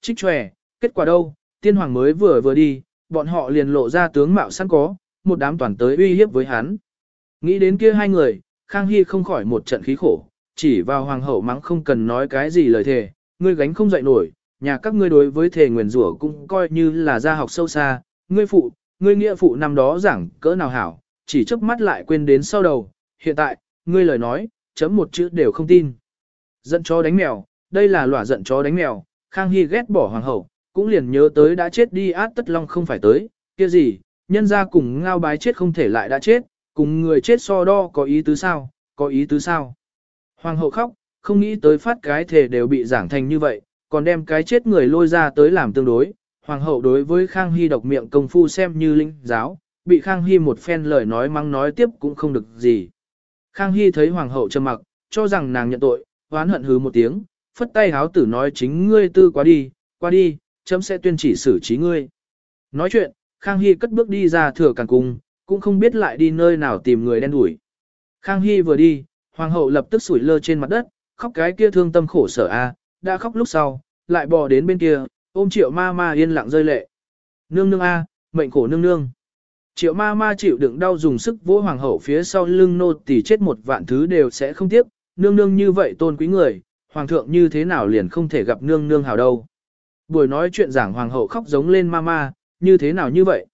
Trích tròe, kết quả đâu, tiên hoàng mới vừa vừa đi, bọn họ liền lộ ra tướng mạo sẵn có, một đám toàn tới uy hiếp với hắn. Nghĩ đến kia hai người, Khang Hy không khỏi một trận khí khổ, chỉ vào hoàng hậu mắng không cần nói cái gì lời thề, ngươi gánh không dậy nổi, nhà các ngươi đối với thề nguyền rủa cũng coi như là gia học sâu xa, ngươi phụ, ngươi nghĩa phụ năm đó giảng cỡ nào hảo, chỉ chớp mắt lại quên đến sau đầu, hiện tại, ngươi lời nói, chấm một chữ đều không tin. Giận chó đánh mèo, đây là lỏa giận chó đánh mèo, Khang Hy ghét bỏ hoàng hậu, cũng liền nhớ tới đã chết đi át tất long không phải tới, kia gì, nhân ra cùng ngao bái chết không thể lại đã chết, cùng người chết so đo có ý tứ sao, có ý tứ sao. Hoàng hậu khóc, không nghĩ tới phát cái thể đều bị giảng thành như vậy, còn đem cái chết người lôi ra tới làm tương đối. Hoàng hậu đối với Khang Hy độc miệng công phu xem như linh giáo, bị Khang Hy một phen lời nói mắng nói tiếp cũng không được gì. Khang Hy thấy hoàng hậu trầm mặc, cho rằng nàng nhận tội, oán hận hứ một tiếng, phất tay háo tử nói chính ngươi tư quá đi, qua đi, chấm sẽ tuyên chỉ xử trí ngươi. Nói chuyện, Khang Hy cất bước đi ra thừa càng cung, cũng không biết lại đi nơi nào tìm người đen đuổi. Khang Hy vừa đi, hoàng hậu lập tức sủi lơ trên mặt đất, khóc cái kia thương tâm khổ sở a, đã khóc lúc sau, lại bò đến bên kia, ôm triệu ma ma yên lặng rơi lệ. Nương nương a, mệnh khổ nương nương. Triệu ma ma chịu đựng đau dùng sức vỗ hoàng hậu phía sau lưng nô tỳ chết một vạn thứ đều sẽ không tiếc, nương nương như vậy tôn quý người, hoàng thượng như thế nào liền không thể gặp nương nương hào đâu. Buổi nói chuyện giảng hoàng hậu khóc giống lên mama như thế nào như vậy.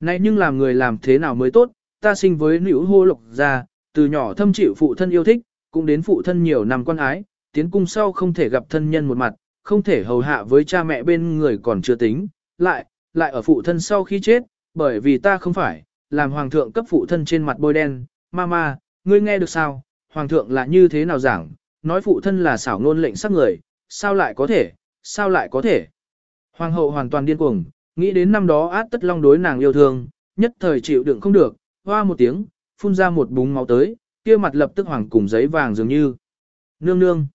Này nhưng làm người làm thế nào mới tốt, ta sinh với nữ hô lộc ra, từ nhỏ thâm chịu phụ thân yêu thích, cũng đến phụ thân nhiều năm quan ái, tiến cung sau không thể gặp thân nhân một mặt, không thể hầu hạ với cha mẹ bên người còn chưa tính, lại, lại ở phụ thân sau khi chết, bởi vì ta không phải, làm hoàng thượng cấp phụ thân trên mặt bôi đen, mama, ngươi nghe được sao, hoàng thượng là như thế nào giảng, nói phụ thân là xảo ngôn lệnh sắc người, sao lại có thể, sao lại có thể. Hoàng hậu hoàn toàn điên cuồng, nghĩ đến năm đó át tất long đối nàng yêu thương, nhất thời chịu đựng không được, hoa một tiếng, phun ra một búng máu tới, kia mặt lập tức hoàng cùng giấy vàng dường như. Nương nương.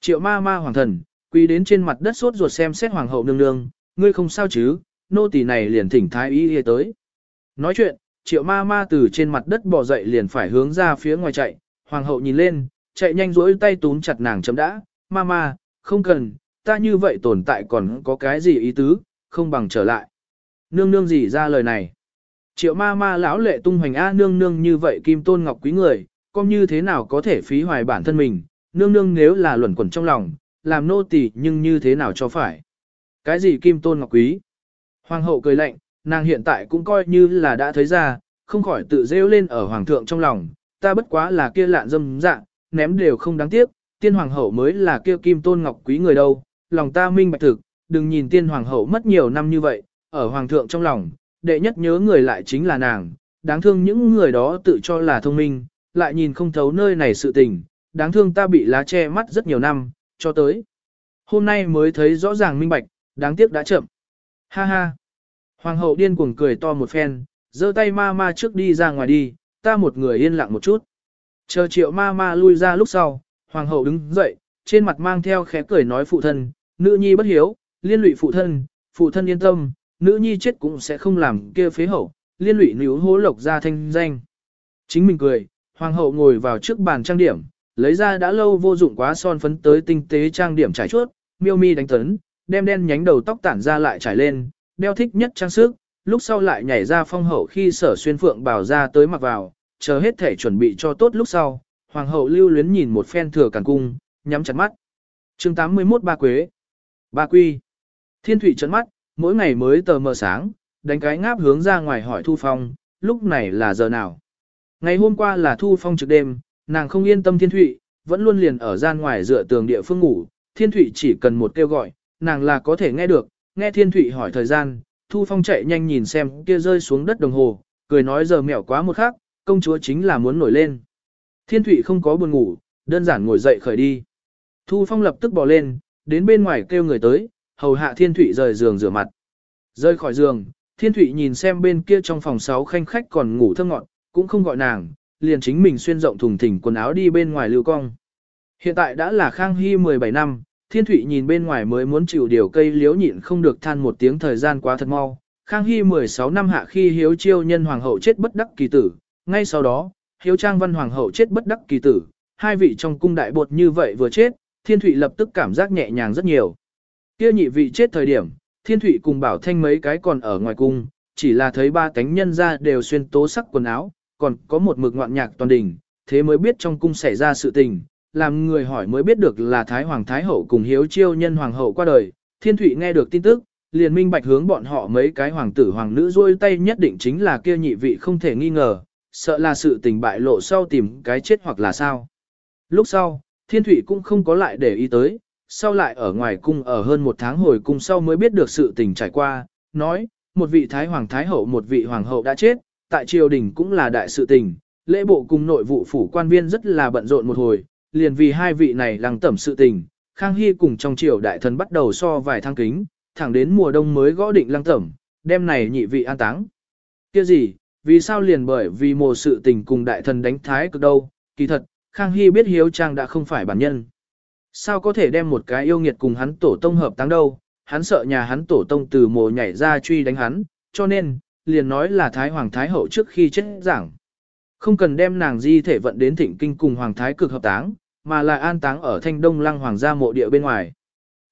Triệu ma ma hoàng thần, quỳ đến trên mặt đất sốt ruột xem xét hoàng hậu nương nương, ngươi không sao chứ, nô tỳ này liền thỉnh thái y y tới. Nói chuyện, triệu ma ma từ trên mặt đất bò dậy liền phải hướng ra phía ngoài chạy, hoàng hậu nhìn lên, chạy nhanh rỗi tay túm chặt nàng chấm đã, mama, không cần, ta như vậy tồn tại còn có cái gì ý tứ, không bằng trở lại. Nương nương gì ra lời này. Triệu ma ma lão lệ tung hoành A nương nương như vậy kim tôn ngọc quý người, con như thế nào có thể phí hoài bản thân mình, nương nương nếu là luẩn quẩn trong lòng, làm nô tỳ nhưng như thế nào cho phải. Cái gì kim tôn ngọc quý? Hoàng hậu cười lạnh, nàng hiện tại cũng coi như là đã thấy ra, không khỏi tự rêu lên ở hoàng thượng trong lòng, ta bất quá là kia lạn dâm dạng, ném đều không đáng tiếc, tiên hoàng hậu mới là kia kim tôn ngọc quý người đâu, lòng ta minh bạch thực, đừng nhìn tiên hoàng hậu mất nhiều năm như vậy, ở hoàng thượng trong lòng, đệ nhất nhớ người lại chính là nàng, đáng thương những người đó tự cho là thông minh, lại nhìn không thấu nơi này sự tình, đáng thương ta bị lá che mắt rất nhiều năm, cho tới. Hôm nay mới thấy rõ ràng minh bạch, đáng tiếc đã chậm. Ha ha. Hoàng hậu điên cuồng cười to một phen, giơ tay ma ma trước đi ra ngoài đi, ta một người yên lặng một chút. Chờ triệu ma ma lui ra lúc sau, hoàng hậu đứng dậy, trên mặt mang theo khẽ cười nói phụ thân, nữ nhi bất hiếu, liên lụy phụ thân, phụ thân yên tâm, nữ nhi chết cũng sẽ không làm kia phế hậu, liên lụy níu hố lộc ra thanh danh. Chính mình cười, hoàng hậu ngồi vào trước bàn trang điểm, lấy ra đã lâu vô dụng quá son phấn tới tinh tế trang điểm trải chuốt, miêu mi đánh tấn, đem đen nhánh đầu tóc tản ra lại trải lên, đeo thích nhất trang sức, lúc sau lại nhảy ra phong hậu khi sở xuyên phượng bảo ra tới mặc vào, chờ hết thể chuẩn bị cho tốt lúc sau, hoàng hậu lưu luyến nhìn một phen thừa càn cung, nhắm chặt mắt. chương 81 Ba Quế Ba Quy Thiên thủy trấn mắt, mỗi ngày mới tờ mờ sáng, đánh cái ngáp hướng ra ngoài hỏi Thu Phong, lúc này là giờ nào. Ngày hôm qua là Thu Phong trực đêm, nàng không yên tâm Thiên Thụy, vẫn luôn liền ở gian ngoài dựa tường địa phương ngủ, Thiên Thụy chỉ cần một kêu gọi, nàng là có thể nghe được, nghe Thiên Thụy hỏi thời gian, Thu Phong chạy nhanh nhìn xem kia rơi xuống đất đồng hồ, cười nói giờ mẹo quá một khắc, công chúa chính là muốn nổi lên. Thiên Thụy không có buồn ngủ, đơn giản ngồi dậy khởi đi. Thu Phong lập tức bỏ lên, đến bên ngoài kêu người tới, hầu hạ Thiên Thụy rời giường rửa mặt. Rơi khỏi giường, Thiên Thụy nhìn xem bên kia trong phòng sáu khanh khách còn ngủ thơ ngọn, cũng không gọi nàng, liền chính mình xuyên rộng thùng thình quần áo đi bên ngoài lưu cong. Hiện tại đã là Khang Hy 17 năm, Thiên Thụy nhìn bên ngoài mới muốn chịu điều cây liếu nhịn không được than một tiếng thời gian quá thật mau. Khang Hy 16 năm hạ khi hiếu chiêu nhân hoàng hậu chết bất đắc kỳ tử, ngay sau đó, hiếu trang văn hoàng hậu chết bất đắc kỳ tử, hai vị trong cung đại bột như vậy vừa chết, Thiên Thụy lập tức cảm giác nhẹ nhàng rất nhiều. Kia nhị vị chết thời điểm, thiên Thụy cùng bảo thanh mấy cái còn ở ngoài cung, chỉ là thấy ba cánh nhân ra đều xuyên tố sắc quần áo, còn có một mực ngoạn nhạc toàn đình, thế mới biết trong cung xảy ra sự tình, làm người hỏi mới biết được là Thái Hoàng Thái Hậu cùng hiếu chiêu nhân Hoàng Hậu qua đời, thiên Thụy nghe được tin tức, liền minh bạch hướng bọn họ mấy cái hoàng tử hoàng nữ rôi tay nhất định chính là kia nhị vị không thể nghi ngờ, sợ là sự tình bại lộ sau tìm cái chết hoặc là sao. Lúc sau, thiên thủy cũng không có lại để ý tới, sau lại ở ngoài cung ở hơn một tháng hồi cung sau mới biết được sự tình trải qua, nói, một vị thái hoàng thái hậu một vị hoàng hậu đã chết, tại triều đình cũng là đại sự tình, lễ bộ cùng nội vụ phủ quan viên rất là bận rộn một hồi, liền vì hai vị này lăng tẩm sự tình, Khang Hy cùng trong triều đại thần bắt đầu so vài thang kính, thẳng đến mùa đông mới gõ định lăng tẩm, đêm này nhị vị an táng. Kia gì, vì sao liền bởi vì mùa sự tình cùng đại thần đánh thái cực đâu, kỳ thật, Khang Hy biết hiếu trang đã không phải bản nhân. Sao có thể đem một cái yêu nghiệt cùng hắn tổ tông hợp táng đâu, hắn sợ nhà hắn tổ tông từ mồ nhảy ra truy đánh hắn, cho nên, liền nói là Thái Hoàng Thái Hậu trước khi chết giảng. Không cần đem nàng di thể vận đến thịnh kinh cùng Hoàng Thái cực hợp táng, mà là an táng ở thanh đông lăng hoàng gia mộ địa bên ngoài.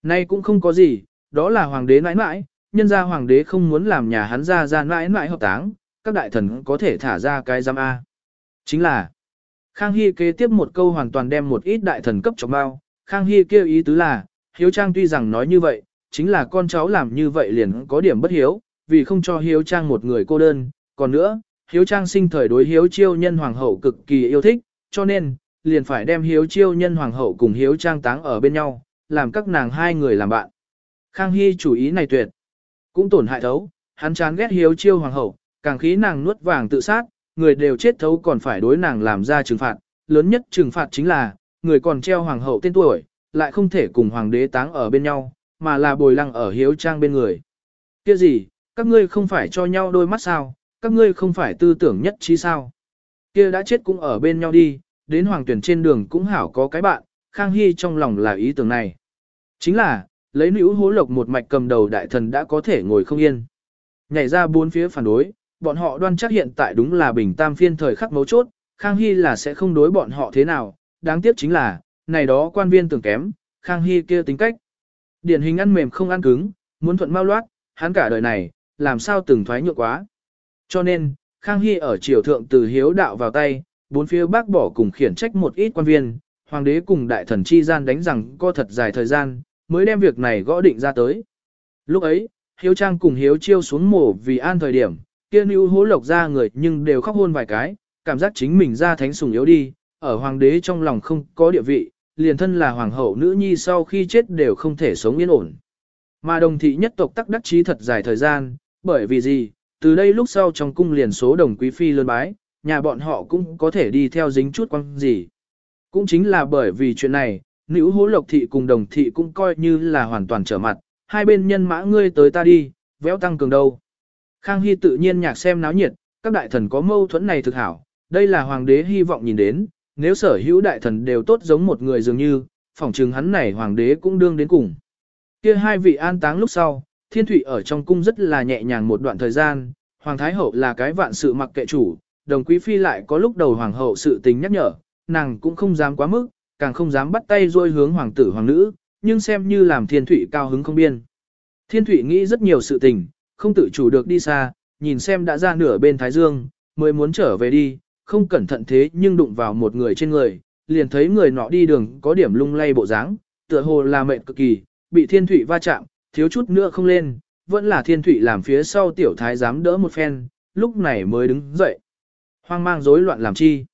Nay cũng không có gì, đó là hoàng đế mãi mãi, nhân ra hoàng đế không muốn làm nhà hắn ra ra mãi mãi hợp táng, các đại thần có thể thả ra cái giam A. Chính là, Khang Hy kế tiếp một câu hoàn toàn đem một ít đại thần cấp cho bao, Khang Hy kêu ý tứ là, Hiếu Trang tuy rằng nói như vậy, chính là con cháu làm như vậy liền có điểm bất hiếu, vì không cho Hiếu Trang một người cô đơn, còn nữa, Hiếu Trang sinh thời đối Hiếu Chiêu nhân hoàng hậu cực kỳ yêu thích, cho nên, liền phải đem Hiếu Chiêu nhân hoàng hậu cùng Hiếu Trang táng ở bên nhau, làm các nàng hai người làm bạn. Khang Hy chủ ý này tuyệt, cũng tổn hại thấu, hắn chán ghét Hiếu Chiêu hoàng hậu, càng khí nàng nuốt vàng tự sát, người đều chết thấu còn phải đối nàng làm ra trừng phạt, lớn nhất trừng phạt chính là, người còn treo hoàng hậu tên tuổi, lại không thể cùng hoàng đế táng ở bên nhau, mà là bồi lăng ở hiếu trang bên người. Kia gì, các ngươi không phải cho nhau đôi mắt sao, các ngươi không phải tư tưởng nhất trí sao. Kia đã chết cũng ở bên nhau đi, đến hoàng tuyển trên đường cũng hảo có cái bạn, Khang Hy trong lòng là ý tưởng này. Chính là, lấy nữ hố lộc một mạch cầm đầu đại thần đã có thể ngồi không yên. Nhảy ra bốn phía phản đối, bọn họ đoan chắc hiện tại đúng là bình tam phiên thời khắc mấu chốt, Khang Hy là sẽ không đối bọn họ thế nào, đáng tiếc chính là, này đó quan viên tưởng kém, Khang Hy kia tính cách. Điển hình ăn mềm không ăn cứng, muốn thuận mau loát, hắn cả đời này, làm sao từng thoái nhượng quá. Cho nên, Khang Hy ở triều thượng từ hiếu đạo vào tay, bốn phía bác bỏ cùng khiển trách một ít quan viên, hoàng đế cùng đại thần chi gian đánh rằng có thật dài thời gian, mới đem việc này gõ định ra tới. Lúc ấy, hiếu trang cùng hiếu chiêu xuống mổ vì an thời điểm, kia nữ hố lộc ra người nhưng đều khóc hôn vài cái, cảm giác chính mình ra thánh sủng yếu đi, ở hoàng đế trong lòng không có địa vị, liền thân là hoàng hậu nữ nhi sau khi chết đều không thể sống yên ổn. Mà đồng thị nhất tộc tắc đắc trí thật dài thời gian, bởi vì gì, từ đây lúc sau trong cung liền số đồng quý phi lơn bái, nhà bọn họ cũng có thể đi theo dính chút quăng gì. Cũng chính là bởi vì chuyện này, nữ hố lộc thị cùng đồng thị cũng coi như là hoàn toàn trở mặt, hai bên nhân mã ngươi tới ta đi, véo tăng cường đâu. Khang Hy tự nhiên nhạc xem náo nhiệt, các đại thần có mâu thuẫn này thực hảo, đây là hoàng đế hy vọng nhìn đến, nếu sở hữu đại thần đều tốt giống một người dường như, phỏng chừng hắn này hoàng đế cũng đương đến cùng. Kia hai vị an táng lúc sau, thiên thủy ở trong cung rất là nhẹ nhàng một đoạn thời gian, hoàng thái hậu là cái vạn sự mặc kệ chủ, đồng quý phi lại có lúc đầu hoàng hậu sự tình nhắc nhở, nàng cũng không dám quá mức, càng không dám bắt tay rôi hướng hoàng tử hoàng nữ, nhưng xem như làm thiên thủy cao hứng không biên. Thiên thủy nghĩ rất nhiều sự tình, không tự chủ được đi xa, nhìn xem đã ra nửa bên thái dương, mới muốn trở về đi, không cẩn thận thế nhưng đụng vào một người trên người, liền thấy người nọ đi đường có điểm lung lay bộ dáng, tựa hồ là mệnh cực kỳ, bị thiên thủy va chạm, thiếu chút nữa không lên, vẫn là thiên thủy làm phía sau tiểu thái dám đỡ một phen, lúc này mới đứng dậy. Hoang mang rối loạn làm chi.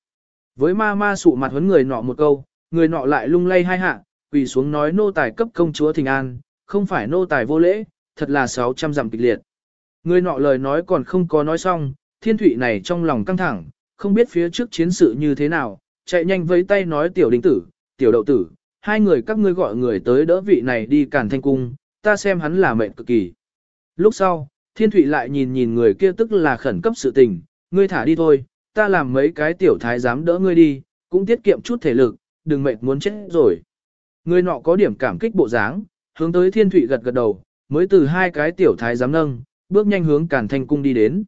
Với ma ma sụ mặt huấn người nọ một câu, người nọ lại lung lay hai hạ, quỳ xuống nói nô tài cấp công chúa thình an, không phải nô tài vô lễ, thật là 600 dặm kịch liệt. Người nọ lời nói còn không có nói xong, thiên thủy này trong lòng căng thẳng, không biết phía trước chiến sự như thế nào, chạy nhanh với tay nói tiểu đinh tử, tiểu đậu tử, hai người các ngươi gọi người tới đỡ vị này đi cản thanh cung, ta xem hắn là mệnh cực kỳ. Lúc sau, thiên thụy lại nhìn nhìn người kia tức là khẩn cấp sự tình, ngươi thả đi thôi, ta làm mấy cái tiểu thái dám đỡ ngươi đi, cũng tiết kiệm chút thể lực, đừng mệt muốn chết rồi. Người nọ có điểm cảm kích bộ dáng, hướng tới thiên thụy gật gật đầu, mới từ hai cái tiểu thái dám nâng, bước nhanh hướng cản thanh cung đi đến.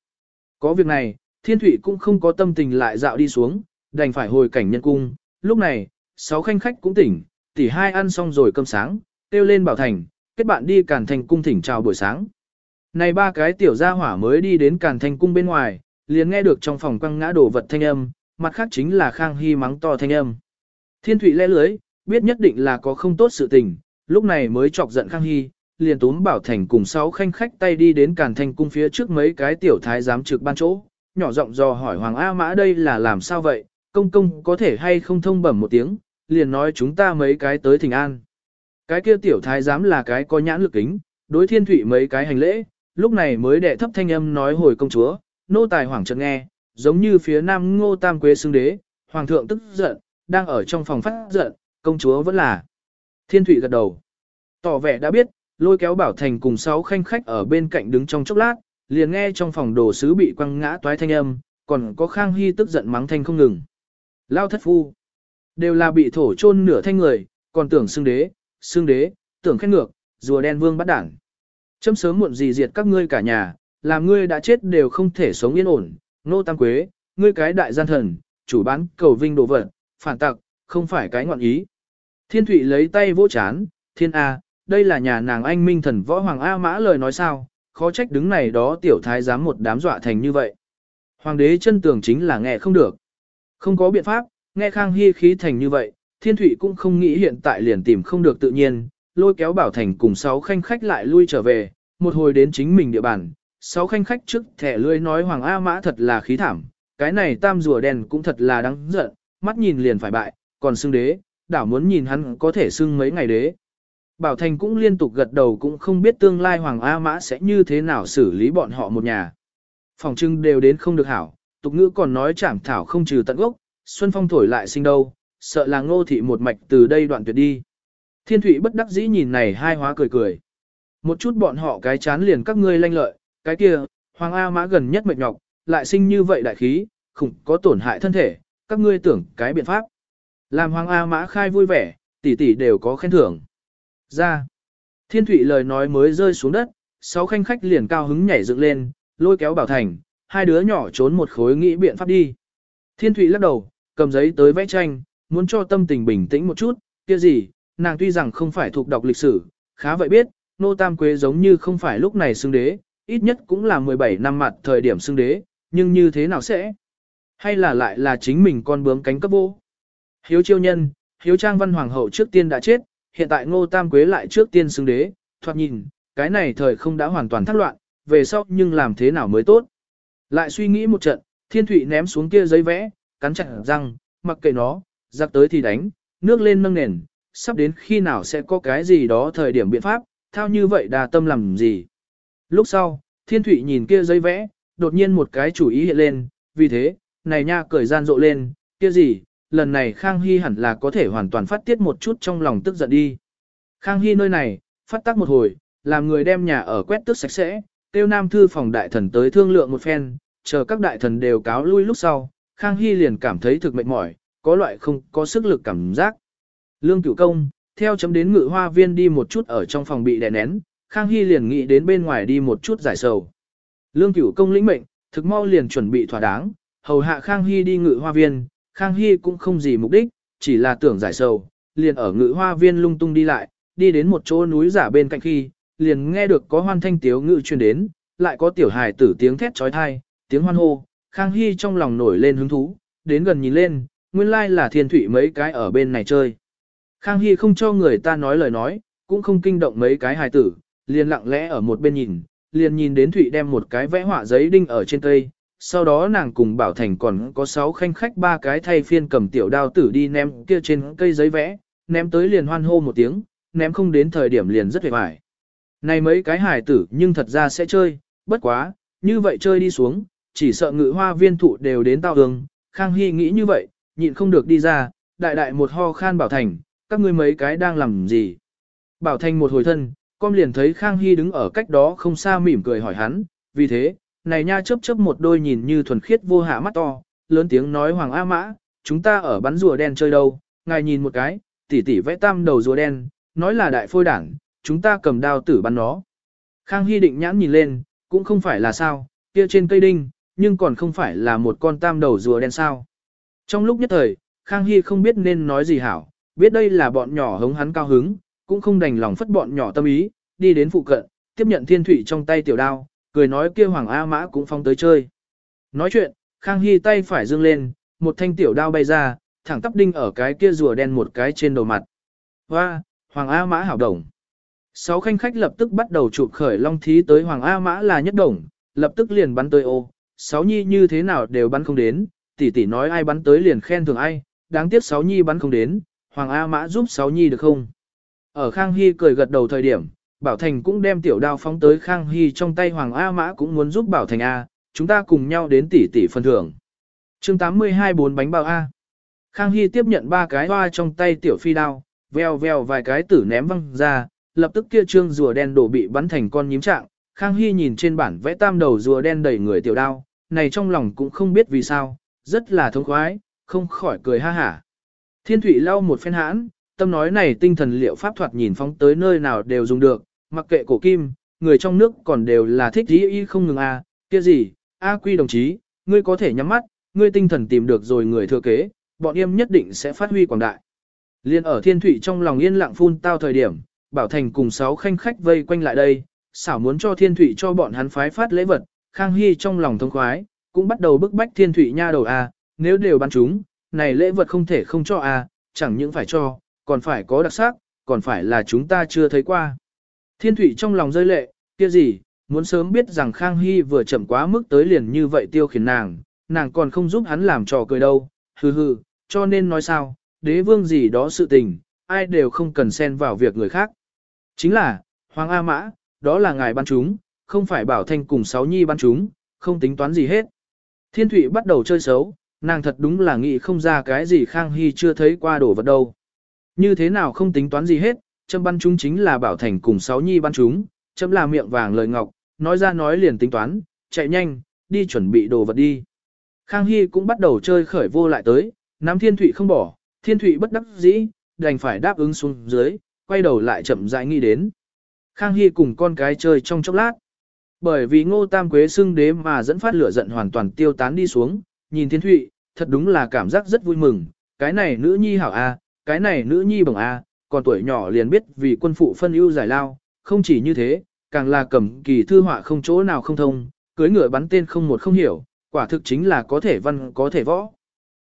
Có việc này, Thiên Thụy cũng không có tâm tình lại dạo đi xuống, đành phải hồi cảnh nhân cung. Lúc này, sáu khanh khách cũng tỉnh, tỷ hai ăn xong rồi cơm sáng, kêu lên bảo thành, kết bạn đi Càn Thành cung thỉnh chào buổi sáng. Này ba cái tiểu gia hỏa mới đi đến Càn Thành cung bên ngoài, liền nghe được trong phòng quăng ngã đổ vật thanh âm, mặt khác chính là Khang Hy mắng to thanh âm. Thiên Thụy lẽ lưới, biết nhất định là có không tốt sự tình, lúc này mới chọc giận Khang Hy, liền túm Bảo Thành cùng sáu khanh khách tay đi đến Càn Thành cung phía trước mấy cái tiểu thái giám trực ban chỗ, nhỏ giọng dò hỏi Hoàng A Mã đây là làm sao vậy, công công có thể hay không thông bẩm một tiếng, liền nói chúng ta mấy cái tới thỉnh an. Cái kia tiểu thái giám là cái có nhãn lực kính, đối thiên thủy mấy cái hành lễ, lúc này mới đệ thấp thanh âm nói hồi công chúa, nô tài hoàng chợt nghe, giống như phía nam ngô tam quế xưng đế, hoàng thượng tức giận, đang ở trong phòng phát giận, công chúa vẫn là. Thiên thủy gật đầu, tỏ vẻ đã biết, lôi kéo bảo thành cùng sáu khanh khách ở bên cạnh đứng trong chốc lát, liền nghe trong phòng đồ sứ bị quăng ngã toái thanh âm, còn có khang hy tức giận mắng thanh không ngừng. Lao thất phu, đều là bị thổ chôn nửa thanh người, còn tưởng xưng đế, xưng đế, tưởng khen ngược, rùa đen vương bắt đảng. Chấm sớm muộn gì diệt các ngươi cả nhà, làm ngươi đã chết đều không thể sống yên ổn, nô tam quế, ngươi cái đại gian thần, chủ bán cầu vinh đồ vật, phản tặc, không phải cái ngọn ý. Thiên thủy lấy tay vỗ chán, thiên A, đây là nhà nàng anh minh thần võ hoàng A mã lời nói sao, khó trách đứng này đó tiểu thái giám một đám dọa thành như vậy. Hoàng đế chân tường chính là nghe không được. Không có biện pháp, nghe Khang Hy khí thành như vậy, Thiên Thụy cũng không nghĩ hiện tại liền tìm không được tự nhiên, lôi kéo Bảo Thành cùng sáu khanh khách lại lui trở về, một hồi đến chính mình địa bàn, sáu khanh khách trước thẻ lươi nói Hoàng A Mã thật là khí thảm, cái này tam rùa đen cũng thật là đáng giận, mắt nhìn liền phải bại, còn xưng đế, đảo muốn nhìn hắn có thể xưng mấy ngày đế. Bảo Thành cũng liên tục gật đầu cũng không biết tương lai Hoàng A Mã sẽ như thế nào xử lý bọn họ một nhà. Phòng trưng đều đến không được hảo, tục ngữ còn nói chảm thảo không trừ tận gốc, xuân phong thổi lại sinh đâu, sợ là ngô thị một mạch từ đây đoạn tuyệt đi. Thiên Thụy bất đắc dĩ nhìn này hai hóa cười cười. Một chút bọn họ cái chán liền các ngươi lanh lợi, cái kia, hoàng A mã gần nhất mệt nhọc, lại sinh như vậy đại khí, khủng có tổn hại thân thể, các ngươi tưởng cái biện pháp. Làm hoàng A mã khai vui vẻ, tỷ tỷ đều có khen thưởng. Ra. Thiên Thụy lời nói mới rơi xuống đất, sáu khanh khách liền cao hứng nhảy dựng lên, lôi kéo bảo thành, hai đứa nhỏ trốn một khối nghĩ biện pháp đi. Thiên Thụy lắc đầu, cầm giấy tới vẽ tranh, muốn cho tâm tình bình tĩnh một chút, kia gì, nàng tuy rằng không phải thuộc đọc lịch sử, khá vậy biết, nô tam quế giống như không phải lúc này xưng đế, ít nhất cũng là 17 năm mặt thời điểm xưng đế, nhưng như thế nào sẽ? Hay là lại là chính mình con bướm cánh cấp vô? Hiếu chiêu nhân, hiếu trang văn hoàng hậu trước tiên đã chết, hiện tại ngô tam quế lại trước tiên xứng đế, thoạt nhìn, cái này thời không đã hoàn toàn thất loạn, về sau nhưng làm thế nào mới tốt? Lại suy nghĩ một trận, thiên Thụy ném xuống kia giấy vẽ, cắn chặt răng, mặc kệ nó, giặc tới thì đánh, nước lên nâng nền, sắp đến khi nào sẽ có cái gì đó thời điểm biện pháp, thao như vậy đà tâm làm gì. Lúc sau, thiên Thụy nhìn kia giấy vẽ, đột nhiên một cái chủ ý hiện lên, vì thế, này nha cởi gian rộ lên, kia gì, lần này Khang Hy hẳn là có thể hoàn toàn phát tiết một chút trong lòng tức giận đi. Khang Hy nơi này, phát tác một hồi, làm người đem nhà ở quét tước sạch sẽ, tiêu nam thư phòng đại thần tới thương lượng một phen, chờ các đại thần đều cáo lui lúc sau, Khang Hy liền cảm thấy thực mệt mỏi, có loại không có sức lực cảm giác. Lương cửu công, theo chấm đến ngự hoa viên đi một chút ở trong phòng bị đè nén, Khang Hy liền nghĩ đến bên ngoài đi một chút giải sầu. Lương cửu công lĩnh mệnh, thực mau liền chuẩn bị thỏa đáng, hầu hạ Khang Hy đi ngự hoa viên, Khang Hy cũng không gì mục đích, chỉ là tưởng giải sầu, liền ở ngự hoa viên lung tung đi lại, đi đến một chỗ núi giả bên cạnh khi, liền nghe được có hoan thanh tiếu ngự truyền đến, lại có tiểu hài tử tiếng thét trói thai, tiếng hoan hô, Khang Hy trong lòng nổi lên hứng thú, đến gần nhìn lên, nguyên lai là thiên thủy mấy cái ở bên này chơi. Khang Hy không cho người ta nói lời nói, cũng không kinh động mấy cái hài tử, liền lặng lẽ ở một bên nhìn, liền nhìn đến Thụy đem một cái vẽ họa giấy đinh ở trên cây, sau đó nàng cùng Bảo Thành còn có sáu khanh khách ba cái thay phiên cầm tiểu đao tử đi ném kia trên cây giấy vẽ, ném tới liền hoan hô một tiếng, ném không đến thời điểm liền rất vẻ vải. Này mấy cái hài tử nhưng thật ra sẽ chơi, bất quá, như vậy chơi đi xuống, chỉ sợ ngự hoa viên thụ đều đến tao hương, Khang Hy nghĩ như vậy, nhịn không được đi ra, đại đại một ho khan Bảo Thành, các ngươi mấy cái đang làm gì? Bảo Thành một hồi thân, con liền thấy Khang Hy đứng ở cách đó không xa mỉm cười hỏi hắn, vì thế, này nha chớp chớp một đôi nhìn như thuần khiết vô hạ mắt to, lớn tiếng nói Hoàng A Mã, chúng ta ở bắn rùa đen chơi đâu, ngài nhìn một cái, tỉ tỉ vẽ tam đầu rùa đen, nói là đại phôi đảng, chúng ta cầm đao tử bắn nó. Khang Hy định nhãn nhìn lên, cũng không phải là sao, kia trên cây đinh, nhưng còn không phải là một con tam đầu rùa đen sao. Trong lúc nhất thời, Khang Hy không biết nên nói gì hảo, biết đây là bọn nhỏ hống hắn cao hứng, cũng không đành lòng phất bọn nhỏ tâm ý, đi đến phụ cận, tiếp nhận thiên thủy trong tay tiểu đao, cười nói kia Hoàng A Mã cũng phong tới chơi. Nói chuyện, Khang Hy tay phải dương lên, một thanh tiểu đao bay ra, thẳng tắp đinh ở cái kia rùa đen một cái trên đầu mặt. Hoa, Hoàng A Mã hảo đồng. Sáu khanh khách lập tức bắt đầu chụp khởi long thí tới Hoàng A Mã là nhất đồng, lập tức liền bắn tới ô. Sáu nhi như thế nào đều bắn không đến, tỷ tỷ nói ai bắn tới liền khen thường ai, đáng tiếc sáu nhi bắn không đến, Hoàng A Mã giúp sáu nhi được không? Ở Khang Hy cười gật đầu thời điểm, Bảo Thành cũng đem tiểu đao phóng tới Khang Hy trong tay Hoàng A Mã cũng muốn giúp Bảo Thành A, chúng ta cùng nhau đến tỷ tỷ phân thưởng. chương 82 bốn bánh bao A. Khang Hy tiếp nhận ba cái hoa trong tay tiểu phi đao, veo veo vài cái tử ném văng ra, lập tức kia trương rùa đen đổ bị bắn thành con nhím trạng. Khang Hy nhìn trên bản vẽ tam đầu rùa đen đầy người tiểu đao, này trong lòng cũng không biết vì sao, rất là thông khoái, không khỏi cười ha hả. Thiên Thụy lau một phen hãn, tâm nói này tinh thần liệu pháp thuật nhìn phóng tới nơi nào đều dùng được, mặc kệ cổ kim, người trong nước còn đều là thích dĩ y không ngừng a à, kia gì, a quy đồng chí, ngươi có thể nhắm mắt, ngươi tinh thần tìm được rồi người thừa kế, bọn em nhất định sẽ phát huy quảng đại. Liên ở thiên thủy trong lòng yên lặng phun tao thời điểm, Bảo Thành cùng sáu khanh khách vây quanh lại đây, xảo muốn cho thiên thủy cho bọn hắn phái phát lễ vật, Khang Hy trong lòng thông khoái, cũng bắt đầu bức bách thiên thủy nha đầu a nếu đều bắn chúng, này lễ vật không thể không cho a chẳng những phải cho, còn phải có đặc sắc, còn phải là chúng ta chưa thấy qua. Thiên thủy trong lòng rơi lệ, kia gì, muốn sớm biết rằng Khang Hy vừa chậm quá mức tới liền như vậy tiêu khiển nàng, nàng còn không giúp hắn làm trò cười đâu, hừ hừ, cho nên nói sao, đế vương gì đó sự tình, ai đều không cần xen vào việc người khác. Chính là, Hoàng A Mã, đó là ngài ban chúng, không phải bảo thanh cùng sáu nhi ban chúng, không tính toán gì hết. Thiên Thụy bắt đầu chơi xấu, nàng thật đúng là nghĩ không ra cái gì Khang Hy chưa thấy qua đổ vật đâu. Như thế nào không tính toán gì hết, châm ban chúng chính là bảo thành cùng sáu nhi ban chúng, châm là miệng vàng lời ngọc, nói ra nói liền tính toán, chạy nhanh, đi chuẩn bị đồ vật đi. Khang Hy cũng bắt đầu chơi khởi vô lại tới, nắm thiên thụy không bỏ, thiên thụy bất đắc dĩ, đành phải đáp ứng xuống dưới, quay đầu lại chậm rãi nghĩ đến. Khang Hy cùng con cái chơi trong chốc lát. Bởi vì ngô tam quế xưng đế mà dẫn phát lửa giận hoàn toàn tiêu tán đi xuống, nhìn thiên thụy, thật đúng là cảm giác rất vui mừng, cái này nữ nhi hảo A, cái này nữ nhi bổng A, còn tuổi nhỏ liền biết vì quân phụ phân ưu giải lao, không chỉ như thế, càng là cầm kỳ thư họa không chỗ nào không thông, cưới ngựa bắn tên không một không hiểu, quả thực chính là có thể văn có thể võ.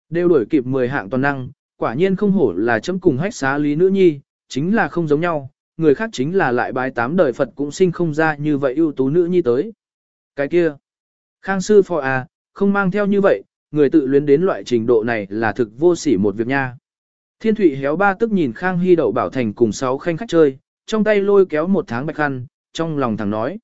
Đều đuổi kịp 10 hạng toàn năng, quả nhiên không hổ là chấm cùng hách xá lý nữ nhi, chính là không giống nhau, người khác chính là lại bái tám đời Phật cũng sinh không ra như vậy ưu tú nữ nhi tới. Cái kia, Khang sư phò à, không mang theo như vậy, người tự luyến đến loại trình độ này là thực vô sỉ một việc nha. Thiên Thụy héo ba tức nhìn Khang Hy đậu bảo thành cùng sáu khanh khách chơi, trong tay lôi kéo một tháng bạch khăn, trong lòng thằng nói.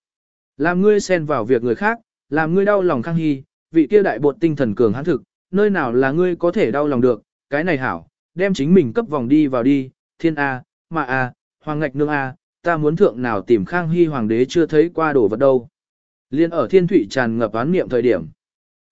Làm ngươi xen vào việc người khác, làm ngươi đau lòng Khang Hy, vị kia đại bột tinh thần cường hãn thực, nơi nào là ngươi có thể đau lòng được, cái này hảo, đem chính mình cấp vòng đi vào đi, thiên A, mà A, hoàng ngạch nương A, ta muốn thượng nào tìm Khang Hy hoàng đế chưa thấy qua đồ vật đâu. Liên ở thiên thủy tràn ngập án niệm thời điểm.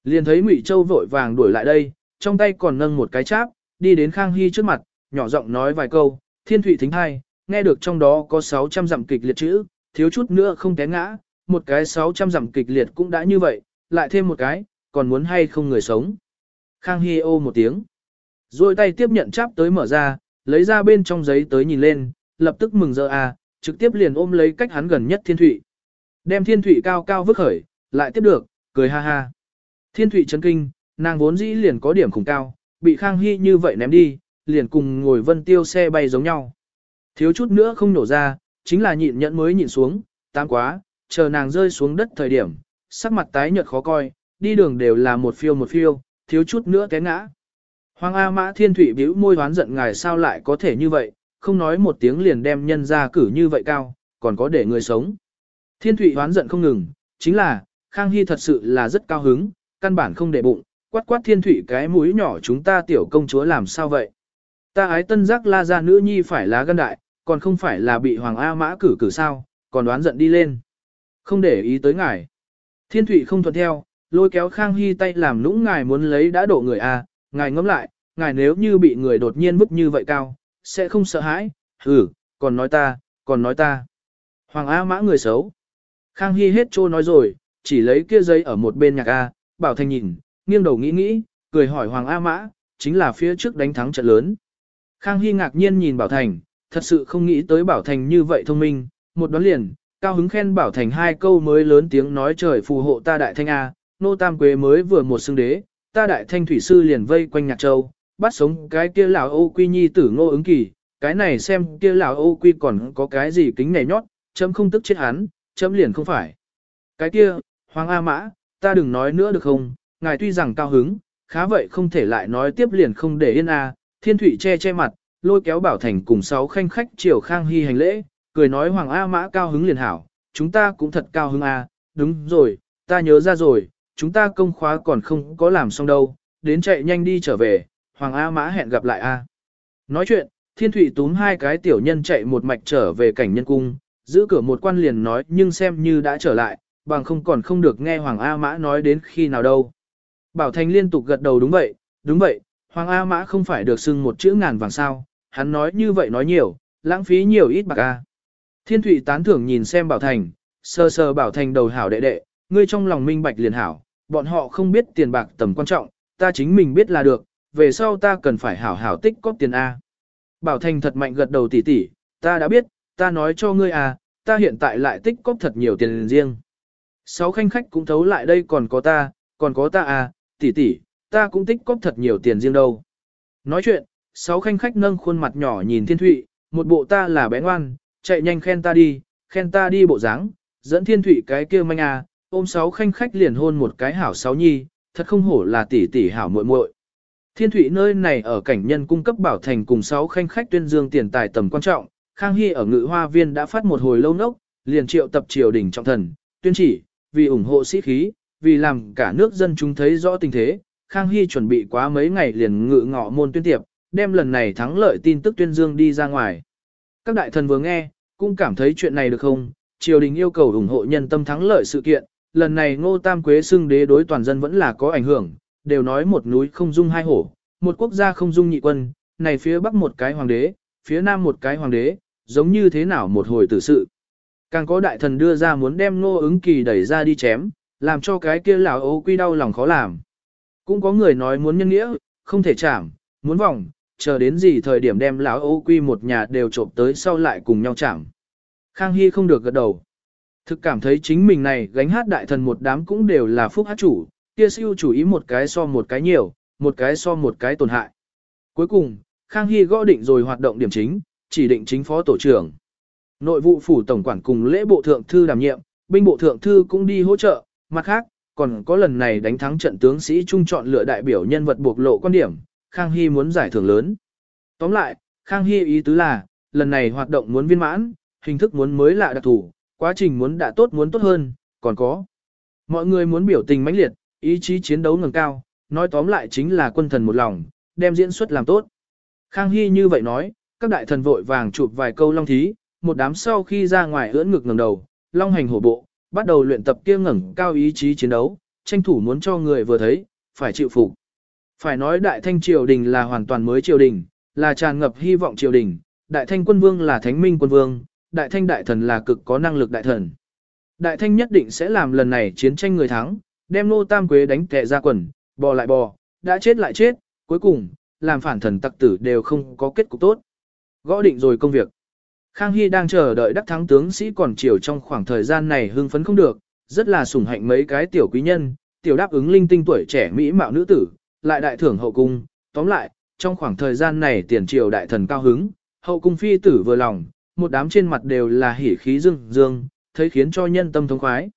Liên thấy Ngụy Châu vội vàng đuổi lại đây, trong tay còn nâng một cái cháp, đi đến Khang Hy trước mặt, nhỏ giọng nói vài câu, thiên thủy thính hai, nghe được trong đó có 600 dặm kịch liệt chữ, thiếu chút nữa không té ngã, một cái 600 dặm kịch liệt cũng đã như vậy, lại thêm một cái, còn muốn hay không người sống. Khang Hy ô một tiếng. Rồi tay tiếp nhận cháp tới mở ra, lấy ra bên trong giấy tới nhìn lên, lập tức mừng rỡ à, trực tiếp liền ôm lấy cách hắn gần nhất thiên thụy. Đem thiên thụy cao cao vứt khởi, lại tiếp được, cười ha ha. Thiên thụy chấn kinh, nàng vốn dĩ liền có điểm khủng cao, bị Khang Hy như vậy ném đi, liền cùng ngồi vân tiêu xe bay giống nhau. Thiếu chút nữa không nổ ra, chính là nhịn nhẫn mới nhịn xuống, tám quá, chờ nàng rơi xuống đất thời điểm, sắc mặt tái nhợt khó coi, đi đường đều là một phiêu một phiêu, thiếu chút nữa té ngã. Hoàng A Mã Thiên Thụy bĩu môi hoán giận ngài sao lại có thể như vậy, không nói một tiếng liền đem nhân ra cử như vậy cao, còn có để người sống. Thiên Thụy hoán giận không ngừng, chính là, Khang Hy thật sự là rất cao hứng, căn bản không để bụng, quát quát Thiên thủy cái mũi nhỏ chúng ta tiểu công chúa làm sao vậy. Ta ái tân giác la ra nữ nhi phải lá gân đại, còn không phải là bị Hoàng A Mã cử cử sao, còn đoán giận đi lên. Không để ý tới ngài. Thiên thủy không thuận theo, lôi kéo Khang Hy tay làm nũng ngài muốn lấy đã đổ người A, ngài ngẫm lại, ngài nếu như bị người đột nhiên vứt như vậy cao, sẽ không sợ hãi, hử, còn nói ta, còn nói ta. Hoàng A mã người xấu. Khang Hy hết trô nói rồi, chỉ lấy kia giấy ở một bên nhạc A, Bảo Thành nhìn, nghiêng đầu nghĩ nghĩ, cười hỏi Hoàng A mã, chính là phía trước đánh thắng trận lớn. Khang Hy ngạc nhiên nhìn Bảo Thành, thật sự không nghĩ tới Bảo Thành như vậy thông minh, một đoán liền, cao hứng khen bảo thành hai câu mới lớn tiếng nói trời phù hộ ta đại thanh A, nô tam quế mới vừa một xưng đế, ta đại thanh thủy sư liền vây quanh nhạc châu, bắt sống cái kia lão ô quy nhi tử ngô ứng kỳ, cái này xem kia lão ô quy còn có cái gì kính này nhót, chấm không tức chết hắn, chấm liền không phải. Cái kia, Hoàng A Mã, ta đừng nói nữa được không, ngài tuy rằng cao hứng, khá vậy không thể lại nói tiếp liền không để yên a. Thiên Thụy che che mặt, lôi kéo Bảo Thành cùng sáu khanh khách triều Khang Hy hành lễ, cười nói Hoàng A Mã cao hứng liền hảo, chúng ta cũng thật cao hứng a. Đúng rồi, ta nhớ ra rồi, chúng ta công khóa còn không có làm xong đâu, đến chạy nhanh đi trở về, Hoàng A Mã hẹn gặp lại a. Nói chuyện, Thiên Thụy túm hai cái tiểu nhân chạy một mạch trở về cảnh nhân cung, giữ cửa một quan liền nói nhưng xem như đã trở lại, bằng không còn không được nghe Hoàng A Mã nói đến khi nào đâu. Bảo Thành liên tục gật đầu đúng vậy, đúng vậy, Hoàng A Mã không phải được xưng một chữ ngàn vàng sao, hắn nói như vậy nói nhiều, lãng phí nhiều ít bạc A. Thiên Thụy tán thưởng nhìn xem Bảo Thành, sơ sơ Bảo Thành đầu hảo đệ đệ, ngươi trong lòng minh bạch liền hảo, bọn họ không biết tiền bạc tầm quan trọng, ta chính mình biết là được, về sau ta cần phải hảo hảo tích cóp tiền A. Bảo Thành thật mạnh gật đầu tỉ tỉ, ta đã biết, ta nói cho ngươi à, ta hiện tại lại tích cóp thật nhiều tiền riêng. Sáu khanh khách cũng thấu lại đây còn có ta, còn có ta à, tỷ tỷ, ta cũng tích cóp thật nhiều tiền riêng đâu. Nói chuyện, sáu khanh khách nâng khuôn mặt nhỏ nhìn thiên thụy, một bộ ta là bé ngoan, chạy nhanh khen ta đi, khen ta đi bộ dáng, dẫn thiên thụy cái kia manh à, ôm sáu khanh khách liền hôn một cái hảo sáu nhi, thật không hổ là tỷ tỷ hảo muội muội. Thiên thụy nơi này ở cảnh nhân cung cấp bảo thành cùng sáu khanh khách tuyên dương tiền tài tầm quan trọng, Khang Hy ở ngự hoa viên đã phát một hồi lâu nốc, liền triệu tập triều đình trọng thần, tuyên chỉ, vì ủng hộ sĩ khí, vì làm cả nước dân chúng thấy rõ tình thế, Khang Hy chuẩn bị quá mấy ngày liền ngự ngọ môn tuyên tiệp, đem lần này thắng lợi tin tức tuyên dương đi ra ngoài. Các đại thần vừa nghe, cũng cảm thấy chuyện này được không, triều đình yêu cầu ủng hộ nhân tâm thắng lợi sự kiện, lần này ngô tam quế xưng đế đối toàn dân vẫn là có ảnh hưởng, đều nói một núi không dung hai hổ, một quốc gia không dung nhị quân, này phía bắc một cái hoàng đế, phía nam một cái hoàng đế, giống như thế nào một hồi tử sự. Càng có đại thần đưa ra muốn đem ngô ứng kỳ đẩy ra đi chém, làm cho cái kia lão ô quy đau lòng khó làm. Cũng có người nói muốn nhân nghĩa, không thể chạm, muốn vòng, chờ đến gì thời điểm đem lão ô quy một nhà đều trộm tới sau lại cùng nhau chạm. Khang Hy không được gật đầu. Thực cảm thấy chính mình này gánh hát đại thần một đám cũng đều là phúc hát chủ, kia siêu chủ ý một cái so một cái nhiều, một cái so một cái tổn hại. Cuối cùng, Khang Hy gõ định rồi hoạt động điểm chính, chỉ định chính phó tổ trưởng. Nội vụ phủ tổng quản cùng lễ bộ thượng thư đảm nhiệm, binh bộ thượng thư cũng đi hỗ trợ, mặt khác, còn có lần này đánh thắng trận tướng sĩ trung chọn lựa đại biểu nhân vật buộc lộ quan điểm, Khang Hy muốn giải thưởng lớn. Tóm lại, Khang Hy ý tứ là, lần này hoạt động muốn viên mãn, hình thức muốn mới lạ đặc thủ, quá trình muốn đã tốt muốn tốt hơn, còn có. Mọi người muốn biểu tình mãnh liệt, ý chí chiến đấu ngẩng cao, nói tóm lại chính là quân thần một lòng, đem diễn xuất làm tốt. Khang Hy như vậy nói, các đại thần vội vàng chụp vài câu long thí, một đám sau khi ra ngoài ưỡn ngực ngẩng đầu, long hành hổ bộ, bắt đầu luyện tập kia ngẩng cao ý chí chiến đấu, tranh thủ muốn cho người vừa thấy, phải chịu phục. Phải nói đại thanh triều đình là hoàn toàn mới triều đình, là tràn ngập hy vọng triều đình, đại thanh quân vương là thánh minh quân vương, đại thanh đại thần là cực có năng lực đại thần. Đại thanh nhất định sẽ làm lần này chiến tranh người thắng, đem nô tam quế đánh tệ ra quần, bò lại bò, đã chết lại chết, cuối cùng, làm phản thần tặc tử đều không có kết cục tốt. Gõ định rồi công việc. Khang Hy đang chờ đợi đắc thắng tướng sĩ còn chiều trong khoảng thời gian này hưng phấn không được, rất là sủng hạnh mấy cái tiểu quý nhân, tiểu đáp ứng linh tinh tuổi trẻ mỹ mạo nữ tử, lại đại thưởng hậu cung, tóm lại, trong khoảng thời gian này tiền triều đại thần cao hứng, hậu cung phi tử vừa lòng, một đám trên mặt đều là hỉ khí dương dương, thấy khiến cho nhân tâm thống khoái.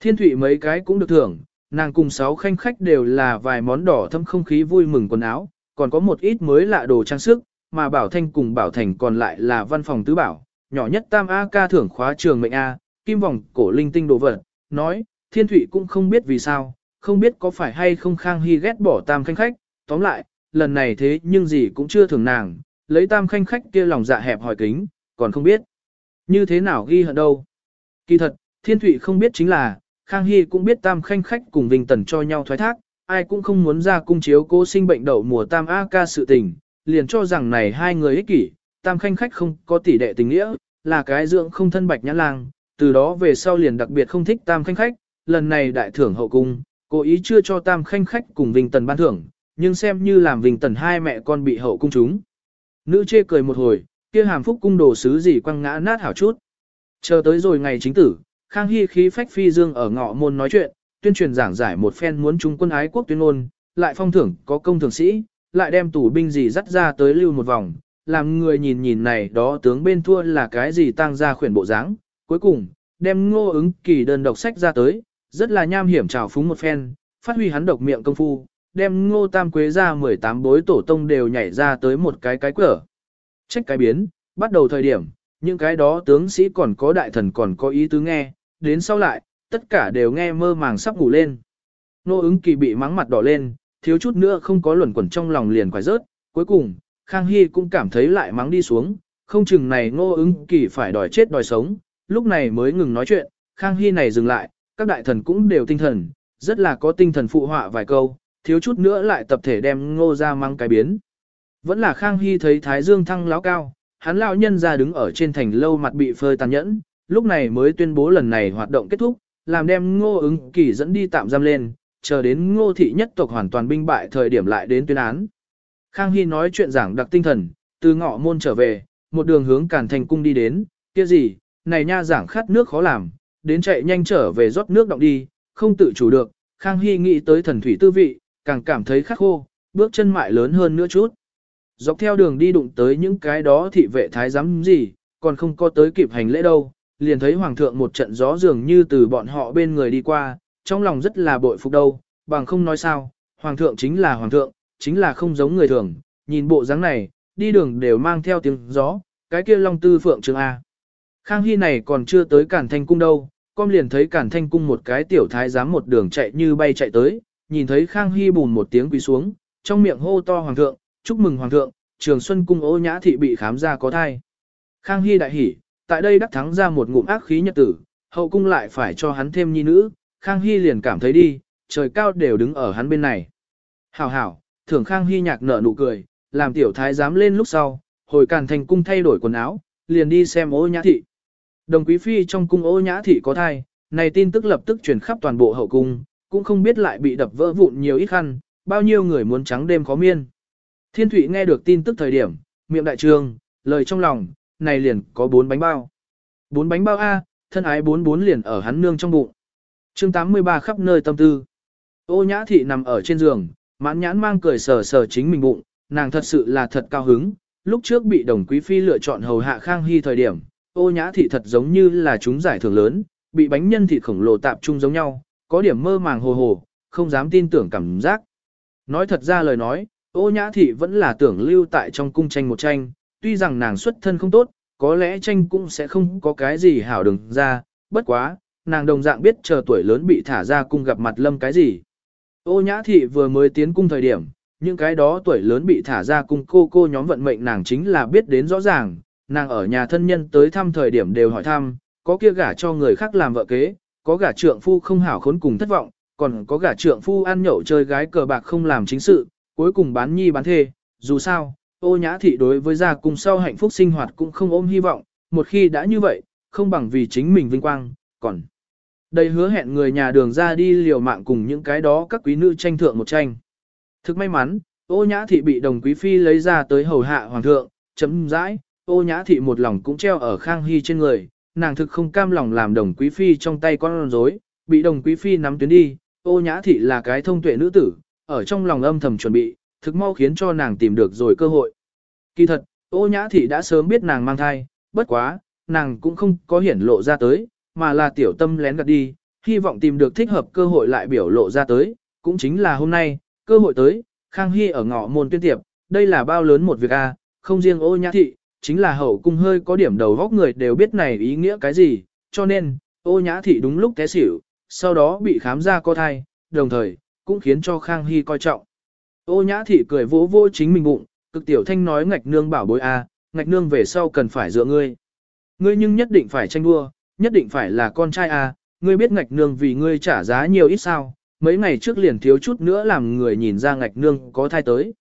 Thiên thủy mấy cái cũng được thưởng, nàng cùng sáu khanh khách đều là vài món đỏ thâm không khí vui mừng quần áo, còn có một ít mới lạ đồ trang sức, mà Bảo Thanh cùng Bảo Thành còn lại là văn phòng tứ bảo, nhỏ nhất tam A ca thưởng khóa trường mệnh A, kim vòng cổ linh tinh đồ vật, nói, thiên thủy cũng không biết vì sao, không biết có phải hay không khang hy ghét bỏ tam khanh khách, tóm lại, lần này thế nhưng gì cũng chưa thưởng nàng, lấy tam khanh khách kia lòng dạ hẹp hỏi kính, còn không biết. Như thế nào ghi hận đâu. Kỳ thật, thiên thủy không biết chính là, khang hy cũng biết tam khanh khách cùng vinh tần cho nhau thoái thác, ai cũng không muốn ra cung chiếu cố sinh bệnh đậu mùa tam A ca sự tình, liền cho rằng này hai người ích kỷ, tam khanh khách không có tỷ đệ tình nghĩa, là cái dưỡng không thân bạch nhã lang, từ đó về sau liền đặc biệt không thích tam khanh khách, lần này đại thưởng hậu cung, cố ý chưa cho tam khanh khách cùng Vinh Tần ban thưởng, nhưng xem như làm Vinh Tần hai mẹ con bị hậu cung chúng. Nữ chê cười một hồi, kia hàm phúc cung đồ sứ gì quăng ngã nát hảo chút. Chờ tới rồi ngày chính tử, Khang Hy khí phách phi dương ở ngọ môn nói chuyện, tuyên truyền giảng giải một phen muốn chúng quân ái quốc tuyên ngôn, lại phong thưởng có công thường sĩ, lại đem tù binh gì dắt ra tới lưu một vòng, làm người nhìn nhìn này đó tướng bên thua là cái gì tăng ra khuyển bộ dáng. Cuối cùng, đem ngô ứng kỳ đơn độc sách ra tới, rất là nham hiểm trào phúng một phen, phát huy hắn độc miệng công phu, đem ngô tam quế ra 18 bối tổ tông đều nhảy ra tới một cái cái cửa. Trách cái biến, bắt đầu thời điểm, những cái đó tướng sĩ còn có đại thần còn có ý tứ nghe, đến sau lại, tất cả đều nghe mơ màng sắp ngủ lên. Ngô ứng kỳ bị mắng mặt đỏ lên, thiếu chút nữa không có luẩn quẩn trong lòng liền quải rớt, cuối cùng, Khang Hy cũng cảm thấy lại mắng đi xuống, không chừng này ngô ứng kỳ phải đòi chết đòi sống, lúc này mới ngừng nói chuyện, Khang Hy này dừng lại, các đại thần cũng đều tinh thần, rất là có tinh thần phụ họa vài câu, thiếu chút nữa lại tập thể đem ngô ra mắng cái biến. Vẫn là Khang Hy thấy Thái Dương thăng láo cao, hắn lão nhân ra đứng ở trên thành lâu mặt bị phơi tàn nhẫn, lúc này mới tuyên bố lần này hoạt động kết thúc, làm đem ngô ứng kỳ dẫn đi tạm giam lên, chờ đến ngô thị nhất tộc hoàn toàn binh bại thời điểm lại đến tuyên án. Khang Hy nói chuyện giảng đặc tinh thần, từ ngọ môn trở về, một đường hướng cản thành cung đi đến, kia gì, này nha giảng khát nước khó làm, đến chạy nhanh trở về rót nước động đi, không tự chủ được, Khang Hy nghĩ tới thần thủy tư vị, càng cảm thấy khát khô, bước chân mại lớn hơn nữa chút. Dọc theo đường đi đụng tới những cái đó thị vệ thái giám gì, còn không có tới kịp hành lễ đâu, liền thấy hoàng thượng một trận gió dường như từ bọn họ bên người đi qua, trong lòng rất là bội phục đâu, bằng không nói sao, hoàng thượng chính là hoàng thượng, chính là không giống người thường, nhìn bộ dáng này, đi đường đều mang theo tiếng gió, cái kia long tư phượng trường A. Khang Hy này còn chưa tới cản thanh cung đâu, con liền thấy cản thanh cung một cái tiểu thái giám một đường chạy như bay chạy tới, nhìn thấy Khang Hy bùn một tiếng quỳ xuống, trong miệng hô to hoàng thượng, chúc mừng hoàng thượng, trường xuân cung ô nhã thị bị khám ra có thai. Khang Hy đại hỉ, tại đây đắc thắng ra một ngụm ác khí nhật tử, hậu cung lại phải cho hắn thêm nhi nữ, Khang Hy liền cảm thấy đi, trời cao đều đứng ở hắn bên này. Hảo hảo, thưởng Khang Hy nhạc nở nụ cười, làm tiểu thái giám lên lúc sau, hồi càn thành cung thay đổi quần áo, liền đi xem ô nhã thị. Đồng quý phi trong cung ô nhã thị có thai, này tin tức lập tức truyền khắp toàn bộ hậu cung, cũng không biết lại bị đập vỡ vụn nhiều ít khăn, bao nhiêu người muốn trắng đêm khó miên. Thiên Thụy nghe được tin tức thời điểm, miệng đại trường, lời trong lòng, này liền có bốn bánh bao. Bốn bánh bao A, thân ái bốn bốn liền ở hắn nương trong bụng chương 83 khắp nơi tâm tư. Ô nhã thị nằm ở trên giường, mãn nhãn mang cười sờ sờ chính mình bụng, nàng thật sự là thật cao hứng. Lúc trước bị đồng quý phi lựa chọn hầu hạ khang hy thời điểm, ô nhã thị thật giống như là chúng giải thưởng lớn, bị bánh nhân thịt khổng lồ tạp chung giống nhau, có điểm mơ màng hồ hồ, không dám tin tưởng cảm giác. Nói thật ra lời nói, ô nhã thị vẫn là tưởng lưu tại trong cung tranh một tranh, tuy rằng nàng xuất thân không tốt, có lẽ tranh cũng sẽ không có cái gì hảo đừng ra, bất quá, nàng đồng dạng biết chờ tuổi lớn bị thả ra cung gặp mặt lâm cái gì. Ô nhã thị vừa mới tiến cung thời điểm, những cái đó tuổi lớn bị thả ra cung cô cô nhóm vận mệnh nàng chính là biết đến rõ ràng, nàng ở nhà thân nhân tới thăm thời điểm đều hỏi thăm, có kia gả cho người khác làm vợ kế, có gả trượng phu không hảo khốn cùng thất vọng, còn có gả trượng phu ăn nhậu chơi gái cờ bạc không làm chính sự, cuối cùng bán nhi bán thê, dù sao, ô nhã thị đối với gia cung sau hạnh phúc sinh hoạt cũng không ôm hy vọng, một khi đã như vậy, không bằng vì chính mình vinh quang, còn đây hứa hẹn người nhà đường ra đi liều mạng cùng những cái đó các quý nữ tranh thượng một tranh. Thực may mắn, ô nhã thị bị đồng quý phi lấy ra tới hầu hạ hoàng thượng, chấm dãi, ô nhã thị một lòng cũng treo ở khang hy trên người, nàng thực không cam lòng làm đồng quý phi trong tay con rối, bị đồng quý phi nắm tuyến đi, ô nhã thị là cái thông tuệ nữ tử, ở trong lòng âm thầm chuẩn bị, thực mau khiến cho nàng tìm được rồi cơ hội. Kỳ thật, ô nhã thị đã sớm biết nàng mang thai, bất quá, nàng cũng không có hiển lộ ra tới, mà là tiểu tâm lén gạt đi, hy vọng tìm được thích hợp cơ hội lại biểu lộ ra tới, cũng chính là hôm nay, cơ hội tới, Khang Hy ở ngõ môn tuyên tiệp, đây là bao lớn một việc a, không riêng ô nhã thị, chính là hậu cung hơi có điểm đầu góc người đều biết này ý nghĩa cái gì, cho nên, ô nhã thị đúng lúc té xỉu, sau đó bị khám ra có thai, đồng thời, cũng khiến cho Khang Hy coi trọng. Ô nhã thị cười vỗ vỗ chính mình bụng, cực tiểu thanh nói ngạch nương bảo bối a, ngạch nương về sau cần phải dựa ngươi. Ngươi nhưng nhất định phải tranh đua, nhất định phải là con trai à? ngươi biết ngạch nương vì ngươi trả giá nhiều ít sao, mấy ngày trước liền thiếu chút nữa làm người nhìn ra ngạch nương có thai tới.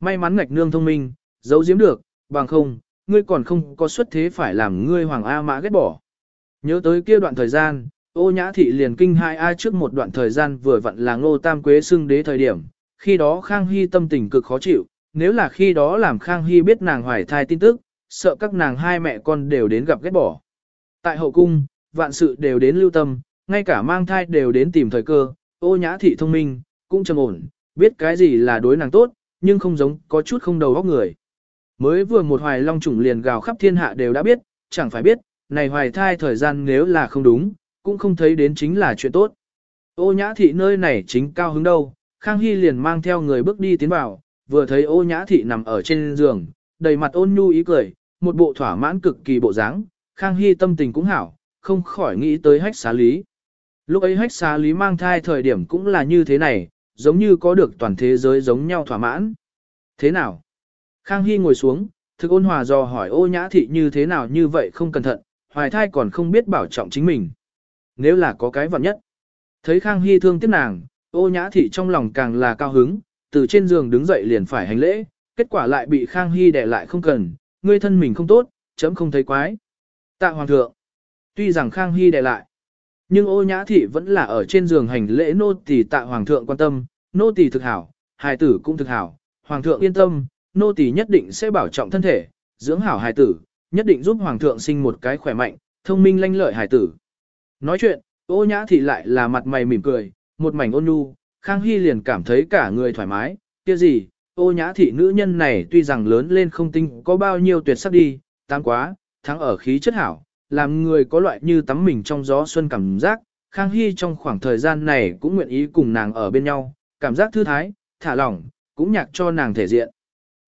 May mắn ngạch nương thông minh, giấu giếm được, bằng không, ngươi còn không có xuất thế phải làm ngươi hoàng A mã ghét bỏ. Nhớ tới kia đoạn thời gian, ô nhã thị liền kinh hai A trước một đoạn thời gian vừa vặn là ngô tam quế xưng đế thời điểm, khi đó Khang Hy tâm tình cực khó chịu, nếu là khi đó làm Khang Hy biết nàng hoài thai tin tức, sợ các nàng hai mẹ con đều đến gặp ghét bỏ. Tại hậu cung, vạn sự đều đến lưu tâm, ngay cả mang thai đều đến tìm thời cơ, ô nhã thị thông minh, cũng trầm ổn, biết cái gì là đối nàng tốt, nhưng không giống có chút không đầu óc người. Mới vừa một hoài long trùng liền gào khắp thiên hạ đều đã biết, chẳng phải biết, này hoài thai thời gian nếu là không đúng, cũng không thấy đến chính là chuyện tốt. Ô nhã thị nơi này chính cao hứng đâu, Khang Hy liền mang theo người bước đi tiến vào, vừa thấy ô nhã thị nằm ở trên giường, đầy mặt ôn nhu ý cười, một bộ thỏa mãn cực kỳ bộ dáng, Khang Hy tâm tình cũng hảo, không khỏi nghĩ tới hách xá lý. Lúc ấy hách xá lý mang thai thời điểm cũng là như thế này, giống như có được toàn thế giới giống nhau thỏa mãn. Thế nào? Khang Hy ngồi xuống, thực ôn hòa dò hỏi ô nhã thị như thế nào như vậy không cẩn thận, hoài thai còn không biết bảo trọng chính mình. Nếu là có cái vật nhất. Thấy Khang Hy thương tiếc nàng, ô nhã thị trong lòng càng là cao hứng, từ trên giường đứng dậy liền phải hành lễ, kết quả lại bị Khang Hy đè lại không cần, ngươi thân mình không tốt, chấm không thấy quái. Tạ Hoàng thượng. Tuy rằng Khang Hy đè lại, nhưng ô nhã thị vẫn là ở trên giường hành lễ nô tỳ tạ Hoàng thượng quan tâm, nô tỳ thực hảo, hài tử cũng thực hảo, Hoàng thượng yên tâm, nô tỳ nhất định sẽ bảo trọng thân thể, dưỡng hảo hài tử, nhất định giúp Hoàng thượng sinh một cái khỏe mạnh, thông minh lanh lợi hài tử. Nói chuyện, ô nhã thị lại là mặt mày mỉm cười, một mảnh ôn nhu, Khang Hy liền cảm thấy cả người thoải mái, kia gì, ô nhã thị nữ nhân này tuy rằng lớn lên không tinh có bao nhiêu tuyệt sắc đi, tăng quá, thắng ở khí chất hảo, làm người có loại như tắm mình trong gió xuân cảm giác, Khang Hy trong khoảng thời gian này cũng nguyện ý cùng nàng ở bên nhau, cảm giác thư thái, thả lỏng, cũng nhạc cho nàng thể diện.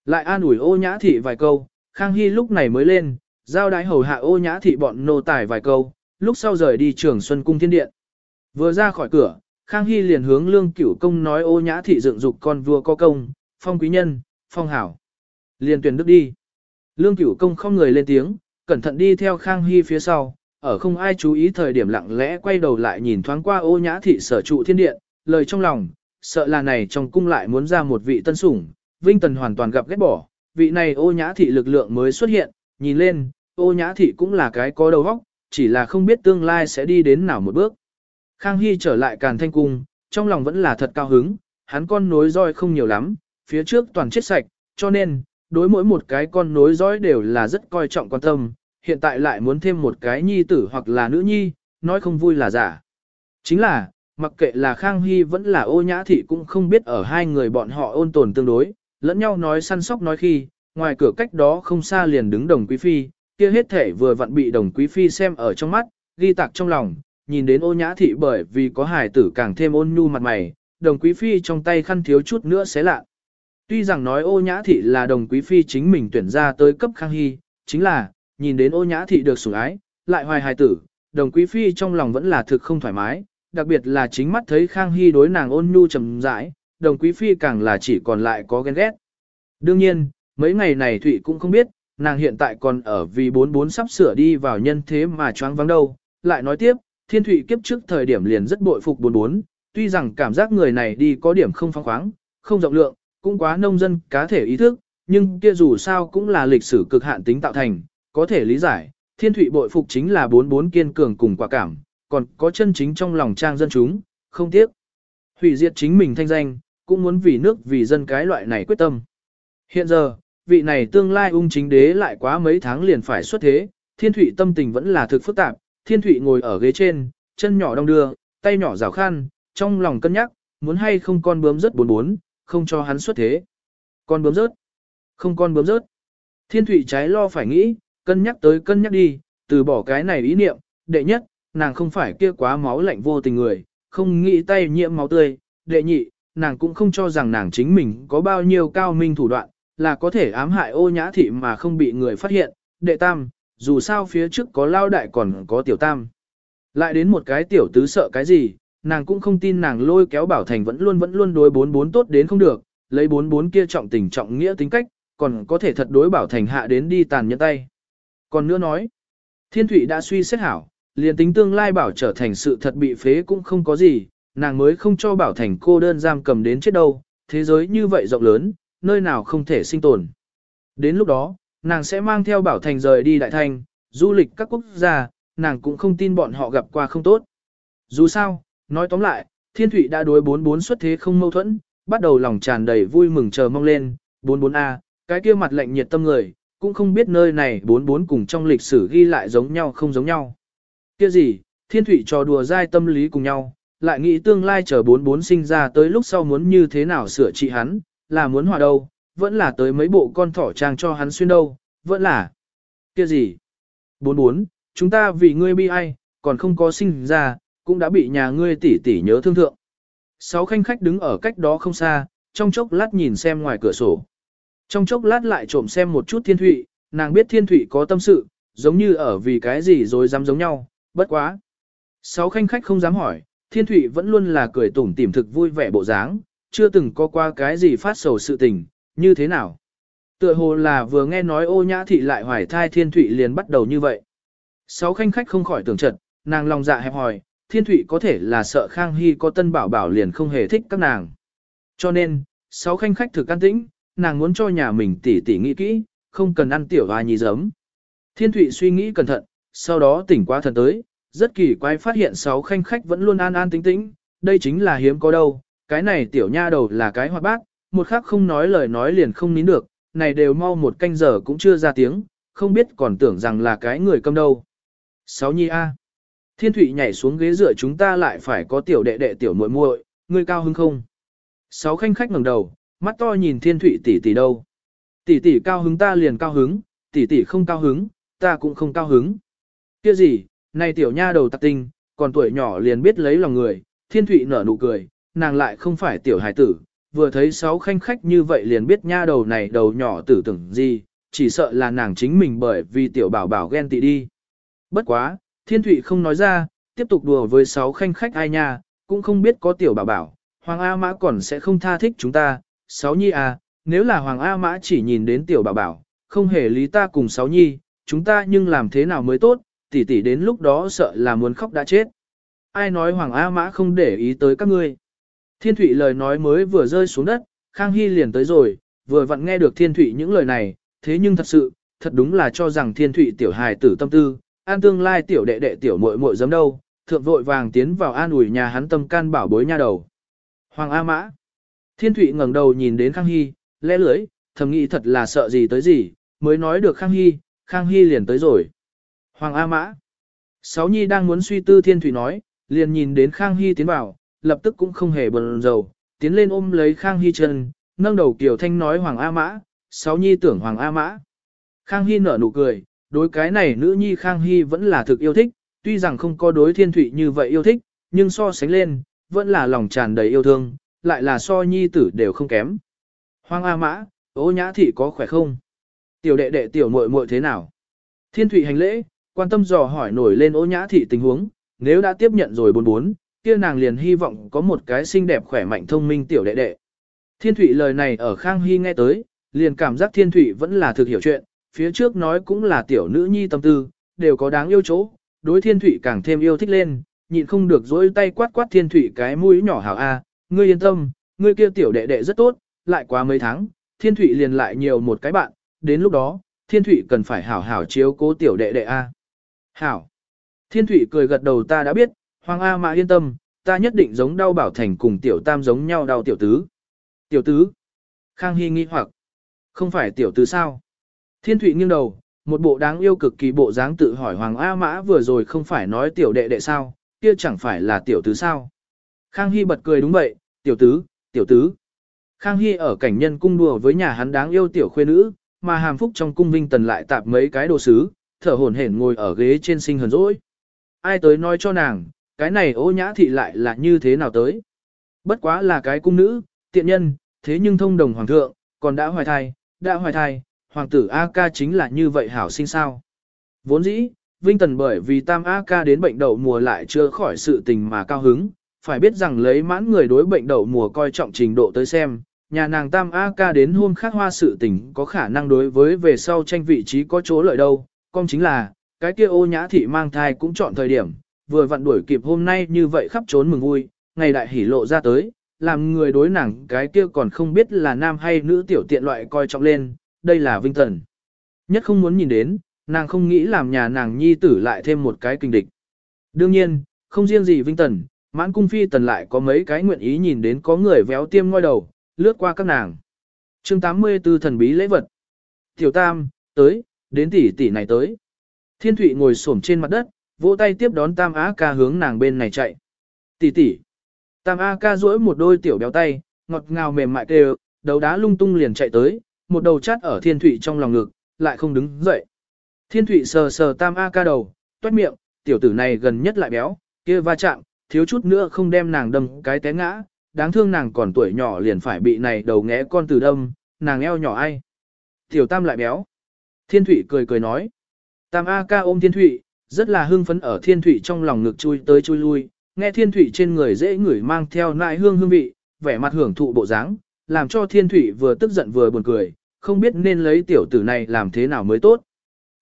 Lại an ủi ô nhã thị vài câu, Khang Hy lúc này mới lên, giao đái hầu hạ ô nhã thị bọn nô tài vài câu, lúc sau rời đi trường Xuân Cung Thiên Điện. Vừa ra khỏi cửa, Khang Hy liền hướng lương cửu công nói ô nhã thị dựng dục con vua có công, phong quý nhân, phong hảo. Liền tuyển đức đi. Lương cửu công không người lên tiếng, cẩn thận đi theo Khang Hy phía sau, ở không ai chú ý thời điểm lặng lẽ quay đầu lại nhìn thoáng qua ô nhã thị sở trụ thiên điện, lời trong lòng, sợ là này trong cung lại muốn ra một vị tân sủng, Vinh Tần hoàn toàn gặp ghét bỏ, vị này ô nhã thị lực lượng mới xuất hiện, nhìn lên, ô nhã thị cũng là cái có đầu óc, chỉ là không biết tương lai sẽ đi đến nào một bước. Khang Hy trở lại càn thanh cung, trong lòng vẫn là thật cao hứng, hắn con nối roi không nhiều lắm, phía trước toàn chết sạch, cho nên, đối mỗi một cái con nối dõi đều là rất coi trọng quan tâm, hiện tại lại muốn thêm một cái nhi tử hoặc là nữ nhi, nói không vui là giả. Chính là, mặc kệ là Khang Hy vẫn là ô nhã thị cũng không biết ở hai người bọn họ ôn tồn tương đối, lẫn nhau nói săn sóc nói khi, ngoài cửa cách đó không xa liền đứng đồng quý phi, kia hết thể vừa vặn bị đồng quý phi xem ở trong mắt, ghi tạc trong lòng, nhìn đến ô nhã thị bởi vì có hài tử càng thêm ôn nhu mặt mày, đồng quý phi trong tay khăn thiếu chút nữa xé lạ. Tuy rằng nói ô nhã thị là đồng quý phi chính mình tuyển ra tới cấp khang hy, chính là, nhìn đến ô nhã thị được sủng ái, lại hoài hài tử, đồng quý phi trong lòng vẫn là thực không thoải mái, đặc biệt là chính mắt thấy khang hy đối nàng ôn nhu trầm rãi, đồng quý phi càng là chỉ còn lại có ghen ghét. Đương nhiên, mấy ngày này Thụy cũng không biết, nàng hiện tại còn ở vì bốn bốn sắp sửa đi vào nhân thế mà choáng vắng đâu. Lại nói tiếp, thiên Thụy kiếp trước thời điểm liền rất bội phục bốn bốn, tuy rằng cảm giác người này đi có điểm không phóng khoáng, không rộng lượng, cũng quá nông dân cá thể ý thức, nhưng kia dù sao cũng là lịch sử cực hạn tính tạo thành, có thể lý giải, thiên thủy bội phục chính là bốn bốn kiên cường cùng quả cảm, còn có chân chính trong lòng trang dân chúng, không tiếc. Hủy diệt chính mình thanh danh, cũng muốn vì nước vì dân cái loại này quyết tâm. Hiện giờ, vị này tương lai ung chính đế lại quá mấy tháng liền phải xuất thế, thiên thủy tâm tình vẫn là thực phức tạp, thiên thủy ngồi ở ghế trên, chân nhỏ đong đưa, tay nhỏ rào khăn, trong lòng cân nhắc, muốn hay không con bướm rất bốn bốn, không cho hắn xuất thế. Con bướm rớt. Không con bướm rớt. Thiên thủy trái lo phải nghĩ, cân nhắc tới cân nhắc đi, từ bỏ cái này ý niệm, đệ nhất, nàng không phải kia quá máu lạnh vô tình người, không nghĩ tay nhiễm máu tươi, đệ nhị, nàng cũng không cho rằng nàng chính mình có bao nhiêu cao minh thủ đoạn, là có thể ám hại ô nhã thị mà không bị người phát hiện, đệ tam, dù sao phía trước có lao đại còn có tiểu tam. Lại đến một cái tiểu tứ sợ cái gì, nàng cũng không tin nàng lôi kéo Bảo Thành vẫn luôn vẫn luôn đối bốn bốn tốt đến không được, lấy bốn bốn kia trọng tình trọng nghĩa tính cách, còn có thể thật đối Bảo Thành hạ đến đi tàn nhẫn tay. Còn nữa nói, Thiên Thụy đã suy xét hảo, liền tính tương lai Bảo trở thành sự thật bị phế cũng không có gì, nàng mới không cho Bảo Thành cô đơn giam cầm đến chết đâu, thế giới như vậy rộng lớn, nơi nào không thể sinh tồn. Đến lúc đó, nàng sẽ mang theo Bảo Thành rời đi Đại Thành, du lịch các quốc gia, nàng cũng không tin bọn họ gặp qua không tốt. Dù sao, Nói tóm lại, Thiên Thụy đã đối 44 xuất thế không mâu thuẫn, bắt đầu lòng tràn đầy vui mừng chờ mong lên, 44A, cái kia mặt lạnh nhiệt tâm người, cũng không biết nơi này 44 cùng trong lịch sử ghi lại giống nhau không giống nhau. kia gì, thiên thủy trò đùa dai tâm lý cùng nhau, lại nghĩ tương lai chờ bốn bốn sinh ra tới lúc sau muốn như thế nào sửa trị hắn, là muốn hòa đâu, vẫn là tới mấy bộ con thỏ trang cho hắn xuyên đâu, vẫn là. kia gì? Bốn bốn, chúng ta vì ngươi bi ai, còn không có sinh ra, cũng đã bị nhà ngươi tỷ tỷ nhớ thương thượng. Sáu khanh khách đứng ở cách đó không xa, trong chốc lát nhìn xem ngoài cửa sổ. Trong chốc lát lại trộm xem một chút thiên thụy, nàng biết thiên thụy có tâm sự, giống như ở vì cái gì rồi dám giống nhau, bất quá. Sáu khanh khách không dám hỏi, thiên thụy vẫn luôn là cười tủm tỉm thực vui vẻ bộ dáng, chưa từng có qua cái gì phát sầu sự tình, như thế nào. Tựa hồ là vừa nghe nói ô nhã thị lại hoài thai thiên thụy liền bắt đầu như vậy. Sáu khanh khách không khỏi tưởng trật, nàng lòng dạ hẹp hòi, thiên thụy có thể là sợ Khang Hy có tân bảo bảo liền không hề thích các nàng. Cho nên, sáu khanh khách thực can tĩnh, nàng muốn cho nhà mình tỉ tỉ nghĩ kỹ, không cần ăn tiểu và nhì giấm. Thiên thụy suy nghĩ cẩn thận, sau đó tỉnh qua thần tới, rất kỳ quái phát hiện sáu khanh khách vẫn luôn an an tĩnh tĩnh, đây chính là hiếm có đâu, cái này tiểu nha đầu là cái hoa bác, một khắc không nói lời nói liền không nín được, này đều mau một canh giờ cũng chưa ra tiếng, không biết còn tưởng rằng là cái người câm đâu. Sáu nhi A. Thiên Thụy nhảy xuống ghế dựa chúng ta lại phải có tiểu đệ đệ tiểu muội muội, ngươi cao hứng không? Sáu khanh khách ngẩng đầu, mắt to nhìn Thiên Thụy tỷ tỷ đâu. Tỷ tỷ cao hứng ta liền cao hứng, tỷ tỷ không cao hứng, ta cũng không cao hứng. Kia gì, này tiểu nha đầu tạc tinh, còn tuổi nhỏ liền biết lấy lòng người, Thiên Thụy nở nụ cười, nàng lại không phải tiểu hài tử, vừa thấy sáu khanh khách như vậy liền biết nha đầu này đầu nhỏ tử tưởng gì, chỉ sợ là nàng chính mình bởi vì tiểu bảo bảo ghen tị đi. Bất quá, thiên thụy không nói ra, tiếp tục đùa với sáu khanh khách ai nha, cũng không biết có tiểu bảo bảo, Hoàng A Mã còn sẽ không tha thích chúng ta, sáu nhi à, nếu là Hoàng A Mã chỉ nhìn đến tiểu bảo bảo, không hề lý ta cùng sáu nhi, chúng ta nhưng làm thế nào mới tốt, tỷ tỷ đến lúc đó sợ là muốn khóc đã chết. Ai nói Hoàng A Mã không để ý tới các ngươi. Thiên Thụy lời nói mới vừa rơi xuống đất, Khang Hy liền tới rồi, vừa vặn nghe được Thiên Thụy những lời này, thế nhưng thật sự, thật đúng là cho rằng Thiên Thụy tiểu hài tử tâm tư, an tương lai tiểu đệ đệ tiểu muội muội giấm đâu, thượng vội vàng tiến vào an ủi nhà hắn tâm can bảo bối nha đầu. Hoàng A Mã. Thiên Thụy ngẩng đầu nhìn đến Khang Hy, lẽ lưỡi, thầm nghĩ thật là sợ gì tới gì, mới nói được Khang Hy, Khang Hy liền tới rồi. Hoàng A Mã. Sáu Nhi đang muốn suy tư Thiên Thụy nói, liền nhìn đến Khang Hy tiến vào, lập tức cũng không hề bần dầu, tiến lên ôm lấy Khang Hy chân, nâng đầu Kiều Thanh nói Hoàng A Mã, Sáu Nhi tưởng Hoàng A Mã. Khang Hy nở nụ cười, đối cái này nữ nhi Khang Hy vẫn là thực yêu thích, tuy rằng không có đối thiên thủy như vậy yêu thích, nhưng so sánh lên, vẫn là lòng tràn đầy yêu thương, lại là so nhi tử đều không kém. hoang A Mã, ô nhã thị có khỏe không? Tiểu đệ đệ tiểu muội muội thế nào? Thiên thủy hành lễ, quan tâm dò hỏi nổi lên ô nhã thị tình huống, nếu đã tiếp nhận rồi bốn bốn, kia nàng liền hy vọng có một cái xinh đẹp khỏe mạnh thông minh tiểu đệ đệ. Thiên thủy lời này ở Khang Hy nghe tới, liền cảm giác thiên thủy vẫn là thực hiểu chuyện, phía trước nói cũng là tiểu nữ nhi tâm tư, đều có đáng yêu chỗ, đối thiên thủy càng thêm yêu thích lên, nhịn không được dối tay quát quát thiên thủy cái mũi nhỏ hảo a, ngươi yên tâm, ngươi kia tiểu đệ đệ rất tốt, lại quá mấy tháng, thiên thủy liền lại nhiều một cái bạn, đến lúc đó, thiên thủy cần phải hảo hảo chiếu cố tiểu đệ đệ a. Hảo. Thiên thủy cười gật đầu ta đã biết, Hoàng A mà yên tâm, ta nhất định giống đau bảo thành cùng tiểu tam giống nhau đau tiểu tứ. Tiểu tứ. Khang Hy nghi hoặc. Không phải tiểu tứ sao? Thiên Thụy nghiêng đầu, một bộ đáng yêu cực kỳ bộ dáng tự hỏi Hoàng A Mã vừa rồi không phải nói tiểu đệ đệ sao, kia chẳng phải là tiểu tứ sao. Khang Hy bật cười đúng vậy, tiểu tứ, tiểu tứ. Khang Hy ở cảnh nhân cung đùa với nhà hắn đáng yêu tiểu khuê nữ, mà hàm phúc trong cung vinh tần lại tạp mấy cái đồ sứ, thở hổn hển ngồi ở ghế trên sinh hờn rỗi. Ai tới nói cho nàng, cái này ô nhã thị lại là như thế nào tới. Bất quá là cái cung nữ, tiện nhân, thế nhưng thông đồng hoàng thượng, còn đã hoài thai, đã hoài thai, hoàng tử A ca chính là như vậy hảo sinh sao. Vốn dĩ, Vinh Tần bởi vì tam A ca đến bệnh đậu mùa lại chưa khỏi sự tình mà cao hứng, phải biết rằng lấy mãn người đối bệnh đậu mùa coi trọng trình độ tới xem, nhà nàng tam A ca đến hôm khác hoa sự tình có khả năng đối với về sau tranh vị trí có chỗ lợi đâu, con chính là, cái kia ô nhã thị mang thai cũng chọn thời điểm, vừa vặn đuổi kịp hôm nay như vậy khắp trốn mừng vui, ngày đại hỉ lộ ra tới, làm người đối nàng cái kia còn không biết là nam hay nữ tiểu tiện loại coi trọng lên, đây là Vinh Tần. Nhất không muốn nhìn đến, nàng không nghĩ làm nhà nàng nhi tử lại thêm một cái kinh địch. Đương nhiên, không riêng gì Vinh Tần, mãn cung phi tần lại có mấy cái nguyện ý nhìn đến có người véo tiêm ngoi đầu, lướt qua các nàng. chương 84 thần bí lễ vật. Tiểu Tam, tới, đến tỷ tỷ này tới. Thiên Thụy ngồi xổm trên mặt đất, vỗ tay tiếp đón Tam á ca hướng nàng bên này chạy. Tỷ tỷ. Tam A ca duỗi một đôi tiểu béo tay, ngọt ngào mềm mại kêu, đầu đá lung tung liền chạy tới, một đầu chát ở thiên thụy trong lòng ngực, lại không đứng dậy. Thiên thụy sờ sờ Tam A ca đầu, toát miệng, tiểu tử này gần nhất lại béo, kia va chạm, thiếu chút nữa không đem nàng đâm cái té ngã, đáng thương nàng còn tuổi nhỏ liền phải bị này đầu ngẽ con từ đâm, nàng eo nhỏ ai. Tiểu Tam lại béo. Thiên Thụy cười cười nói. Tam A ca ôm Thiên Thụy, rất là hưng phấn ở Thiên Thụy trong lòng ngực chui tới chui lui, nghe Thiên Thụy trên người dễ ngửi mang theo nại hương hương vị, vẻ mặt hưởng thụ bộ dáng, làm cho Thiên Thụy vừa tức giận vừa buồn cười, không biết nên lấy tiểu tử này làm thế nào mới tốt.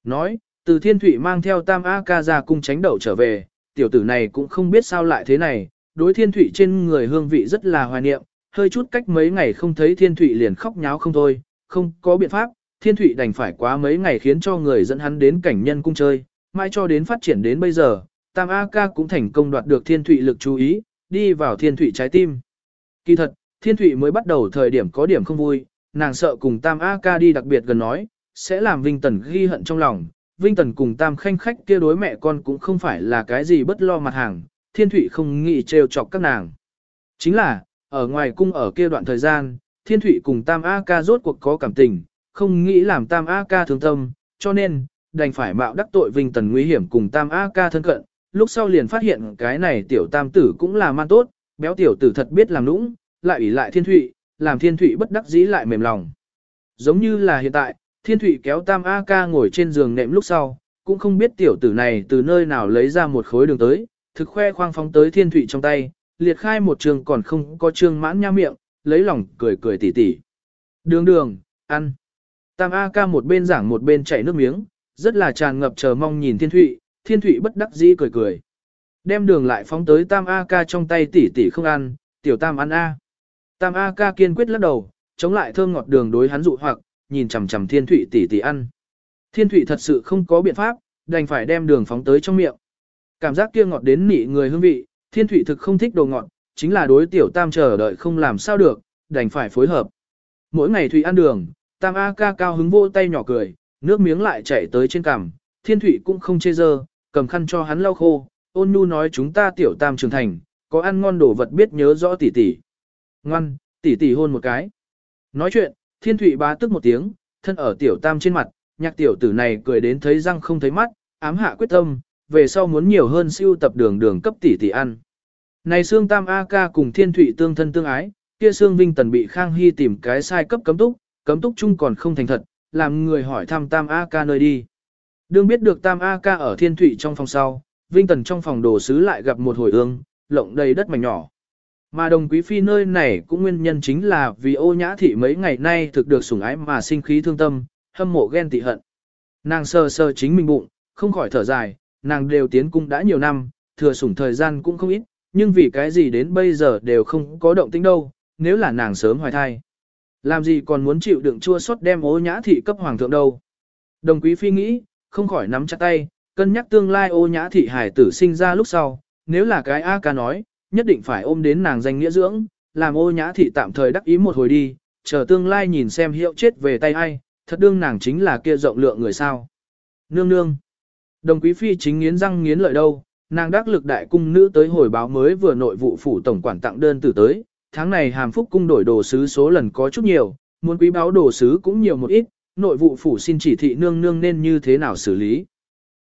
Nói, từ Thiên Thụy mang theo Tam A ca ra cung tránh đậu trở về, tiểu tử này cũng không biết sao lại thế này, đối Thiên Thụy trên người hương vị rất là hoài niệm, hơi chút cách mấy ngày không thấy Thiên Thụy liền khóc nháo không thôi, không có biện pháp, Thiên Thụy đành phải quá mấy ngày khiến cho người dẫn hắn đến cảnh nhân cung chơi, mãi cho đến phát triển đến bây giờ, Tam A ca cũng thành công đoạt được Thiên Thụy lực chú ý, đi vào Thiên Thụy trái tim. Kỳ thật, Thiên Thụy mới bắt đầu thời điểm có điểm không vui, nàng sợ cùng Tam A ca đi đặc biệt gần nói, sẽ làm Vinh Tần ghi hận trong lòng. Vinh Tần cùng Tam Khanh khách kia đối mẹ con cũng không phải là cái gì bất lo mặt hàng, Thiên Thụy không nghĩ trêu chọc các nàng. Chính là, ở ngoài cung ở kia đoạn thời gian, Thiên Thụy cùng Tam A ca rốt cuộc có cảm tình, không nghĩ làm Tam A ca thương tâm, cho nên, đành phải mạo đắc tội Vinh Tần nguy hiểm cùng Tam A ca thân cận, lúc sau liền phát hiện cái này tiểu tam tử cũng là man tốt, béo tiểu tử thật biết làm nũng, lại ủy lại Thiên Thụy, làm Thiên Thụy bất đắc dĩ lại mềm lòng. Giống như là hiện tại, Thiên Thụy kéo Tam A ca ngồi trên giường nệm lúc sau, cũng không biết tiểu tử này từ nơi nào lấy ra một khối đường tới, thực khoe khoang phóng tới Thiên Thụy trong tay, liệt khai một trường còn không có trương mãn nha miệng, lấy lòng cười cười tỉ tỉ. Đường đường, ăn. Tam A ca một bên giảng một bên chảy nước miếng, rất là tràn ngập chờ mong nhìn Thiên Thụy, Thiên Thụy bất đắc dĩ cười cười. Đem đường lại phóng tới Tam A ca trong tay tỉ tỉ không ăn, tiểu Tam ăn A. Tam A ca kiên quyết lắc đầu, chống lại thơm ngọt đường đối hắn dụ hoặc, nhìn chằm chằm Thiên Thụy tỷ tỷ ăn. Thiên Thụy thật sự không có biện pháp, đành phải đem đường phóng tới trong miệng. Cảm giác kia ngọt đến nị người hương vị, Thiên Thụy thực không thích đồ ngọt, chính là đối tiểu Tam chờ đợi không làm sao được, đành phải phối hợp. Mỗi ngày Thụy ăn đường, Tam A ca cao hứng vỗ tay nhỏ cười, nước miếng lại chảy tới trên cằm, Thiên Thụy cũng không chê dơ, cầm khăn cho hắn lau khô, ôn nhu nói chúng ta tiểu Tam trưởng thành, có ăn ngon đồ vật biết nhớ rõ tỉ tỉ. Ngoan, tỉ tỉ hôn một cái. Nói chuyện, Thiên Thụy bá tức một tiếng, thân ở tiểu Tam trên mặt, nhạc tiểu tử này cười đến thấy răng không thấy mắt, ám hạ quyết tâm, về sau muốn nhiều hơn siêu tập đường đường cấp tỷ tỷ ăn. Này xương Tam A ca cùng Thiên Thụy tương thân tương ái, kia xương Vinh Tần bị Khang Hy tìm cái sai cấp cấm túc, cấm túc chung còn không thành thật, làm người hỏi thăm Tam A ca nơi đi. Đương biết được Tam A ca ở Thiên Thụy trong phòng sau, Vinh Tần trong phòng đồ sứ lại gặp một hồi ương, lộng đầy đất mảnh nhỏ. Mà đồng quý phi nơi này cũng nguyên nhân chính là vì ô nhã thị mấy ngày nay thực được sủng ái mà sinh khí thương tâm, hâm mộ ghen tị hận. Nàng sờ sờ chính mình bụng, không khỏi thở dài, nàng đều tiến cung đã nhiều năm, thừa sủng thời gian cũng không ít, nhưng vì cái gì đến bây giờ đều không có động tĩnh đâu, nếu là nàng sớm hoài thai. Làm gì còn muốn chịu đựng chua xót đem ô nhã thị cấp hoàng thượng đâu. Đồng quý phi nghĩ, không khỏi nắm chặt tay, cân nhắc tương lai ô nhã thị hải tử sinh ra lúc sau, nếu là cái A ca nói, nhất định phải ôm đến nàng danh nghĩa dưỡng, làm ô nhã thị tạm thời đắc ý một hồi đi, chờ tương lai nhìn xem hiệu chết về tay ai, thật đương nàng chính là kia rộng lượng người sao. Nương nương. Đồng quý phi chính nghiến răng nghiến lợi đâu, nàng đắc lực đại cung nữ tới hồi báo mới vừa nội vụ phủ tổng quản tặng đơn từ tới, tháng này hàm phúc cung đổi đồ sứ số lần có chút nhiều, muốn quý báo đồ sứ cũng nhiều một ít, nội vụ phủ xin chỉ thị nương nương nên như thế nào xử lý.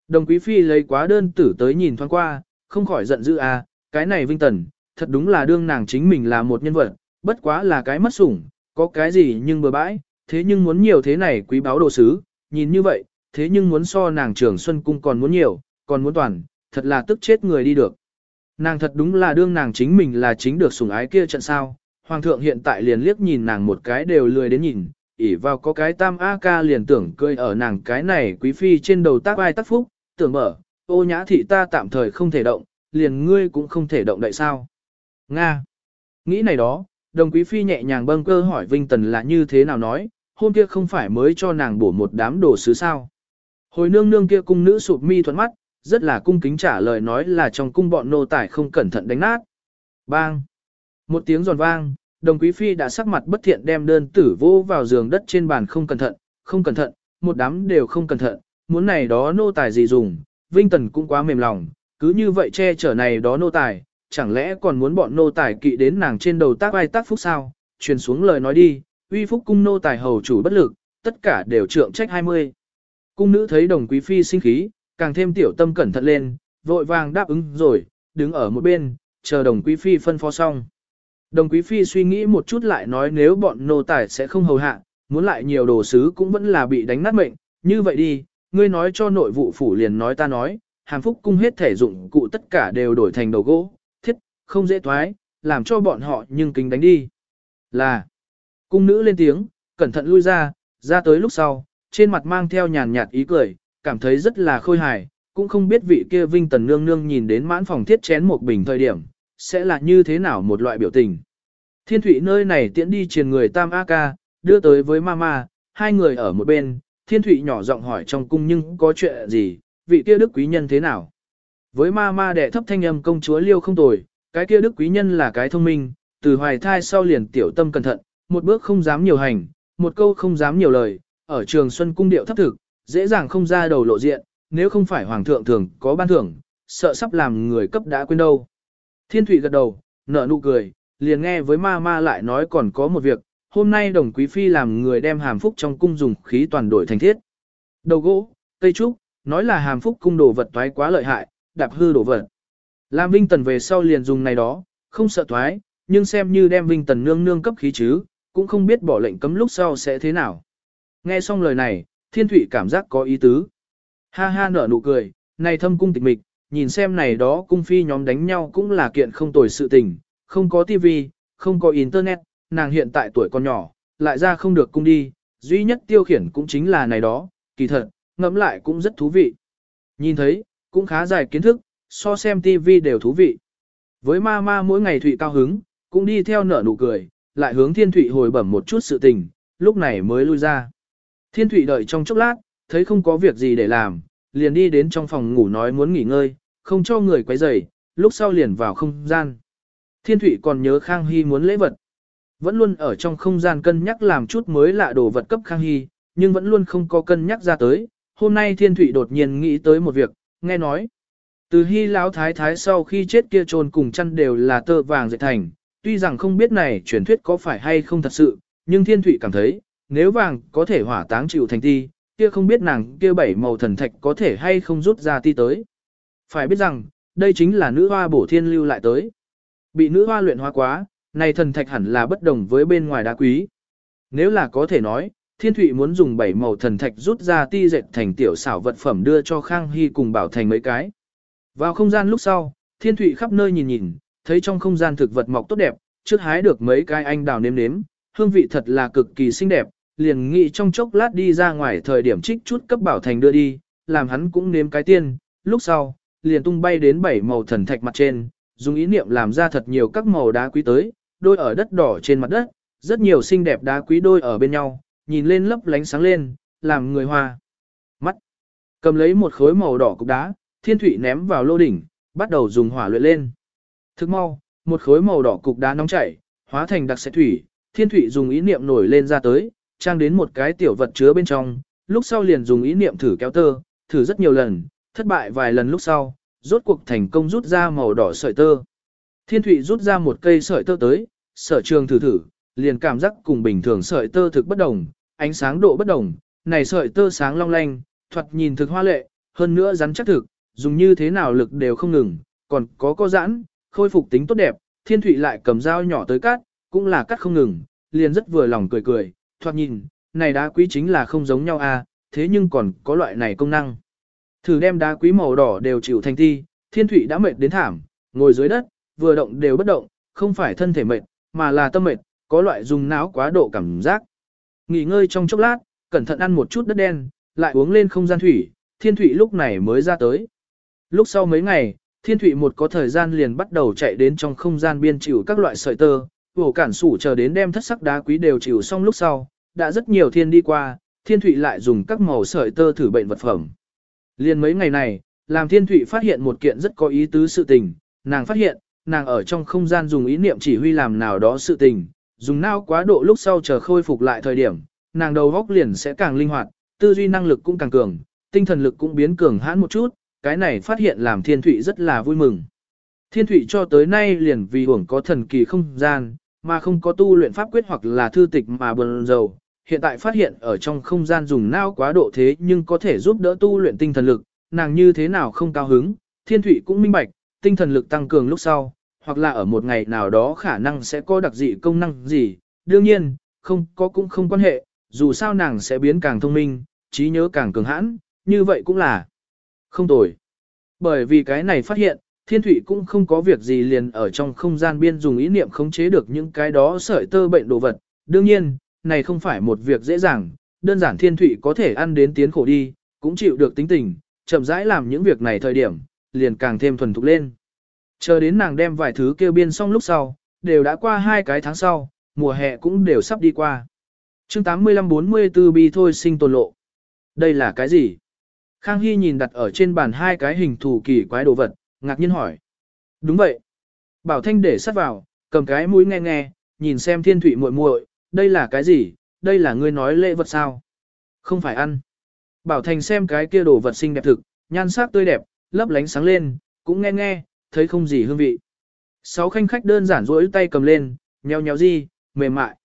Đồng quý phi lấy quá đơn tử tới nhìn thoáng qua, không khỏi giận dữ à, cái này vinh tần, thật đúng là đương nàng chính mình là một nhân vật, bất quá là cái mất sủng, có cái gì nhưng bừa bãi, thế nhưng muốn nhiều thế này quý báo đồ sứ, nhìn như vậy, thế nhưng muốn so nàng trường xuân cung còn muốn nhiều, còn muốn toàn, thật là tức chết người đi được. Nàng thật đúng là đương nàng chính mình là chính được sủng ái kia trận sao, hoàng thượng hiện tại liền liếc nhìn nàng một cái đều lười đến nhìn, ỉ vào có cái tam A ca liền tưởng cười ở nàng cái này quý phi trên đầu tác ai tác phúc, tưởng mở, ô nhã thị ta tạm thời không thể động, liền ngươi cũng không thể động đậy sao. Nga. Nghĩ này đó, đồng quý phi nhẹ nhàng bâng cơ hỏi Vinh Tần là như thế nào nói, hôm kia không phải mới cho nàng bổ một đám đồ sứ sao. Hồi nương nương kia cung nữ sụp mi thuận mắt, rất là cung kính trả lời nói là trong cung bọn nô tài không cẩn thận đánh nát. Bang! Một tiếng giòn vang, đồng quý phi đã sắc mặt bất thiện đem đơn tử vô vào giường đất trên bàn không cẩn thận, không cẩn thận, một đám đều không cẩn thận, muốn này đó nô tài gì dùng, Vinh Tần cũng quá mềm lòng, cứ như vậy che chở này đó nô tài, chẳng lẽ còn muốn bọn nô tài kỵ đến nàng trên đầu tác ai tác phúc sao, truyền xuống lời nói đi, uy phúc cung nô tài hầu chủ bất lực, tất cả đều trượng trách 20. Cung nữ thấy đồng quý phi sinh khí, càng thêm tiểu tâm cẩn thận lên, vội vàng đáp ứng rồi, đứng ở một bên, chờ đồng quý phi phân phó xong. Đồng quý phi suy nghĩ một chút lại nói nếu bọn nô tài sẽ không hầu hạ, muốn lại nhiều đồ sứ cũng vẫn là bị đánh nát mệnh, như vậy đi, ngươi nói cho nội vụ phủ liền nói ta nói, hàm phúc cung hết thể dụng cụ tất cả đều đổi thành đầu gỗ, thiết, không dễ thoái, làm cho bọn họ nhưng kính đánh đi. Là, cung nữ lên tiếng, cẩn thận lui ra, ra tới lúc sau, trên mặt mang theo nhàn nhạt ý cười, cảm thấy rất là khôi hài, cũng không biết vị kia vinh tần nương nương nhìn đến mãn phòng thiết chén một bình thời điểm, sẽ là như thế nào một loại biểu tình. Thiên thủy nơi này tiễn đi truyền người tam A ca, đưa tới với mama, hai người ở một bên, thiên thủy nhỏ giọng hỏi trong cung nhưng có chuyện gì, vị kia đức quý nhân thế nào. Với mama đệ thấp thanh âm công chúa liêu không tồi, cái kia đức quý nhân là cái thông minh, từ hoài thai sau liền tiểu tâm cẩn thận, một bước không dám nhiều hành, một câu không dám nhiều lời, ở trường xuân cung điệu thấp thực, dễ dàng không ra đầu lộ diện, nếu không phải hoàng thượng thường có ban thưởng, sợ sắp làm người cấp đã quên đâu. Thiên thủy gật đầu, nở nụ cười, liền nghe với ma ma lại nói còn có một việc, hôm nay đồng quý phi làm người đem hàm phúc trong cung dùng khí toàn đổi thành thiết. Đầu gỗ, cây trúc, nói là hàm phúc cung đồ vật toái quá lợi hại, đạp hư đồ vật. Làm Vinh Tần về sau liền dùng này đó, không sợ toái, nhưng xem như đem Vinh Tần nương nương cấp khí chứ, cũng không biết bỏ lệnh cấm lúc sau sẽ thế nào. Nghe xong lời này, thiên thụy cảm giác có ý tứ. Ha ha nở nụ cười, này thâm cung tịch mịch, nhìn xem này đó cung phi nhóm đánh nhau cũng là kiện không tồi sự tình, không có tivi, không có internet, nàng hiện tại tuổi còn nhỏ, lại ra không được cung đi, duy nhất tiêu khiển cũng chính là này đó, kỳ thật, ngẫm lại cũng rất thú vị. Nhìn thấy, cũng khá dài kiến thức, so xem tivi đều thú vị. Với ma ma mỗi ngày Thụy cao hứng, cũng đi theo nở nụ cười, lại hướng thiên Thụy hồi bẩm một chút sự tình, lúc này mới lui ra. Thiên Thụy đợi trong chốc lát, thấy không có việc gì để làm, liền đi đến trong phòng ngủ nói muốn nghỉ ngơi, không cho người quấy rầy, lúc sau liền vào không gian. Thiên Thụy còn nhớ Khang Hy muốn lễ vật. Vẫn luôn ở trong không gian cân nhắc làm chút mới lạ đồ vật cấp Khang Hy, nhưng vẫn luôn không có cân nhắc ra tới. Hôm nay Thiên Thụy đột nhiên nghĩ tới một việc, nghe nói. Từ Hy Lão Thái Thái sau khi chết kia trồn cùng chăn đều là tơ vàng dệt thành, tuy rằng không biết này truyền thuyết có phải hay không thật sự, nhưng Thiên Thụy cảm thấy, nếu vàng có thể hỏa táng chịu thành ti, kia không biết nàng kia bảy màu thần thạch có thể hay không rút ra ti tới. Phải biết rằng, đây chính là nữ hoa bổ thiên lưu lại tới. Bị nữ hoa luyện hóa quá, này thần thạch hẳn là bất đồng với bên ngoài đá quý. Nếu là có thể nói, thiên thụy muốn dùng bảy màu thần thạch rút ra ti dệt thành tiểu xảo vật phẩm đưa cho Khang Hy cùng bảo thành mấy cái. Vào không gian lúc sau, thiên thụy khắp nơi nhìn nhìn, thấy trong không gian thực vật mọc tốt đẹp, trước hái được mấy cái anh đào nếm nếm, hương vị thật là cực kỳ xinh đẹp, liền nghĩ trong chốc lát đi ra ngoài thời điểm trích chút cấp bảo thành đưa đi, làm hắn cũng nếm cái tiên, lúc sau, liền tung bay đến bảy màu thần thạch mặt trên, dùng ý niệm làm ra thật nhiều các màu đá quý tới, đôi ở đất đỏ trên mặt đất, rất nhiều xinh đẹp đá quý đôi ở bên nhau, nhìn lên lấp lánh sáng lên, làm người hoa. Mắt. Cầm lấy một khối màu đỏ cục đá, thiên thủy ném vào lô đỉnh, bắt đầu dùng hỏa luyện lên. Thức mau, một khối màu đỏ cục đá nóng chảy, hóa thành đặc sẽ thủy, thiên thủy dùng ý niệm nổi lên ra tới, trang đến một cái tiểu vật chứa bên trong, lúc sau liền dùng ý niệm thử kéo tơ, thử rất nhiều lần, thất bại vài lần lúc sau, rốt cuộc thành công rút ra màu đỏ sợi tơ. Thiên Thụy rút ra một cây sợi tơ tới, sở trường thử thử, liền cảm giác cùng bình thường sợi tơ thực bất đồng, ánh sáng độ bất đồng, này sợi tơ sáng long lanh, thoạt nhìn thực hoa lệ, hơn nữa rắn chắc thực, dùng như thế nào lực đều không ngừng, còn có co giãn, khôi phục tính tốt đẹp, Thiên thủy lại cầm dao nhỏ tới cắt, cũng là cắt không ngừng, liền rất vừa lòng cười cười, thoạt nhìn, này đá quý chính là không giống nhau à, thế nhưng còn có loại này công năng. Thử đem đá quý màu đỏ đều chịu thành thi, thiên thủy đã mệt đến thảm, ngồi dưới đất, vừa động đều bất động, không phải thân thể mệt, mà là tâm mệt, có loại dùng não quá độ cảm giác. Nghỉ ngơi trong chốc lát, cẩn thận ăn một chút đất đen, lại uống lên không gian thủy, thiên thủy lúc này mới ra tới. Lúc sau mấy ngày, thiên thủy một có thời gian liền bắt đầu chạy đến trong không gian biên chịu các loại sợi tơ, vổ cản sủ chờ đến đem thất sắc đá quý đều chịu xong lúc sau, đã rất nhiều thiên đi qua, thiên thủy lại dùng các màu sợi tơ thử bệnh vật phẩm. Liên mấy ngày này, làm thiên thủy phát hiện một kiện rất có ý tứ sự tình, nàng phát hiện, nàng ở trong không gian dùng ý niệm chỉ huy làm nào đó sự tình, dùng não quá độ lúc sau chờ khôi phục lại thời điểm, nàng đầu góc liền sẽ càng linh hoạt, tư duy năng lực cũng càng cường, tinh thần lực cũng biến cường hãn một chút, cái này phát hiện làm thiên thụy rất là vui mừng. Thiên thụy cho tới nay liền vì hưởng có thần kỳ không gian, mà không có tu luyện pháp quyết hoặc là thư tịch mà bần dầu. Hiện tại phát hiện ở trong không gian dùng não quá độ thế nhưng có thể giúp đỡ tu luyện tinh thần lực, nàng như thế nào không cao hứng, thiên thụy cũng minh bạch, tinh thần lực tăng cường lúc sau, hoặc là ở một ngày nào đó khả năng sẽ có đặc dị công năng gì, đương nhiên, không có cũng không quan hệ, dù sao nàng sẽ biến càng thông minh, trí nhớ càng cường hãn, như vậy cũng là không tồi. Bởi vì cái này phát hiện, thiên thủy cũng không có việc gì liền ở trong không gian biên dùng ý niệm khống chế được những cái đó sợi tơ bệnh đồ vật. Đương nhiên, này không phải một việc dễ dàng, đơn giản thiên thủy có thể ăn đến tiến khổ đi, cũng chịu được tính tình, chậm rãi làm những việc này thời điểm, liền càng thêm thuần thục lên. Chờ đến nàng đem vài thứ kêu biên xong lúc sau, đều đã qua hai cái tháng sau, mùa hè cũng đều sắp đi qua. chương 85-44 bi thôi sinh tồn lộ. Đây là cái gì? Khang Hy nhìn đặt ở trên bàn hai cái hình thù kỳ quái đồ vật, ngạc nhiên hỏi. Đúng vậy. Bảo Thanh để sắt vào, cầm cái mũi nghe nghe, nhìn xem thiên thủy muội muội, đây là cái gì, đây là ngươi nói lễ vật sao? Không phải ăn. Bảo Thành xem cái kia đồ vật xinh đẹp thực, nhan sắc tươi đẹp, lấp lánh sáng lên, cũng nghe nghe, thấy không gì hương vị. Sáu khanh khách đơn giản rỗi tay cầm lên, nheo nhéo gì, mềm mại.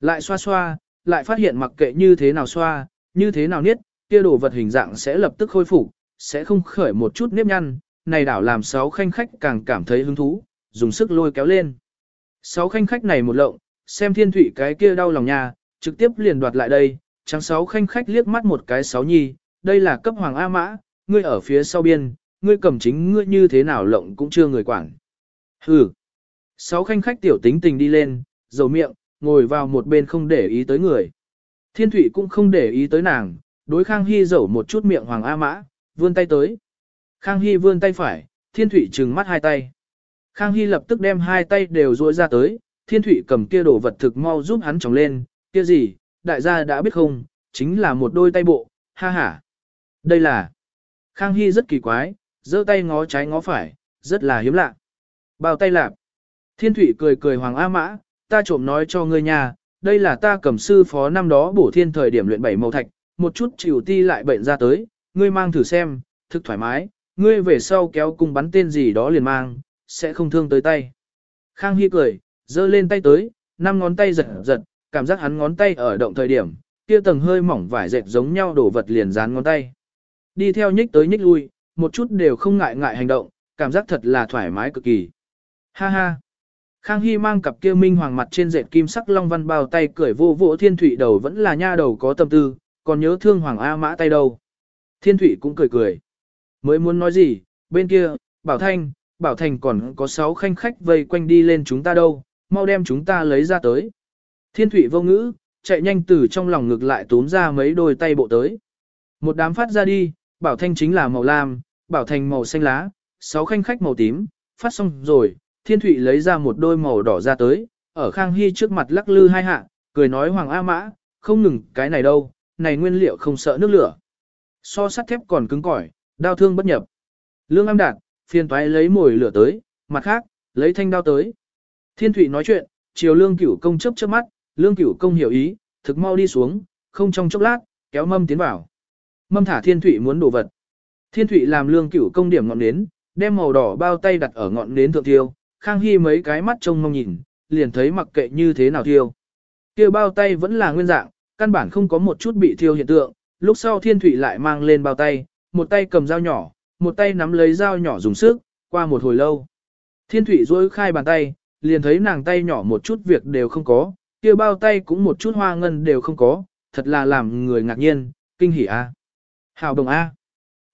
Lại xoa xoa, lại phát hiện mặc kệ như thế nào xoa, như thế nào niết, kia đồ vật hình dạng sẽ lập tức khôi phục, sẽ không khởi một chút nếp nhăn, này đảo làm sáu khanh khách càng cảm thấy hứng thú, dùng sức lôi kéo lên. Sáu khanh khách này một lộng, xem thiên thủy cái kia đau lòng nha, trực tiếp liền đoạt lại đây, trắng sáu khanh khách liếc mắt một cái sáu nhi, đây là cấp hoàng A mã, ngươi ở phía sau biên, ngươi cầm chính ngươi như thế nào lộng cũng chưa người quản. Hừ. Sáu khanh khách tiểu tính tình đi lên, dầu miệng, ngồi vào một bên không để ý tới người. Thiên thủy cũng không để ý tới nàng, đối Khang Hy dầu một chút miệng Hoàng A Mã, vươn tay tới. Khang Hy vươn tay phải, Thiên Thụy trừng mắt hai tay. Khang Hy lập tức đem hai tay đều duỗi ra tới, Thiên Thụy cầm kia đồ vật thực mau giúp hắn trồng lên, kia gì, đại gia đã biết không, chính là một đôi tay bộ, ha ha. Đây là... Khang Hy rất kỳ quái, giơ tay ngó trái ngó phải, rất là hiếm lạ. Bao tay lạp. Thiên Thụy cười cười Hoàng A Mã, ta trộm nói cho ngươi nhà, đây là ta cầm sư phó năm đó bổ thiên thời điểm luyện bảy màu thạch, một chút chịu ti lại bệnh ra tới, ngươi mang thử xem, thực thoải mái, ngươi về sau kéo cung bắn tên gì đó liền mang, sẽ không thương tới tay. Khang Hy cười, giơ lên tay tới, năm ngón tay giật giật, cảm giác hắn ngón tay ở động thời điểm, kia tầng hơi mỏng vải dệt giống nhau đổ vật liền dán ngón tay. Đi theo nhích tới nhích lui, một chút đều không ngại ngại hành động, cảm giác thật là thoải mái cực kỳ. Ha ha. Khang Hy mang cặp kia minh hoàng mặt trên dệt kim sắc long văn bao tay cười vô vỗ thiên thủy đầu vẫn là nha đầu có tâm tư, còn nhớ thương Hoàng A Mã tay đâu. Thiên Thụy cũng cười cười. Mới muốn nói gì, bên kia, Bảo Thanh, Bảo Thành còn có sáu khanh khách vây quanh đi lên chúng ta đâu, mau đem chúng ta lấy ra tới. Thiên Thụy vô ngữ, chạy nhanh từ trong lòng ngực lại tốn ra mấy đôi tay bộ tới. Một đám phát ra đi, Bảo Thanh chính là màu lam, Bảo Thành màu xanh lá, sáu khanh khách màu tím, phát xong rồi, Thiên Thụy lấy ra một đôi màu đỏ ra tới, ở Khang Hy trước mặt lắc lư hai hạ, cười nói Hoàng A Mã, không ngừng cái này đâu, này nguyên liệu không sợ nước lửa. So sắt thép còn cứng cỏi, đao thương bất nhập. Lương âm đạt, phiền toái lấy mồi lửa tới, mặt khác, lấy thanh đao tới. Thiên Thụy nói chuyện, chiều lương cửu công chấp trước mắt, lương cửu công hiểu ý, thực mau đi xuống, không trong chốc lát, kéo mâm tiến vào. Mâm thả Thiên Thụy muốn đổ vật. Thiên Thụy làm lương cửu công điểm ngọn nến, đem màu đỏ bao tay đặt ở ngọn nến thượng tiêu, Khang Hy mấy cái mắt trông mong nhìn, liền thấy mặc kệ như thế nào tiêu. Kia bao tay vẫn là nguyên dạng, căn bản không có một chút bị thiêu hiện tượng, lúc sau thiên thủy lại mang lên bao tay, một tay cầm dao nhỏ, một tay nắm lấy dao nhỏ dùng sức, qua một hồi lâu. Thiên thủy duỗi khai bàn tay, liền thấy nàng tay nhỏ một chút việc đều không có, kia bao tay cũng một chút hoa ngân đều không có, thật là làm người ngạc nhiên, kinh hỉ a. Hào đồng a.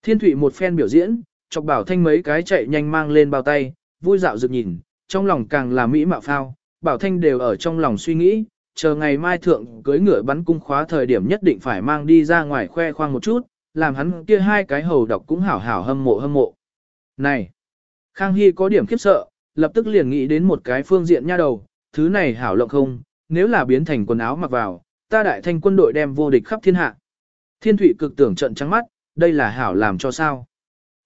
Thiên thủy một phen biểu diễn, chọc bảo thanh mấy cái chạy nhanh mang lên bao tay, vui dạo rực nhìn, trong lòng càng là mỹ mạo phao, bảo thanh đều ở trong lòng suy nghĩ, chờ ngày mai thượng cưới ngựa bắn cung khóa thời điểm nhất định phải mang đi ra ngoài khoe khoang một chút, làm hắn kia hai cái hầu độc cũng hảo hảo hâm mộ hâm mộ. Này! Khang Hy có điểm khiếp sợ, lập tức liền nghĩ đến một cái phương diện nha đầu, thứ này hảo lộng không, nếu là biến thành quần áo mặc vào, ta đại thanh quân đội đem vô địch khắp thiên hạ. Thiên thủy cực tưởng trận trắng mắt, đây là hảo làm cho sao?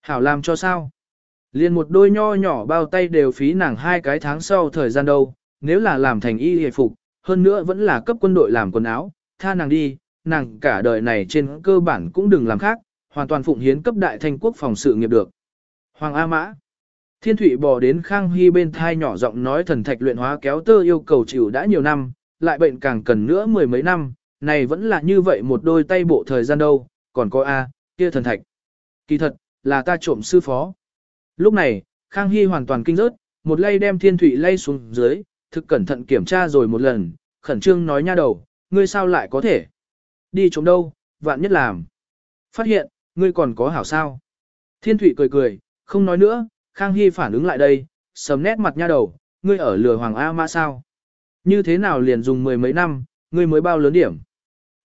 Hảo làm cho sao? Liên một đôi nho nhỏ bao tay đều phí nàng hai cái tháng sau thời gian đâu, nếu là làm thành y hề phục, hơn nữa vẫn là cấp quân đội làm quần áo, tha nàng đi, nàng cả đời này trên cơ bản cũng đừng làm khác, hoàn toàn phụng hiến cấp đại thanh quốc phòng sự nghiệp được. Hoàng A Mã Thiên Thụy bò đến Khang Hy bên thai nhỏ giọng nói thần thạch luyện hóa kéo tơ yêu cầu chịu đã nhiều năm, lại bệnh càng cần nữa mười mấy năm, này vẫn là như vậy một đôi tay bộ thời gian đâu, còn có A, kia thần thạch. Kỳ thật, là ta trộm sư phó. Lúc này, Khang Hy hoàn toàn kinh rớt, một lay đem Thiên Thụy lay xuống dưới, thực cẩn thận kiểm tra rồi một lần, khẩn trương nói nha đầu, ngươi sao lại có thể? Đi trộm đâu, vạn nhất làm. Phát hiện, ngươi còn có hảo sao? Thiên Thụy cười cười, không nói nữa, Khang Hy phản ứng lại đây, sầm nét mặt nha đầu, ngươi ở lừa Hoàng A Mã sao? Như thế nào liền dùng mười mấy năm, ngươi mới bao lớn điểm?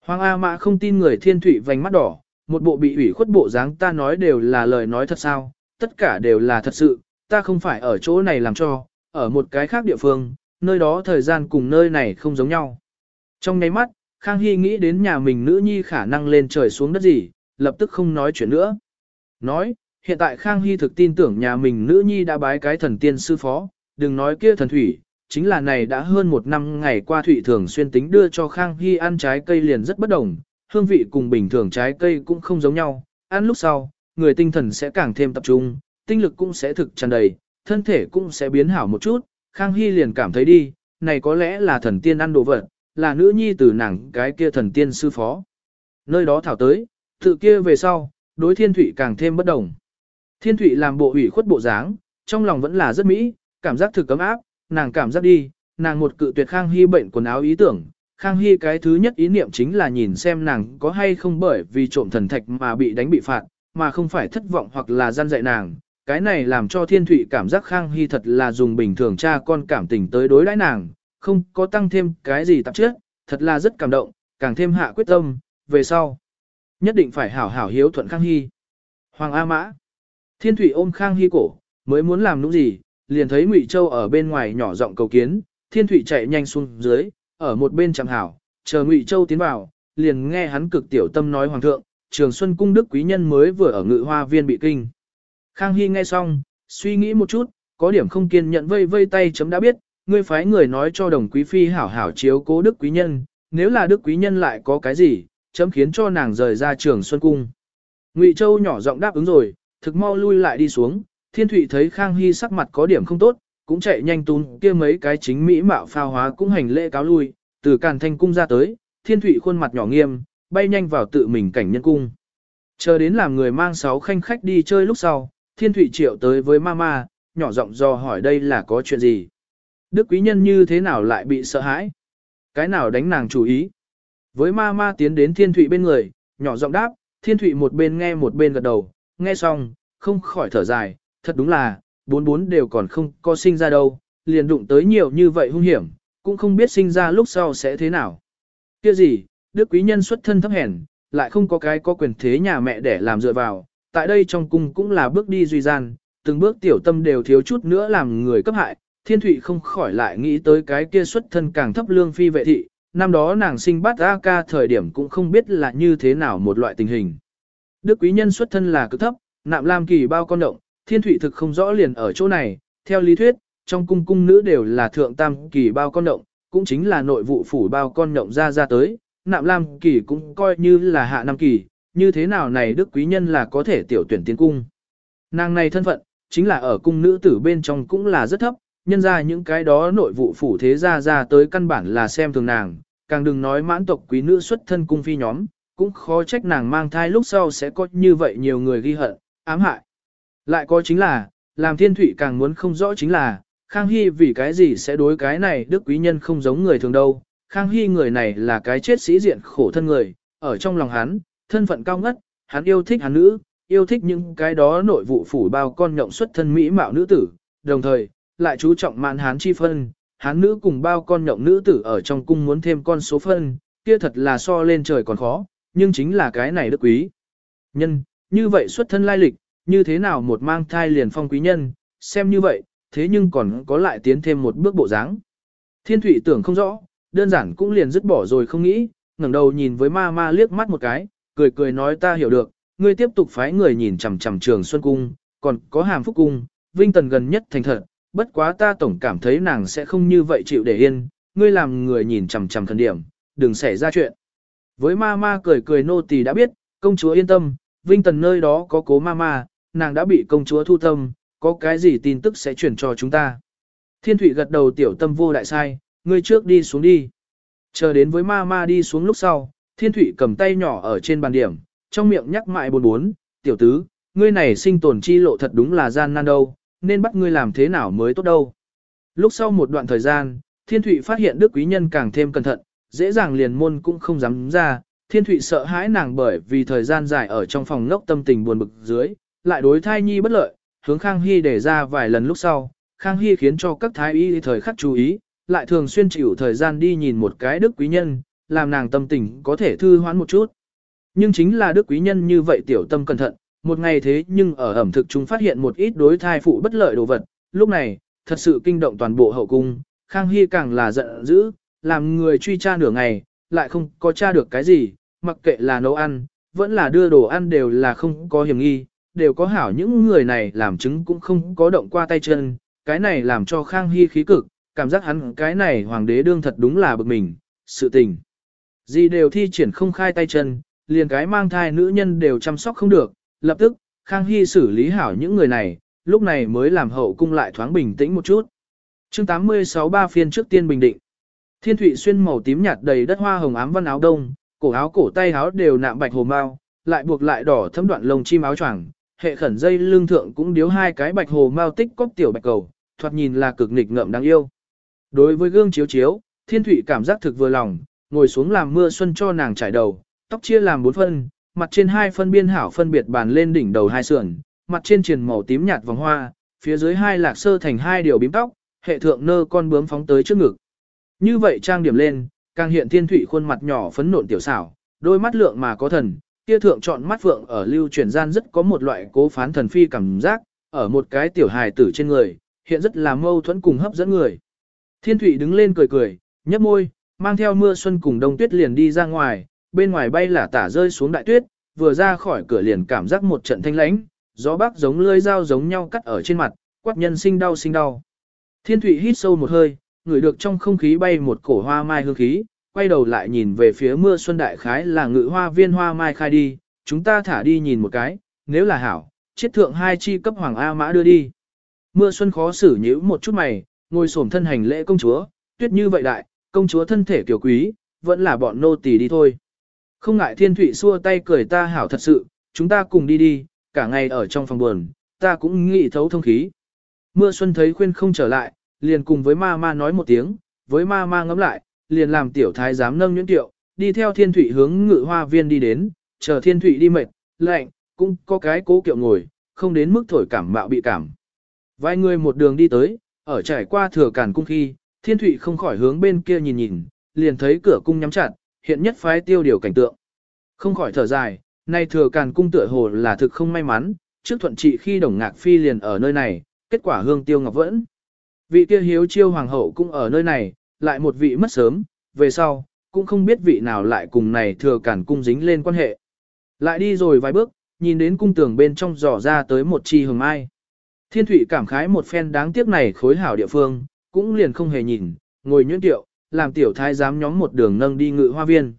Hoàng A Mã không tin người Thiên thủy vành mắt đỏ, một bộ bị ủy khuất bộ dáng ta nói đều là lời nói thật sao, tất cả đều là thật sự, ta không phải ở chỗ này làm cho, ở một cái khác địa phương, nơi đó thời gian cùng nơi này không giống nhau. Trong nháy mắt, Khang Hy nghĩ đến nhà mình nữ nhi khả năng lên trời xuống đất gì, lập tức không nói chuyện nữa. Nói, hiện tại Khang Hy thực tin tưởng nhà mình nữ nhi đã bái cái thần tiên sư phó, đừng nói kia thần thủy, chính là này đã hơn một năm ngày qua thụy thường xuyên tính đưa cho Khang Hy ăn trái cây liền rất bất đồng, hương vị cùng bình thường trái cây cũng không giống nhau, ăn lúc sau, người tinh thần sẽ càng thêm tập trung, tinh lực cũng sẽ thực tràn đầy, thân thể cũng sẽ biến hảo một chút, Khang Hy liền cảm thấy đi, này có lẽ là thần tiên ăn đồ vật, là nữ nhi từ nàng cái kia thần tiên sư phó. Nơi đó thảo tới, tự kia về sau, đối thiên thủy càng thêm bất đồng. Thiên thủy làm bộ ủy khuất bộ dáng, trong lòng vẫn là rất mỹ, cảm giác thực cấm áp, nàng cảm giác đi, nàng một cự tuyệt Khang Hy bệnh quần áo ý tưởng. Khang Hy cái thứ nhất ý niệm chính là nhìn xem nàng có hay không bởi vì trộm thần thạch mà bị đánh bị phạt, mà không phải thất vọng hoặc là gian dạy nàng, cái này làm cho thiên thụy cảm giác Khang Hy thật là dùng bình thường cha con cảm tình tới đối đãi nàng, không có tăng thêm cái gì tạp trước, thật là rất cảm động, càng thêm hạ quyết tâm, về sau. Nhất định phải hảo hảo hiếu thuận Khang Hy. Hoàng A Mã. Thiên thụy ôm Khang Hy cổ, mới muốn làm nũng gì, liền thấy Ngụy Châu ở bên ngoài nhỏ giọng cầu kiến, thiên thụy chạy nhanh xuống dưới, ở một bên chẳng hảo, chờ Ngụy Châu tiến vào, liền nghe hắn cực tiểu tâm nói Hoàng thượng, Trường Xuân Cung Đức Quý Nhân mới vừa ở ngự hoa viên bị kinh. Khang Hy nghe xong, suy nghĩ một chút, có điểm không kiên nhận vây vây tay chấm đã biết, ngươi phái người nói cho đồng quý phi hảo hảo chiếu cố đức quý nhân, nếu là đức quý nhân lại có cái gì, chấm khiến cho nàng rời ra trường xuân cung. Ngụy Châu nhỏ giọng đáp ứng rồi, thực mau lui lại đi xuống, thiên thụy thấy Khang Hy sắc mặt có điểm không tốt, cũng chạy nhanh tún kia mấy cái chính mỹ mạo phao hóa cũng hành lễ cáo lui, từ càn thanh cung ra tới, thiên thụy khuôn mặt nhỏ nghiêm, bay nhanh vào tự mình cảnh nhân cung. Chờ đến làm người mang sáu khanh khách đi chơi lúc sau, Thiên Thụy Triệu tới với Mama, nhỏ giọng do hỏi đây là có chuyện gì. Đức quý nhân như thế nào lại bị sợ hãi? Cái nào đánh nàng chủ ý? Với Mama tiến đến Thiên Thụy bên người, nhỏ giọng đáp, Thiên Thụy một bên nghe một bên gật đầu, nghe xong, không khỏi thở dài, thật đúng là, bốn bốn đều còn không có sinh ra đâu, liền đụng tới nhiều như vậy hung hiểm, cũng không biết sinh ra lúc sau sẽ thế nào. Kia gì, Đức quý nhân xuất thân thấp hèn, lại không có cái có quyền thế nhà mẹ để làm dựa vào, tại đây trong cung cũng là bước đi duy gian, từng bước tiểu tâm đều thiếu chút nữa làm người cấp hại, thiên thụy không khỏi lại nghĩ tới cái kia xuất thân càng thấp lương phi vệ thị, năm đó nàng sinh bắt A ca thời điểm cũng không biết là như thế nào một loại tình hình. Đức quý nhân xuất thân là cực thấp, nạm lam kỳ bao con động, thiên thụy thực không rõ liền ở chỗ này, theo lý thuyết, trong cung cung nữ đều là thượng tam kỳ bao con động, cũng chính là nội vụ phủ bao con động ra ra tới, nạm lam kỳ cũng coi như là hạ năm kỳ, như thế nào này đức quý nhân là có thể tiểu tuyển tiến cung. Nàng này thân phận, chính là ở cung nữ tử bên trong cũng là rất thấp, nhân ra những cái đó nội vụ phủ thế ra ra tới căn bản là xem thường nàng, càng đừng nói mãn tộc quý nữ xuất thân cung phi nhóm, cũng khó trách nàng mang thai lúc sau sẽ có như vậy nhiều người ghi hận, ám hại. Lại có chính là, làm thiên thủy càng muốn không rõ chính là, Khang Hy vì cái gì sẽ đối cái này đức quý nhân không giống người thường đâu, Khang Hy người này là cái chết sĩ diện khổ thân người, ở trong lòng hắn, thân phận cao ngất, hắn yêu thích hắn nữ, yêu thích những cái đó nội vụ phủ bao con nhộng xuất thân mỹ mạo nữ tử, đồng thời, lại chú trọng mạn hán chi phân, hán nữ cùng bao con nhộng nữ tử ở trong cung muốn thêm con số phân, kia thật là so lên trời còn khó, nhưng chính là cái này đức quý. Nhân, như vậy xuất thân lai lịch, như thế nào một mang thai liền phong quý nhân, xem như vậy, thế nhưng còn có lại tiến thêm một bước bộ dáng. Thiên thủy tưởng không rõ, đơn giản cũng liền dứt bỏ rồi không nghĩ, ngẩng đầu nhìn với ma ma liếc mắt một cái, cười cười nói ta hiểu được, ngươi tiếp tục phái người nhìn chằm chằm trường Xuân Cung, còn có hàm phúc cung, Vinh Tần gần nhất thành thật, bất quá ta tổng cảm thấy nàng sẽ không như vậy chịu để yên, ngươi làm người nhìn chằm chằm thần điểm, đừng xảy ra chuyện. Với ma ma cười cười nô tỳ đã biết, công chúa yên tâm, Vinh Tần nơi đó có cố ma ma, nàng đã bị công chúa thu tâm, có cái gì tin tức sẽ chuyển cho chúng ta. Thiên thủy gật đầu tiểu tâm vô đại sai, ngươi trước đi xuống đi. Chờ đến với ma ma đi xuống lúc sau, Thiên thủy cầm tay nhỏ ở trên bàn điểm, trong miệng nhắc mãi buồn bốn, tiểu tứ, ngươi này sinh tồn chi lộ thật đúng là gian nan đâu, nên bắt ngươi làm thế nào mới tốt đâu. Lúc sau một đoạn thời gian, Thiên thủy phát hiện Đức Quý Nhân càng thêm cẩn thận, dễ dàng liền môn cũng không dám ra, Thiên Thụy sợ hãi nàng bởi vì thời gian dài ở trong phòng ngốc tâm tình buồn bực dưới, lại đối thai nhi bất lợi, hướng Khang Hy để ra vài lần lúc sau, Khang Hy khiến cho các thái y thời khắc chú ý, lại thường xuyên chịu thời gian đi nhìn một cái Đức Quý Nhân, làm nàng tâm tình có thể thư hoãn một chút. Nhưng chính là Đức Quý Nhân như vậy tiểu tâm cẩn thận, một ngày thế nhưng ở ẩm thực chúng phát hiện một ít đối thai phụ bất lợi đồ vật, lúc này, thật sự kinh động toàn bộ hậu cung, Khang Hy càng là giận dữ, làm người truy tra nửa ngày, lại không có tra được cái gì, mặc kệ là nấu ăn, vẫn là đưa đồ ăn đều là không có hiểm nghi, đều có hảo những người này làm chứng cũng không có động qua tay chân, cái này làm cho Khang Hy khí cực, cảm giác hắn cái này hoàng đế đương thật đúng là bực mình, sự tình. Gì đều thi triển không khai tay chân, liền cái mang thai nữ nhân đều chăm sóc không được, lập tức, Khang Hy xử lý hảo những người này, lúc này mới làm hậu cung lại thoáng bình tĩnh một chút. chương 86 ba phiên trước tiên bình định. Thiên thụy xuyên màu tím nhạt đầy đất hoa hồng ám văn áo đông, cổ áo cổ tay áo đều nạm bạch hồ mao, lại buộc lại đỏ thấm đoạn lông chim áo choàng, hệ khẩn dây lương thượng cũng điếu hai cái bạch hồ mao tích cóc tiểu bạch cầu, thoạt nhìn là cực nghịch ngợm đáng yêu. Đối với gương chiếu chiếu, thiên thụy cảm giác thực vừa lòng, ngồi xuống làm mưa xuân cho nàng trải đầu, tóc chia làm bốn phân, mặt trên hai phân biên hảo phân biệt bàn lên đỉnh đầu hai sườn, mặt trên triền màu tím nhạt vòng hoa, phía dưới hai lạc sơ thành hai điều bím tóc, hệ thượng nơ con bướm phóng tới trước ngực. Như vậy trang điểm lên, càng hiện thiên thủy khuôn mặt nhỏ phấn nộn tiểu xảo, đôi mắt lượng mà có thần, kia thượng chọn mắt phượng ở lưu truyền gian rất có một loại cố phán thần phi cảm giác, ở một cái tiểu hài tử trên người, hiện rất là mâu thuẫn cùng hấp dẫn người. Thiên thủy đứng lên cười cười, nhấp môi, mang theo mưa xuân cùng đông tuyết liền đi ra ngoài, bên ngoài bay là tả rơi xuống đại tuyết, vừa ra khỏi cửa liền cảm giác một trận thanh lãnh, gió bắc giống lưỡi dao giống nhau cắt ở trên mặt, quát nhân sinh đau sinh đau. Thiên Thụy hít sâu một hơi, ngửi được trong không khí bay một cổ hoa mai hương khí, quay đầu lại nhìn về phía mưa xuân đại khái là ngự hoa viên hoa mai khai đi, chúng ta thả đi nhìn một cái, nếu là hảo, chết thượng hai chi cấp hoàng A mã đưa đi. Mưa xuân khó xử nhíu một chút mày, ngồi xổm thân hành lễ công chúa, tuyết như vậy đại, công chúa thân thể kiều quý, vẫn là bọn nô tỳ đi thôi. Không ngại thiên thụy xua tay cười ta hảo thật sự, chúng ta cùng đi đi, cả ngày ở trong phòng buồn, ta cũng nghĩ thấu thông khí. Mưa xuân thấy khuyên không trở lại, liền cùng với ma ma nói một tiếng, với ma ma ngắm lại, liền làm tiểu thái giám nâng nhuyễn tiệu, đi theo thiên thụy hướng ngự hoa viên đi đến, chờ thiên thụy đi mệt, lạnh, cũng có cái cố kiệu ngồi, không đến mức thổi cảm mạo bị cảm. Vài người một đường đi tới, ở trải qua thừa cản cung khi, thiên thụy không khỏi hướng bên kia nhìn nhìn, liền thấy cửa cung nhắm chặt, hiện nhất phái tiêu điều cảnh tượng. Không khỏi thở dài, nay thừa càn cung tựa hồ là thực không may mắn, trước thuận trị khi đồng ngạc phi liền ở nơi này, kết quả hương tiêu ngọc vẫn. Vị kia hiếu chiêu hoàng hậu cũng ở nơi này, lại một vị mất sớm, về sau, cũng không biết vị nào lại cùng này thừa cản cung dính lên quan hệ. Lại đi rồi vài bước, nhìn đến cung tường bên trong dò ra tới một chi hồng mai. Thiên thủy cảm khái một phen đáng tiếc này khối hảo địa phương, cũng liền không hề nhìn, ngồi nhuyễn tiệu, làm tiểu thái giám nhóm một đường nâng đi ngự hoa viên.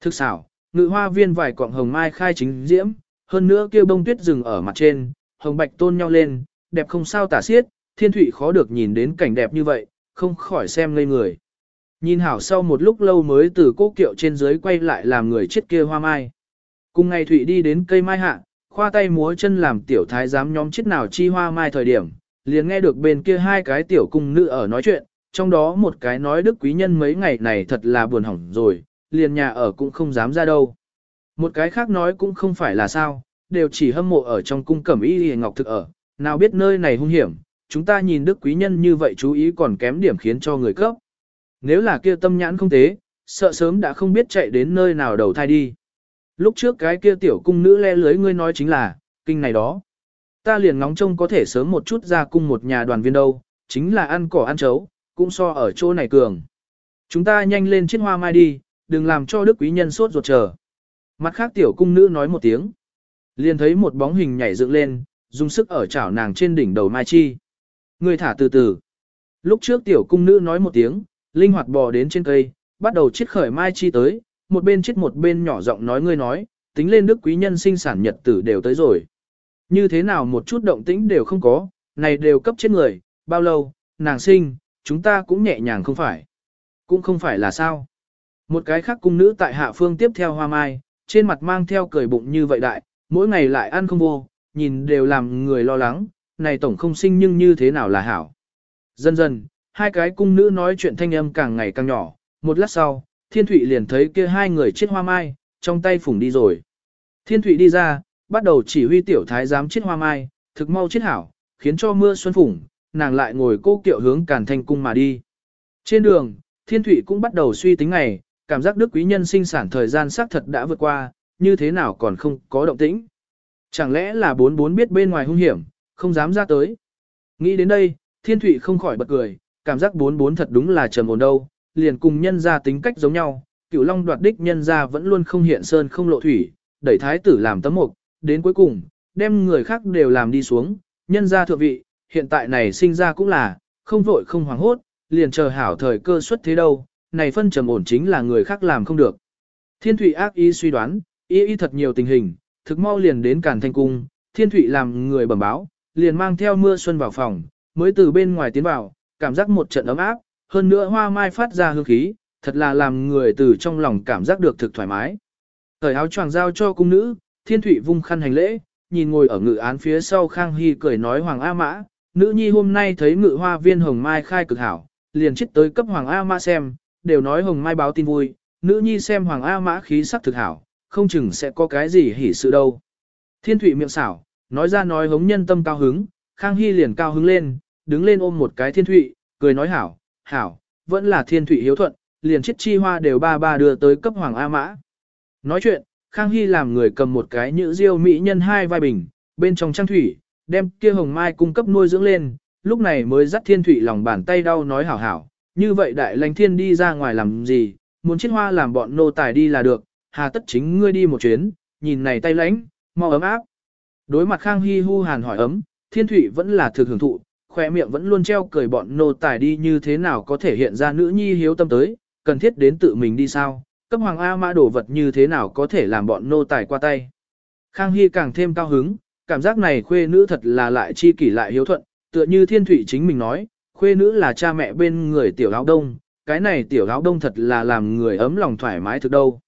Thức xảo, ngự hoa viên vài quạng hồng mai khai chính diễm, hơn nữa kia bông tuyết rừng ở mặt trên, hồng bạch tôn nhau lên, đẹp không sao tả xiết, thiên thủy khó được nhìn đến cảnh đẹp như vậy, không khỏi xem ngây người. Nhìn hảo sau một lúc lâu mới từ cố kiệu trên dưới quay lại làm người chết kia hoa mai. Cùng ngày Thụy đi đến cây mai hạ, khoa tay múa chân làm tiểu thái giám nhóm chết nào chi hoa mai thời điểm, liền nghe được bên kia hai cái tiểu cung nữ ở nói chuyện, trong đó một cái nói đức quý nhân mấy ngày này thật là buồn hỏng rồi, liền nhà ở cũng không dám ra đâu. Một cái khác nói cũng không phải là sao, đều chỉ hâm mộ ở trong cung cẩm y hề ngọc thực ở, nào biết nơi này hung hiểm, chúng ta nhìn đức quý nhân như vậy chú ý còn kém điểm khiến cho người cấp. Nếu là kia tâm nhãn không tế, sợ sớm đã không biết chạy đến nơi nào đầu thai đi. Lúc trước cái kia tiểu cung nữ le lưới ngươi nói chính là, kinh này đó. Ta liền ngóng trông có thể sớm một chút ra cung một nhà đoàn viên đâu, chính là ăn cỏ ăn chấu, cũng so ở chỗ này cường. Chúng ta nhanh lên chiếc hoa mai đi, đừng làm cho đức quý nhân sốt ruột chờ. Mặt khác tiểu cung nữ nói một tiếng. Liền thấy một bóng hình nhảy dựng lên, dùng sức ở chảo nàng trên đỉnh đầu mai chi. Người thả từ từ. Lúc trước tiểu cung nữ nói một tiếng, linh hoạt bò đến trên cây, bắt đầu chiết khởi mai chi tới, một bên chiết một bên nhỏ giọng nói ngươi nói, tính lên đức quý nhân sinh sản nhật tử đều tới rồi. Như thế nào một chút động tĩnh đều không có, này đều cấp chết người, bao lâu, nàng sinh, chúng ta cũng nhẹ nhàng không phải. Cũng không phải là sao. Một cái khác cung nữ tại hạ phương tiếp theo hoa mai, trên mặt mang theo cười bụng như vậy đại, mỗi ngày lại ăn không vô, nhìn đều làm người lo lắng, này tổng không sinh nhưng như thế nào là hảo. Dần dần, hai cái cung nữ nói chuyện thanh âm càng ngày càng nhỏ, một lát sau, Thiên Thụy liền thấy kia hai người chết hoa mai, trong tay phủng đi rồi. Thiên Thụy đi ra, bắt đầu chỉ huy tiểu thái giám chết hoa mai, thực mau chết hảo, khiến cho mưa xuân phủng, nàng lại ngồi cô kiệu hướng càn thanh cung mà đi. Trên đường, Thiên Thụy cũng bắt đầu suy tính ngày, cảm giác đức quý nhân sinh sản thời gian xác thật đã vượt qua, như thế nào còn không có động tĩnh. Chẳng lẽ là bốn bốn biết bên ngoài hung hiểm, không dám ra tới. Nghĩ đến đây, Thiên Thụy không khỏi bật cười, cảm giác bốn bốn thật đúng là trầm ổn đâu, liền cùng nhân ra tính cách giống nhau, cửu long đoạt đích nhân ra vẫn luôn không hiện sơn không lộ thủy, đẩy thái tử làm tấm mục, đến cuối cùng, đem người khác đều làm đi xuống, nhân ra thượng vị, hiện tại này sinh ra cũng là, không vội không hoảng hốt, liền chờ hảo thời cơ xuất thế đâu, này phân trầm ổn chính là người khác làm không được. Thiên Thụy ác ý suy đoán, ý ý thật nhiều tình hình, thực mau liền đến Càn Thanh Cung, Thiên Thụy làm người bẩm báo, liền mang theo mưa xuân vào phòng, mới từ bên ngoài tiến vào, cảm giác một trận ấm áp, hơn nữa hoa mai phát ra hương khí, thật là làm người từ trong lòng cảm giác được thực thoải mái. Thời áo choàng giao cho cung nữ, Thiên Thụy vung khăn hành lễ, nhìn ngồi ở ngự án phía sau Khang Hy cười nói Hoàng A Mã, nữ nhi hôm nay thấy ngự hoa viên hồng mai khai cực hảo, liền chết tới cấp Hoàng A Mã xem, đều nói hồng mai báo tin vui, nữ nhi xem Hoàng A Mã khí sắc thực hảo, không chừng sẽ có cái gì hỉ sự đâu. Thiên Thụy miệng xảo, nói ra nói hống nhân tâm cao hứng, Khang Hy liền cao hứng lên, đứng lên ôm một cái Thiên Thụy, cười nói hảo, hảo, vẫn là Thiên Thụy hiếu thuận, liền chiếc chi hoa đều ba ba đưa tới cấp Hoàng A Mã. Nói chuyện, Khang Hy làm người cầm một cái nhữ diêu mỹ nhân hai vai bình, bên trong trang thủy, đem kia hồng mai cung cấp nuôi dưỡng lên, lúc này mới dắt Thiên Thụy lòng bàn tay đau nói hảo hảo, như vậy đại lãnh thiên đi ra ngoài làm gì, muốn chiếc hoa làm bọn nô tài đi là được, hà tất chính ngươi đi một chuyến, nhìn này tay lãnh, mau ấm áp. Đối mặt Khang Hy hu hàn hỏi ấm, Thiên Thụy vẫn là thực hưởng thụ, khoe miệng vẫn luôn treo cười bọn nô tài đi như thế nào có thể hiện ra nữ nhi hiếu tâm tới, cần thiết đến tự mình đi sao, cấp hoàng A mã đổ vật như thế nào có thể làm bọn nô tài qua tay. Khang Hy càng thêm cao hứng, cảm giác này khuê nữ thật là lại chi kỷ lại hiếu thuận, tựa như Thiên Thụy chính mình nói, khuê nữ là cha mẹ bên người tiểu áo đông, cái này tiểu áo đông thật là làm người ấm lòng thoải mái thực đâu.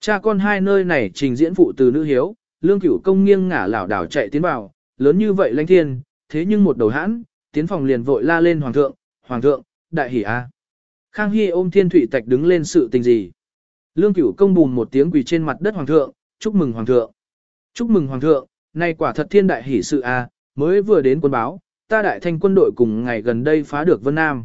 Cha con hai nơi này trình diễn phụ từ nữ hiếu, lương cửu công nghiêng ngả lảo đảo chạy tiến vào, lớn như vậy lãnh thiên, thế nhưng một đầu hãn, tiến phòng liền vội la lên hoàng thượng, hoàng thượng, đại hỉ a. Khang Hy ôm thiên thủy tạch đứng lên sự tình gì. Lương cửu công bùn một tiếng quỳ trên mặt đất hoàng thượng, chúc mừng hoàng thượng. Chúc mừng hoàng thượng, nay quả thật thiên đại hỉ sự a, mới vừa đến quân báo, ta đại thanh quân đội cùng ngày gần đây phá được Vân Nam.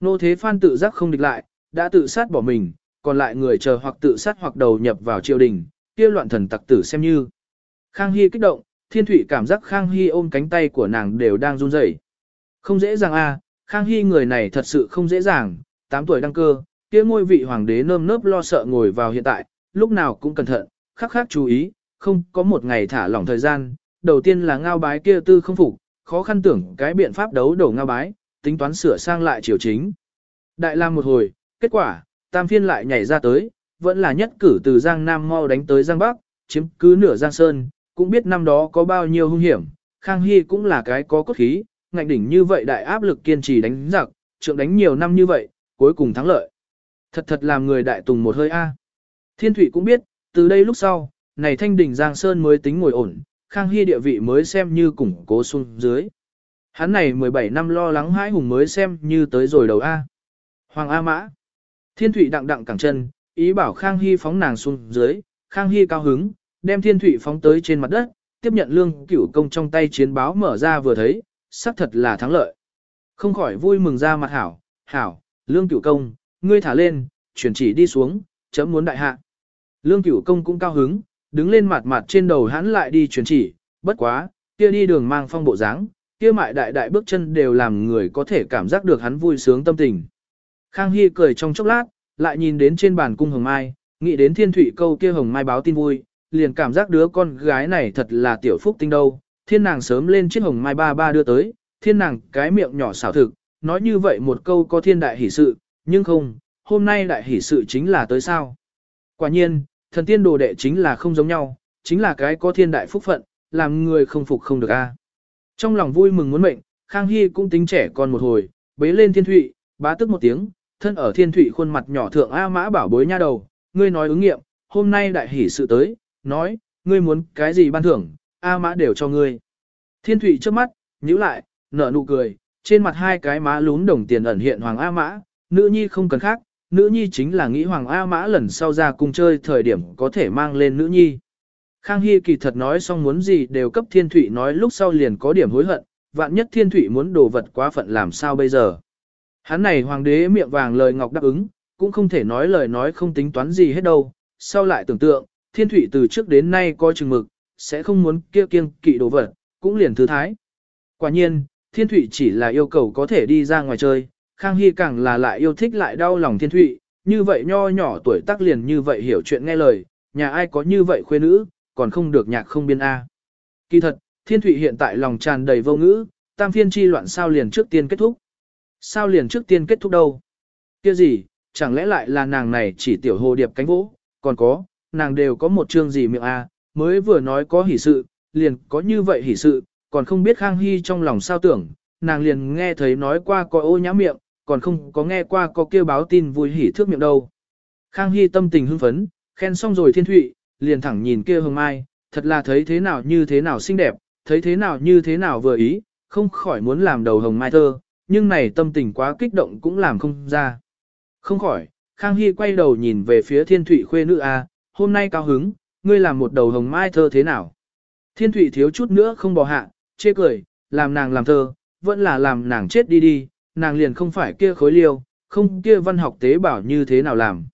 Nô thế phan tự giác không địch lại, đã tự sát bỏ mình, còn lại người chờ hoặc tự sát hoặc đầu nhập vào triều đình, kia loạn thần tặc tử xem như. Khang Hy kích động, Thiên Thụy cảm giác Khang Hy ôm cánh tay của nàng đều đang run rẩy. Không dễ dàng a, Khang Hy người này thật sự không dễ dàng, 8 tuổi đăng cơ, kia ngôi vị hoàng đế nơm nớp lo sợ ngồi vào hiện tại, lúc nào cũng cẩn thận, khắc khắc chú ý, không có một ngày thả lỏng thời gian. Đầu tiên là ngao bái kia tư không phục, khó khăn tưởng cái biện pháp đấu đổ ngao bái, tính toán sửa sang lại triều chính. Đại làm một hồi, kết quả, tam phiên lại nhảy ra tới, vẫn là nhất cử từ Giang Nam mau đánh tới Giang Bắc, chiếm cứ nửa Giang Sơn, cũng biết năm đó có bao nhiêu hung hiểm, Khang Hy cũng là cái có cốt khí, ngạnh đỉnh như vậy đại áp lực kiên trì đánh giặc, trượng đánh nhiều năm như vậy, cuối cùng thắng lợi. Thật thật làm người đại tùng một hơi A. Thiên Thụy cũng biết, từ đây lúc sau, này thanh đỉnh Giang Sơn mới tính ngồi ổn, Khang Hy địa vị mới xem như củng cố xuống dưới. Hắn này 17 năm lo lắng hãi hùng mới xem như tới rồi đầu A. Hoàng A Mã. Thiên Thụy đặng đặng cẳng chân, ý bảo Khang Hy phóng nàng xuống dưới, Khang Hy cao hứng, đem Thiên Thụy phóng tới trên mặt đất, tiếp nhận lương cửu công trong tay chiến báo mở ra vừa thấy, xác thật là thắng lợi. Không khỏi vui mừng ra mặt hảo, hảo, lương cửu công, ngươi thả lên, chuyển chỉ đi xuống, chấm muốn đại hạ. Lương cửu công cũng cao hứng, đứng lên mặt mặt trên đầu hắn lại đi chuyển chỉ, bất quá, kia đi đường mang phong bộ dáng, kia mại đại đại bước chân đều làm người có thể cảm giác được hắn vui sướng tâm tình. Khang Hy cười trong chốc lát, lại nhìn đến trên bàn cung hồng mai, nghĩ đến thiên thủy câu kia hồng mai báo tin vui, liền cảm giác đứa con gái này thật là tiểu phúc tinh đâu. Thiên nàng sớm lên chiếc hồng mai ba ba đưa tới, thiên nàng cái miệng nhỏ xảo thực, nói như vậy một câu có thiên đại hỷ sự, nhưng không, hôm nay đại hỷ sự chính là tới sao. Quả nhiên, thần tiên đồ đệ chính là không giống nhau, chính là cái có thiên đại phúc phận, làm người không phục không được a. Trong lòng vui mừng muốn mệnh, Khang Hy cũng tính trẻ con một hồi, bế lên thiên thụy, bá tức một tiếng, thân ở thiên thụy khuôn mặt nhỏ thượng A mã bảo bối nha đầu, ngươi nói ứng nghiệm, hôm nay đại hỷ sự tới, nói, ngươi muốn cái gì ban thưởng, A mã đều cho ngươi. Thiên thụy trước mắt, nhíu lại, nở nụ cười, trên mặt hai cái má lún đồng tiền ẩn hiện hoàng A mã, nữ nhi không cần khác, nữ nhi chính là nghĩ hoàng A mã lần sau ra cùng chơi thời điểm có thể mang lên nữ nhi. Khang Hy kỳ thật nói xong muốn gì đều cấp thiên thụy nói lúc sau liền có điểm hối hận, vạn nhất thiên thụy muốn đồ vật quá phận làm sao bây giờ. Hắn này hoàng đế miệng vàng lời ngọc đáp ứng, cũng không thể nói lời nói không tính toán gì hết đâu, sau lại tưởng tượng, thiên thủy từ trước đến nay coi chừng mực, sẽ không muốn kia kiêng kỵ đồ vật, cũng liền thứ thái. Quả nhiên, thiên thủy chỉ là yêu cầu có thể đi ra ngoài chơi, Khang Hy càng là lại yêu thích lại đau lòng thiên thủy, như vậy nho nhỏ tuổi tác liền như vậy hiểu chuyện nghe lời, nhà ai có như vậy khuê nữ, còn không được nhạc không biên A. Kỳ thật, thiên thủy hiện tại lòng tràn đầy vô ngữ, tam phiên chi loạn sao liền trước tiên kết thúc. Sao liền trước tiên kết thúc đâu? Kia gì, chẳng lẽ lại là nàng này chỉ tiểu hồ điệp cánh vỗ, còn có, nàng đều có một chương gì miệng A, mới vừa nói có hỷ sự, liền có như vậy hỷ sự, còn không biết Khang Hy trong lòng sao tưởng, nàng liền nghe thấy nói qua có ô nhã miệng, còn không có nghe qua có kêu báo tin vui hỉ thước miệng đâu. Khang Hy tâm tình hưng phấn, khen xong rồi thiên thụy, liền thẳng nhìn kia hương mai, thật là thấy thế nào như thế nào xinh đẹp, thấy thế nào như thế nào vừa ý, không khỏi muốn làm đầu hồng mai thơ, nhưng này tâm tình quá kích động cũng làm không ra. Không khỏi, Khang Hy quay đầu nhìn về phía thiên thụy khuê nữ A, hôm nay cao hứng, ngươi làm một đầu hồng mai thơ thế nào? Thiên thụy thiếu chút nữa không bỏ hạ, chê cười, làm nàng làm thơ, vẫn là làm nàng chết đi đi, nàng liền không phải kia khối liêu, không kia văn học tế bảo như thế nào làm.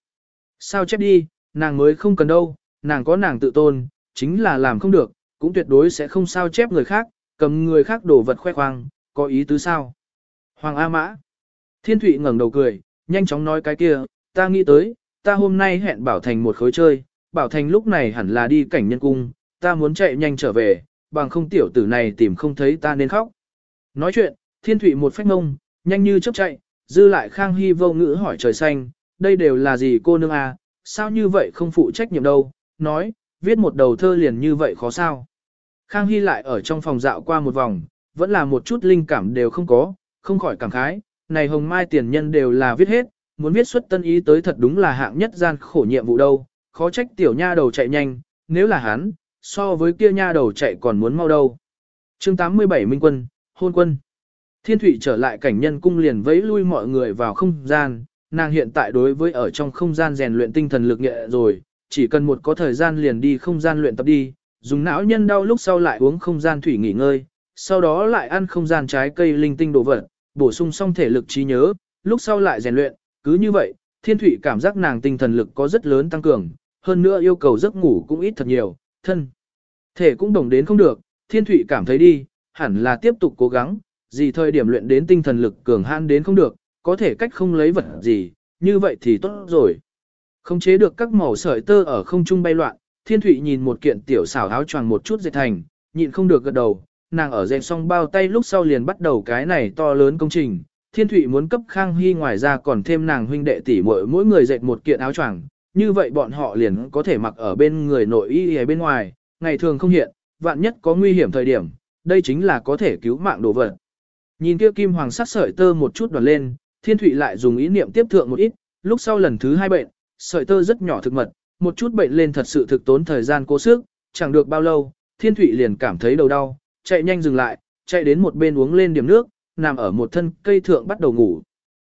Sao chép đi, nàng mới không cần đâu, nàng có nàng tự tôn, chính là làm không được, cũng tuyệt đối sẽ không sao chép người khác, cầm người khác đổ vật khoe khoang, có ý tứ sao. Hoàng A Mã. Thiên Thụy ngẩng đầu cười, nhanh chóng nói cái kia, ta nghĩ tới, ta hôm nay hẹn Bảo Thành một khối chơi, Bảo Thành lúc này hẳn là đi cảnh nhân cung, ta muốn chạy nhanh trở về, bằng không tiểu tử này tìm không thấy ta nên khóc. Nói chuyện, Thiên Thụy một phách mông, nhanh như chớp chạy, dư lại Khang Hy vô ngữ hỏi trời xanh, đây đều là gì cô nương à, sao như vậy không phụ trách nhiệm đâu, nói, viết một đầu thơ liền như vậy khó sao. Khang Hy lại ở trong phòng dạo qua một vòng, vẫn là một chút linh cảm đều không có, không khỏi cảm khái, này hồng mai tiền nhân đều là viết hết, muốn viết xuất tân ý tới thật đúng là hạng nhất gian khổ nhiệm vụ đâu, khó trách tiểu nha đầu chạy nhanh, nếu là hắn, so với kia nha đầu chạy còn muốn mau đâu. chương 87 Minh Quân, Hôn Quân Thiên Thụy trở lại cảnh nhân cung liền vẫy lui mọi người vào không gian, nàng hiện tại đối với ở trong không gian rèn luyện tinh thần lực nghệ rồi, chỉ cần một có thời gian liền đi không gian luyện tập đi, dùng não nhân đau lúc sau lại uống không gian thủy nghỉ ngơi, sau đó lại ăn không gian trái cây linh tinh đồ vật, bổ sung xong thể lực trí nhớ, lúc sau lại rèn luyện, cứ như vậy, thiên Thụy cảm giác nàng tinh thần lực có rất lớn tăng cường, hơn nữa yêu cầu giấc ngủ cũng ít thật nhiều, thân. Thể cũng đồng đến không được, thiên Thụy cảm thấy đi, hẳn là tiếp tục cố gắng, gì thời điểm luyện đến tinh thần lực cường hãn đến không được, có thể cách không lấy vật gì, như vậy thì tốt rồi. Không chế được các màu sợi tơ ở không trung bay loạn, thiên Thụy nhìn một kiện tiểu xảo áo choàng một chút dệt thành, nhịn không được gật đầu, nàng ở dệt xong bao tay lúc sau liền bắt đầu cái này to lớn công trình. Thiên Thụy muốn cấp Khang Hy ngoài ra còn thêm nàng huynh đệ tỷ muội mỗi người dệt một kiện áo choàng, như vậy bọn họ liền có thể mặc ở bên người nội y ở bên ngoài, ngày thường không hiện, vạn nhất có nguy hiểm thời điểm, đây chính là có thể cứu mạng đồ vật. Nhìn kia kim hoàng sắc sợi tơ một chút đoàn lên, Thiên Thụy lại dùng ý niệm tiếp thượng một ít, lúc sau lần thứ hai bệnh, sợi tơ rất nhỏ thực mật, một chút bệnh lên thật sự thực tốn thời gian cố sức, chẳng được bao lâu, Thiên Thụy liền cảm thấy đầu đau, chạy nhanh dừng lại, chạy đến một bên uống lên điểm nước, nằm ở một thân cây thượng bắt đầu ngủ.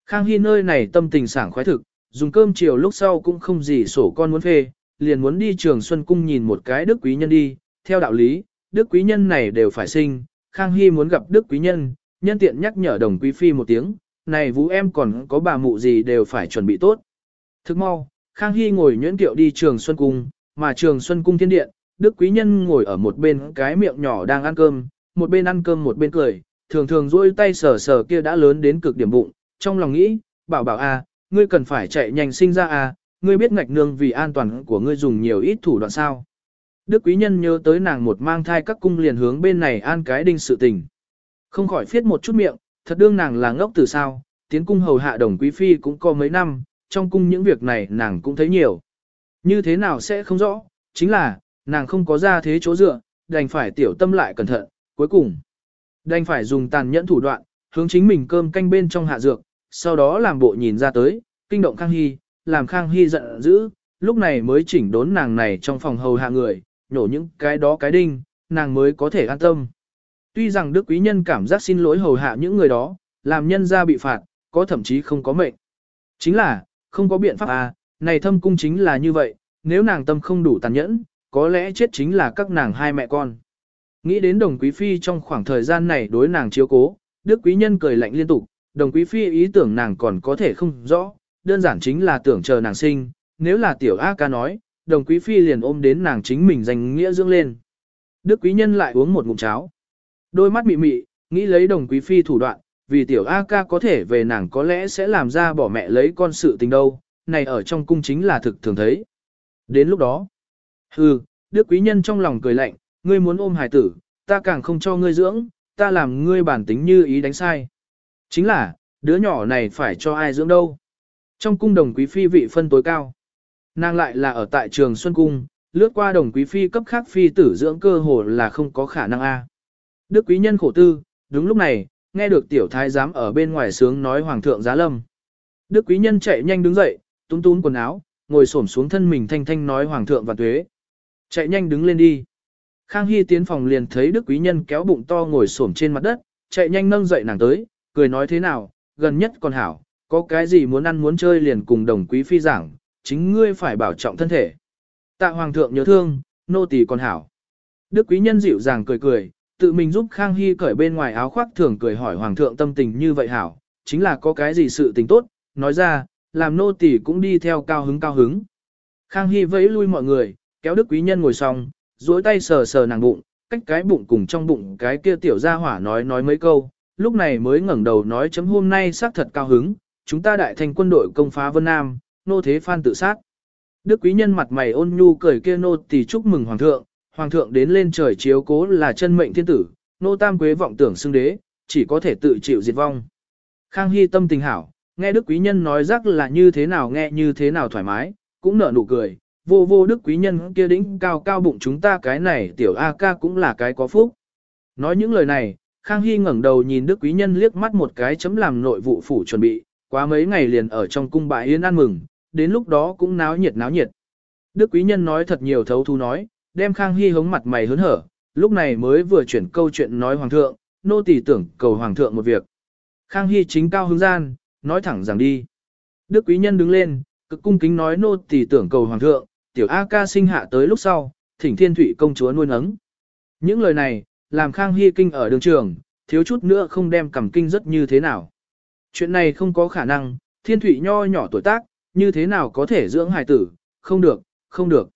Khang Hy nơi này tâm tình sảng khoái thực, dùng cơm chiều lúc sau cũng không gì sổ con muốn phê, liền muốn đi trường Xuân Cung nhìn một cái đức quý nhân đi, theo đạo lý, đức quý nhân này đều phải sinh, Khang Hy muốn gặp đức quý nhân, nhân tiện nhắc nhở đồng quý phi một tiếng, này vũ em còn có bà mụ gì đều phải chuẩn bị tốt. Thức mau, Khang Hy ngồi nhuyễn kiệu đi trường Xuân Cung, mà trường Xuân Cung thiên điện, Đức Quý Nhân ngồi ở một bên cái miệng nhỏ đang ăn cơm, một bên ăn cơm một bên cười, thường thường duỗi tay sờ sờ kia đã lớn đến cực điểm bụng, trong lòng nghĩ, bảo bảo a, ngươi cần phải chạy nhanh sinh ra a, ngươi biết ngạch nương vì an toàn của ngươi dùng nhiều ít thủ đoạn sao. Đức Quý Nhân nhớ tới nàng một mang thai các cung liền hướng bên này an cái đinh sự tình. Không khỏi phiết một chút miệng, thật đương nàng là ngốc từ sao, tiến cung hầu hạ đồng quý phi cũng có mấy năm, trong cung những việc này nàng cũng thấy nhiều. Như thế nào sẽ không rõ, chính là, nàng không có ra thế chỗ dựa, đành phải tiểu tâm lại cẩn thận, cuối cùng. Đành phải dùng tàn nhẫn thủ đoạn, hướng chính mình cơm canh bên trong hạ dược, sau đó làm bộ nhìn ra tới, kinh động Khang Hy, làm Khang Hy giận dữ, lúc này mới chỉnh đốn nàng này trong phòng hầu hạ người, nhổ những cái đó cái đinh, nàng mới có thể an tâm. Tuy rằng Đức Quý Nhân cảm giác xin lỗi hầu hạ những người đó, làm nhân ra bị phạt, có thậm chí không có mệnh. Chính là, không có biện pháp à, này thâm cung chính là như vậy, nếu nàng tâm không đủ tàn nhẫn, có lẽ chết chính là các nàng hai mẹ con. Nghĩ đến đồng quý phi trong khoảng thời gian này đối nàng chiếu cố, Đức Quý Nhân cười lạnh liên tục, đồng quý phi ý tưởng nàng còn có thể không rõ, đơn giản chính là tưởng chờ nàng sinh, nếu là tiểu A ca nói, đồng quý phi liền ôm đến nàng chính mình danh nghĩa dưỡng lên. Đức Quý Nhân lại uống một ngụm cháo. Đôi mắt mị mị, nghĩ lấy đồng quý phi thủ đoạn, vì tiểu A ca có thể về nàng có lẽ sẽ làm ra bỏ mẹ lấy con sự tình đâu, này ở trong cung chính là thực thường thấy. Đến lúc đó, hừ, Đức Quý Nhân trong lòng cười lạnh, ngươi muốn ôm hài tử, ta càng không cho ngươi dưỡng, ta làm ngươi bản tính như ý đánh sai. Chính là, đứa nhỏ này phải cho ai dưỡng đâu. Trong cung đồng quý phi vị phân tối cao. Nàng lại là ở tại trường Xuân Cung, lướt qua đồng quý phi cấp khác phi tử dưỡng cơ hồ là không có khả năng a. Đức quý nhân khổ tư, đúng lúc này, nghe được tiểu thái giám ở bên ngoài sướng nói hoàng thượng giá lâm. Đức quý nhân chạy nhanh đứng dậy, túm túm quần áo, ngồi xổm xuống thân mình thanh thanh nói hoàng thượng và tuế. Chạy nhanh đứng lên đi. Khang Hy tiến phòng liền thấy Đức quý nhân kéo bụng to ngồi xổm trên mặt đất, chạy nhanh nâng dậy nàng tới, cười nói thế nào, gần nhất còn hảo, có cái gì muốn ăn muốn chơi liền cùng đồng quý phi giảng, chính ngươi phải bảo trọng thân thể. Tạ hoàng thượng nhớ thương, nô tỳ còn hảo. Đức quý nhân dịu dàng cười cười, tự mình giúp Khang Hy cởi bên ngoài áo khoác thường cười hỏi hoàng thượng tâm tình như vậy hảo, chính là có cái gì sự tình tốt, nói ra, làm nô tỳ cũng đi theo cao hứng cao hứng. Khang Hy vẫy lui mọi người, kéo Đức quý nhân ngồi xong, duỗi tay sờ sờ nàng bụng, cách cái bụng cùng trong bụng cái kia tiểu gia hỏa nói nói mấy câu, lúc này mới ngẩng đầu nói chấm hôm nay xác thật cao hứng, chúng ta đại thành quân đội công phá Vân Nam, nô thế phan tự sát. Đức quý nhân mặt mày ôn nhu cười kia nô tỳ chúc mừng hoàng thượng, hoàng thượng đến lên trời chiếu cố là chân mệnh thiên tử, nô tam quế vọng tưởng xưng đế, chỉ có thể tự chịu diệt vong. Khang Hy tâm tình hảo, nghe đức quý nhân nói rắc là như thế nào nghe như thế nào thoải mái, cũng nở nụ cười, vô vô đức quý nhân kia đỉnh cao cao bụng chúng ta cái này tiểu A ca cũng là cái có phúc. Nói những lời này, Khang Hy ngẩng đầu nhìn đức quý nhân liếc mắt một cái chấm làm nội vụ phủ chuẩn bị, quá mấy ngày liền ở trong cung bãi yến ăn mừng, đến lúc đó cũng náo nhiệt náo nhiệt. Đức quý nhân nói thật nhiều thấu thu nói, đem Khang Hy hống mặt mày hớn hở, lúc này mới vừa chuyển câu chuyện nói hoàng thượng, nô tỳ tưởng cầu hoàng thượng một việc. Khang Hy chính cao hứng gian, nói thẳng rằng đi. Đức quý nhân đứng lên, cực cung kính nói nô tỳ tưởng cầu hoàng thượng, tiểu A ca sinh hạ tới lúc sau, thỉnh thiên thủy công chúa nuôi nấng. Những lời này, làm Khang Hy kinh ở đường trường, thiếu chút nữa không đem cầm kinh rất như thế nào. Chuyện này không có khả năng, thiên thủy nho nhỏ tuổi tác, như thế nào có thể dưỡng hài tử, không được, không được.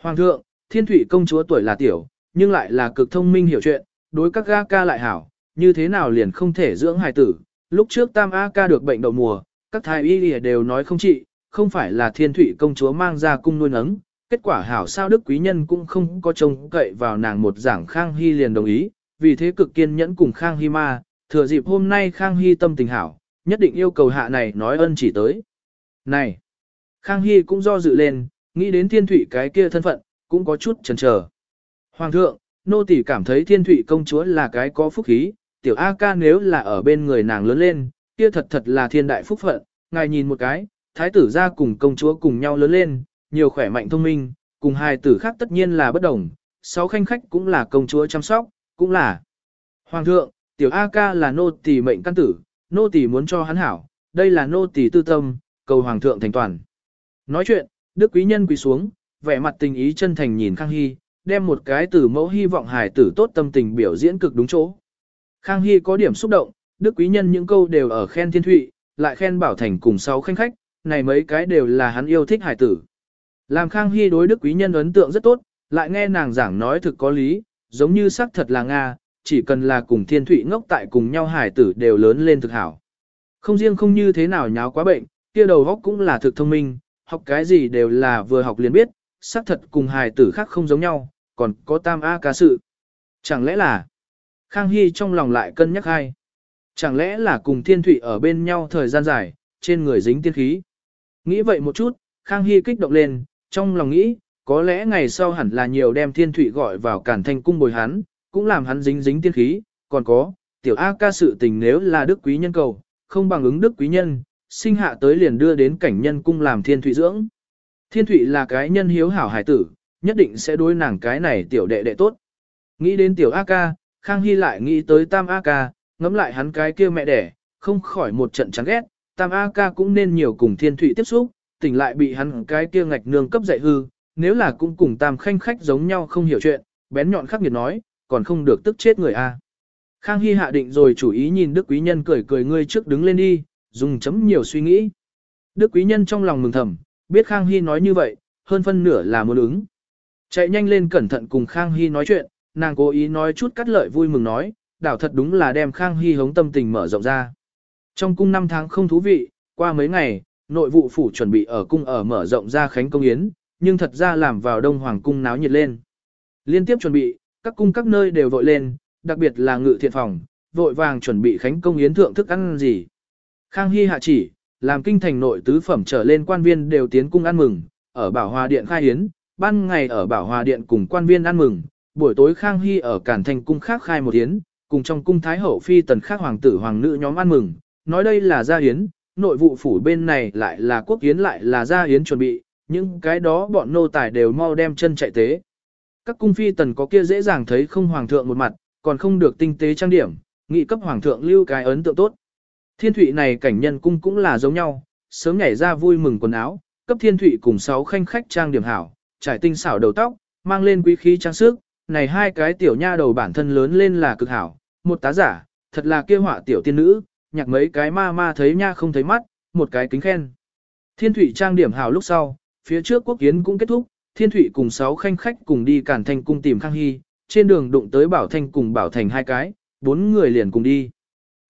Hoàng thượng, thiên thủy công chúa tuổi là tiểu, nhưng lại là cực thông minh hiểu chuyện, đối các A ca lại hảo, như thế nào liền không thể dưỡng hài tử. Lúc trước tam A ca được bệnh đậu mùa, các thái y đều nói không trị, không phải là thiên thủy công chúa mang ra cung nuôi nấng. Kết quả hảo sao đức quý nhân cũng không có trông cậy vào nàng một giảng Khang Hy liền đồng ý, vì thế cực kiên nhẫn cùng Khang Hy ma, thừa dịp hôm nay Khang Hy tâm tình hảo, nhất định yêu cầu hạ này nói ân chỉ tới. Này! Khang Hy cũng do dự lên, nghĩ đến thiên thủy cái kia thân phận, cũng có chút chần chờ. Hoàng thượng, nô tỳ cảm thấy thiên thủy công chúa là cái có phúc khí, tiểu A ca nếu là ở bên người nàng lớn lên, kia thật thật là thiên đại phúc phận, ngài nhìn một cái, thái tử ra cùng công chúa cùng nhau lớn lên, nhiều khỏe mạnh thông minh, cùng hai tử khác tất nhiên là bất đồng, sáu khanh khách cũng là công chúa chăm sóc, cũng là. Hoàng thượng, tiểu A ca là nô tỳ mệnh căn tử, nô tỳ muốn cho hắn hảo, đây là nô tỳ tư tâm, cầu hoàng thượng thành toàn. Nói chuyện, đức quý nhân quỳ xuống, vẻ mặt tình ý chân thành nhìn Khang Hy, đem một cái từ mẫu hy vọng hài tử tốt tâm tình biểu diễn cực đúng chỗ. Khang Hy có điểm xúc động, đức quý nhân những câu đều ở khen thiên thụy, lại khen bảo thành cùng sáu khanh khách, này mấy cái đều là hắn yêu thích Hải tử. Làm Khang Hy đối đức quý nhân ấn tượng rất tốt, lại nghe nàng giảng nói thực có lý, giống như xác thật là Nga, chỉ cần là cùng thiên thụy ngốc tại cùng nhau Hải tử đều lớn lên thực hảo. Không riêng không như thế nào nháo quá bệnh, kia đầu góc cũng là thực thông minh, học cái gì đều là vừa học liền biết, xác thật cùng Hải tử khác không giống nhau, còn có tam A ca sự. Chẳng lẽ là, Khang Hy trong lòng lại cân nhắc hai. Chẳng lẽ là cùng thiên thụy ở bên nhau thời gian dài, trên người dính tiên khí. Nghĩ vậy một chút, Khang Hy kích động lên, trong lòng nghĩ, có lẽ ngày sau hẳn là nhiều đem thiên thủy gọi vào cản thanh cung bồi hắn, cũng làm hắn dính dính tiên khí, còn có, tiểu A ca sự tình nếu là đức quý nhân cầu, không bằng ứng đức quý nhân, sinh hạ tới liền đưa đến cảnh nhân cung làm thiên thủy dưỡng. Thiên thủy là cái nhân hiếu hảo hải tử, nhất định sẽ đối nàng cái này tiểu đệ đệ tốt. Nghĩ đến tiểu A ca, Khang Hy lại nghĩ tới tam A ca, ngẫm lại hắn cái kia mẹ đẻ, không khỏi một trận chán ghét, tam A ca cũng nên nhiều cùng thiên Thụy tiếp xúc, tỉnh lại bị hắn cái kia ngạch nương cấp dạy hư, nếu là cũng cùng tam khanh khách giống nhau không hiểu chuyện, bén nhọn khắc nghiệt nói, còn không được tức chết người A. Khang Hy hạ định rồi chủ ý nhìn Đức Quý Nhân cười cười ngươi trước đứng lên đi, dùng chấm nhiều suy nghĩ. Đức Quý Nhân trong lòng mừng thầm, biết Khang Hy nói như vậy, hơn phân nửa là muốn ứng. Chạy nhanh lên cẩn thận cùng Khang Hy nói chuyện, nàng cố ý nói chút cắt lợi vui mừng nói, đảo thật đúng là đem Khang Hy hống tâm tình mở rộng ra. Trong cung 5 tháng không thú vị, qua mấy ngày, nội vụ phủ chuẩn bị ở cung ở mở rộng ra khánh công yến, nhưng thật ra làm vào đông hoàng cung náo nhiệt lên. Liên tiếp chuẩn bị, các cung các nơi đều vội lên, đặc biệt là ngự thiện phòng, vội vàng chuẩn bị khánh công yến thượng thức ăn gì. Khang Hy hạ chỉ, làm kinh thành nội tứ phẩm trở lên quan viên đều tiến cung ăn mừng, ở Bảo Hòa Điện khai yến, ban ngày ở Bảo Hòa Điện cùng quan viên ăn mừng, buổi tối Khang Hy ở Cản Thành cung khác khai một yến, cùng trong cung Thái Hậu Phi tần khác hoàng tử hoàng nữ nhóm ăn mừng, nói đây là gia yến, nội vụ phủ bên này lại là quốc yến lại là gia yến chuẩn bị, những cái đó bọn nô tài đều mau đem chân chạy tế. Các cung phi tần có kia dễ dàng thấy không hoàng thượng một mặt, còn không được tinh tế trang điểm, nghị cấp hoàng thượng lưu cái ấn tượng tốt. Thiên thụy này cảnh nhân cung cũng là giống nhau, sớm nhảy ra vui mừng quần áo, cấp thiên thụy cùng sáu khanh khách trang điểm hảo, trải tinh xảo đầu tóc, mang lên quý khí trang sức, này hai cái tiểu nha đầu bản thân lớn lên là cực hảo, một tá giả, thật là kia họa tiểu tiên nữ, nhạc mấy cái ma ma thấy nha không thấy mắt, một cái kính khen. Thiên thủy trang điểm hào lúc sau, phía trước quốc kiến cũng kết thúc, thiên thủy cùng sáu khanh khách cùng đi cản thành cung tìm Khang Hy, trên đường đụng tới Bảo Thanh cùng Bảo Thành hai cái, bốn người liền cùng đi.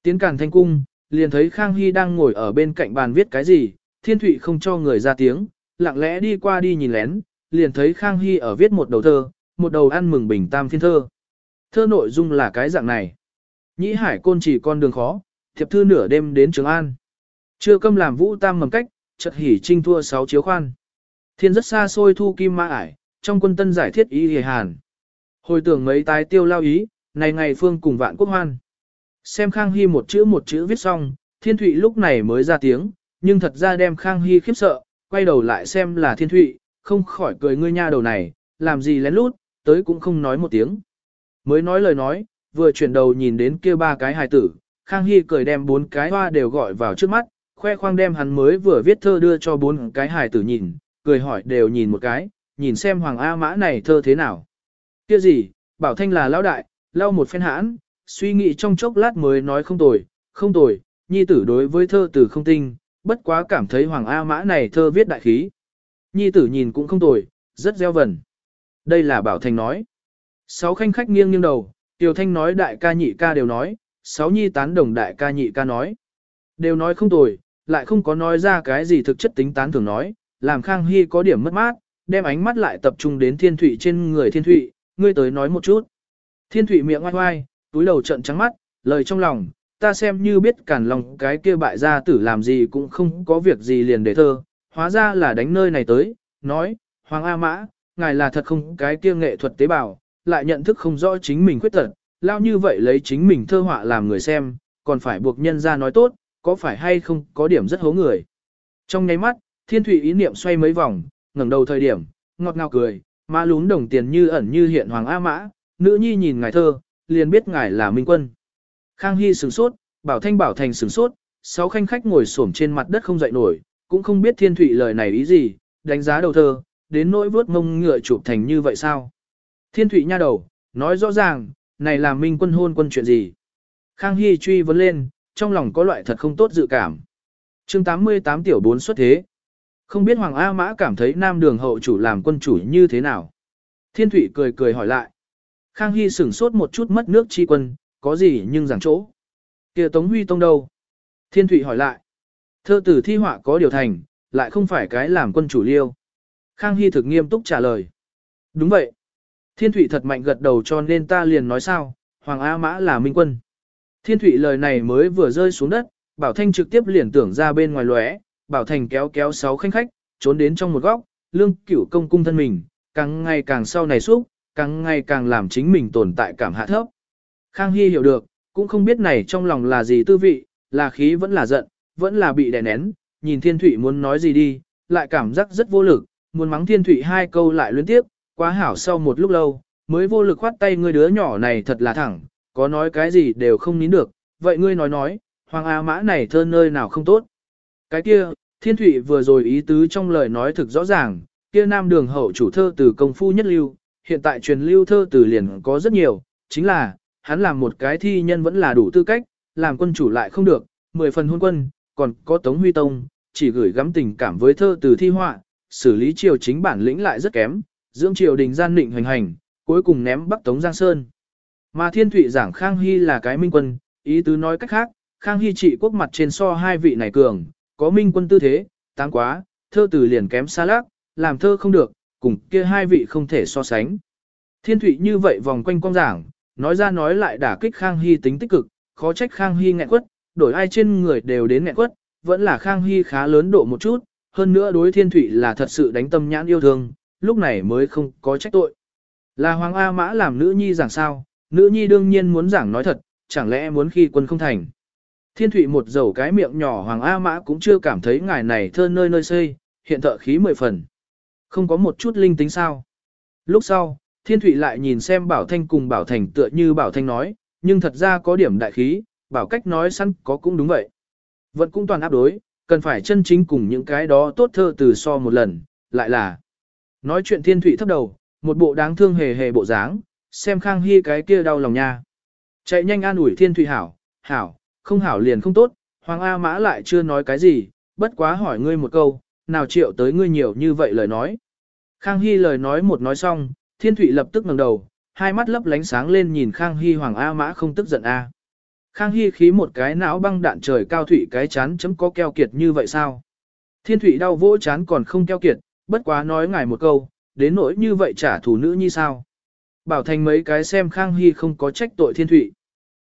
Tiến cản thanh cung, liền thấy Khang Hy đang ngồi ở bên cạnh bàn viết cái gì, thiên thủy không cho người ra tiếng, lặng lẽ đi qua đi nhìn lén, liền thấy Khang Hy ở viết một đầu thơ, một đầu ăn mừng bình tam phiên thơ. Thơ nội dung là cái dạng này. Nhĩ hải côn chỉ con đường khó, thiệp thư nửa đêm đến Trường An. Chưa câm làm vũ tam mầm cách, chợt hỉ trinh thua sáu chiếu khoan. Thiên rất xa xôi thu kim ma ải, trong quân tân giải thiết ý hề hàn. Hồi tưởng mấy tái tiêu lao ý, này ngày phương cùng vạn quốc hoan. Xem Khang Hy một chữ một chữ viết xong, Thiên Thụy lúc này mới ra tiếng, nhưng thật ra đem Khang Hy khiếp sợ, quay đầu lại xem là Thiên Thụy, không khỏi cười ngươi nha đầu này, làm gì lén lút, tới cũng không nói một tiếng. Mới nói lời nói, vừa chuyển đầu nhìn đến kia ba cái hài tử, Khang Hy cười đem bốn cái hoa đều gọi vào trước mắt, khoe khoang đem hắn mới vừa viết thơ đưa cho bốn cái hài tử nhìn, cười hỏi đều nhìn một cái, nhìn xem Hoàng A Mã này thơ thế nào. Kia gì, bảo thanh là lão đại, lau một phen hãn, suy nghĩ trong chốc lát mới nói không tồi, không tồi, nhi tử đối với thơ từ không tinh, bất quá cảm thấy Hoàng A Mã này thơ viết đại khí. Nhi tử nhìn cũng không tồi, rất gieo vần. Đây là Bảo Thanh nói. Sáu khanh khách nghiêng nghiêng đầu, Tiểu Thanh nói đại ca nhị ca đều nói, sáu nhi tán đồng đại ca nhị ca nói. Đều nói không tồi, lại không có nói ra cái gì thực chất tính tán thường nói, làm Khang Hy có điểm mất mát, đem ánh mắt lại tập trung đến thiên thủy trên người thiên thủy, ngươi tới nói một chút. Thiên thủy miệng oai oai, túi đầu trận trắng mắt, lời trong lòng, ta xem như biết cản lòng cái kia bại gia tử làm gì cũng không có việc gì liền để thơ, hóa ra là đánh nơi này tới, nói, Hoàng A Mã, ngài là thật không cái kia nghệ thuật tế bào, lại nhận thức không rõ chính mình khuyết tật, lao như vậy lấy chính mình thơ họa làm người xem, còn phải buộc nhân ra nói tốt, có phải hay không có điểm rất hố người. Trong nháy mắt, thiên thủy ý niệm xoay mấy vòng, ngẩng đầu thời điểm, ngọt ngào cười, má lún đồng tiền như ẩn như hiện Hoàng A Mã, nữ nhi nhìn ngài thơ, liền biết ngài là minh quân. Khang Hy sửng sốt, Bảo Thanh Bảo Thành sửng sốt, sáu khanh khách ngồi xổm trên mặt đất không dậy nổi, cũng không biết thiên thủy lời này ý gì, đánh giá đầu thơ, đến nỗi vớt mông ngựa chụp thành như vậy sao? Thiên thủy nha đầu, nói rõ ràng, này là minh quân hôn quân chuyện gì? Khang Hy truy vấn lên, trong lòng có loại thật không tốt dự cảm. chương 88 tiểu 4 xuất thế. Không biết Hoàng A Mã cảm thấy nam đường hậu chủ làm quân chủ như thế nào? Thiên Thụy cười cười hỏi lại. Khang Hy sửng sốt một chút mất nước chi quân, có gì nhưng giảng chỗ. kia Tống Huy Tông đâu? Thiên Thụy hỏi lại. Thơ tử thi họa có điều thành, lại không phải cái làm quân chủ liêu. Khang Hy thực nghiêm túc trả lời. Đúng vậy. Thiên Thụy thật mạnh gật đầu cho nên ta liền nói sao, Hoàng A Mã là minh quân. Thiên Thụy lời này mới vừa rơi xuống đất, Bảo Thanh trực tiếp liền tưởng ra bên ngoài lóe, Bảo Thành kéo kéo sáu khanh khách, trốn đến trong một góc, lương cửu công cung thân mình, càng ngày càng sau này xúc, càng ngày càng làm chính mình tồn tại cảm hạ thấp. Khang Hy hiểu được, cũng không biết này trong lòng là gì tư vị, là khí vẫn là giận, vẫn là bị đè nén, nhìn Thiên Thụy muốn nói gì đi, lại cảm giác rất vô lực, muốn mắng Thiên Thụy hai câu lại liên tiếp, quá hảo sau một lúc lâu, mới vô lực khoát tay ngươi đứa nhỏ này thật là thẳng, có nói cái gì đều không nín được, vậy ngươi nói nói, Hoàng A Mã này thơ nơi nào không tốt. Cái kia, Thiên Thụy vừa rồi ý tứ trong lời nói thực rõ ràng, kia nam đường hậu chủ thơ từ công phu nhất lưu, hiện tại truyền lưu thơ từ liền có rất nhiều, chính là, hắn làm một cái thi nhân vẫn là đủ tư cách, làm quân chủ lại không được, mười phần hôn quân, còn có Tống Huy Tông, chỉ gửi gắm tình cảm với thơ từ thi họa, xử lý triều chính bản lĩnh lại rất kém, dưỡng triều đình gian định hoành hành, cuối cùng ném Bắc Tống Giang Sơn. Mà Thiên Thụy giảng Khang Hy là cái minh quân, ý tứ nói cách khác, Khang Hy trị quốc mặt trên so hai vị này cường, có minh quân tư thế, tăng quá, thơ từ liền kém xa lác, làm thơ không được, cùng kia hai vị không thể so sánh. Thiên Thụy như vậy vòng quanh quang giảng, nói ra nói lại đả kích Khang Hy tính tích cực, khó trách Khang Hy nghẹn quất, đổi ai trên người đều đến nghẹn quất, vẫn là Khang Hy khá lớn độ một chút, hơn nữa đối Thiên Thụy là thật sự đánh tâm nhãn yêu thương, lúc này mới không có trách tội. Là Hoàng A Mã làm nữ nhi giảng sao, nữ nhi đương nhiên muốn giảng nói thật, chẳng lẽ muốn khi quân không thành. Thiên thủy một dầu cái miệng nhỏ Hoàng A Mã cũng chưa cảm thấy ngài này thơ nơi nơi xây, hiện thợ khí mười phần. Không có một chút linh tính sao. Lúc sau, Thiên thủy lại nhìn xem Bảo Thanh cùng Bảo Thành tựa như Bảo Thanh nói, nhưng thật ra có điểm đại khí, Bảo cách nói sẵn có cũng đúng vậy. Vẫn cũng toàn áp đối, cần phải chân chính cùng những cái đó tốt thơ từ so một lần, lại là. Nói chuyện Thiên Thụy thấp đầu, một bộ đáng thương hề hề bộ dáng, xem Khang Hy cái kia đau lòng nha. Chạy nhanh an ủi Thiên Thụy hảo, hảo, không hảo liền không tốt, Hoàng A Mã lại chưa nói cái gì, bất quá hỏi ngươi một câu, nào triệu tới ngươi nhiều như vậy lời nói. Khang Hy lời nói một nói xong, Thiên Thụy lập tức ngẩng đầu, hai mắt lấp lánh sáng lên nhìn Khang Hy Hoàng A Mã không tức giận A. Khang Hy khí một cái não băng đạn trời cao thủy cái chán chấm có keo kiệt như vậy sao? Thiên Thụy đau vỗ chán còn không keo kiệt, bất quá nói ngài một câu, đến nỗi như vậy trả thù nữ như sao? Bảo thành mấy cái xem Khang Hy không có trách tội Thiên Thụy.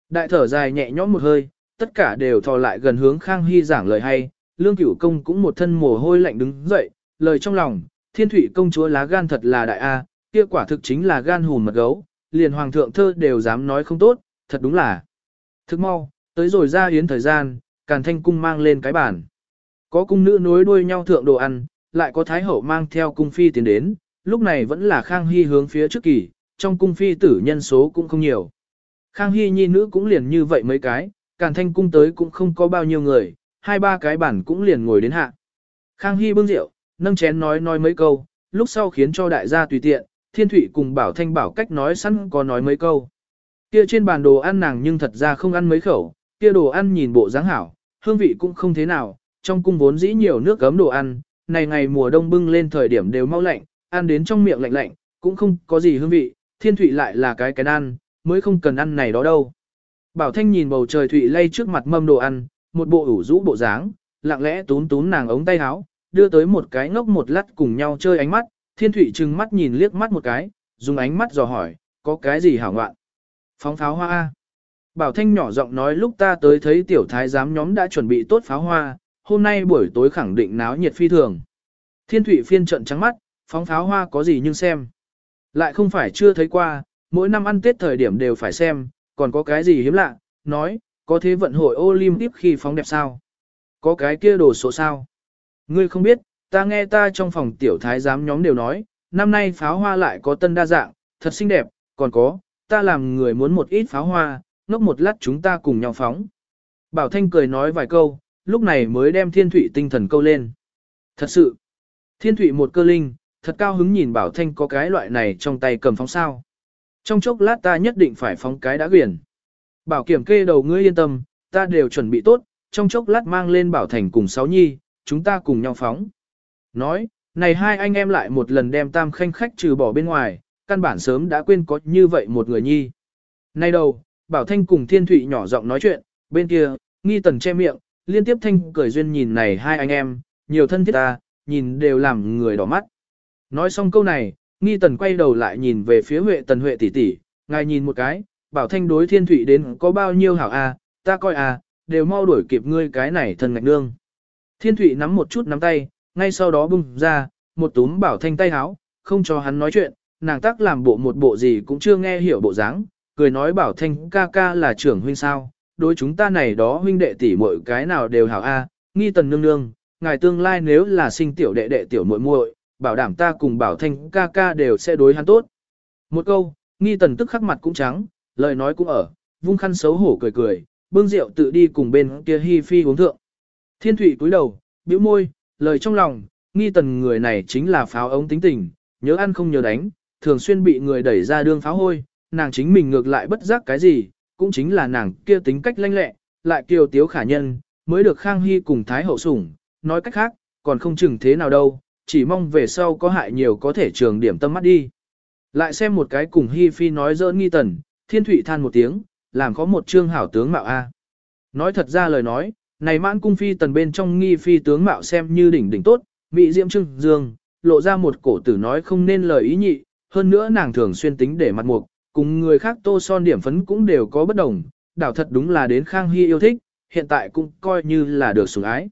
Đại thở dài nhẹ nhõm một hơi, tất cả đều thò lại gần hướng Khang Hy giảng lời hay, Lương Cửu Công cũng một thân mồ hôi lạnh đứng dậy, lời trong lòng, Thiên Thụy công chúa lá gan thật là đại a, kia quả thực chính là gan hùn mật gấu, liền hoàng thượng thơ đều dám nói không tốt, thật đúng là. Thức mau, tới rồi ra yến thời gian, Càn Thanh cung mang lên cái bàn. Có cung nữ nối đuôi nhau thượng đồ ăn, lại có thái hậu mang theo cung phi tiến đến, lúc này vẫn là Khang Hy hướng phía trước kỳ, trong cung phi tử nhân số cũng không nhiều. Khang Hy nhi nữ cũng liền như vậy mấy cái, Càn Thanh cung tới cũng không có bao nhiêu người, hai ba cái bản cũng liền ngồi đến hạ. Khang Hy bưng rượu, nâng chén nói nói mấy câu, lúc sau khiến cho đại gia tùy tiện, Thiên thủy cùng Bảo Thanh bảo cách nói sẵn có nói mấy câu. Kia trên bàn đồ ăn nàng nhưng thật ra không ăn mấy khẩu, kia đồ ăn nhìn bộ dáng hảo, hương vị cũng không thế nào, trong cung vốn dĩ nhiều nước gấm đồ ăn, này ngày mùa đông bưng lên thời điểm đều mau lạnh, ăn đến trong miệng lạnh lạnh, cũng không có gì hương vị, Thiên Thụy lại là cái cái ăn, mới không cần ăn này đó đâu. Bảo Thanh nhìn bầu trời Thụy lay trước mặt mâm đồ ăn, một bộ ủ rũ bộ dáng, lặng lẽ tún tún nàng ống tay áo, đưa tới một cái ngốc một lát cùng nhau chơi ánh mắt, Thiên Thụy trừng mắt nhìn liếc mắt một cái, dùng ánh mắt dò hỏi, có cái gì hảo ngoạn? Phóng pháo hoa Bảo Thanh nhỏ giọng nói lúc ta tới thấy tiểu thái giám nhóm đã chuẩn bị tốt pháo hoa, hôm nay buổi tối khẳng định náo nhiệt phi thường. Thiên Thụy phiên trận trắng mắt, phóng pháo hoa có gì nhưng xem. Lại không phải chưa thấy qua, mỗi năm ăn Tết thời điểm đều phải xem, còn có cái gì hiếm lạ, nói, có thế vận hội Olympic khi phóng đẹp sao? Có cái kia đồ số sao? Ngươi không biết, ta nghe ta trong phòng tiểu thái giám nhóm đều nói, năm nay pháo hoa lại có tân đa dạng, thật xinh đẹp, còn có, ta làm người muốn một ít pháo hoa, ngốc một lát chúng ta cùng nhau phóng. Bảo Thanh cười nói vài câu, lúc này mới đem Thiên thủy tinh thần câu lên. Thật sự, Thiên thủy một cơ linh, thật cao hứng nhìn Bảo Thanh có cái loại này trong tay cầm phóng sao. Trong chốc lát ta nhất định phải phóng cái đã quyển. Bảo kiểm kê đầu ngươi yên tâm, ta đều chuẩn bị tốt, trong chốc lát mang lên Bảo Thành cùng Sáu Nhi, chúng ta cùng nhau phóng. Nói, này hai anh em lại một lần đem tam khanh khách trừ bỏ bên ngoài, căn bản sớm đã quên có như vậy một người nhi. Nay đầu, Bảo Thanh cùng Thiên Thụy nhỏ giọng nói chuyện, bên kia, nghi tần che miệng, liên tiếp thanh cười duyên nhìn này hai anh em, nhiều thân thiết ta, nhìn đều làm người đỏ mắt. Nói xong câu này, nghi tần quay đầu lại nhìn về phía Huệ tần Huệ tỷ tỷ, ngài nhìn một cái, Bảo Thanh đối Thiên thủy đến có bao nhiêu hảo a, à, ta coi à, đều mau đuổi kịp ngươi cái này thân ngạch nương. Thiên thủy nắm một chút nắm tay, ngay sau đó bung ra, một túm bảo thanh tay háo, không cho hắn nói chuyện, nàng tác làm bộ một bộ gì cũng chưa nghe hiểu bộ dáng, cười nói bảo thanh ca ca là trưởng huynh sao, đối chúng ta này đó huynh đệ tỷ muội cái nào đều hảo a, nghi tần nương nương, ngài tương lai nếu là sinh tiểu đệ đệ tiểu muội muội, bảo đảm ta cùng bảo thanh ca ca đều sẽ đối hắn tốt. Một câu, nghi tần tức khắc mặt cũng trắng, lời nói cũng ở, vung khăn xấu hổ cười cười, bưng rượu tự đi cùng bên kia hi phi uống thượng. Thiên thủy cúi đầu, bĩu môi, lời trong lòng, nghi tần người này chính là pháo ống tính tình, nhớ ăn không nhớ đánh, thường xuyên bị người đẩy ra đương pháo hôi, nàng chính mình ngược lại bất giác cái gì, cũng chính là nàng kia tính cách lanh lẹ, lại kiều tiếu khả nhân, mới được Khang Hy cùng Thái Hậu sủng, nói cách khác, còn không chừng thế nào đâu, chỉ mong về sau có hại nhiều có thể trường điểm tâm mắt đi. Lại xem một cái cùng Hi Phi nói dỡn nghi tần, thiên thủy than một tiếng, làm có một trương hảo tướng mạo A. Nói thật ra lời nói, này mãn cung phi tần bên trong nghi phi tướng mạo xem như đỉnh đỉnh tốt, mỹ diễm trưng dương, lộ ra một cổ tử nói không nên lời ý nhị, hơn nữa nàng thường xuyên tính để mặt mục, cùng người khác tô son điểm phấn cũng đều có bất đồng, đảo thật đúng là đến Khang Hy yêu thích, hiện tại cũng coi như là được sủng ái.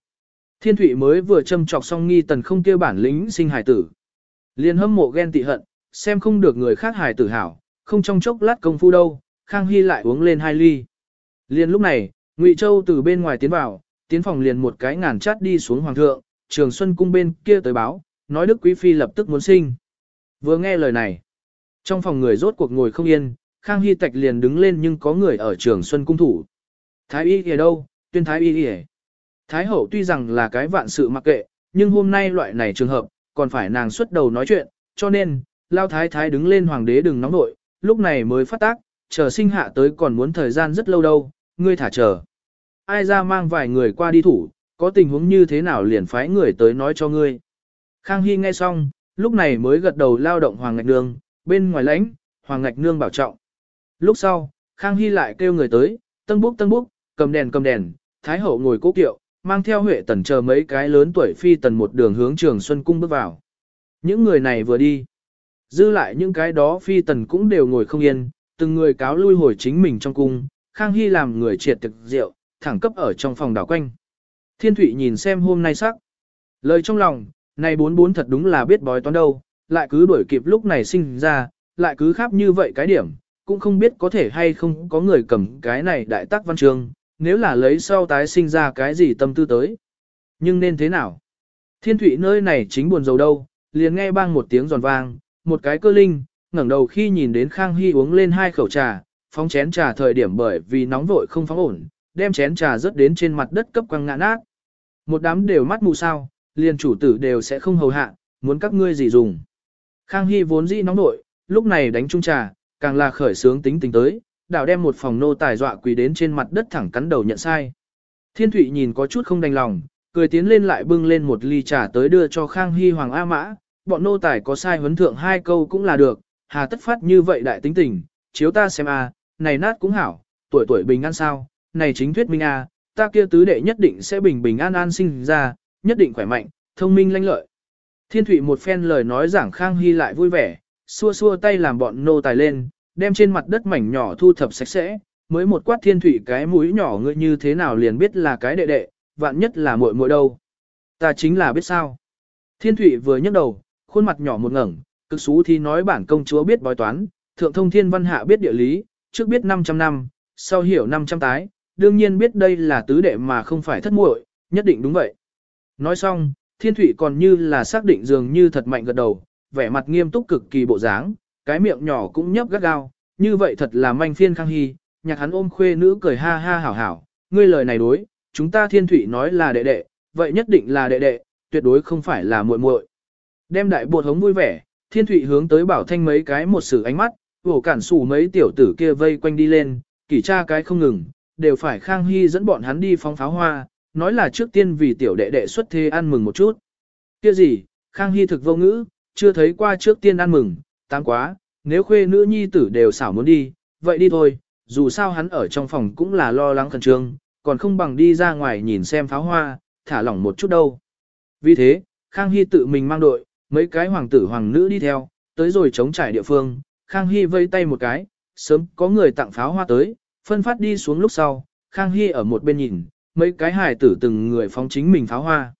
Thiên Thụy mới vừa châm chọc xong nghi tần không kêu bản lĩnh sinh hài tử. liền hâm mộ ghen tị hận, xem không được người khác hài tử hảo, không trong chốc lát công phu đâu, Khang Hy lại uống lên hai ly. liền lúc này, Ngụy Châu từ bên ngoài tiến vào, tiến phòng liền một cái ngàn chát đi xuống hoàng thượng, Trường Xuân cung bên kia tới báo, nói Đức Quý Phi lập tức muốn sinh. Vừa nghe lời này, trong phòng người rốt cuộc ngồi không yên, Khang Hy Tạch liền đứng lên nhưng có người ở Trường Xuân cung thủ. Thái y ở đâu, tuyên thái y kìa. Thái hậu tuy rằng là cái vạn sự mặc kệ, nhưng hôm nay loại này trường hợp, còn phải nàng xuất đầu nói chuyện, cho nên, lao thái thái đứng lên hoàng đế đừng nóng nội, lúc này mới phát tác, chờ sinh hạ tới còn muốn thời gian rất lâu đâu, ngươi thả chờ. Ai ra mang vài người qua đi thủ, có tình huống như thế nào liền phái người tới nói cho ngươi. Khang Hy nghe xong, lúc này mới gật đầu lao động Hoàng Ngạch đường bên ngoài lãnh, Hoàng Ngạch Nương bảo trọng. Lúc sau, Khang Hy lại kêu người tới, tân búc tân búc, cầm đèn cầm đèn, Thái Hậu ngồi cố kiệu, mang theo Huệ Tần chờ mấy cái lớn tuổi phi tần một đường hướng trường Xuân Cung bước vào. Những người này vừa đi, dư lại những cái đó phi tần cũng đều ngồi không yên, từng người cáo lui hồi chính mình trong cung, Khang Hy làm người triệt thực rượu, thẳng cấp ở trong phòng đảo quanh. Thiên Thụy nhìn xem hôm nay sắc. Lời trong lòng, này bốn bốn thật đúng là biết bói toán đâu, lại cứ đuổi kịp lúc này sinh ra, lại cứ khắp như vậy cái điểm, cũng không biết có thể hay không có người cầm cái này đại tác văn chương, nếu là lấy sau tái sinh ra cái gì tâm tư tới. Nhưng nên thế nào? Thiên thủy nơi này chính buồn dầu đâu, liền nghe bang một tiếng giòn vang, một cái cơ linh, ngẩng đầu khi nhìn đến Khang Hy uống lên hai khẩu trà, phóng chén trà thời điểm bởi vì nóng vội không phóng ổn, đem chén trà rớt đến trên mặt đất cấp quăng ngã nát. Một đám đều mắt mù sao, liền chủ tử đều sẽ không hầu hạ, muốn các ngươi gì dùng. Khang Hy vốn dĩ nóng nội, lúc này đánh chung trà, càng là khởi sướng tính tình tới, đảo đem một phòng nô tài dọa quỳ đến trên mặt đất thẳng cắn đầu nhận sai. Thiên Thụy nhìn có chút không đành lòng, cười tiến lên lại bưng lên một ly trà tới đưa cho Khang Hy Hoàng A Mã, bọn nô tài có sai huấn thượng hai câu cũng là được, hà tất phát như vậy đại tính tình, chiếu ta xem a, này nát cũng hảo, tuổi tuổi bình an sao, này chính thuyết minh a, ta kia tứ đệ nhất định sẽ bình bình an an sinh ra, nhất định khỏe mạnh, thông minh lanh lợi. Thiên Thụy một phen lời nói giảng Khang Hy lại vui vẻ, xua xua tay làm bọn nô tài lên, đem trên mặt đất mảnh nhỏ thu thập sạch sẽ, mới một quát Thiên Thụy cái mũi nhỏ ngươi như thế nào liền biết là cái đệ đệ, vạn nhất là muội muội đâu. Ta chính là biết sao. Thiên Thụy vừa nhấc đầu, khuôn mặt nhỏ một ngẩng, cực xú thì nói bản công chúa biết bói toán, thượng thông thiên văn hạ biết địa lý, trước biết 500 năm, sau hiểu 500 tái, đương nhiên biết đây là tứ đệ mà không phải thất muội, nhất định đúng vậy. Nói xong, thiên Thụy còn như là xác định dường như thật mạnh gật đầu, vẻ mặt nghiêm túc cực kỳ bộ dáng, cái miệng nhỏ cũng nhấp gắt gao, như vậy thật là manh phiên khang hy, nhạc hắn ôm khuê nữ cười ha ha hảo hảo, ngươi lời này đối, chúng ta thiên Thụy nói là đệ đệ, vậy nhất định là đệ đệ, tuyệt đối không phải là muội muội. Đem đại bột hống vui vẻ, thiên Thụy hướng tới bảo thanh mấy cái một sự ánh mắt, vổ cản sủ mấy tiểu tử kia vây quanh đi lên, kỷ tra cái không ngừng, đều phải khang hy dẫn bọn hắn đi phóng pháo hoa, nói là trước tiên vì tiểu đệ đệ xuất thế ăn mừng một chút. Kia gì, Khang Hy thực vô ngữ, chưa thấy qua trước tiên ăn mừng, tám quá, nếu khuê nữ nhi tử đều xảo muốn đi, vậy đi thôi, dù sao hắn ở trong phòng cũng là lo lắng khẩn trương, còn không bằng đi ra ngoài nhìn xem pháo hoa, thả lỏng một chút đâu. Vì thế, Khang Hy tự mình mang đội, mấy cái hoàng tử hoàng nữ đi theo, tới rồi chống trải địa phương, Khang Hy vây tay một cái, sớm có người tặng pháo hoa tới, phân phát đi xuống lúc sau, Khang Hy ở một bên nhìn, mấy cái hài tử từng người phóng chính mình pháo hoa.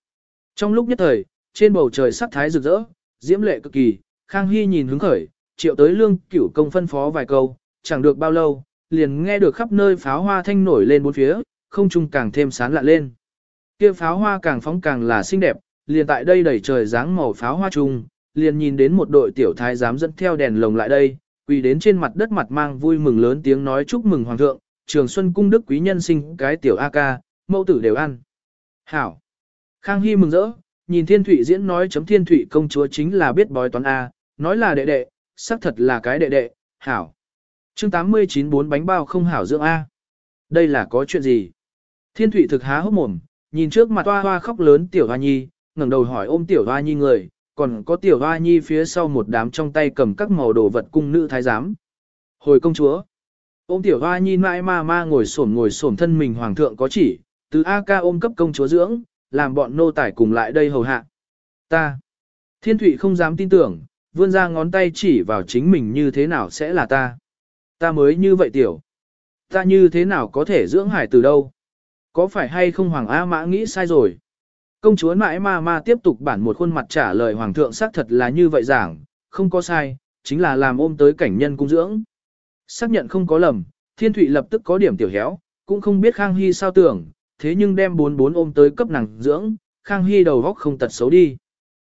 Trong lúc nhất thời, trên bầu trời sắc thái rực rỡ, diễm lệ cực kỳ, Khang Hy nhìn hứng khởi, triệu tới lương cửu công phân phó vài câu, chẳng được bao lâu, liền nghe được khắp nơi pháo hoa thanh nổi lên bốn phía, không trung càng thêm sán lạ lên. Kia pháo hoa càng phóng càng là xinh đẹp, liền tại đây đẩy trời dáng màu pháo hoa trùng, liền nhìn đến một đội tiểu thái giám dẫn theo đèn lồng lại đây, quỳ đến trên mặt đất mặt mang vui mừng lớn tiếng nói chúc mừng hoàng thượng, trường xuân cung đức quý nhân sinh cái tiểu A ca, mẫu tử đều ăn. Hảo! Khang Hy mừng rỡ, nhìn thiên Thụy diễn nói chấm thiên Thụy công chúa chính là biết bói toán A, nói là đệ đệ, xác thật là cái đệ đệ, hảo. chương 89 bốn bánh bao không hảo dưỡng A. Đây là có chuyện gì? Thiên Thụy thực há hốc mồm, nhìn trước mặt hoa hoa khóc lớn tiểu hoa nhi, ngẩng đầu hỏi ôm tiểu hoa nhi người, còn có tiểu hoa nhi phía sau một đám trong tay cầm các màu đồ vật cung nữ thái giám. Hồi công chúa, ôm tiểu hoa nhi mãi ma ma ngồi xổm ngồi xổm thân mình hoàng thượng có chỉ, từ A ca ôm cấp công chúa dưỡng, làm bọn nô tải cùng lại đây hầu hạ. Ta, thiên thụy không dám tin tưởng, vươn ra ngón tay chỉ vào chính mình như thế nào sẽ là ta. Ta mới như vậy tiểu. Ta như thế nào có thể dưỡng hải từ đâu? Có phải hay không Hoàng A Mã nghĩ sai rồi? Công chúa mãi ma ma tiếp tục bản một khuôn mặt trả lời Hoàng thượng xác thật là như vậy giảng, không có sai, chính là làm ôm tới cảnh nhân cung dưỡng. Xác nhận không có lầm, thiên thụy lập tức có điểm tiểu héo, cũng không biết Khang Hy sao tưởng, thế nhưng đem bốn bốn ôm tới cấp nàng dưỡng, Khang Hy đầu góc không tật xấu đi.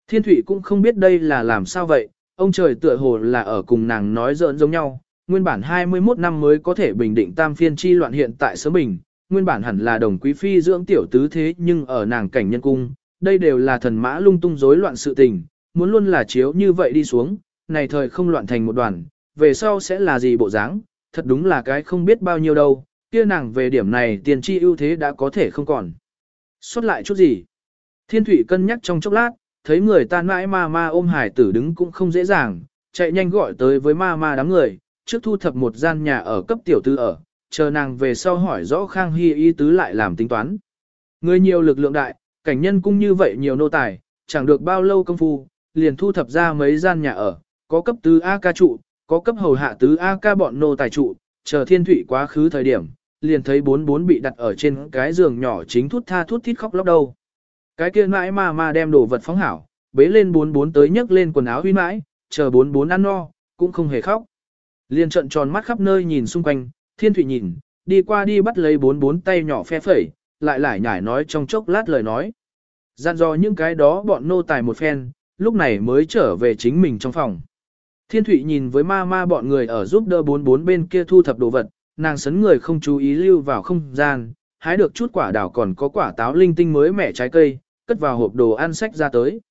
Thiên thụy cũng không biết đây là làm sao vậy, ông trời tựa hồ là ở cùng nàng nói giỡn giống nhau, nguyên bản 21 năm mới có thể bình định tam phiên chi loạn hiện tại sớm bình, nguyên bản hẳn là đồng quý phi dưỡng tiểu tứ thế nhưng ở nàng cảnh nhân cung, đây đều là thần mã lung tung rối loạn sự tình, muốn luôn là chiếu như vậy đi xuống, này thời không loạn thành một đoàn, về sau sẽ là gì bộ dáng, thật đúng là cái không biết bao nhiêu đâu, kia nàng về điểm này tiền chi ưu thế đã có thể không còn. Xuất lại chút gì? Thiên thủy cân nhắc trong chốc lát, thấy người ta mãi ma ma ôm hải tử đứng cũng không dễ dàng, chạy nhanh gọi tới với ma ma đám người, trước thu thập một gian nhà ở cấp tiểu tư ở, chờ nàng về sau hỏi rõ Khang Hy y tứ lại làm tính toán. Người nhiều lực lượng đại, cảnh nhân cũng như vậy nhiều nô tài, chẳng được bao lâu công phu, liền thu thập ra mấy gian nhà ở, có cấp tứ A ca trụ, có cấp hầu hạ tứ A ca bọn nô tài trụ, chờ thiên thủy quá khứ thời điểm, liền thấy bốn bốn bị đặt ở trên cái giường nhỏ chính thút tha thút thít khóc lóc đâu. Cái kia mãi mà mà đem đồ vật phóng hảo, bế lên bốn bốn tới nhấc lên quần áo huy mãi, chờ bốn bốn ăn no, cũng không hề khóc. Liền trận tròn mắt khắp nơi nhìn xung quanh, thiên thủy nhìn, đi qua đi bắt lấy bốn bốn tay nhỏ phe phẩy, lại lại nhải nói trong chốc lát lời nói. gian do những cái đó bọn nô tài một phen, lúc này mới trở về chính mình trong phòng. Thiên thủy nhìn với ma ma bọn người ở giúp đỡ bốn bốn bên kia thu thập đồ vật, nàng sấn người không chú ý lưu vào không gian, hái được chút quả đào còn có quả táo linh tinh mới mẻ trái cây, cất vào hộp đồ ăn sách ra tới.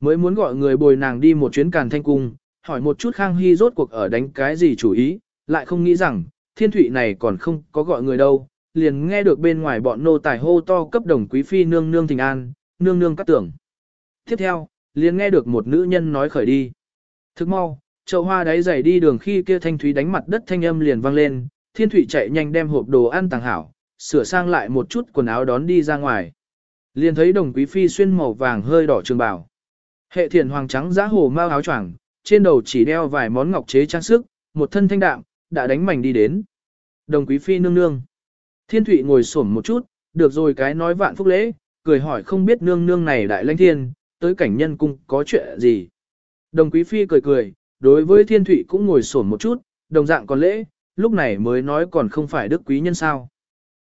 Mới muốn gọi người bồi nàng đi một chuyến càn thanh cung, hỏi một chút Khang Hy rốt cuộc ở đánh cái gì chủ ý, lại không nghĩ rằng, thiên thủy này còn không có gọi người đâu, liền nghe được bên ngoài bọn nô tài hô to cấp đồng quý phi nương nương thình an, nương nương cắt tưởng. Tiếp theo, liền nghe được một nữ nhân nói khởi đi. Thức mau, chậu hoa đáy dày đi đường khi kia thanh thúy đánh mặt đất thanh âm liền vang lên, thiên thụy chạy nhanh đem hộp đồ ăn tàng hảo, sửa sang lại một chút quần áo đón đi ra ngoài. Liền thấy đồng quý phi xuyên màu vàng hơi đỏ trường bào. Hệ thiền hoàng trắng giá hồ mau áo choàng, trên đầu chỉ đeo vài món ngọc chế trang sức, một thân thanh đạm, đã đánh mảnh đi đến. Đồng quý phi nương nương. Thiên thụy ngồi xổm một chút, được rồi cái nói vạn phúc lễ, cười hỏi không biết nương nương này đại lãnh thiên, tới cảnh nhân cung có chuyện gì. Đồng quý phi cười cười, đối với thiên thụy cũng ngồi xổm một chút, đồng dạng còn lễ, lúc này mới nói còn không phải đức quý nhân sao.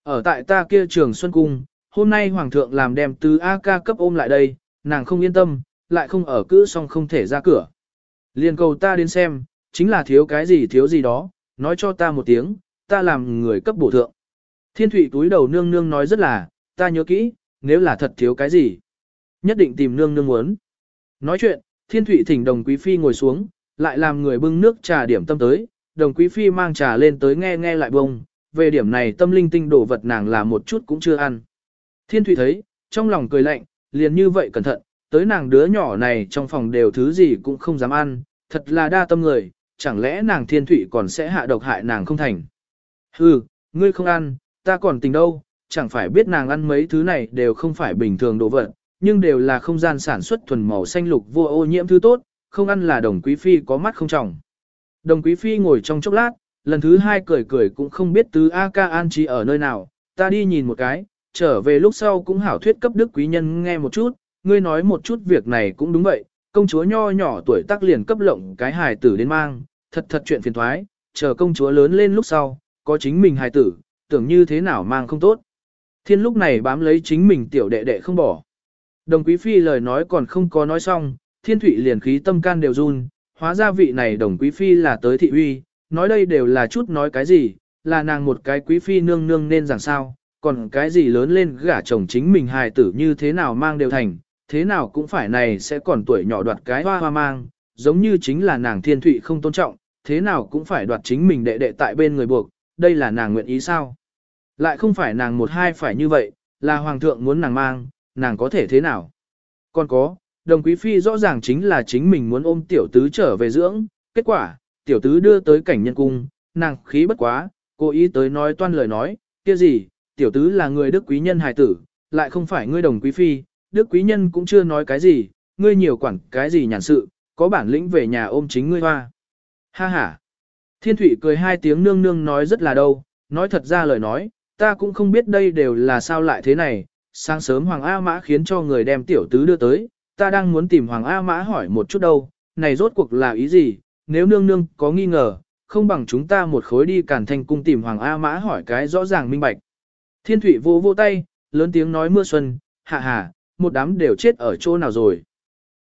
Ở tại ta kia trường Xuân Cung, hôm nay Hoàng thượng làm đem từ A ca cấp ôm lại đây, nàng không yên tâm, lại không ở cữ xong không thể ra cửa. Liền cầu ta đến xem, chính là thiếu cái gì thiếu gì đó, nói cho ta một tiếng, ta làm người cấp bổ thượng. Thiên thủy túi đầu nương nương nói rất là, ta nhớ kỹ, nếu là thật thiếu cái gì, nhất định tìm nương nương muốn. Nói chuyện, thiên thủy thỉnh đồng quý phi ngồi xuống, lại làm người bưng nước trà điểm tâm tới, đồng quý phi mang trà lên tới nghe nghe lại bông, về điểm này tâm linh tinh đổ vật nàng là một chút cũng chưa ăn. Thiên thủy thấy, trong lòng cười lạnh, liền như vậy cẩn thận, tới nàng đứa nhỏ này trong phòng đều thứ gì cũng không dám ăn, thật là đa tâm người, chẳng lẽ nàng thiên thủy còn sẽ hạ độc hại nàng không thành. Hừ, ngươi không ăn, ta còn tình đâu, chẳng phải biết nàng ăn mấy thứ này đều không phải bình thường đồ vật, nhưng đều là không gian sản xuất thuần màu xanh lục vô ô nhiễm thứ tốt, không ăn là đồng quý phi có mắt không trọng. Đồng quý phi ngồi trong chốc lát, lần thứ hai cười cười cũng không biết tứ A ca an trí ở nơi nào, ta đi nhìn một cái, trở về lúc sau cũng hảo thuyết cấp đức quý nhân nghe một chút, ngươi nói một chút việc này cũng đúng vậy, công chúa nho nhỏ tuổi tác liền cấp lộng cái hài tử đến mang, thật thật chuyện phiền thoái, chờ công chúa lớn lên lúc sau, có chính mình hài tử, tưởng như thế nào mang không tốt. Thiên lúc này bám lấy chính mình tiểu đệ đệ không bỏ. Đồng quý phi lời nói còn không có nói xong, thiên thụy liền khí tâm can đều run, hóa ra vị này đồng quý phi là tới thị uy, nói đây đều là chút nói cái gì, là nàng một cái quý phi nương nương nên rằng sao, còn cái gì lớn lên gả chồng chính mình hài tử như thế nào mang đều thành, thế nào cũng phải này sẽ còn tuổi nhỏ đoạt cái hoa hoa mang, giống như chính là nàng thiên thụy không tôn trọng, thế nào cũng phải đoạt chính mình đệ đệ tại bên người buộc, đây là nàng nguyện ý sao. Lại không phải nàng một hai phải như vậy, là hoàng thượng muốn nàng mang, nàng có thể thế nào. Còn có, đồng quý phi rõ ràng chính là chính mình muốn ôm tiểu tứ trở về dưỡng, kết quả, tiểu tứ đưa tới cảnh nhân cung, nàng khí bất quá, cố ý tới nói toan lời nói, kia gì, tiểu tứ là người đức quý nhân hài tử, lại không phải ngươi đồng quý phi, đức quý nhân cũng chưa nói cái gì, ngươi nhiều quản cái gì nhàn sự, có bản lĩnh về nhà ôm chính ngươi hoa. Ha ha. Thiên thủy cười hai tiếng nương nương nói rất là đâu, nói thật ra lời nói, ta cũng không biết đây đều là sao lại thế này, sáng sớm Hoàng A Mã khiến cho người đem tiểu tứ đưa tới, ta đang muốn tìm Hoàng A Mã hỏi một chút đâu, này rốt cuộc là ý gì, nếu nương nương có nghi ngờ, không bằng chúng ta một khối đi cản thành cung tìm Hoàng A Mã hỏi cái rõ ràng minh bạch. Thiên thủy vô vô tay, lớn tiếng nói mưa xuân, hạ hà, một đám đều chết ở chỗ nào rồi.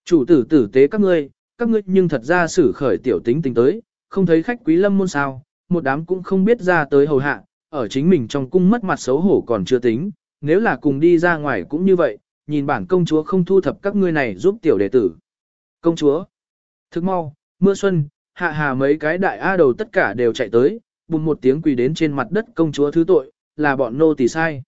Chủ tử tử tế các ngươi, các ngươi nhưng thật ra xử khởi tiểu tính tình tới, không thấy khách quý lâm môn sao, một đám cũng không biết ra tới hầu hạ, ở chính mình trong cung mất mặt xấu hổ còn chưa tính, nếu là cùng đi ra ngoài cũng như vậy, nhìn bản công chúa không thu thập các ngươi này giúp tiểu đệ tử. Công chúa, thức mau, mưa xuân, hạ hà mấy cái đại A đầu tất cả đều chạy tới, bùng một tiếng quỳ đến trên mặt đất công chúa thứ tội, là bọn nô tỳ sai.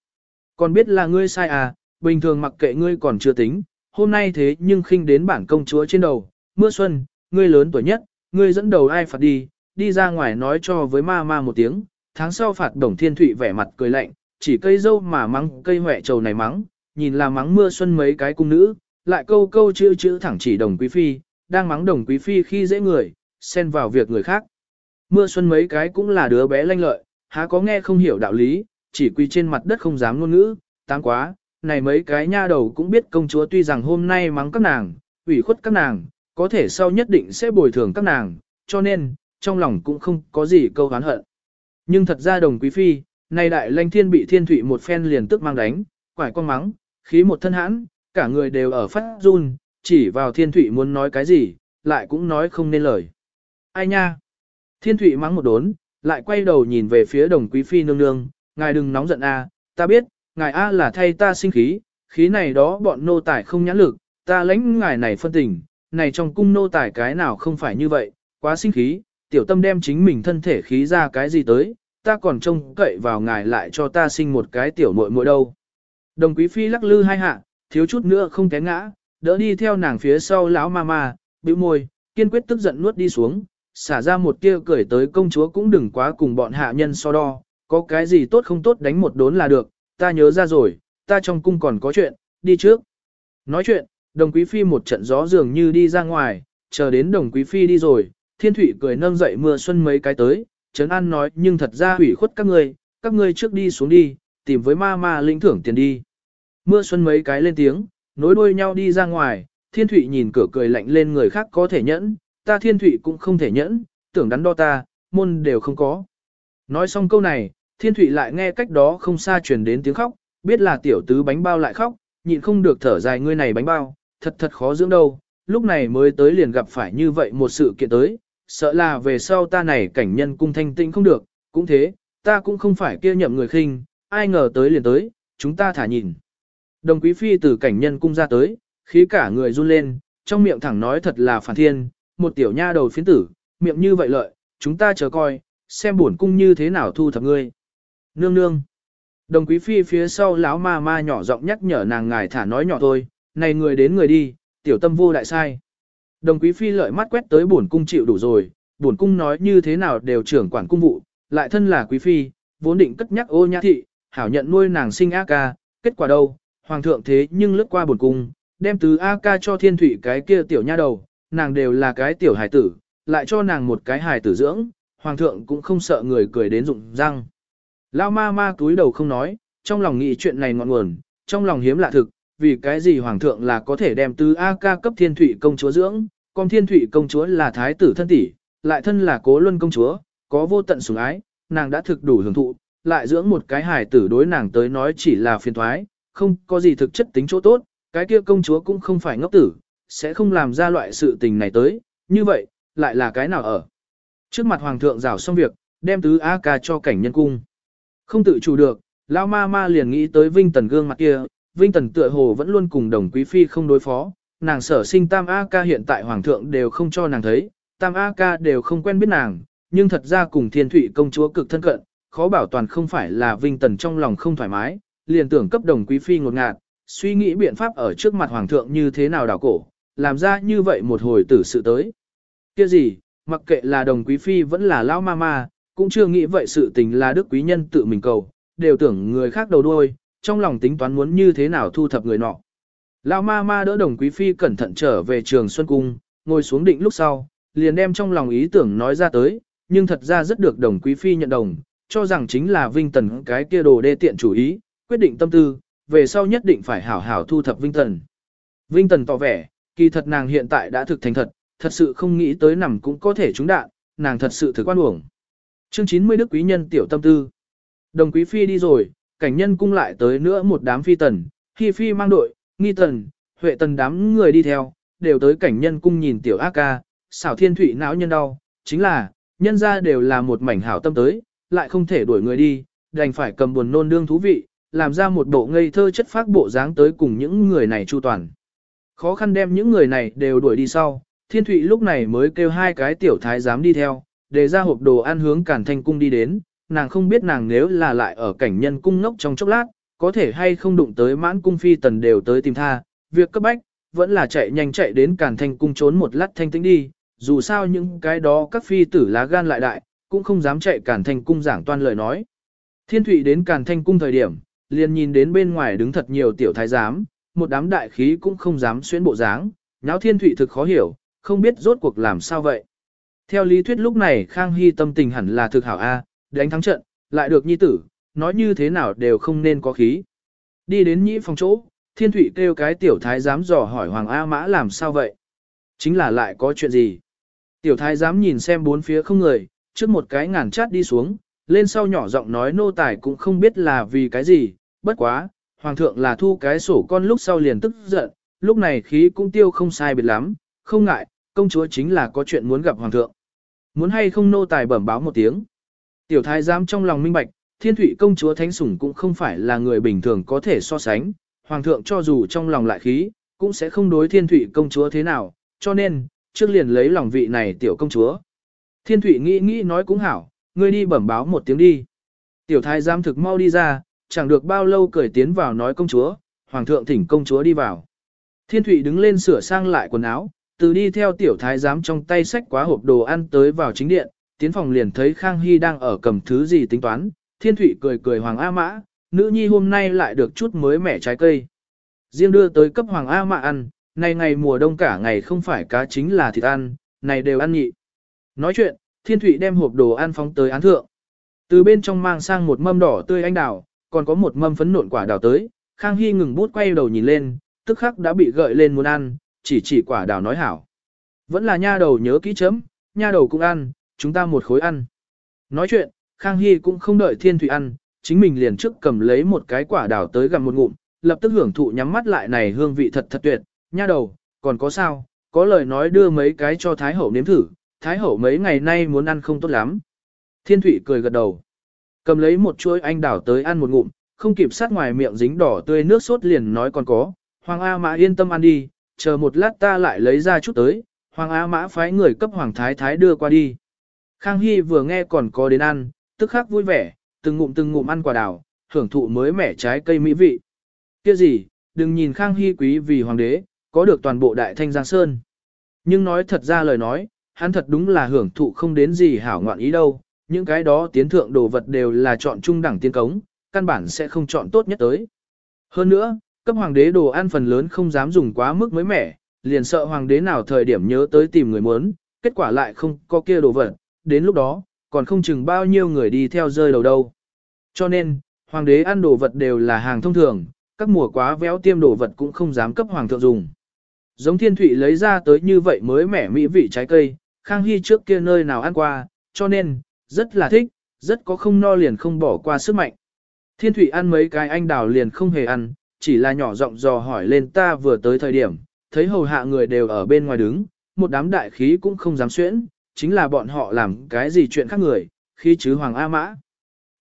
Còn biết là ngươi sai à, bình thường mặc kệ ngươi còn chưa tính, hôm nay thế nhưng khinh đến bản công chúa trên đầu, mưa xuân, ngươi lớn tuổi nhất, ngươi dẫn đầu ai phạt đi, đi ra ngoài nói cho với ma ma một tiếng, tháng sau phạt đồng thiên thụy vẻ mặt cười lạnh, chỉ cây dâu mà mắng cây huệ trầu này mắng, nhìn là mắng mưa xuân mấy cái cung nữ, lại câu câu chữ chữ thẳng chỉ đồng quý phi, đang mắng đồng quý phi khi dễ người, xen vào việc người khác. Mưa xuân mấy cái cũng là đứa bé lanh lợi, há có nghe không hiểu đạo lý, chỉ quỳ trên mặt đất không dám ngôn ngữ, tăng quá, này mấy cái nha đầu cũng biết công chúa tuy rằng hôm nay mắng các nàng, ủy khuất các nàng, có thể sau nhất định sẽ bồi thường các nàng, cho nên, trong lòng cũng không có gì câu hán hận. Nhưng thật ra đồng quý phi, này đại lanh thiên bị thiên thủy một phen liền tức mang đánh, quải con mắng, khí một thân hãn, cả người đều ở phát run, chỉ vào thiên thủy muốn nói cái gì, lại cũng nói không nên lời. Ai nha? Thiên thủy mắng một đốn, lại quay đầu nhìn về phía đồng quý phi nương nương, ngài đừng nóng giận a, ta biết, ngài a là thay ta sinh khí, khí này đó bọn nô tài không nhãn lực, ta lãnh ngài này phân tình, này trong cung nô tài cái nào không phải như vậy, quá sinh khí, tiểu tâm đem chính mình thân thể khí ra cái gì tới, ta còn trông cậy vào ngài lại cho ta sinh một cái tiểu muội muội đâu. Đồng quý phi lắc lư hai hạ, thiếu chút nữa không té ngã, đỡ đi theo nàng phía sau lão ma ma, bĩu môi, kiên quyết tức giận nuốt đi xuống, xả ra một tia cười tới công chúa cũng đừng quá cùng bọn hạ nhân so đo, có cái gì tốt không tốt đánh một đốn là được, ta nhớ ra rồi, ta trong cung còn có chuyện, đi trước. Nói chuyện, đồng quý phi một trận gió dường như đi ra ngoài, chờ đến đồng quý phi đi rồi, thiên thủy cười nâng dậy mưa xuân mấy cái tới, Trấn An nói nhưng thật ra hủy khuất các ngươi, các ngươi trước đi xuống đi, tìm với ma ma lĩnh thưởng tiền đi. Mưa xuân mấy cái lên tiếng, nối đuôi nhau đi ra ngoài, thiên thủy nhìn cửa cười lạnh lên người khác có thể nhẫn, ta thiên thủy cũng không thể nhẫn, tưởng đắn đo ta, môn đều không có. Nói xong câu này, thiên thủy lại nghe cách đó không xa truyền đến tiếng khóc, biết là tiểu tứ bánh bao lại khóc, nhịn không được thở dài ngươi này bánh bao, thật thật khó dưỡng đâu, lúc này mới tới liền gặp phải như vậy một sự kiện tới, sợ là về sau ta này cảnh nhân cung thanh tĩnh không được, cũng thế, ta cũng không phải kia nhậm người khinh, ai ngờ tới liền tới, chúng ta thả nhìn. Đồng quý phi từ cảnh nhân cung ra tới, khí cả người run lên, trong miệng thẳng nói thật là phản thiên, một tiểu nha đầu phiến tử, miệng như vậy lợi, chúng ta chờ coi, xem buồn cung như thế nào thu thập ngươi. Nương nương. Đồng quý phi phía sau lão ma ma nhỏ giọng nhắc nhở nàng ngài thả nói nhỏ thôi, này người đến người đi, tiểu tâm vô đại sai. Đồng quý phi lợi mắt quét tới bổn cung chịu đủ rồi, bổn cung nói như thế nào đều trưởng quản cung vụ, lại thân là quý phi, vốn định cất nhắc ô nhã thị, hảo nhận nuôi nàng sinh A ca, kết quả đâu, hoàng thượng thế nhưng lướt qua bổn cung, đem từ A ca cho thiên thủy cái kia tiểu nha đầu, nàng đều là cái tiểu hài tử, lại cho nàng một cái hài tử dưỡng, hoàng thượng cũng không sợ người cười đến rụng răng. Lao ma ma túi đầu không nói, trong lòng nghĩ chuyện này ngọn nguồn, trong lòng hiếm lạ thực, vì cái gì hoàng thượng là có thể đem từ A ca cấp thiên thủy công chúa dưỡng, còn thiên thủy công chúa là thái tử thân tỷ, lại thân là cố luân công chúa, có vô tận sủng ái, nàng đã thực đủ hưởng thụ, lại dưỡng một cái hài tử đối nàng tới nói chỉ là phiền thoái, không có gì thực chất tính chỗ tốt, cái kia công chúa cũng không phải ngốc tử, sẽ không làm ra loại sự tình này tới, như vậy, lại là cái nào ở. Trước mặt hoàng thượng rào xong việc, đem tứ A ca cho cảnh nhân cung. Không tự chủ được, lão ma ma liền nghĩ tới Vinh Tần gương mặt kia, Vinh Tần tựa hồ vẫn luôn cùng đồng quý phi không đối phó, nàng sở sinh tam A ca hiện tại hoàng thượng đều không cho nàng thấy, tam A ca đều không quen biết nàng, nhưng thật ra cùng thiên thủy công chúa cực thân cận, khó bảo toàn không phải là Vinh Tần trong lòng không thoải mái, liền tưởng cấp đồng quý phi ngột ngạt, suy nghĩ biện pháp ở trước mặt hoàng thượng như thế nào đảo cổ, làm ra như vậy một hồi tử sự tới. Kia gì, mặc kệ là đồng quý phi vẫn là lão ma ma, cũng chưa nghĩ vậy sự tình là đức quý nhân tự mình cầu, đều tưởng người khác đầu đuôi, trong lòng tính toán muốn như thế nào thu thập người nọ. Lão ma ma đỡ đồng quý phi cẩn thận trở về trường Xuân Cung, ngồi xuống định lúc sau, liền đem trong lòng ý tưởng nói ra tới, nhưng thật ra rất được đồng quý phi nhận đồng, cho rằng chính là Vinh Tần cái kia đồ đê tiện chủ ý, quyết định tâm tư, về sau nhất định phải hảo hảo thu thập Vinh Tần. Vinh Tần tỏ vẻ, kỳ thật nàng hiện tại đã thực thành thật, thật sự không nghĩ tới nằm cũng có thể trúng đạn, nàng thật sự thực quan uổng. Chương 90 Đức Quý Nhân Tiểu Tâm Tư Đồng Quý Phi đi rồi, cảnh nhân cung lại tới nữa một đám phi tần, khi phi mang đội, nghi tần, huệ tần đám người đi theo, đều tới cảnh nhân cung nhìn Tiểu A ca, xảo thiên thủy não nhân đau, chính là, nhân ra đều là một mảnh hảo tâm tới, lại không thể đuổi người đi, đành phải cầm buồn nôn đương thú vị, làm ra một bộ ngây thơ chất phác bộ dáng tới cùng những người này chu toàn. Khó khăn đem những người này đều đuổi đi sau, thiên thụy lúc này mới kêu hai cái tiểu thái dám đi theo, để ra hộp đồ ăn hướng cản thanh cung đi đến, nàng không biết nàng nếu là lại ở cảnh nhân cung ngốc trong chốc lát, có thể hay không đụng tới mãn cung phi tần đều tới tìm tha, việc cấp bách, vẫn là chạy nhanh chạy đến cản thanh cung trốn một lát thanh tĩnh đi, dù sao những cái đó các phi tử lá gan lại đại, cũng không dám chạy càn thanh cung giảng toan lời nói. Thiên thụy đến càn thanh cung thời điểm, liền nhìn đến bên ngoài đứng thật nhiều tiểu thái giám, một đám đại khí cũng không dám xuyến bộ dáng, nháo thiên thụy thực khó hiểu, không biết rốt cuộc làm sao vậy. Theo lý thuyết lúc này Khang Hy tâm tình hẳn là thực hảo A, đánh thắng trận, lại được nhi tử, nói như thế nào đều không nên có khí. Đi đến nhĩ phòng chỗ, thiên thụy kêu cái tiểu thái giám dò hỏi Hoàng A Mã làm sao vậy. Chính là lại có chuyện gì. Tiểu thái giám nhìn xem bốn phía không người, trước một cái ngàn chát đi xuống, lên sau nhỏ giọng nói nô tài cũng không biết là vì cái gì, bất quá, hoàng thượng là thu cái sổ con lúc sau liền tức giận, lúc này khí cũng tiêu không sai biệt lắm, không ngại, công chúa chính là có chuyện muốn gặp hoàng thượng. Muốn hay không nô tài bẩm báo một tiếng. Tiểu thái giám trong lòng minh bạch, thiên thủy công chúa thánh sủng cũng không phải là người bình thường có thể so sánh, hoàng thượng cho dù trong lòng lại khí, cũng sẽ không đối thiên thủy công chúa thế nào, cho nên, trước liền lấy lòng vị này tiểu công chúa. Thiên thủy nghĩ nghĩ nói cũng hảo, ngươi đi bẩm báo một tiếng đi. Tiểu thái giám thực mau đi ra, chẳng được bao lâu cởi tiến vào nói công chúa, hoàng thượng thỉnh công chúa đi vào. Thiên thủy đứng lên sửa sang lại quần áo, từ đi theo tiểu thái giám trong tay sách quá hộp đồ ăn tới vào chính điện, tiến phòng liền thấy Khang Hy đang ở cầm thứ gì tính toán, thiên thủy cười cười Hoàng A Mã, nữ nhi hôm nay lại được chút mới mẻ trái cây. Riêng đưa tới cấp Hoàng A Mã ăn, này ngày mùa đông cả ngày không phải cá chính là thịt ăn, này đều ăn nhị. Nói chuyện, thiên Thụy đem hộp đồ ăn phóng tới án thượng. Từ bên trong mang sang một mâm đỏ tươi anh đào, còn có một mâm phấn nộn quả đào tới, Khang Hy ngừng bút quay đầu nhìn lên, tức khắc đã bị gợi lên muốn ăn, chỉ chỉ quả đào nói hảo. Vẫn là nha đầu nhớ kỹ chấm, nha đầu cũng ăn, chúng ta một khối ăn. Nói chuyện, Khang Hy cũng không đợi Thiên Thụy ăn, chính mình liền trước cầm lấy một cái quả đào tới gặm một ngụm, lập tức hưởng thụ nhắm mắt lại này hương vị thật thật tuyệt, nha đầu, còn có sao, có lời nói đưa mấy cái cho Thái Hậu nếm thử, Thái Hậu mấy ngày nay muốn ăn không tốt lắm. Thiên thủy cười gật đầu, cầm lấy một chuỗi anh đào tới ăn một ngụm, không kịp sát ngoài miệng dính đỏ tươi nước sốt liền nói còn có, Hoàng A Mã yên tâm ăn đi, chờ một lát ta lại lấy ra chút tới, Hoàng A Mã phái người cấp Hoàng Thái Thái đưa qua đi. Khang Hy vừa nghe còn có đến ăn, tức khắc vui vẻ, từng ngụm từng ngụm ăn quả đào, hưởng thụ mới mẻ trái cây mỹ vị. Kia gì, đừng nhìn Khang Hy quý vì hoàng đế, có được toàn bộ đại thanh giang sơn. Nhưng nói thật ra lời nói, hắn thật đúng là hưởng thụ không đến gì hảo ngoạn ý đâu, những cái đó tiến thượng đồ vật đều là chọn trung đẳng tiên cống, căn bản sẽ không chọn tốt nhất tới. Hơn nữa, cấp hoàng đế đồ ăn phần lớn không dám dùng quá mức mới mẻ, liền sợ hoàng đế nào thời điểm nhớ tới tìm người muốn, kết quả lại không có kia đồ vật, đến lúc đó, còn không chừng bao nhiêu người đi theo rơi đầu đâu. Cho nên, hoàng đế ăn đồ vật đều là hàng thông thường, các mùa quá véo tiêm đồ vật cũng không dám cấp hoàng thượng dùng. Giống thiên thủy lấy ra tới như vậy mới mẻ mỹ vị trái cây, Khang Hy trước kia nơi nào ăn qua, cho nên, rất là thích, rất có không no liền không bỏ qua sức mạnh. Thiên thủy ăn mấy cái anh đào liền không hề ăn, chỉ là nhỏ giọng dò hỏi lên ta vừa tới thời điểm, thấy hầu hạ người đều ở bên ngoài đứng, một đám đại khí cũng không dám xuyễn, chính là bọn họ làm cái gì chuyện khác người, khi chứ Hoàng A Mã.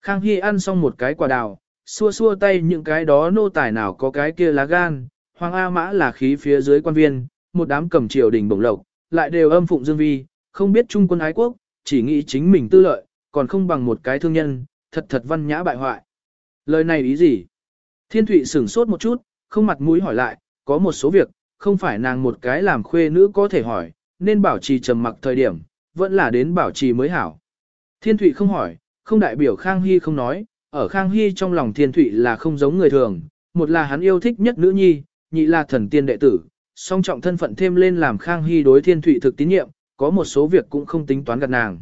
Khang Hy ăn xong một cái quả đào, xua xua tay những cái đó nô tài nào có cái kia lá gan, Hoàng A Mã là khí phía dưới quan viên, một đám cầm triều đình bổng lộc, lại đều âm phụng dương vi, không biết trung quân ái quốc, chỉ nghĩ chính mình tư lợi, còn không bằng một cái thương nhân, thật thật văn nhã bại hoại. Lời này ý gì? Thiên Thụy sửng sốt một chút, không mặt mũi hỏi lại, có một số việc, không phải nàng một cái làm khuê nữ có thể hỏi, nên bảo trì trầm mặc thời điểm, vẫn là đến bảo trì mới hảo. Thiên Thụy không hỏi, không đại biểu Khang Hy không nói, ở Khang Hy trong lòng Thiên Thụy là không giống người thường, một là hắn yêu thích nhất nữ nhi, nhị là thần tiên đệ tử, song trọng thân phận thêm lên làm Khang Hy đối Thiên Thụy thực tín nhiệm, có một số việc cũng không tính toán gạt nàng.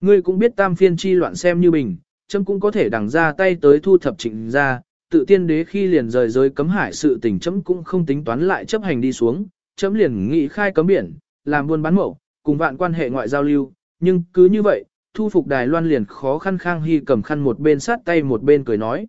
Ngươi cũng biết tam phiên chi loạn xem như bình, châm cũng có thể đằng ra tay tới thu thập trịnh ra, tự tiên đế khi liền rời giới cấm hải sự tình chấm cũng không tính toán lại chấp hành đi xuống, chấm liền nghị khai cấm biển, làm buôn bán mậu, cùng vạn quan hệ ngoại giao lưu, nhưng cứ như vậy, thu phục Đài Loan liền khó khăn Khang Hy cầm khăn một bên sát tay một bên cười nói.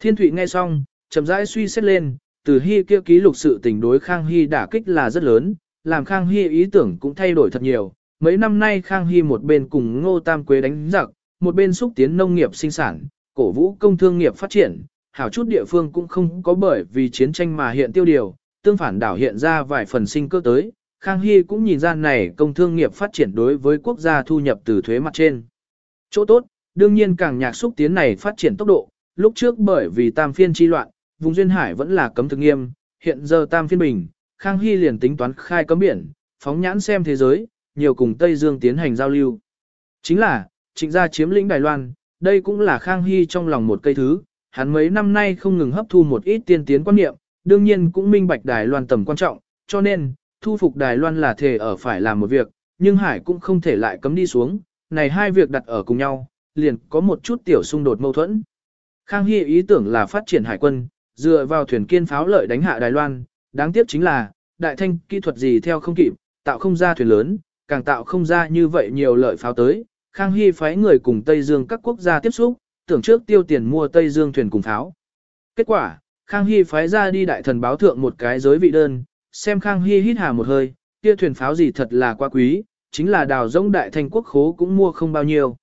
Thiên Thụy nghe xong, chậm rãi suy xét lên, từ Hy kia ký lục sự tình đối Khang Hy đả kích là rất lớn, làm Khang Hy ý tưởng cũng thay đổi thật nhiều. Mấy năm nay Khang Hy một bên cùng Ngô Tam Quế đánh giặc, một bên xúc tiến nông nghiệp sinh sản, cổ vũ công thương nghiệp phát triển, hảo chút địa phương cũng không có bởi vì chiến tranh mà hiện tiêu điều, tương phản đảo hiện ra vài phần sinh cơ tới. Khang Hy cũng nhìn ra này công thương nghiệp phát triển đối với quốc gia thu nhập từ thuế mặt trên. Chỗ tốt, đương nhiên càng nhạc xúc tiến này phát triển tốc độ, lúc trước bởi vì tam phiên chi loạn, vùng duyên hải vẫn là cấm thực nghiêm, hiện giờ tam phiên bình, Khang Hy liền tính toán khai cấm biển, phóng nhãn xem thế giới, nhiều cùng Tây Dương tiến hành giao lưu. Chính là, trịnh gia chiếm lĩnh Đài Loan, đây cũng là Khang Hy trong lòng một cây thứ, hắn mấy năm nay không ngừng hấp thu một ít tiên tiến quan niệm, đương nhiên cũng minh bạch Đài Loan tầm quan trọng, cho nên, thu phục Đài Loan là thể ở phải làm một việc, nhưng Hải cũng không thể lại cấm đi xuống, này hai việc đặt ở cùng nhau, liền có một chút tiểu xung đột mâu thuẫn. Khang Hy ý tưởng là phát triển hải quân, dựa vào thuyền kiên pháo lợi đánh hạ Đài Loan, đáng tiếc chính là, đại thanh kỹ thuật gì theo không kịp, tạo không ra thuyền lớn, càng tạo không ra như vậy nhiều lợi pháo tới. Khang Hy phái người cùng Tây Dương các quốc gia tiếp xúc, tưởng trước tiêu tiền mua Tây Dương thuyền cùng pháo. Kết quả, Khang Hy phái ra đi đại thần báo thượng một cái giới vị đơn, xem Khang Hy hít hà một hơi, kia thuyền pháo gì thật là quá quý, chính là đào rỗng đại thanh quốc khố cũng mua không bao nhiêu.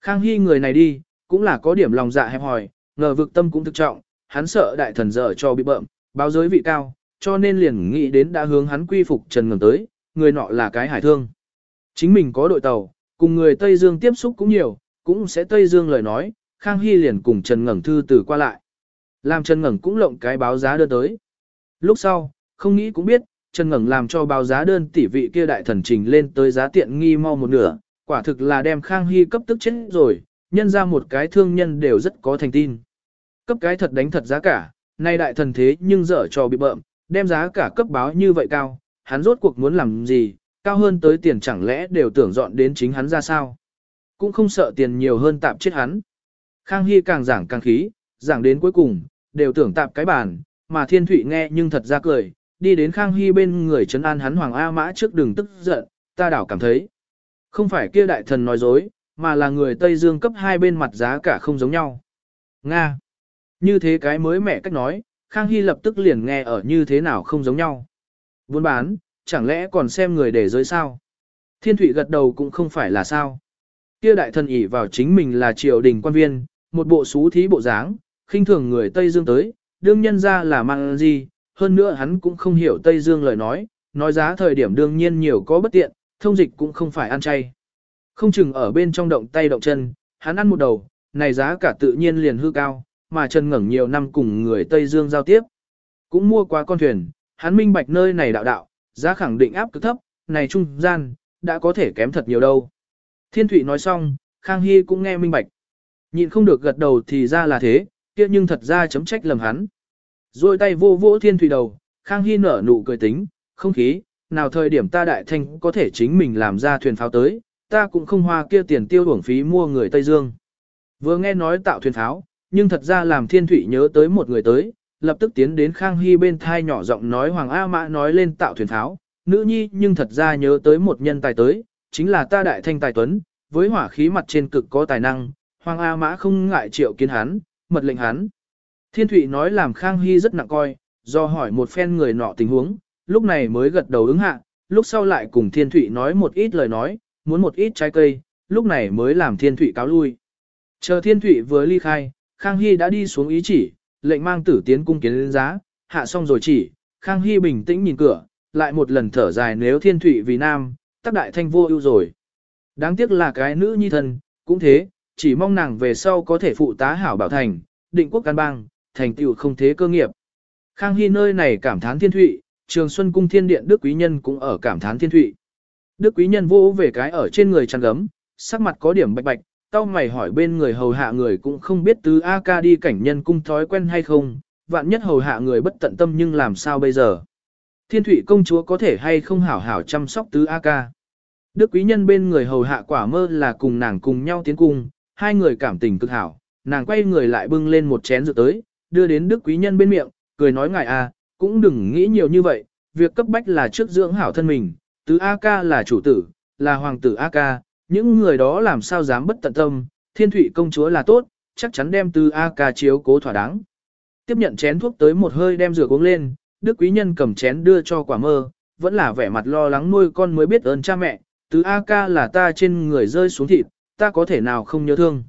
Khang Hy người này đi, cũng là có điểm lòng dạ hẹp hòi, ngờ vực tâm cũng thực trọng, hắn sợ đại thần dở cho bị bợm, báo giới vị cao, cho nên liền nghĩ đến đã hướng hắn quy phục Trần Ngầm tới, người nọ là cái hải thương. Chính mình có đội tàu, cùng người Tây Dương tiếp xúc cũng nhiều, cũng sẽ Tây Dương lời nói, Khang Hy liền cùng Trần Ngẩng thư từ qua lại. Làm Trần Ngẩng cũng lộng cái báo giá đơn tới. Lúc sau, không nghĩ cũng biết, Trần Ngẩng làm cho báo giá đơn tỷ vị kia đại thần trình lên tới giá tiện nghi mau một nửa, quả thực là đem Khang Hy cấp tức chết rồi, nhân ra một cái thương nhân đều rất có thành tin. Cấp cái thật đánh thật giá cả, nay đại thần thế nhưng dở cho bị bợm, đem giá cả cấp báo như vậy cao, hắn rốt cuộc muốn làm gì, cao hơn tới tiền chẳng lẽ đều tưởng dọn đến chính hắn ra sao. Cũng không sợ tiền nhiều hơn tạm chết hắn. Khang Hy càng giảng càng khí, giảng đến cuối cùng, đều tưởng tạp cái bàn, mà Thiên Thụy nghe nhưng thật ra cười, đi đến Khang Hy bên người trấn an hắn Hoàng A Mã trước đừng tức giận, ta đảo cảm thấy. Không phải kia đại thần nói dối, mà là người Tây Dương cấp hai bên mặt giá cả không giống nhau. Nga. Như thế cái mới mẹ cách nói, Khang Hy lập tức liền nghe ở như thế nào không giống nhau. Buôn bán, chẳng lẽ còn xem người để giới sao? Thiên Thụy gật đầu cũng không phải là sao. Kia đại thần ỷ vào chính mình là triều đình quan viên, một bộ xú thí bộ dáng, khinh thường người Tây Dương tới, đương nhân ra là mang gì, hơn nữa hắn cũng không hiểu Tây Dương lời nói, nói giá thời điểm đương nhiên nhiều có bất tiện, thông dịch cũng không phải ăn chay. Không chừng ở bên trong động tay động chân, hắn ăn một đầu, này giá cả tự nhiên liền hư cao, mà Trần Ngẩng nhiều năm cùng người Tây Dương giao tiếp. Cũng mua qua con thuyền, hắn minh bạch nơi này đạo đạo, giá khẳng định áp cực thấp, này trung gian, đã có thể kém thật nhiều đâu. Thiên Thụy nói xong, Khang Hy cũng nghe minh bạch. Nhịn không được gật đầu thì ra là thế, kia nhưng thật ra chấm trách lầm hắn. Rồi tay vô vỗ Thiên Thụy đầu, Khang Hy nở nụ cười tính, không khí, nào thời điểm ta đại thanh có thể chính mình làm ra thuyền pháo tới, ta cũng không hoa kia tiền tiêu uổng phí mua người Tây Dương. Vừa nghe nói tạo thuyền pháo, nhưng thật ra làm Thiên Thụy nhớ tới một người tới, lập tức tiến đến Khang Hy bên thai nhỏ giọng nói Hoàng A Mã nói lên tạo thuyền tháo, nữ nhi nhưng thật ra nhớ tới một nhân tài tới, chính là ta đại thanh tài tuấn, với hỏa khí mặt trên cực có tài năng, Hoàng A Mã không ngại triệu kiến hắn, mật lệnh hắn. Thiên Thụy nói làm Khang Hy rất nặng coi, do hỏi một phen người nọ tình huống, lúc này mới gật đầu ứng hạ, lúc sau lại cùng Thiên Thụy nói một ít lời nói, muốn một ít trái cây, lúc này mới làm Thiên Thụy cáo lui. Chờ Thiên Thụy vừa ly khai, Khang Hy đã đi xuống ý chỉ, lệnh mang tử tiến cung kiến lên giá, hạ xong rồi chỉ, Khang Hy bình tĩnh nhìn cửa, lại một lần thở dài nếu Thiên Thụy vì nam, tắc đại thanh vô ưu rồi. Đáng tiếc là cái nữ nhi thân, cũng thế, chỉ mong nàng về sau có thể phụ tá hảo bảo thành, định quốc can bang, thành tựu không thế cơ nghiệp. Khang Hy nơi này cảm thán thiên thụy, trường xuân cung thiên điện Đức Quý Nhân cũng ở cảm thán thiên thụy. Đức Quý Nhân vô về cái ở trên người chăn gấm, sắc mặt có điểm bạch bạch, tao mày hỏi bên người hầu hạ người cũng không biết tứ A ca đi cảnh nhân cung thói quen hay không, vạn nhất hầu hạ người bất tận tâm nhưng làm sao bây giờ. Thiên thụy công chúa có thể hay không hảo hảo chăm sóc tứ A ca. Đức quý nhân bên người hầu hạ quả mơ là cùng nàng cùng nhau tiến cung, hai người cảm tình cực hảo, nàng quay người lại bưng lên một chén rượu tới, đưa đến đức quý nhân bên miệng, cười nói ngài à, cũng đừng nghĩ nhiều như vậy, việc cấp bách là trước dưỡng hảo thân mình, tứ A ca là chủ tử, là hoàng tử A ca, những người đó làm sao dám bất tận tâm, thiên thủy công chúa là tốt, chắc chắn đem từ A ca chiếu cố thỏa đáng. Tiếp nhận chén thuốc tới một hơi đem rửa uống lên, đức quý nhân cầm chén đưa cho quả mơ, vẫn là vẻ mặt lo lắng nuôi con mới biết ơn cha mẹ, Từ A ca là ta trên người rơi xuống thịt, ta có thể nào không nhớ thương.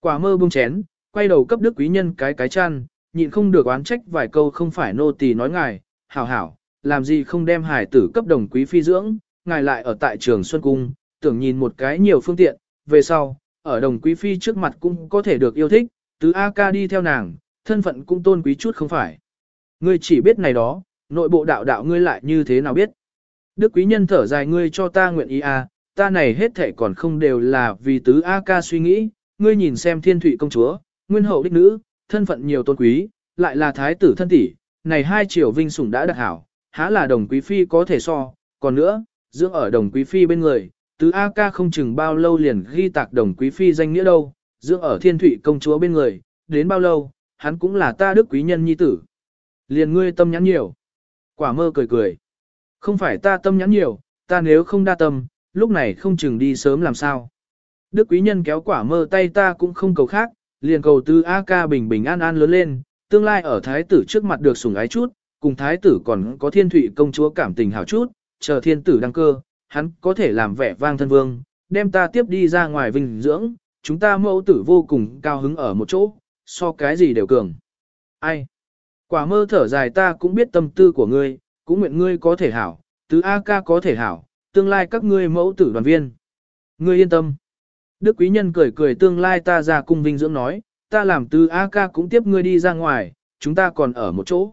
Quả mơ buông chén, quay đầu cấp đức quý nhân cái cái chăn, nhịn không được oán trách vài câu không phải nô tỳ nói ngài, hảo hảo, làm gì không đem hải tử cấp đồng quý phi dưỡng, ngài lại ở tại trường Xuân Cung, tưởng nhìn một cái nhiều phương tiện, về sau, ở đồng quý phi trước mặt cũng có thể được yêu thích, tứ A ca đi theo nàng, thân phận cũng tôn quý chút không phải. Ngươi chỉ biết này đó, nội bộ đạo đạo ngươi lại như thế nào biết. Đức quý nhân thở dài ngươi cho ta nguyện ý à, ta này hết thể còn không đều là vì tứ A ca suy nghĩ, ngươi nhìn xem thiên thủy công chúa, nguyên hậu đích nữ, thân phận nhiều tôn quý, lại là thái tử thân tỷ, này hai triều vinh sủng đã đặt hảo, há là đồng quý phi có thể so, còn nữa, dưỡng ở đồng quý phi bên người, tứ A ca không chừng bao lâu liền ghi tạc đồng quý phi danh nghĩa đâu, dưỡng ở thiên thụy công chúa bên người, đến bao lâu, hắn cũng là ta đức quý nhân nhi tử. Liền ngươi tâm nhắn nhiều. Quả mơ cười cười. Không phải ta tâm nhắn nhiều, ta nếu không đa tâm, lúc này không chừng đi sớm làm sao. Đức quý nhân kéo quả mơ tay ta cũng không cầu khác, liền cầu tư A ca bình bình an an lớn lên, tương lai ở thái tử trước mặt được sủng ái chút, cùng thái tử còn có thiên thụy công chúa cảm tình hảo chút, chờ thiên tử đăng cơ, hắn có thể làm vẻ vang thân vương, đem ta tiếp đi ra ngoài vinh dưỡng, chúng ta mẫu tử vô cùng cao hứng ở một chỗ, so cái gì đều cường. Ai? Quả mơ thở dài ta cũng biết tâm tư của ngươi, cũng nguyện ngươi có thể hảo, tứ A ca có thể hảo, tương lai các ngươi mẫu tử đoàn viên. Ngươi yên tâm. Đức quý nhân cười cười tương lai ta ra cung vinh dưỡng nói, ta làm tứ A ca cũng tiếp ngươi đi ra ngoài, chúng ta còn ở một chỗ.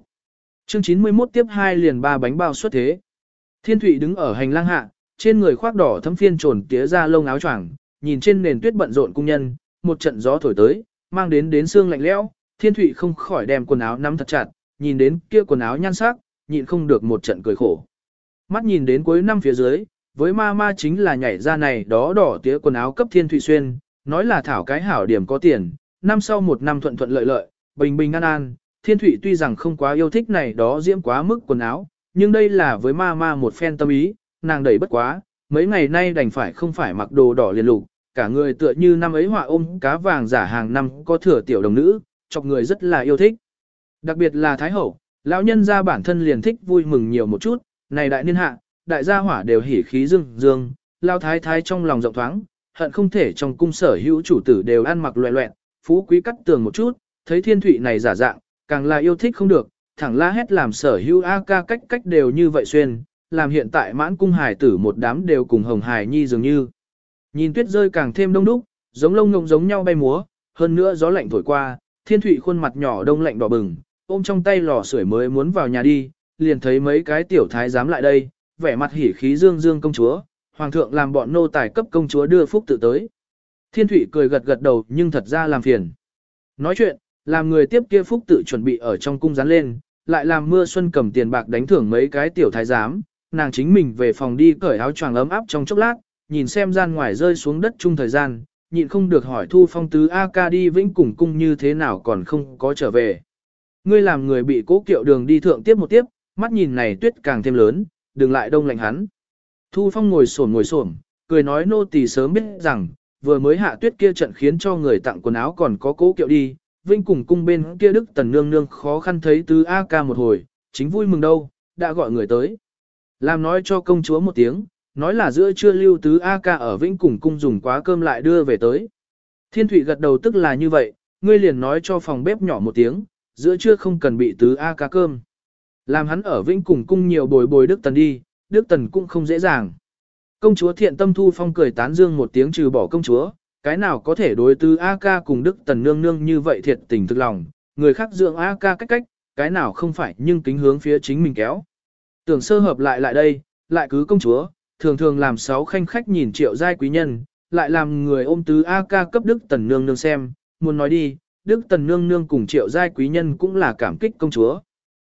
Chương 91 tiếp hai liền ba bánh bao xuất thế. Thiên Thụy đứng ở hành lang hạ, trên người khoác đỏ thấm phiên trồn tía ra lông áo choàng, nhìn trên nền tuyết bận rộn cung nhân, một trận gió thổi tới, mang đến đến xương lạnh lẽo, Thiên Thụy không khỏi đem quần áo nắm thật chặt, nhìn đến kia quần áo nhan sắc, nhịn không được một trận cười khổ. Mắt nhìn đến cuối năm phía dưới, với ma ma chính là nhảy ra này đó đỏ tía quần áo cấp Thiên Thụy xuyên, nói là thảo cái hảo điểm có tiền, năm sau một năm thuận thuận lợi lợi, bình bình an an. Thiên Thụy tuy rằng không quá yêu thích này đó diễm quá mức quần áo, nhưng đây là với ma ma một phen tâm ý, nàng đẩy bất quá, mấy ngày nay đành phải không phải mặc đồ đỏ liền lục, cả người tựa như năm ấy họa ôm cá vàng giả hàng năm có thừa tiểu đồng nữ, chọc người rất là yêu thích. Đặc biệt là Thái Hậu, lão nhân gia bản thân liền thích vui mừng nhiều một chút, này đại niên hạ, đại gia hỏa đều hỉ khí dương dương, lao thái thái trong lòng rộng thoáng, hận không thể trong cung sở hữu chủ tử đều ăn mặc loẹ loẹn, phú quý cắt tường một chút, thấy thiên thụy này giả dạng, càng là yêu thích không được, thẳng la hét làm sở hữu A ca cách cách đều như vậy xuyên, làm hiện tại mãn cung hải tử một đám đều cùng hồng hải nhi dường như. Nhìn tuyết rơi càng thêm đông đúc, giống lông ngông giống nhau bay múa, hơn nữa gió lạnh thổi qua, thiên thụy khuôn mặt nhỏ đông lạnh đỏ bừng, ôm trong tay lò sưởi mới muốn vào nhà đi, liền thấy mấy cái tiểu thái dám lại đây, vẻ mặt hỉ khí dương dương công chúa, hoàng thượng làm bọn nô tài cấp công chúa đưa phúc tự tới. Thiên thụy cười gật gật đầu nhưng thật ra làm phiền. Nói chuyện, làm người tiếp kia phúc tự chuẩn bị ở trong cung dán lên, lại làm mưa xuân cầm tiền bạc đánh thưởng mấy cái tiểu thái giám, nàng chính mình về phòng đi cởi áo choàng ấm áp trong chốc lát, nhìn xem gian ngoài rơi xuống đất chung thời gian, nhịn không được hỏi thu phong tứ A ca đi vĩnh cùng cung như thế nào còn không có trở về. Ngươi làm người bị cố kiệu đường đi thượng tiếp một tiếp, mắt nhìn này tuyết càng thêm lớn, đừng lại đông lạnh hắn. Thu Phong ngồi xổm ngồi xổm, cười nói nô tỳ sớm biết rằng, vừa mới hạ tuyết kia trận khiến cho người tặng quần áo còn có cố kiệu đi, Vinh cùng cung bên kia Đức Tần Nương Nương khó khăn thấy tứ A ca một hồi, chính vui mừng đâu, đã gọi người tới. Làm nói cho công chúa một tiếng, nói là giữa trưa lưu tứ A ca ở Vĩnh cùng cung dùng quá cơm lại đưa về tới. Thiên Thụy gật đầu tức là như vậy, ngươi liền nói cho phòng bếp nhỏ một tiếng, giữa trưa không cần bị tứ A ca cơm. Làm hắn ở Vĩnh cùng cung nhiều bồi bồi Đức Tần đi, Đức Tần cũng không dễ dàng. Công chúa thiện tâm thu phong cười tán dương một tiếng trừ bỏ công chúa, cái nào có thể đối tứ A ca cùng Đức Tần nương nương như vậy thiệt tình thực lòng, người khác dưỡng A ca cách cách, cái nào không phải nhưng kính hướng phía chính mình kéo. Tưởng sơ hợp lại lại đây, lại cứ công chúa, thường thường làm sáu khanh khách nhìn triệu giai quý nhân, lại làm người ôm tứ A ca cấp Đức Tần Nương Nương xem, muốn nói đi, Đức Tần Nương Nương cùng triệu giai quý nhân cũng là cảm kích công chúa.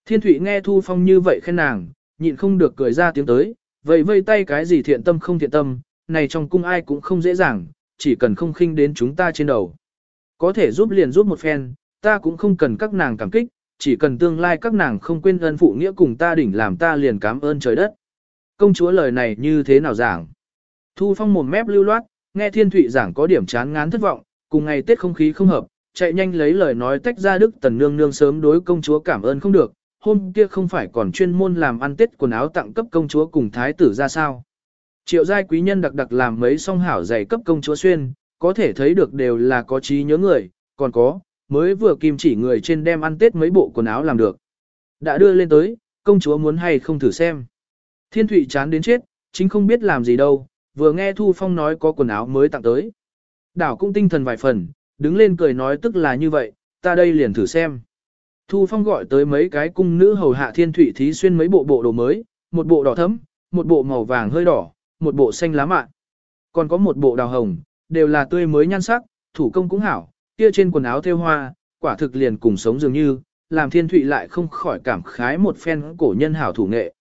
Thiên Thụy nghe Thu Phong như vậy khen nàng, nhịn không được cười ra tiếng tới, vậy vây tay cái gì thiện tâm không thiện tâm, này trong cung ai cũng không dễ dàng, chỉ cần không khinh đến chúng ta trên đầu. Có thể giúp liền giúp một phen, ta cũng không cần các nàng cảm kích, chỉ cần tương lai các nàng không quên ơn phụ nghĩa cùng ta đỉnh làm ta liền cảm ơn trời đất. Công chúa lời này như thế nào giảng? Thu phong mồm mép lưu loát, nghe thiên thụy giảng có điểm chán ngán thất vọng, cùng ngày Tết không khí không hợp, chạy nhanh lấy lời nói tách ra đức tần nương nương sớm đối công chúa cảm ơn không được, hôm kia không phải còn chuyên môn làm ăn Tết quần áo tặng cấp công chúa cùng thái tử ra sao. Triệu giai quý nhân đặc đặc làm mấy song hảo giày cấp công chúa xuyên, có thể thấy được đều là có trí nhớ người, còn có, mới vừa kim chỉ người trên đem ăn Tết mấy bộ quần áo làm được. Đã đưa lên tới, công chúa muốn hay không thử xem. Thiên Thụy chán đến chết, chính không biết làm gì đâu, vừa nghe Thu Phong nói có quần áo mới tặng tới. Đảo cũng tinh thần vài phần, đứng lên cười nói tức là như vậy, ta đây liền thử xem. Thu Phong gọi tới mấy cái cung nữ hầu hạ Thiên Thụy thí xuyên mấy bộ bộ đồ mới, một bộ đỏ thẫm, một bộ màu vàng hơi đỏ, một bộ xanh lá mạ. Còn có một bộ đào hồng, đều là tươi mới nhan sắc, thủ công cũng hảo, kia trên quần áo thêu hoa, quả thực liền cùng sống dường như, làm Thiên Thụy lại không khỏi cảm khái một phen cổ nhân hảo thủ nghệ.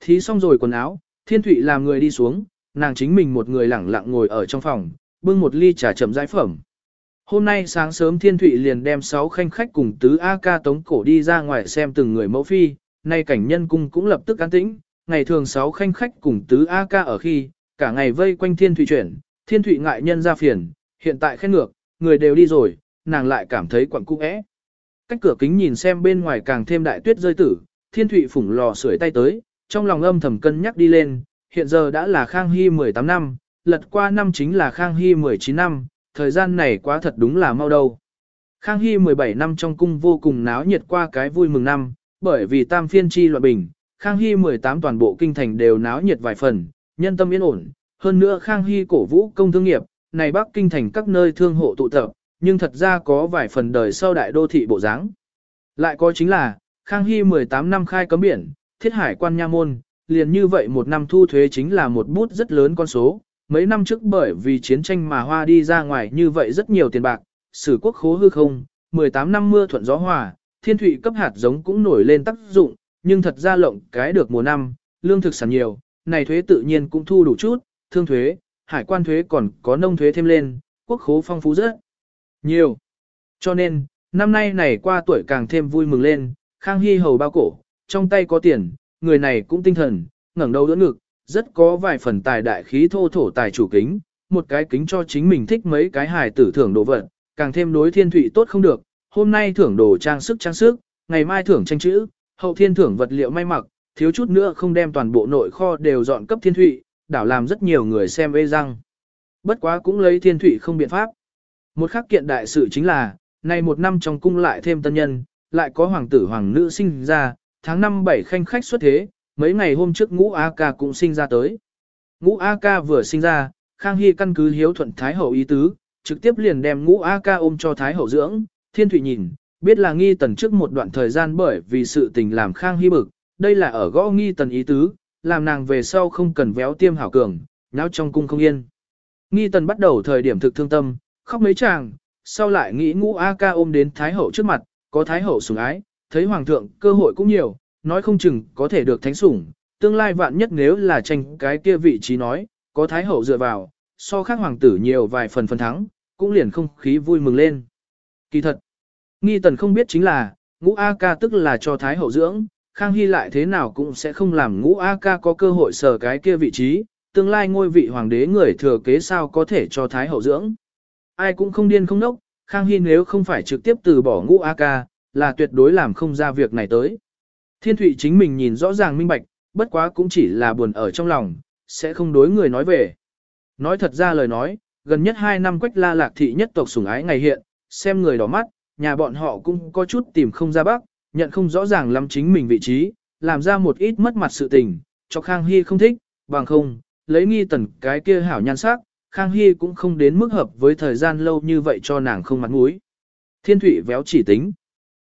Thí xong rồi quần áo, Thiên Thụy làm người đi xuống, nàng chính mình một người lẳng lặng ngồi ở trong phòng, bưng một ly trà chậm giải phẩm. Hôm nay sáng sớm Thiên Thụy liền đem sáu khanh khách cùng tứ A ca tống cổ đi ra ngoài xem từng người mẫu phi, nay cảnh nhân cung cũng lập tức an tĩnh, ngày thường sáu khanh khách cùng tứ A ca ở khi, cả ngày vây quanh Thiên Thụy chuyển, Thiên Thụy ngại nhân ra phiền, hiện tại khen ngược, người đều đi rồi, nàng lại cảm thấy quặn cung ẽ. Cách cửa kính nhìn xem bên ngoài càng thêm đại tuyết rơi tử, Thiên Thụy phủng lò sưởi tay tới, trong lòng âm thầm cân nhắc đi lên, hiện giờ đã là Khang Hy 18 năm, lật qua năm chính là Khang Hy 19 năm, thời gian này quá thật đúng là mau đâu. Khang Hy 17 năm trong cung vô cùng náo nhiệt qua cái vui mừng năm, bởi vì tam phiên chi loạn bình, Khang Hy 18 toàn bộ kinh thành đều náo nhiệt vài phần, nhân tâm yên ổn, hơn nữa Khang Hy cổ vũ công thương nghiệp, này Bắc kinh thành các nơi thương hộ tụ tập, nhưng thật ra có vài phần đời sau đại đô thị bộ dáng. Lại có chính là, Khang Hy 18 năm khai cấm biển, thiết hải quan nha môn, liền như vậy một năm thu thuế chính là một bút rất lớn con số. Mấy năm trước bởi vì chiến tranh mà hoa đi ra ngoài như vậy rất nhiều tiền bạc, sử quốc khố hư không, 18 năm mưa thuận gió hòa, thiên thủy cấp hạt giống cũng nổi lên tác dụng, nhưng thật ra lộng cái được mùa năm, lương thực sản nhiều, này thuế tự nhiên cũng thu đủ chút, thương thuế, hải quan thuế còn có nông thuế thêm lên, quốc khố phong phú rất nhiều. Cho nên, năm nay này qua tuổi càng thêm vui mừng lên, Khang Hy hầu bao cổ, trong tay có tiền, người này cũng tinh thần, ngẩng đầu đỡ ngực, rất có vài phần tài đại khí thô thổ tài chủ kính, một cái kính cho chính mình thích mấy cái hài tử thưởng đồ vật, càng thêm đối thiên thụy tốt không được, hôm nay thưởng đồ trang sức trang sức, ngày mai thưởng tranh chữ, hậu thiên thưởng vật liệu may mặc, thiếu chút nữa không đem toàn bộ nội kho đều dọn cấp thiên thụy, đảo làm rất nhiều người xem vây răng. Bất quá cũng lấy thiên thụy không biện pháp. Một khắc kiện đại sự chính là, nay một năm trong cung lại thêm tân nhân, lại có hoàng tử hoàng nữ sinh ra, tháng năm bảy khanh khách xuất thế, mấy ngày hôm trước ngũ A ca cũng sinh ra tới. Ngũ A ca vừa sinh ra, Khang Hy căn cứ hiếu thuận Thái Hậu ý tứ, trực tiếp liền đem ngũ A ca ôm cho Thái Hậu dưỡng, thiên thủy nhìn, biết là nghi tần trước một đoạn thời gian bởi vì sự tình làm Khang Hy bực, đây là ở gõ nghi tần ý tứ, làm nàng về sau không cần véo tiêm hảo cường, nháo trong cung không yên. Nghi tần bắt đầu thời điểm thực thương tâm, khóc mấy chàng, sau lại nghĩ ngũ A ca ôm đến Thái Hậu trước mặt, có Thái Hậu sủng ái, thấy Hoàng thượng cơ hội cũng nhiều, nói không chừng có thể được thánh sủng, tương lai vạn nhất nếu là tranh cái kia vị trí nói, có Thái Hậu dựa vào, so khác Hoàng tử nhiều vài phần phần thắng, cũng liền không khí vui mừng lên. Kỳ thật, nghi tần không biết chính là, ngũ A ca tức là cho Thái hậu dưỡng, Khang Hy lại thế nào cũng sẽ không làm ngũ A ca có cơ hội sở cái kia vị trí, tương lai ngôi vị hoàng đế người thừa kế sao có thể cho Thái hậu dưỡng. Ai cũng không điên không nốc, Khang Hy nếu không phải trực tiếp từ bỏ ngũ A ca, là tuyệt đối làm không ra việc này tới. Thiên Thụy chính mình nhìn rõ ràng minh bạch, bất quá cũng chỉ là buồn ở trong lòng, sẽ không đối người nói về. Nói thật ra lời nói, gần nhất 2 năm quách la lạc thị nhất tộc sủng ái ngày hiện, xem người đỏ mắt, nhà bọn họ cũng có chút tìm không ra bác, nhận không rõ ràng lắm chính mình vị trí, làm ra một ít mất mặt sự tình, cho Khang Hy không thích, bằng không, lấy nghi tần cái kia hảo nhan sắc, Khang Hy cũng không đến mức hợp với thời gian lâu như vậy cho nàng không mặt mũi. Thiên Thụy véo chỉ tính.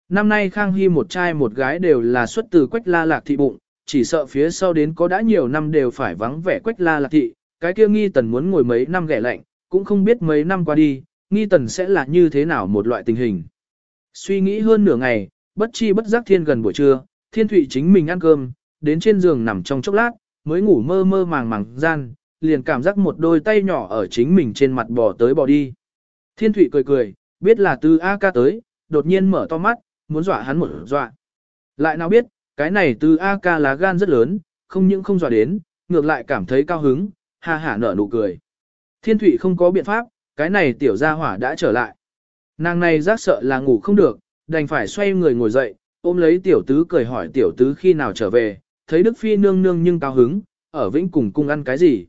Năm nay Khang Hy một trai một gái đều là xuất từ quách la lạc thị bụng, chỉ sợ phía sau đến có đã nhiều năm đều phải vắng vẻ quách la lạc thị, cái kia nghi tần muốn ngồi mấy năm ghẻ lạnh, cũng không biết mấy năm qua đi, nghi tần sẽ là như thế nào một loại tình hình. Suy nghĩ hơn nửa ngày, bất chi bất giác thiên gần buổi trưa, thiên thụy chính mình ăn cơm, đến trên giường nằm trong chốc lát, mới ngủ mơ mơ màng màng gian, liền cảm giác một đôi tay nhỏ ở chính mình trên mặt bò tới bò đi. Thiên thụy cười cười, biết là từ A ca tới, đột nhiên mở to mắt, muốn dọa hắn một dọa. Lại nào biết, cái này từ A ca lá gan rất lớn, không những không dọa đến, ngược lại cảm thấy cao hứng, ha hả nở nụ cười. Thiên thụy không có biện pháp, cái này tiểu gia hỏa đã trở lại. Nàng này giác sợ là ngủ không được, đành phải xoay người ngồi dậy, ôm lấy tiểu tứ cười hỏi tiểu tứ khi nào trở về, thấy Đức Phi nương nương nhưng cao hứng, ở Vĩnh cùng cung ăn cái gì.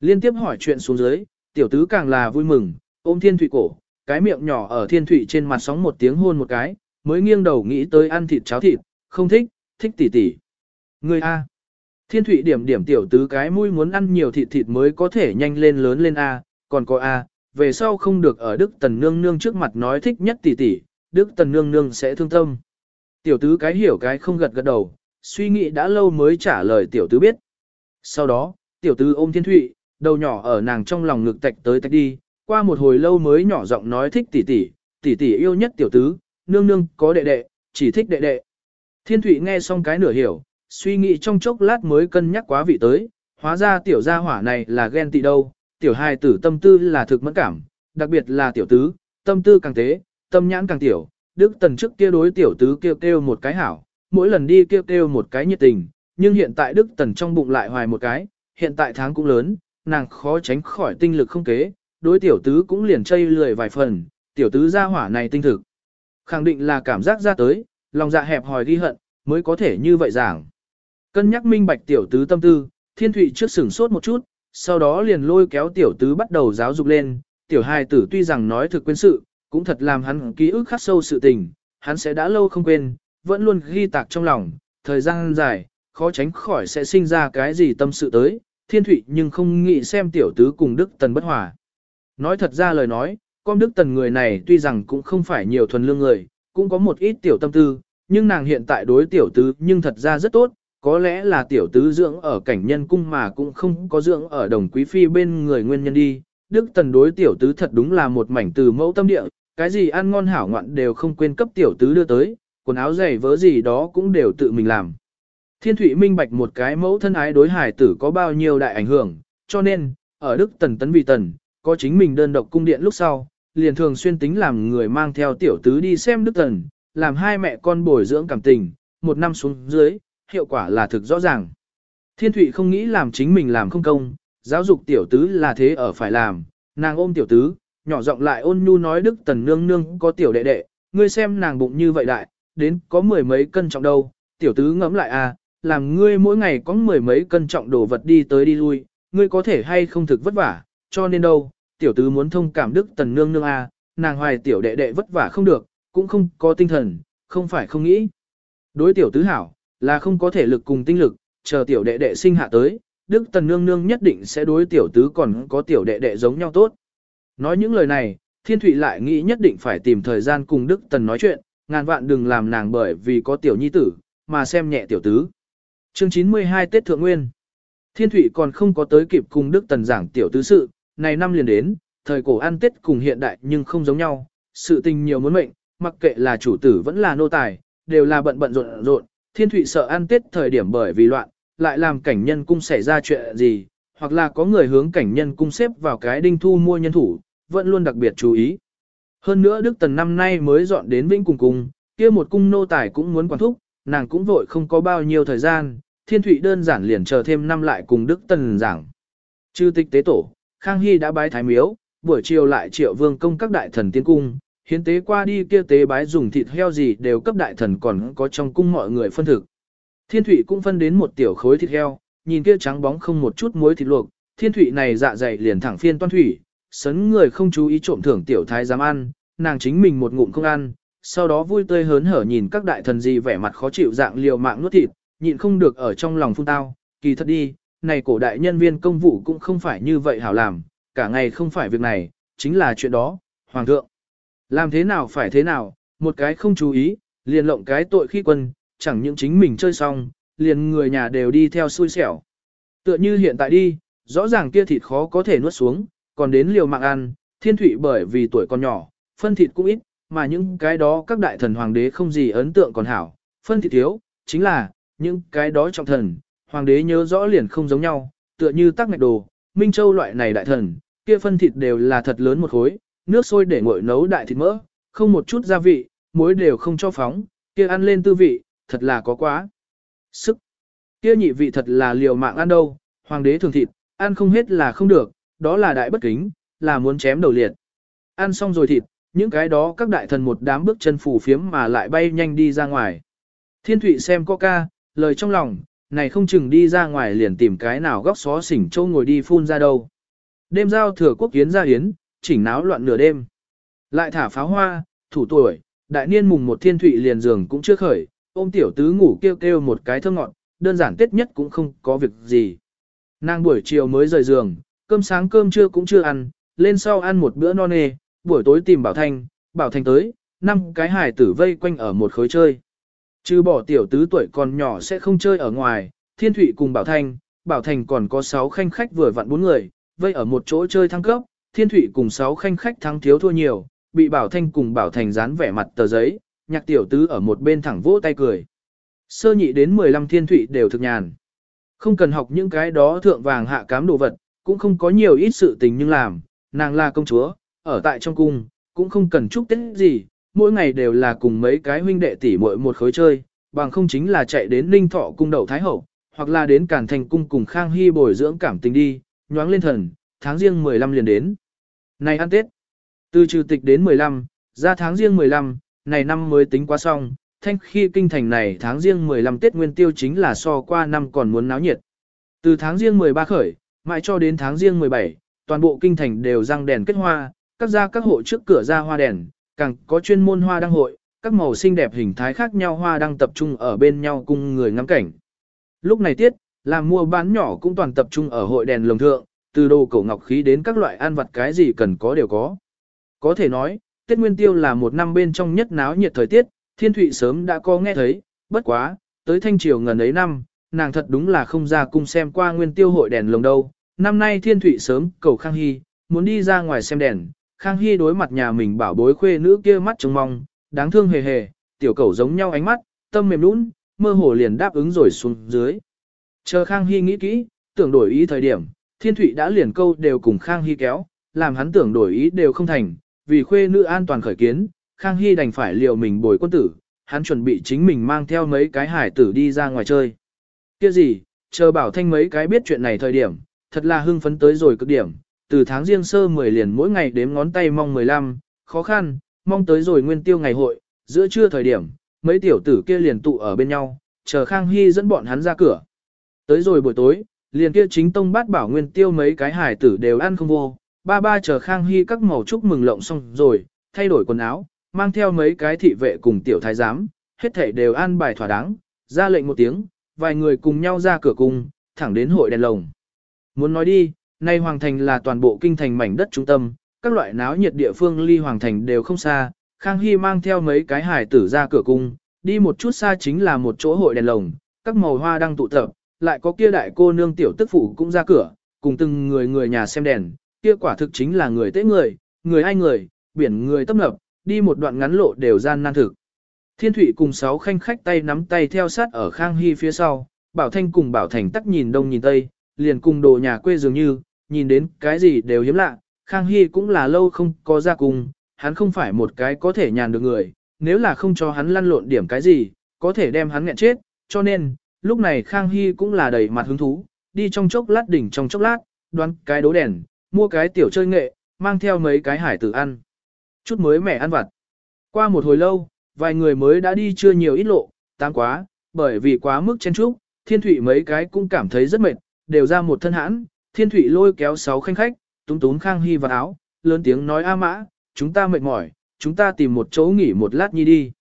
Liên tiếp hỏi chuyện xuống dưới, tiểu tứ càng là vui mừng, ôm thiên thụy cổ, cái miệng nhỏ ở thiên thụy trên mặt sóng một tiếng hôn một cái, mới nghiêng đầu nghĩ tới ăn thịt cháo thịt, không thích, thích tỉ tỉ. Người A. Thiên thụy điểm điểm tiểu tứ cái mũi muốn ăn nhiều thịt thịt mới có thể nhanh lên lớn lên A, còn có A, về sau không được ở Đức Tần Nương Nương trước mặt nói thích nhất tỷ tỷ, Đức Tần Nương Nương sẽ thương tâm. Tiểu tứ cái hiểu cái không gật gật đầu, suy nghĩ đã lâu mới trả lời tiểu tứ biết. Sau đó, tiểu tứ ôm thiên thụy, đầu nhỏ ở nàng trong lòng ngực tạch tới tạch đi, qua một hồi lâu mới nhỏ giọng nói thích tỷ tỷ, tỷ tỷ yêu nhất tiểu tứ, nương nương có đệ đệ, chỉ thích đệ đệ. Thiên thụy nghe xong cái nửa hiểu, suy nghĩ trong chốc lát mới cân nhắc quá vị tới, hóa ra tiểu gia hỏa này là ghen tị đâu, tiểu hài tử tâm tư là thực mẫn cảm, đặc biệt là tiểu tứ, tâm tư càng thế tâm nhãn càng tiểu, Đức Tần trước kia đối tiểu tứ kêu kêu một cái hảo, mỗi lần đi kêu kêu một cái nhiệt tình, nhưng hiện tại Đức Tần trong bụng lại hoài một cái, hiện tại tháng cũng lớn, nàng khó tránh khỏi tinh lực không kế, đối tiểu tứ cũng liền chây lười vài phần, tiểu tứ gia hỏa này tinh thực. Khẳng định là cảm giác ra tới, lòng dạ hẹp hòi ghi hận, mới có thể như vậy giảng. Cân nhắc minh bạch tiểu tứ tâm tư, thiên thụy trước sửng sốt một chút, sau đó liền lôi kéo tiểu tứ bắt đầu giáo dục lên, tiểu hài tử tuy rằng nói thực quên sự, cũng thật làm hắn ký ức khắc sâu sự tình, hắn sẽ đã lâu không quên, vẫn luôn ghi tạc trong lòng, thời gian dài, khó tránh khỏi sẽ sinh ra cái gì tâm sự tới, thiên thụy nhưng không nghĩ xem tiểu tứ cùng Đức Tần bất hòa. Nói thật ra lời nói, con Đức Tần người này tuy rằng cũng không phải nhiều thuần lương người, cũng có một ít tiểu tâm tư, nhưng nàng hiện tại đối tiểu tứ nhưng thật ra rất tốt, có lẽ là tiểu tứ dưỡng ở cảnh nhân cung mà cũng không có dưỡng ở đồng quý phi bên người nguyên nhân đi. Đức tần đối tiểu tứ thật đúng là một mảnh từ mẫu tâm địa, cái gì ăn ngon hảo ngoạn đều không quên cấp tiểu tứ đưa tới, quần áo giày vớ gì đó cũng đều tự mình làm. Thiên Thụy minh bạch một cái mẫu thân ái đối hải tử có bao nhiêu đại ảnh hưởng, cho nên, ở Đức tần tấn vì tần, có chính mình đơn độc cung điện lúc sau, liền thường xuyên tính làm người mang theo tiểu tứ đi xem Đức tần, làm hai mẹ con bồi dưỡng cảm tình, một năm xuống dưới, hiệu quả là thực rõ ràng. Thiên Thụy không nghĩ làm chính mình làm không công, giáo dục tiểu tứ là thế ở phải làm, nàng ôm tiểu tứ, nhỏ giọng lại ôn nhu nói Đức Tần Nương Nương có tiểu đệ đệ, ngươi xem nàng bụng như vậy đại, đến có mười mấy cân trọng đâu, tiểu tứ ngẫm lại à, làm ngươi mỗi ngày có mười mấy cân trọng đồ vật đi tới đi lui, ngươi có thể hay không thực vất vả, cho nên đâu, tiểu tứ muốn thông cảm Đức Tần Nương Nương à, nàng hoài tiểu đệ đệ vất vả không được, cũng không có tinh thần, không phải không nghĩ. Đối tiểu tứ hảo, là không có thể lực cùng tinh lực, chờ tiểu đệ đệ sinh hạ tới, Đức Tần Nương Nương nhất định sẽ đối tiểu tứ còn có tiểu đệ đệ giống nhau tốt. Nói những lời này, Thiên Thụy lại nghĩ nhất định phải tìm thời gian cùng Đức Tần nói chuyện, ngàn vạn đừng làm nàng bởi vì có tiểu nhi tử, mà xem nhẹ tiểu tứ. Chương 92 Tết Thượng Nguyên Thiên Thụy còn không có tới kịp cùng Đức Tần giảng tiểu tứ sự, này năm liền đến, thời cổ ăn Tết cùng hiện đại nhưng không giống nhau, sự tình nhiều muốn mệnh, mặc kệ là chủ tử vẫn là nô tài, đều là bận bận rộn rộn, Thiên Thụy sợ ăn Tết thời điểm bởi vì loạn, lại làm cảnh nhân cung xảy ra chuyện gì, hoặc là có người hướng cảnh nhân cung xếp vào cái đinh thu mua nhân thủ, vẫn luôn đặc biệt chú ý. Hơn nữa Đức Tần năm nay mới dọn đến Vĩnh Cùng Cung, kia một cung nô tài cũng muốn quản thúc, nàng cũng vội không có bao nhiêu thời gian, thiên thụy đơn giản liền chờ thêm năm lại cùng Đức Tần giảng. Chư tịch tế tổ, Khang Hy đã bái thái miếu, buổi chiều lại triệu vương công các đại thần tiến cung, hiến tế qua đi kia tế bái dùng thịt heo gì đều cấp đại thần còn có trong cung mọi người phân thực. Thiên thụy cũng phân đến một tiểu khối thịt heo, nhìn kia trắng bóng không một chút muối thịt luộc, thiên thụy này dạ dày liền thẳng phiên toan thủy, sấn người không chú ý trộm thưởng tiểu thái dám ăn, nàng chính mình một ngụm không ăn, sau đó vui tươi hớn hở nhìn các đại thần gì vẻ mặt khó chịu dạng liều mạng nuốt thịt, nhịn không được ở trong lòng phun tao, kỳ thật đi, này cổ đại nhân viên công vụ cũng không phải như vậy hảo làm, cả ngày không phải việc này, chính là chuyện đó, hoàng thượng. Làm thế nào phải thế nào, một cái không chú ý, liền lộng cái tội khi quân, chẳng những chính mình chơi xong, liền người nhà đều đi theo xui xẻo. Tựa như hiện tại đi, rõ ràng kia thịt khó có thể nuốt xuống, còn đến liều mạng ăn, thiên thủy bởi vì tuổi còn nhỏ, phân thịt cũng ít, mà những cái đó các đại thần hoàng đế không gì ấn tượng còn hảo, phân thịt thiếu, chính là, những cái đó trọng thần, hoàng đế nhớ rõ liền không giống nhau, tựa như tắc ngạch đồ, Minh Châu loại này đại thần, kia phân thịt đều là thật lớn một khối, nước sôi để nguội nấu đại thịt mỡ, không một chút gia vị, muối đều không cho phóng, kia ăn lên tư vị, thật là có quá. Sức. Kia nhị vị thật là liều mạng ăn đâu, hoàng đế thường thịt, ăn không hết là không được, đó là đại bất kính, là muốn chém đầu liệt. Ăn xong rồi thịt, những cái đó các đại thần một đám bước chân phủ phiếm mà lại bay nhanh đi ra ngoài. Thiên Thụy xem coca, lời trong lòng, này không chừng đi ra ngoài liền tìm cái nào góc xó xỉnh châu ngồi đi phun ra đâu. Đêm giao thừa quốc yến ra yến, chỉnh náo loạn nửa đêm. Lại thả pháo hoa, thủ tuổi, đại niên mùng một thiên thụy liền giường cũng chưa khởi, ôm tiểu tứ ngủ kêu kêu một cái thơ ngọn, đơn giản tết nhất cũng không có việc gì. Nàng buổi chiều mới rời giường, cơm sáng cơm trưa cũng chưa ăn, lên sau ăn một bữa no nê, buổi tối tìm Bảo thành Bảo thành tới, năm cái hải tử vây quanh ở một khối chơi. Trừ bỏ tiểu tứ tuổi còn nhỏ sẽ không chơi ở ngoài, Thiên Thụy cùng Bảo thành Bảo Thành còn có 6 khanh khách vừa vặn bốn người, vây ở một chỗ chơi thăng cấp, Thiên Thụy cùng 6 khanh khách thắng thiếu thua nhiều, bị Bảo Thanh cùng Bảo Thành dán vẻ mặt tờ giấy, nhạc tiểu tứ ở một bên thẳng vỗ tay cười. Sơ nhị đến 15 Thiên Thụy đều thực nhàn. Không cần học những cái đó thượng vàng hạ cám đồ vật, cũng không có nhiều ít sự tình nhưng làm, nàng là công chúa, ở tại trong cung, cũng không cần chúc tết gì, mỗi ngày đều là cùng mấy cái huynh đệ tỷ muội một khối chơi, bằng không chính là chạy đến Ninh Thọ cung đậu Thái Hậu, hoặc là đến Cản Thành cung cùng Khang Hy bồi dưỡng cảm tình đi, nhoáng lên thần, tháng riêng 15 liền đến. Này ăn Tết, từ trừ tịch đến 15, ra tháng riêng 15, này năm mới tính qua xong, thanh khi kinh thành này tháng riêng 15 Tết Nguyên Tiêu chính là so qua năm còn muốn náo nhiệt. Từ tháng riêng 13 khởi, mãi cho đến tháng riêng 17, toàn bộ kinh thành đều răng đèn kết hoa, các gia các hộ trước cửa ra hoa đèn, càng có chuyên môn hoa đăng hội, các màu xinh đẹp hình thái khác nhau hoa đăng tập trung ở bên nhau cùng người ngắm cảnh. Lúc này tiết, làm mua bán nhỏ cũng toàn tập trung ở hội đèn lồng thượng, từ đồ cổ ngọc khí đến các loại ăn vặt cái gì cần có đều có. Có thể nói, Tết Nguyên Tiêu là một năm bên trong nhất náo nhiệt thời tiết, Thiên Thụy sớm đã có nghe thấy, bất quá, tới thanh triều ngần ấy năm, nàng thật đúng là không ra cung xem qua Nguyên Tiêu hội đèn lồng đâu. Năm nay Thiên Thụy sớm cầu Khang Hy, muốn đi ra ngoài xem đèn, Khang Hy đối mặt nhà mình bảo bối khuê nữ kia mắt trông mong, đáng thương hề hề, tiểu cầu giống nhau ánh mắt, tâm mềm nũng, mơ hồ liền đáp ứng rồi xuống dưới. Chờ Khang Hy nghĩ kỹ, tưởng đổi ý thời điểm, Thiên Thụy đã liền câu đều cùng Khang Hy kéo, làm hắn tưởng đổi ý đều không thành, vì khuê nữ an toàn khởi kiến, Khang Hy đành phải liều mình bồi quân tử, hắn chuẩn bị chính mình mang theo mấy cái hải tử đi ra ngoài chơi. Kia gì, chờ bảo thanh mấy cái biết chuyện này thời điểm, thật là hưng phấn tới rồi cực điểm, từ tháng riêng sơ 10 liền mỗi ngày đếm ngón tay mong 15, khó khăn, mong tới rồi nguyên tiêu ngày hội, giữa trưa thời điểm, mấy tiểu tử kia liền tụ ở bên nhau, chờ Khang Hy dẫn bọn hắn ra cửa. Tới rồi buổi tối, liền kia chính tông bát bảo nguyên tiêu mấy cái hải tử đều ăn không vô, ba ba chờ Khang Hy các màu chúc mừng lộng xong rồi, thay đổi quần áo, mang theo mấy cái thị vệ cùng tiểu thái giám, hết thảy đều ăn bài thỏa đáng, ra lệnh một tiếng, vài người cùng nhau ra cửa cung, thẳng đến hội đèn lồng. Muốn nói đi, nay Hoàng Thành là toàn bộ kinh thành mảnh đất trung tâm, các loại náo nhiệt địa phương ly Hoàng Thành đều không xa, Khang Hy mang theo mấy cái hải tử ra cửa cung, đi một chút xa chính là một chỗ hội đèn lồng, các màu hoa đang tụ tập, lại có kia đại cô nương tiểu tức phụ cũng ra cửa, cùng từng người người nhà xem đèn, kia quả thực chính là người tế người, người ai người, biển người tấp nập, đi một đoạn ngắn lộ đều gian nan thực. Thiên Thụy cùng sáu khanh khách tay nắm tay theo sát ở Khang Hy phía sau, Bảo Thanh cùng Bảo Thành tắc nhìn đông nhìn tây, liền cùng đồ nhà quê dường như, nhìn đến cái gì đều hiếm lạ, Khang Hy cũng là lâu không có ra cùng, hắn không phải một cái có thể nhàn được người, nếu là không cho hắn lăn lộn điểm cái gì, có thể đem hắn nghẹn chết, cho nên, lúc này Khang Hy cũng là đầy mặt hứng thú, đi trong chốc lát đỉnh trong chốc lát, đoán cái đố đèn, mua cái tiểu chơi nghệ, mang theo mấy cái hải tử ăn. Chút mới mẻ ăn vặt. Qua một hồi lâu, vài người mới đã đi chưa nhiều ít lộ, tăng quá, bởi vì quá mức chen trúc, thiên thủy mấy cái cũng cảm thấy rất mệt, đều ra một thân hãn, thiên thủy lôi kéo sáu khanh khách, túng túng Khang Hy vào áo, lớn tiếng nói A mã, chúng ta mệt mỏi, chúng ta tìm một chỗ nghỉ một lát nhi đi.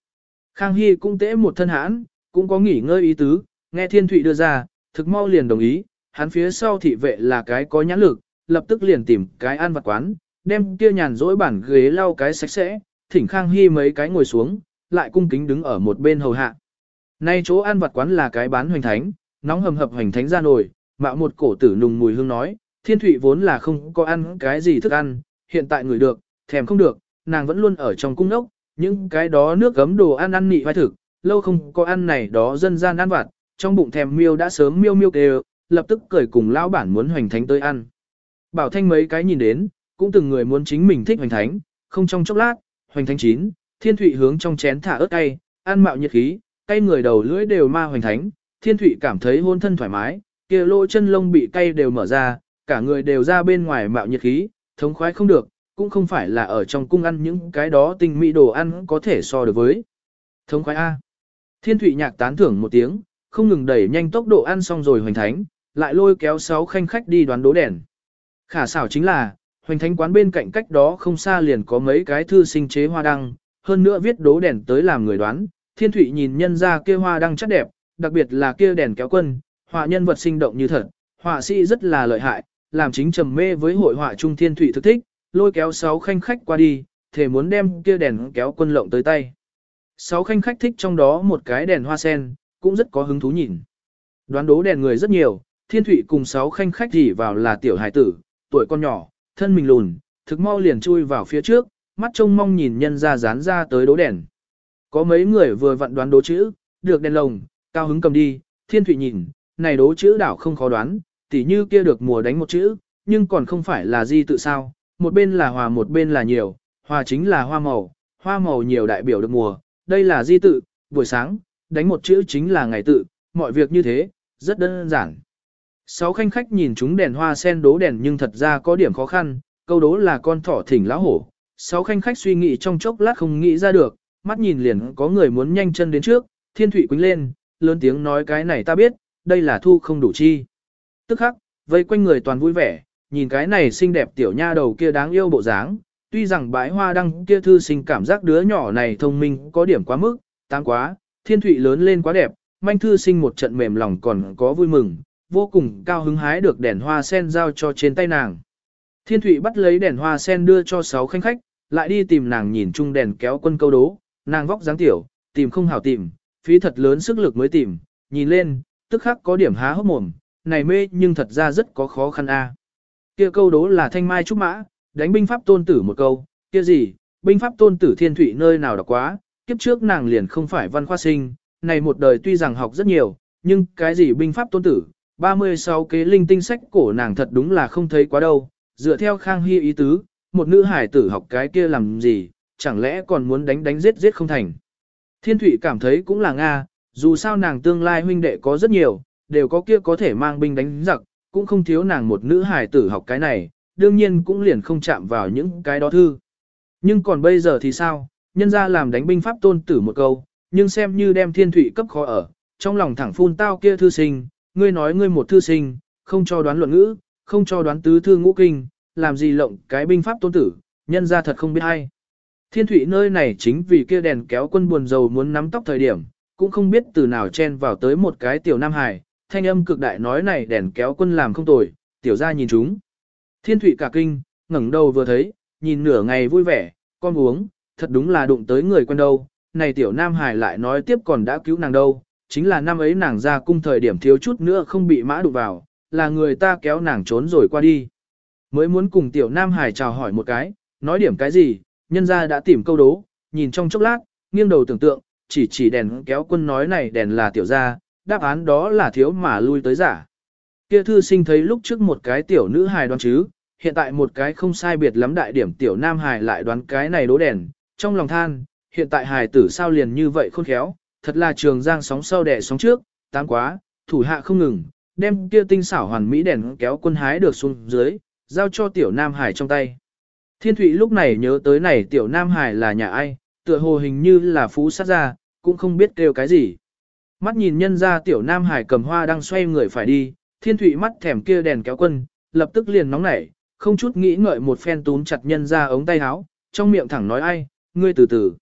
Khang Hy cũng tễ một thân hãn, cũng có nghỉ ngơi ý tứ, nghe thiên thủy đưa ra, thực mau liền đồng ý, hắn phía sau thị vệ là cái có nhãn lực, lập tức liền tìm cái ăn vặt quán, đem kia nhàn rỗi bản ghế lau cái sạch sẽ, thỉnh Khang Hy mấy cái ngồi xuống, lại cung kính đứng ở một bên hầu hạ. Nay chỗ ăn vặt quán là cái bán hoành thánh, nóng hầm hập hoành thánh ra nồi, mạo một cổ tử nùng mùi hương nói, thiên thụy vốn là không có ăn cái gì thức ăn, hiện tại người được, thèm không được, nàng vẫn luôn ở trong cung nốc, những cái đó nước gấm đồ ăn ăn nị vai thực, lâu không có ăn này đó dân gian ăn vặt, trong bụng thèm miêu đã sớm miêu miêu kêu, lập tức cười cùng lão bản muốn hoành thánh tới ăn. Bảo thanh mấy cái nhìn đến, cũng từng người muốn chính mình thích hoành thánh, không trong chốc lát, hoành thánh chín, thiên thụy hướng trong chén thả ớt cay, ăn mạo nhiệt khí, cay người đầu lưỡi đều ma hoành thánh, thiên thụy cảm thấy hôn thân thoải mái, kia lỗ chân lông bị cay đều mở ra, cả người đều ra bên ngoài mạo nhiệt khí, thống khoái không được, cũng không phải là ở trong cung ăn những cái đó tinh mỹ đồ ăn có thể so được với. Thống khoái A. Thiên thụy nhạc tán thưởng một tiếng, không ngừng đẩy nhanh tốc độ ăn xong rồi hoành thánh, lại lôi kéo sáu khanh khách đi đoán đố đèn. Khả xảo chính là, hoành thánh quán bên cạnh cách đó không xa liền có mấy cái thư sinh chế hoa đăng, hơn nữa viết đố đèn tới làm người đoán. Thiên thụy nhìn nhân ra kia hoa đăng chắc đẹp, đặc biệt là kia đèn kéo quân, họa nhân vật sinh động như thật, họa sĩ rất là lợi hại, làm chính trầm mê với hội họa trung thiên thụy thực thích, lôi kéo sáu khanh khách qua đi, thể muốn đem kia đèn kéo quân lộng tới tay. Sáu khanh khách thích trong đó một cái đèn hoa sen, cũng rất có hứng thú nhìn. Đoán đố đèn người rất nhiều, thiên thụy cùng sáu khanh khách chỉ vào là tiểu hải tử, tuổi con nhỏ, thân mình lùn, thực mau liền chui vào phía trước, mắt trông mong nhìn nhân ra dán ra tới đố đèn. Có mấy người vừa vặn đoán đố chữ, được đèn lồng, cao hứng cầm đi, thiên thụy nhìn, này đố chữ đảo không khó đoán, tỉ như kia được mùa đánh một chữ, nhưng còn không phải là di tự sao, một bên là hòa một bên là nhiều, hòa chính là hoa màu, hoa màu nhiều đại biểu được mùa, đây là di tự, buổi sáng, đánh một chữ chính là ngày tự, mọi việc như thế, rất đơn giản. Sáu khanh khách nhìn chúng đèn hoa sen đố đèn nhưng thật ra có điểm khó khăn, câu đố là con thỏ thỉnh lão hổ. Sáu khanh khách suy nghĩ trong chốc lát không nghĩ ra được, mắt nhìn liền có người muốn nhanh chân đến trước, thiên thủy quính lên, lớn tiếng nói cái này ta biết, đây là thu không đủ chi. Tức khắc, vây quanh người toàn vui vẻ, nhìn cái này xinh đẹp tiểu nha đầu kia đáng yêu bộ dáng, tuy rằng bãi hoa đăng kia thư sinh cảm giác đứa nhỏ này thông minh có điểm quá mức, tăng quá, thiên thụy lớn lên quá đẹp, manh thư sinh một trận mềm lòng còn có vui mừng, vô cùng cao hứng hái được đèn hoa sen giao cho trên tay nàng. Thiên thụy bắt lấy đèn hoa sen đưa cho sáu khanh khách, lại đi tìm nàng nhìn chung đèn kéo quân câu đố, nàng vóc dáng tiểu, tìm không hảo tìm, phí thật lớn sức lực mới tìm, nhìn lên, tức khắc có điểm há hốc mồm, này mê nhưng thật ra rất có khó khăn a. Kia câu đố là thanh mai trúc mã, đánh binh pháp tôn tử một câu, kia gì, binh pháp tôn tử thiên thủy nơi nào đọc quá, kiếp trước nàng liền không phải văn khoa sinh, này một đời tuy rằng học rất nhiều, nhưng cái gì binh pháp tôn tử, 36 kế linh tinh sách cổ nàng thật đúng là không thấy quá đâu, dựa theo khang hy ý tứ, một nữ hải tử học cái kia làm gì, chẳng lẽ còn muốn đánh đánh giết giết không thành. Thiên Thụy cảm thấy cũng là Nga, dù sao nàng tương lai huynh đệ có rất nhiều, đều có kia có thể mang binh đánh giặc, cũng không thiếu nàng một nữ hài tử học cái này, đương nhiên cũng liền không chạm vào những cái đó thư. Nhưng còn bây giờ thì sao, nhân ra làm đánh binh pháp tôn tử một câu, nhưng xem như đem thiên thủy cấp khó ở, trong lòng thẳng phun tao kia thư sinh, ngươi nói ngươi một thư sinh, không cho đoán luận ngữ, không cho đoán tứ thư ngũ kinh, làm gì lộng cái binh pháp tôn tử, nhân ra thật không biết hay. Thiên thủy nơi này chính vì kia đèn kéo quân buồn dầu muốn nắm tóc thời điểm, cũng không biết từ nào chen vào tới một cái tiểu nam hài, thanh âm cực đại nói này đèn kéo quân làm không tồi, tiểu ra nhìn chúng. Thiên thủy cả kinh, ngẩng đầu vừa thấy, nhìn nửa ngày vui vẻ, con uống, thật đúng là đụng tới người quen đâu, này tiểu nam hải lại nói tiếp còn đã cứu nàng đâu, chính là năm ấy nàng ra cung thời điểm thiếu chút nữa không bị mã đụng vào, là người ta kéo nàng trốn rồi qua đi. Mới muốn cùng tiểu nam hải chào hỏi một cái, nói điểm cái gì, nhân ra đã tìm câu đố, nhìn trong chốc lát, nghiêng đầu tưởng tượng, chỉ chỉ đèn kéo quân nói này đèn là tiểu gia, đáp án đó là thiếu mà lui tới giả. Kia thư sinh thấy lúc trước một cái tiểu nữ hài đoán chứ, hiện tại một cái không sai biệt lắm đại điểm tiểu nam hài lại đoán cái này đố đèn, trong lòng than, hiện tại hài tử sao liền như vậy khôn khéo, thật là trường giang sóng sau đẻ sóng trước, tám quá, thủ hạ không ngừng, đem kia tinh xảo hoàn mỹ đèn kéo quân hái được xuống dưới, giao cho tiểu Nam Hải trong tay. Thiên Thụy lúc này nhớ tới này tiểu Nam Hải là nhà ai, tựa hồ hình như là phú sát gia, cũng không biết kêu cái gì. Mắt nhìn nhân ra tiểu Nam Hải cầm hoa đang xoay người phải đi, Thiên Thụy mắt thèm kia đèn kéo quân, lập tức liền nóng nảy, không chút nghĩ ngợi một phen túm chặt nhân ra ống tay áo, trong miệng thẳng nói ai, ngươi từ từ.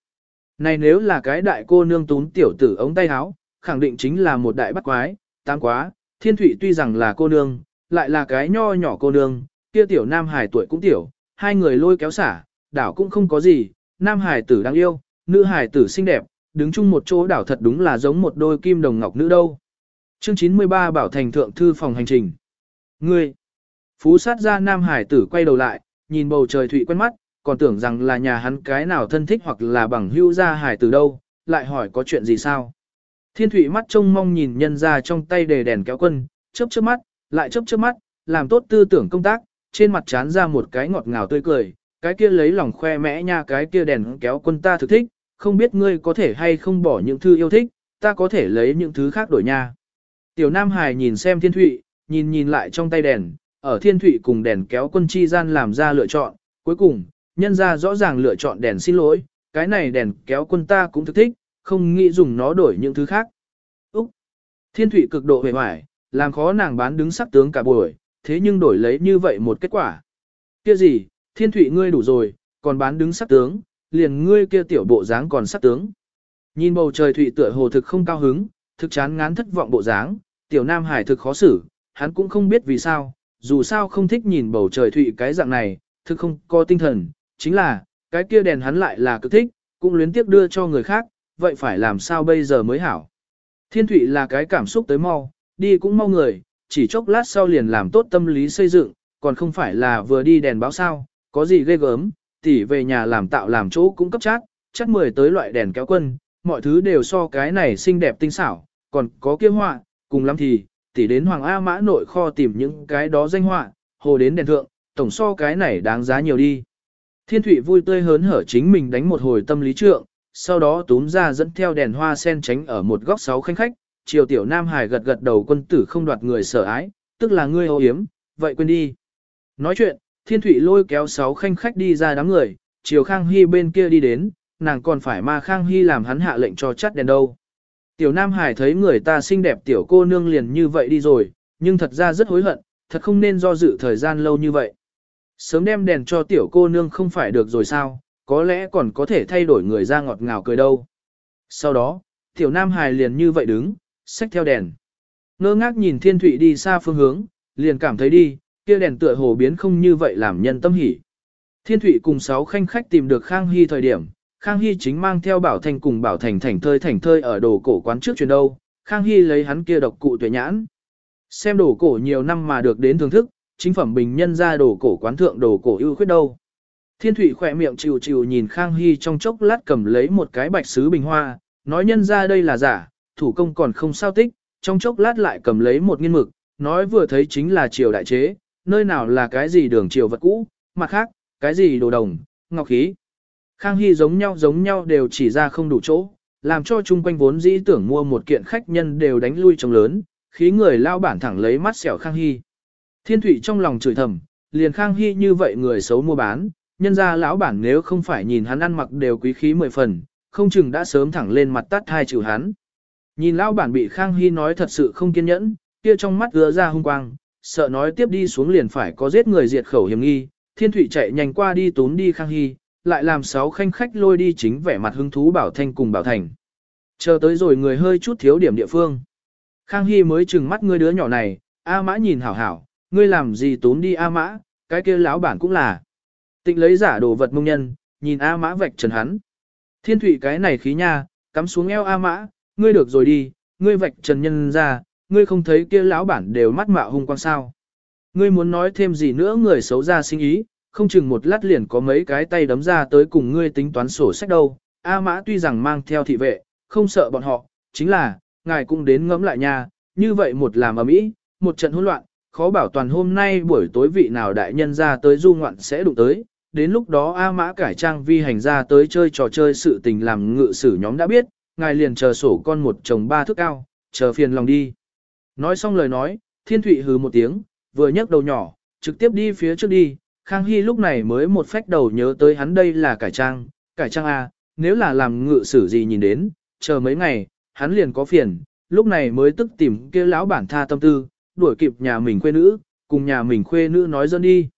Này nếu là cái đại cô nương túm tiểu tử ống tay áo, khẳng định chính là một đại bắt quái, tam quá, thiên thụy tuy rằng là cô nương, lại là cái nho nhỏ cô nương, kia tiểu nam hải tuổi cũng tiểu, hai người lôi kéo xả, đảo cũng không có gì, nam hải tử đáng yêu, nữ hải tử xinh đẹp, đứng chung một chỗ đảo thật đúng là giống một đôi kim đồng ngọc nữ đâu. Chương 93 Bảo Thành Thượng Thư Phòng Hành Trình Ngươi Phú sát ra nam hải tử quay đầu lại, nhìn bầu trời thủy quen mắt, còn tưởng rằng là nhà hắn cái nào thân thích hoặc là bằng hưu ra hải tử đâu, lại hỏi có chuyện gì sao. Thiên thủy mắt trông mong nhìn nhân ra trong tay đề đèn kéo quân, chớp chớp mắt, lại chớp chớp mắt, làm tốt tư tưởng công tác, trên mặt chán ra một cái ngọt ngào tươi cười, cái kia lấy lòng khoe mẽ nha cái kia đèn kéo quân ta thực thích, không biết ngươi có thể hay không bỏ những thư yêu thích, ta có thể lấy những thứ khác đổi nha. Tiểu Nam Hải nhìn xem thiên Thụy, nhìn nhìn lại trong tay đèn, ở thiên Thụy cùng đèn kéo quân chi gian làm ra lựa chọn, cuối cùng, nhân ra rõ ràng lựa chọn đèn xin lỗi, cái này đèn kéo quân ta cũng thực thích, không nghĩ dùng nó đổi những thứ khác. Úc! Thiên Thụy cực độ hề hoài, làm khó nàng bán đứng sắc tướng cả buổi, thế nhưng đổi lấy như vậy một kết quả. Kia gì, thiên thủy ngươi đủ rồi, còn bán đứng sắc tướng, liền ngươi kia tiểu bộ dáng còn sắc tướng. Nhìn bầu trời thủy tựa hồ thực không cao hứng, thực chán ngán thất vọng bộ dáng, tiểu nam hải thực khó xử, hắn cũng không biết vì sao, dù sao không thích nhìn bầu trời thủy cái dạng này, thực không có tinh thần, chính là, cái kia đèn hắn lại là cực thích, cũng luyến tiếc đưa cho người khác, vậy phải làm sao bây giờ mới hảo. Thiên thủy là cái cảm xúc tới mau, đi cũng mau người, chỉ chốc lát sau liền làm tốt tâm lý xây dựng, còn không phải là vừa đi đèn báo sao, có gì ghê gớm, tỉ về nhà làm tạo làm chỗ cũng cấp chát, chắc mười tới loại đèn kéo quân, mọi thứ đều so cái này xinh đẹp tinh xảo, còn có kia họa, cùng lắm thì, tỉ đến Hoàng A Mã nội kho tìm những cái đó danh họa, hồ đến đèn thượng, tổng so cái này đáng giá nhiều đi. Thiên Thụy vui tươi hớn hở chính mình đánh một hồi tâm lý trượng, sau đó túm ra dẫn theo đèn hoa sen tránh ở một góc sáu khanh khách, triều tiểu Nam Hải gật gật đầu quân tử không đoạt người sợ ái, tức là ngươi ô hiếm, vậy quên đi. Nói chuyện, Thiên thủy lôi kéo sáu khanh khách đi ra đám người, triều Khang Hy bên kia đi đến, nàng còn phải ma Khang Hy làm hắn hạ lệnh cho chắt đèn đâu. Tiểu Nam Hải thấy người ta xinh đẹp tiểu cô nương liền như vậy đi rồi, nhưng thật ra rất hối hận, thật không nên do dự thời gian lâu như vậy. Sớm đem đèn cho tiểu cô nương không phải được rồi sao, có lẽ còn có thể thay đổi người ra ngọt ngào cười đâu. Sau đó, tiểu Nam Hải liền như vậy đứng, xách theo đèn. Ngơ ngác nhìn thiên thụy đi xa phương hướng, liền cảm thấy đi, kia đèn tựa hồ biến không như vậy làm nhân tâm hỉ. Thiên thụy cùng sáu khanh khách tìm được Khang Hy thời điểm, Khang Hy chính mang theo Bảo Thành cùng Bảo Thành thành thơi thành thơi ở đồ cổ quán trước truyền đâu, Khang Hy lấy hắn kia độc cụ tuệ nhãn. Xem đồ cổ nhiều năm mà được đến thưởng thức, chính phẩm bình nhân ra đồ cổ quán thượng đồ cổ ưu khuyết đâu. Thiên Thụy khỏe miệng chịu chịu nhìn Khang Hy trong chốc lát cầm lấy một cái bạch sứ bình hoa, nói nhân ra đây là giả, thủ công còn không sao tích, trong chốc lát lại cầm lấy một nghiên mực, nói vừa thấy chính là triều đại chế, nơi nào là cái gì đường triều vật cũ, mặt khác, cái gì đồ đồng, ngọc khí. Khang Hy giống nhau giống nhau đều chỉ ra không đủ chỗ, làm cho chung quanh vốn dĩ tưởng mua một kiện khách nhân đều đánh lui trong lớn, khí người lao bản thẳng lấy mắt xẻo Khang Hy. Thiên Thụy trong lòng chửi thầm, liền Khang Hy như vậy người xấu mua bán, nhân ra lão bản nếu không phải nhìn hắn ăn mặc đều quý khí mười phần, không chừng đã sớm thẳng lên mặt tắt hai chữ hắn. Nhìn lão bản bị Khang Hy nói thật sự không kiên nhẫn, kia trong mắt ứa ra hung quang, sợ nói tiếp đi xuống liền phải có giết người diệt khẩu hiểm nghi, Thiên Thụy chạy nhanh qua đi tốn đi Khang Hy, lại làm sáu khanh khách lôi đi chính vẻ mặt hứng thú Bảo Thanh cùng Bảo Thành. Chờ tới rồi người hơi chút thiếu điểm địa phương. Khang Hy mới chừng mắt ngươi đứa nhỏ này, A Mã nhìn hảo hảo, ngươi làm gì tốn đi A Mã, cái kia lão bản cũng là. Tịnh lấy giả đồ vật mông nhân, nhìn A Mã vạch trần hắn. Thiên Thụy cái này khí nha, cắm xuống eo A Mã, ngươi được rồi đi, ngươi vạch trần nhân ra, ngươi không thấy kia lão bản đều mắt mạo hung quang sao. Ngươi muốn nói thêm gì nữa người xấu ra sinh ý, không chừng một lát liền có mấy cái tay đấm ra tới cùng ngươi tính toán sổ sách đâu. A mã tuy rằng mang theo thị vệ, không sợ bọn họ, chính là, ngài cũng đến ngẫm lại nha, như vậy một làm ở mỹ, một trận hỗn loạn, khó bảo toàn hôm nay buổi tối vị nào đại nhân ra tới du ngoạn sẽ đụng tới, đến lúc đó A Mã cải trang vi hành ra tới chơi trò chơi sự tình làm ngự sử nhóm đã biết, ngài liền chờ sổ con một chồng ba thước cao, chờ phiền lòng đi. Nói xong lời nói, Thiên Thụy hừ một tiếng, vừa nhấc đầu nhỏ, trực tiếp đi phía trước đi, Khang Hy lúc này mới một phách đầu nhớ tới hắn đây là cải trang, cải trang A, nếu là làm ngự sử gì nhìn đến, chờ mấy ngày, hắn liền có phiền, lúc này mới tức tìm kia lão bản tha tâm tư, đuổi kịp nhà mình quê nữ, cùng nhà mình khuê nữ nói dân đi.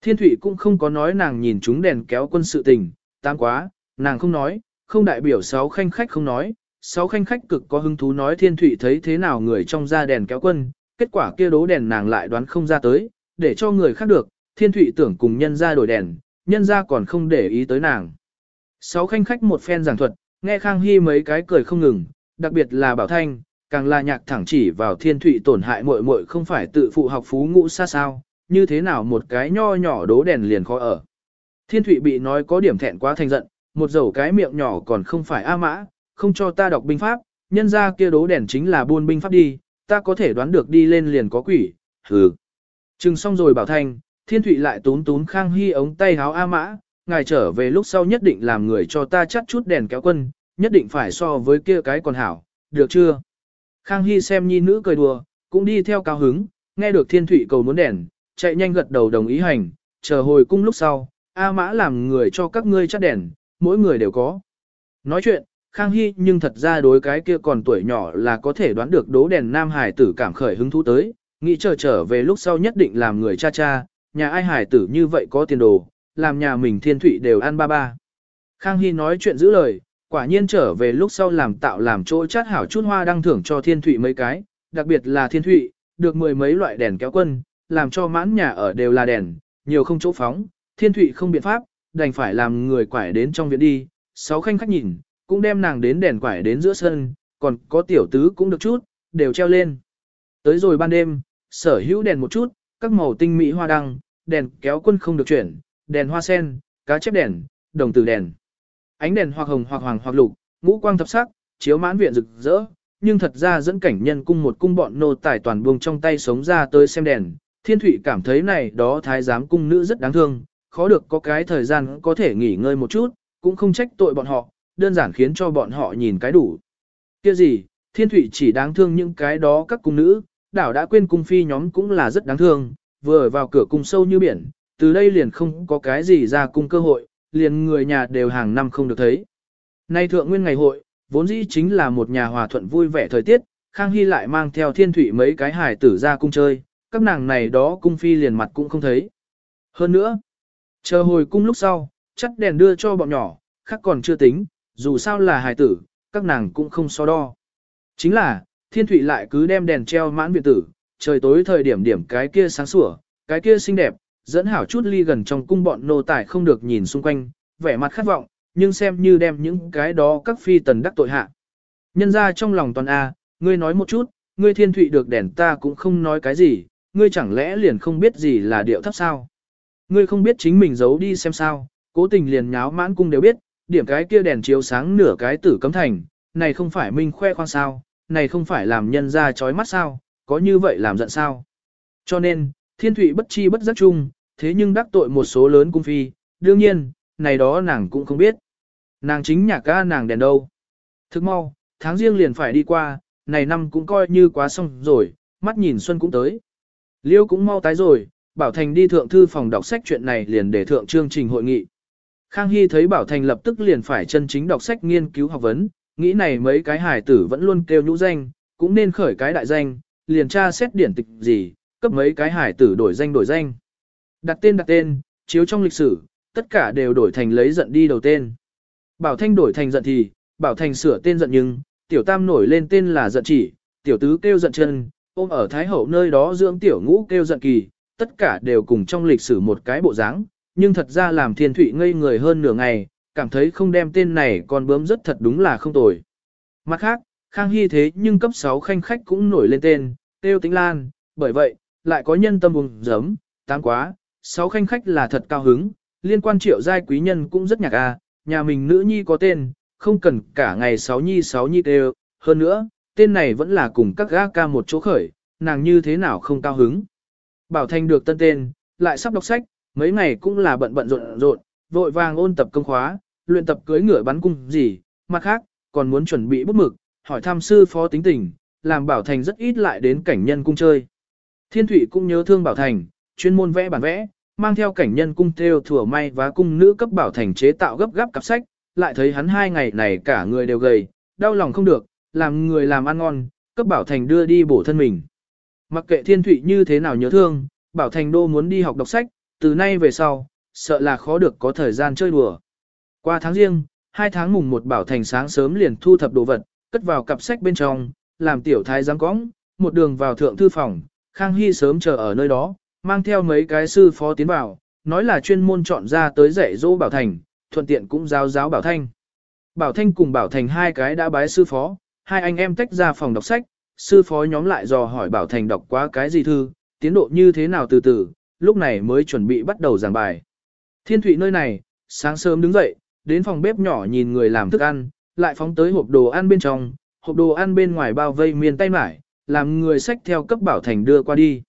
Thiên Thụy cũng không có nói nàng nhìn chúng đèn kéo quân sự tình, tám quá, nàng không nói, không đại biểu sáu khanh khách không nói, sáu khanh khách cực có hứng thú nói Thiên Thụy thấy thế nào người trong ra đèn kéo quân, kết quả kia đố đèn nàng lại đoán không ra tới, để cho người khác được, Thiên Thụy tưởng cùng nhân ra đổi đèn, nhân ra còn không để ý tới nàng. Sáu khanh khách một phen giảng thuật, nghe Khang Hy mấy cái cười không ngừng, đặc biệt là Bảo Thanh, càng là nhạc thẳng chỉ vào Thiên Thụy tổn hại muội muội không phải tự phụ học phú ngũ xa sao, như thế nào một cái nho nhỏ đố đèn liền khó ở. Thiên Thụy bị nói có điểm thẹn quá thành giận, một dầu cái miệng nhỏ còn không phải A mã, không cho ta đọc binh pháp, nhân ra kia đố đèn chính là buôn binh pháp đi, ta có thể đoán được đi lên liền có quỷ, hừ. chừng xong rồi bảo thanh, Thiên Thụy lại tún tún Khang Hy ống tay háo A mã, ngài trở về lúc sau nhất định làm người cho ta chắt chút đèn kéo quân, nhất định phải so với kia cái còn hảo, được chưa? Khang Hy xem nhi nữ cười đùa, cũng đi theo cao hứng, nghe được Thiên Thụy cầu muốn đèn, chạy nhanh gật đầu đồng ý hành, chờ hồi cung lúc sau, A Mã làm người cho các ngươi chắt đèn, mỗi người đều có. Nói chuyện, Khang Hy nhưng thật ra đối cái kia còn tuổi nhỏ là có thể đoán được đố đèn nam hải tử cảm khởi hứng thú tới, nghĩ chờ trở về lúc sau nhất định làm người cha cha, nhà ai hải tử như vậy có tiền đồ, làm nhà mình thiên thủy đều ăn ba ba. Khang Hy nói chuyện giữ lời, quả nhiên trở về lúc sau làm tạo làm chỗ chát hảo chút hoa đăng thưởng cho thiên thủy mấy cái, đặc biệt là thiên thủy, được mười mấy loại đèn kéo quân, làm cho mãn nhà ở đều là đèn, nhiều không chỗ phóng, thiên thủy không biện pháp, đành phải làm người quải đến trong viện đi, sáu khanh khách nhìn, cũng đem nàng đến đèn quải đến giữa sân, còn có tiểu tứ cũng được chút, đều treo lên. Tới rồi ban đêm, sở hữu đèn một chút, các màu tinh mỹ hoa đăng, đèn kéo quân không được chuyển, đèn hoa sen, cá chép đèn, đồng tử đèn. Ánh đèn hoặc hồng hoặc hoàng hoặc lục, ngũ quang thập sắc, chiếu mãn viện rực rỡ, nhưng thật ra dẫn cảnh nhân cung một cung bọn nô tài toàn buông trong tay sống ra tới xem đèn. Thiên Thụy cảm thấy này đó thái giám cung nữ rất đáng thương, khó được có cái thời gian có thể nghỉ ngơi một chút, cũng không trách tội bọn họ, đơn giản khiến cho bọn họ nhìn cái đủ. Kia gì, Thiên Thụy chỉ đáng thương những cái đó các cung nữ, đảo đã quên cung phi nhóm cũng là rất đáng thương, vừa vào cửa cung sâu như biển, từ đây liền không có cái gì ra cung cơ hội, liền người nhà đều hàng năm không được thấy. Nay thượng nguyên ngày hội, vốn dĩ chính là một nhà hòa thuận vui vẻ thời tiết, Khang Hy lại mang theo thiên thủy mấy cái hải tử ra cung chơi, các nàng này đó cung phi liền mặt cũng không thấy. Hơn nữa, chờ hồi cung lúc sau, chắc đèn đưa cho bọn nhỏ, khác còn chưa tính, dù sao là hài tử, các nàng cũng không so đo. Chính là, thiên thủy lại cứ đem đèn treo mãn viện tử, trời tối thời điểm điểm cái kia sáng sủa, cái kia xinh đẹp, dẫn hảo chút ly gần trong cung bọn nô tài không được nhìn xung quanh, vẻ mặt khát vọng, nhưng xem như đem những cái đó các phi tần đắc tội hạ. Nhân ra trong lòng toàn A, ngươi nói một chút, ngươi thiên thụy được đèn ta cũng không nói cái gì, ngươi chẳng lẽ liền không biết gì là điệu thấp sao. Ngươi không biết chính mình giấu đi xem sao, cố tình liền nháo mãn cung đều biết, điểm cái kia đèn chiếu sáng nửa cái tử cấm thành, này không phải minh khoe khoang sao, này không phải làm nhân ra chói mắt sao, có như vậy làm giận sao. Cho nên, thiên thụy bất chi bất giác chung, thế nhưng đắc tội một số lớn cung phi, đương nhiên, này đó nàng cũng không biết. Nàng chính nhà ca nàng đèn đâu. Thức mau, tháng riêng liền phải đi qua, này năm cũng coi như quá xong rồi, mắt nhìn xuân cũng tới. Liêu cũng mau tái rồi, Bảo Thành đi thượng thư phòng đọc sách chuyện này liền để thượng chương trình hội nghị. Khang Hy thấy Bảo Thành lập tức liền phải chân chính đọc sách nghiên cứu học vấn, nghĩ này mấy cái hải tử vẫn luôn kêu nhũ danh, cũng nên khởi cái đại danh, liền tra xét điển tịch gì, cấp mấy cái hải tử đổi danh đổi danh. Đặt tên đặt tên, chiếu trong lịch sử, tất cả đều đổi thành lấy giận đi đầu tên. Bảo Thanh đổi thành giận thì, Bảo Thành sửa tên giận nhưng, tiểu tam nổi lên tên là giận chỉ, tiểu tứ kêu giận chân, ôm ở Thái Hậu nơi đó dưỡng tiểu ngũ kêu giận kỳ, tất cả đều cùng trong lịch sử một cái bộ dáng, nhưng thật ra làm thiên thụy ngây người hơn nửa ngày, cảm thấy không đem tên này còn bướm rất thật đúng là không tồi. Mặt khác, Khang Hy thế nhưng cấp 6 khanh khách cũng nổi lên tên, tiêu tĩnh lan, bởi vậy, lại có nhân tâm buồn giấm, tám quá, sáu khanh khách là thật cao hứng, liên quan triệu giai quý nhân cũng rất nhạc a, à, nhà mình nữ nhi có tên, không cần cả ngày sáu nhi sáu nhi đều, hơn nữa, tên này vẫn là cùng các gã ca một chỗ khởi, nàng như thế nào không cao hứng. Bảo Thanh được tân tên, lại sắp đọc sách, mấy ngày cũng là bận bận rộn rộn, vội vàng ôn tập công khóa, luyện tập cưới ngựa bắn cung gì, mặt khác, còn muốn chuẩn bị bút mực, hỏi thăm sư phó tính tình, làm Bảo Thành rất ít lại đến cảnh nhân cung chơi. Thiên Thụy cũng nhớ thương Bảo Thành, chuyên môn vẽ bản vẽ, mang theo cảnh nhân cung theo thừa may và cung nữ cấp Bảo Thành chế tạo gấp gáp cặp sách, lại thấy hắn hai ngày này cả người đều gầy, đau lòng không được, làm người làm ăn ngon, cấp Bảo Thành đưa đi bổ thân mình. Mặc kệ Thiên Thụy như thế nào nhớ thương, Bảo Thành đô muốn đi học đọc sách, từ nay về sau, sợ là khó được có thời gian chơi đùa. Qua tháng riêng, hai tháng mùng một Bảo Thành sáng sớm liền thu thập đồ vật, cất vào cặp sách bên trong, làm tiểu thái giám cõng, một đường vào thượng thư phòng, Khang Hy sớm chờ ở nơi đó, mang theo mấy cái sư phó tiến vào, nói là chuyên môn chọn ra tới dạy dỗ Bảo Thành, thuận tiện cũng giáo giáo Bảo Thanh. Bảo Thanh cùng Bảo Thành hai cái đã bái sư phó, hai anh em tách ra phòng đọc sách, sư phó nhóm lại dò hỏi Bảo Thành đọc quá cái gì thư, tiến độ như thế nào từ từ, lúc này mới chuẩn bị bắt đầu giảng bài. Thiên Thụy nơi này, sáng sớm đứng dậy, đến phòng bếp nhỏ nhìn người làm thức ăn, lại phóng tới hộp đồ ăn bên trong, hộp đồ ăn bên ngoài bao vây miền tay mải, làm người sách theo cấp Bảo Thành đưa qua đi.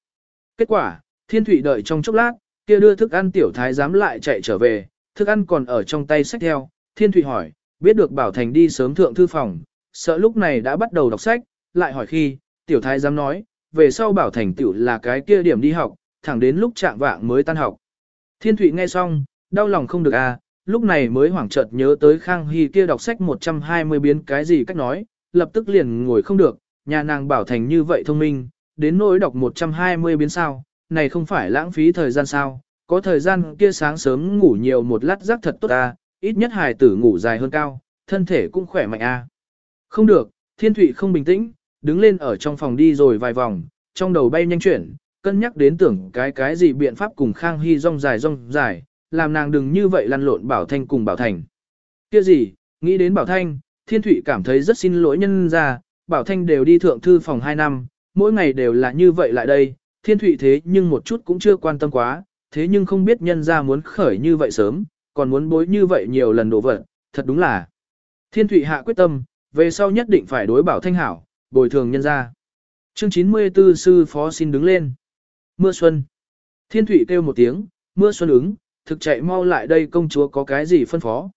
Kết quả, Thiên Thụy đợi trong chốc lát, kia đưa thức ăn tiểu thái dám lại chạy trở về, thức ăn còn ở trong tay sách theo, Thiên Thụy hỏi, biết được Bảo Thành đi sớm thượng thư phòng, sợ lúc này đã bắt đầu đọc sách, lại hỏi khi, tiểu thái dám nói, về sau Bảo Thành tiểu là cái kia điểm đi học, thẳng đến lúc trạng vạng mới tan học. Thiên Thụy nghe xong, đau lòng không được à, lúc này mới hoảng chợt nhớ tới Khang Hy kia đọc sách 120 biến cái gì cách nói, lập tức liền ngồi không được, nhà nàng Bảo Thành như vậy thông minh, đến nỗi đọc 120 biến sao, này không phải lãng phí thời gian sao, có thời gian kia sáng sớm ngủ nhiều một lát giấc thật tốt à, ít nhất hài tử ngủ dài hơn cao, thân thể cũng khỏe mạnh a. Không được, Thiên Thụy không bình tĩnh, đứng lên ở trong phòng đi rồi vài vòng, trong đầu bay nhanh chuyển, cân nhắc đến tưởng cái cái gì biện pháp cùng Khang Hy rong dài rong dài, làm nàng đừng như vậy lăn lộn Bảo Thanh cùng Bảo Thành. Kia gì, nghĩ đến Bảo Thanh, Thiên Thụy cảm thấy rất xin lỗi nhân ra, Bảo Thanh đều đi thượng thư phòng 2 năm, mỗi ngày đều là như vậy lại đây, Thiên Thụy thế nhưng một chút cũng chưa quan tâm quá, thế nhưng không biết nhân ra muốn khởi như vậy sớm, còn muốn bối như vậy nhiều lần đổ vật, thật đúng là. Thiên Thụy hạ quyết tâm, về sau nhất định phải đối bảo thanh hảo, bồi thường nhân ra. Chương 94 sư phó xin đứng lên. Mưa xuân. Thiên thủy kêu một tiếng, mưa xuân ứng, thực chạy mau lại đây công chúa có cái gì phân phó.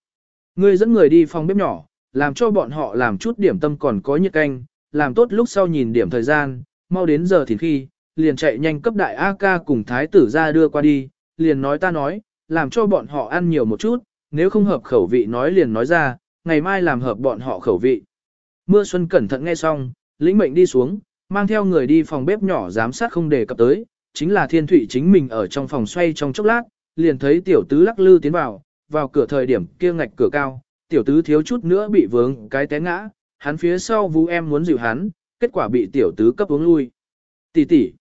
Ngươi dẫn người đi phòng bếp nhỏ, làm cho bọn họ làm chút điểm tâm còn có nhiệt canh, làm tốt lúc sau nhìn điểm thời gian, mau đến giờ thì khi, liền chạy nhanh cấp đại A ca cùng thái tử ra đưa qua đi, liền nói ta nói, làm cho bọn họ ăn nhiều một chút, nếu không hợp khẩu vị nói liền nói ra, ngày mai làm hợp bọn họ khẩu vị. Mưa xuân cẩn thận nghe xong, lĩnh mệnh đi xuống, mang theo người đi phòng bếp nhỏ giám sát không để cập tới, chính là thiên thủy chính mình ở trong phòng xoay trong chốc lát, liền thấy tiểu tứ lắc lư tiến vào, vào cửa thời điểm kia ngạch cửa cao, tiểu tứ thiếu chút nữa bị vướng cái té ngã, hắn phía sau vũ em muốn dịu hắn, kết quả bị tiểu tứ cấp uống lui. Tỷ tỷ,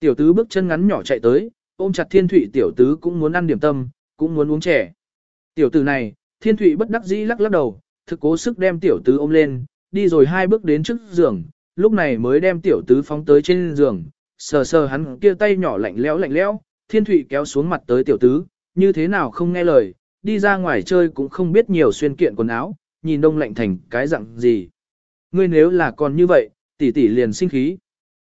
tiểu tứ bước chân ngắn nhỏ chạy tới, ôm chặt thiên thủy tiểu tứ cũng muốn ăn điểm tâm, cũng muốn uống trẻ. Tiểu tử này, thiên thủy bất đắc dĩ lắc lắc đầu, thực cố sức đem tiểu tứ ôm lên, đi rồi hai bước đến trước giường, lúc này mới đem tiểu tứ phóng tới trên giường, sờ sờ hắn kia tay nhỏ lạnh lẽo lạnh lẽo, thiên Thụy kéo xuống mặt tới tiểu tứ, như thế nào không nghe lời, đi ra ngoài chơi cũng không biết nhiều xuyên kiện quần áo, nhìn đông lạnh thành cái dạng gì. Ngươi nếu là còn như vậy, tỷ tỷ liền sinh khí.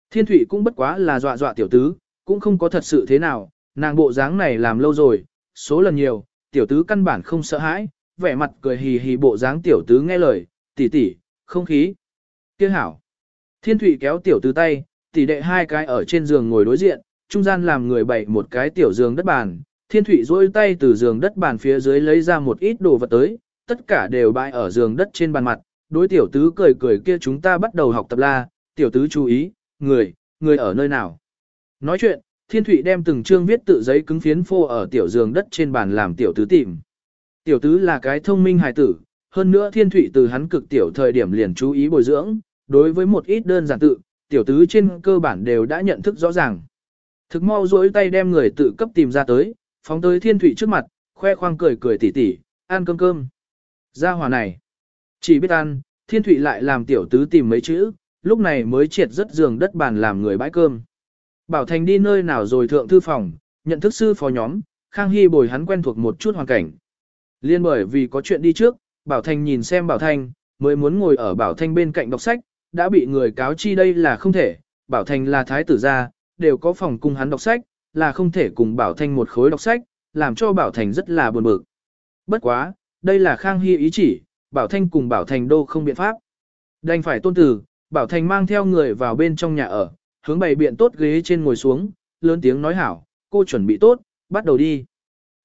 Thiên Thụy cũng bất quá là dọa dọa tiểu tứ, cũng không có thật sự thế nào, nàng bộ dáng này làm lâu rồi, số lần nhiều, tiểu tứ căn bản không sợ hãi, vẻ mặt cười hì hì bộ dáng tiểu tứ nghe lời, tỷ tỷ, không khí. Kia hảo. Thiên Thụy kéo tiểu tứ tay, tỷ đệ hai cái ở trên giường ngồi đối diện, trung gian làm người bày một cái tiểu giường đất bàn. Thiên Thụy duỗi tay từ giường đất bàn phía dưới lấy ra một ít đồ vật tới, tất cả đều bày ở giường đất trên bàn mặt. Đối tiểu tứ cười cười kia chúng ta bắt đầu học tập la, tiểu tứ chú ý, người, người ở nơi nào. Nói chuyện, Thiên Thụy đem từng chương viết tự giấy cứng phiến phô ở tiểu giường đất trên bàn làm tiểu tứ tìm. Tiểu tứ là cái thông minh hài tử, hơn nữa Thiên Thụy từ hắn cực tiểu thời điểm liền chú ý bồi dưỡng, đối với một ít đơn giản tự, tiểu tứ trên cơ bản đều đã nhận thức rõ ràng. Thực mau duỗi tay đem người tự cấp tìm ra tới, phóng tới Thiên Thụy trước mặt, khoe khoang cười cười tỉ tỉ, ăn cơm cơm. Ra hòa này, chỉ biết ăn, Thiên Thụy lại làm tiểu tứ tìm mấy chữ, lúc này mới triệt rất giường đất bàn làm người bãi cơm. Bảo Thành đi nơi nào rồi thượng thư phòng, nhận thức sư phó nhóm, Khang Hy bồi hắn quen thuộc một chút hoàn cảnh. Liên bởi vì có chuyện đi trước, Bảo Thành nhìn xem Bảo Thanh, mới muốn ngồi ở Bảo Thanh bên cạnh đọc sách, đã bị người cáo chi đây là không thể, Bảo Thanh là thái tử gia, đều có phòng cung hắn đọc sách, là không thể cùng Bảo Thanh một khối đọc sách, làm cho Bảo Thành rất là buồn bực. Bất quá, đây là Khang Hy ý chỉ, Bảo Thanh cùng Bảo Thành đô không biện pháp. Đành phải tôn tử, Bảo Thành mang theo người vào bên trong nhà ở, hướng bày biện tốt ghế trên ngồi xuống, lớn tiếng nói hảo, cô chuẩn bị tốt, bắt đầu đi.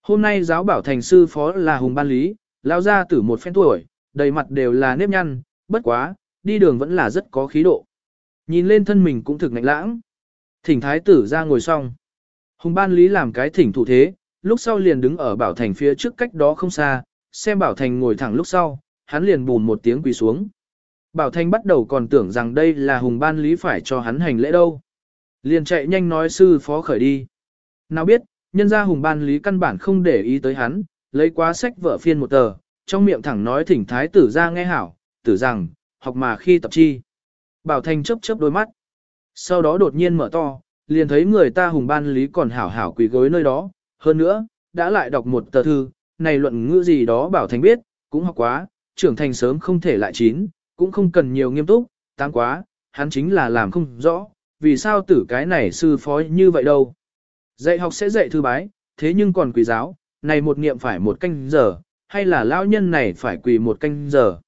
Hôm nay giáo Bảo Thành sư phó là Hùng Ban Lý, lao ra từ một phen tuổi, đầy mặt đều là nếp nhăn, bất quá, đi đường vẫn là rất có khí độ. Nhìn lên thân mình cũng thực ngạnh lãng. Thỉnh thái tử ra ngồi xong. Hùng Ban Lý làm cái thỉnh thủ thế, lúc sau liền đứng ở Bảo Thành phía trước cách đó không xa, xem Bảo Thành ngồi thẳng lúc sau, hắn liền bùn một tiếng quỳ xuống. Bảo Thanh bắt đầu còn tưởng rằng đây là hùng ban lý phải cho hắn hành lễ đâu. Liền chạy nhanh nói sư phó khởi đi. Nào biết, nhân ra hùng ban lý căn bản không để ý tới hắn, lấy quá sách vợ phiên một tờ, trong miệng thẳng nói thỉnh thái tử ra nghe hảo, tử rằng, học mà khi tập chi. Bảo thành chớp chớp đôi mắt. Sau đó đột nhiên mở to, liền thấy người ta hùng ban lý còn hảo hảo quỳ gối nơi đó. Hơn nữa, đã lại đọc một tờ thư, này luận ngữ gì đó Bảo thành biết, cũng học quá, trưởng thành sớm không thể lại chín, cũng không cần nhiều nghiêm túc, tăng quá, hắn chính là làm không rõ, vì sao tử cái này sư phó như vậy đâu. Dạy học sẽ dạy thư bái, thế nhưng còn quỳ giáo, này một niệm phải một canh giờ, hay là lão nhân này phải quỳ một canh giờ.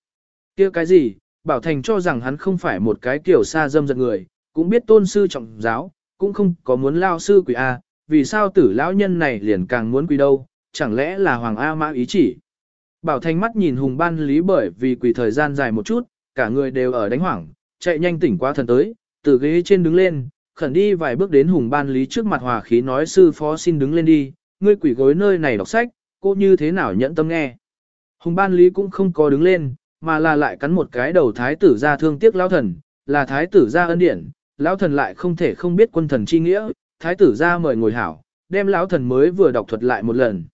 kia cái gì, Bảo Thành cho rằng hắn không phải một cái kiểu xa dâm giật người, cũng biết tôn sư trọng giáo, cũng không có muốn lao sư quỳ A, vì sao tử lão nhân này liền càng muốn quỳ đâu, chẳng lẽ là Hoàng A Mã ý chỉ. Bảo Thành mắt nhìn Hùng Ban Lý bởi vì quỳ thời gian dài một chút, cả người đều ở đánh hoảng, chạy nhanh tỉnh qua thần tới, từ ghế trên đứng lên, khẩn đi vài bước đến Hùng Ban Lý trước mặt hòa khí nói sư phó xin đứng lên đi, ngươi quỷ gối nơi này đọc sách, cô như thế nào nhẫn tâm nghe. Hùng Ban Lý cũng không có đứng lên, mà là lại cắn một cái đầu thái tử ra thương tiếc lão thần, là thái tử ra ân điển, lão thần lại không thể không biết quân thần chi nghĩa, thái tử ra mời ngồi hảo, đem lão thần mới vừa đọc thuật lại một lần.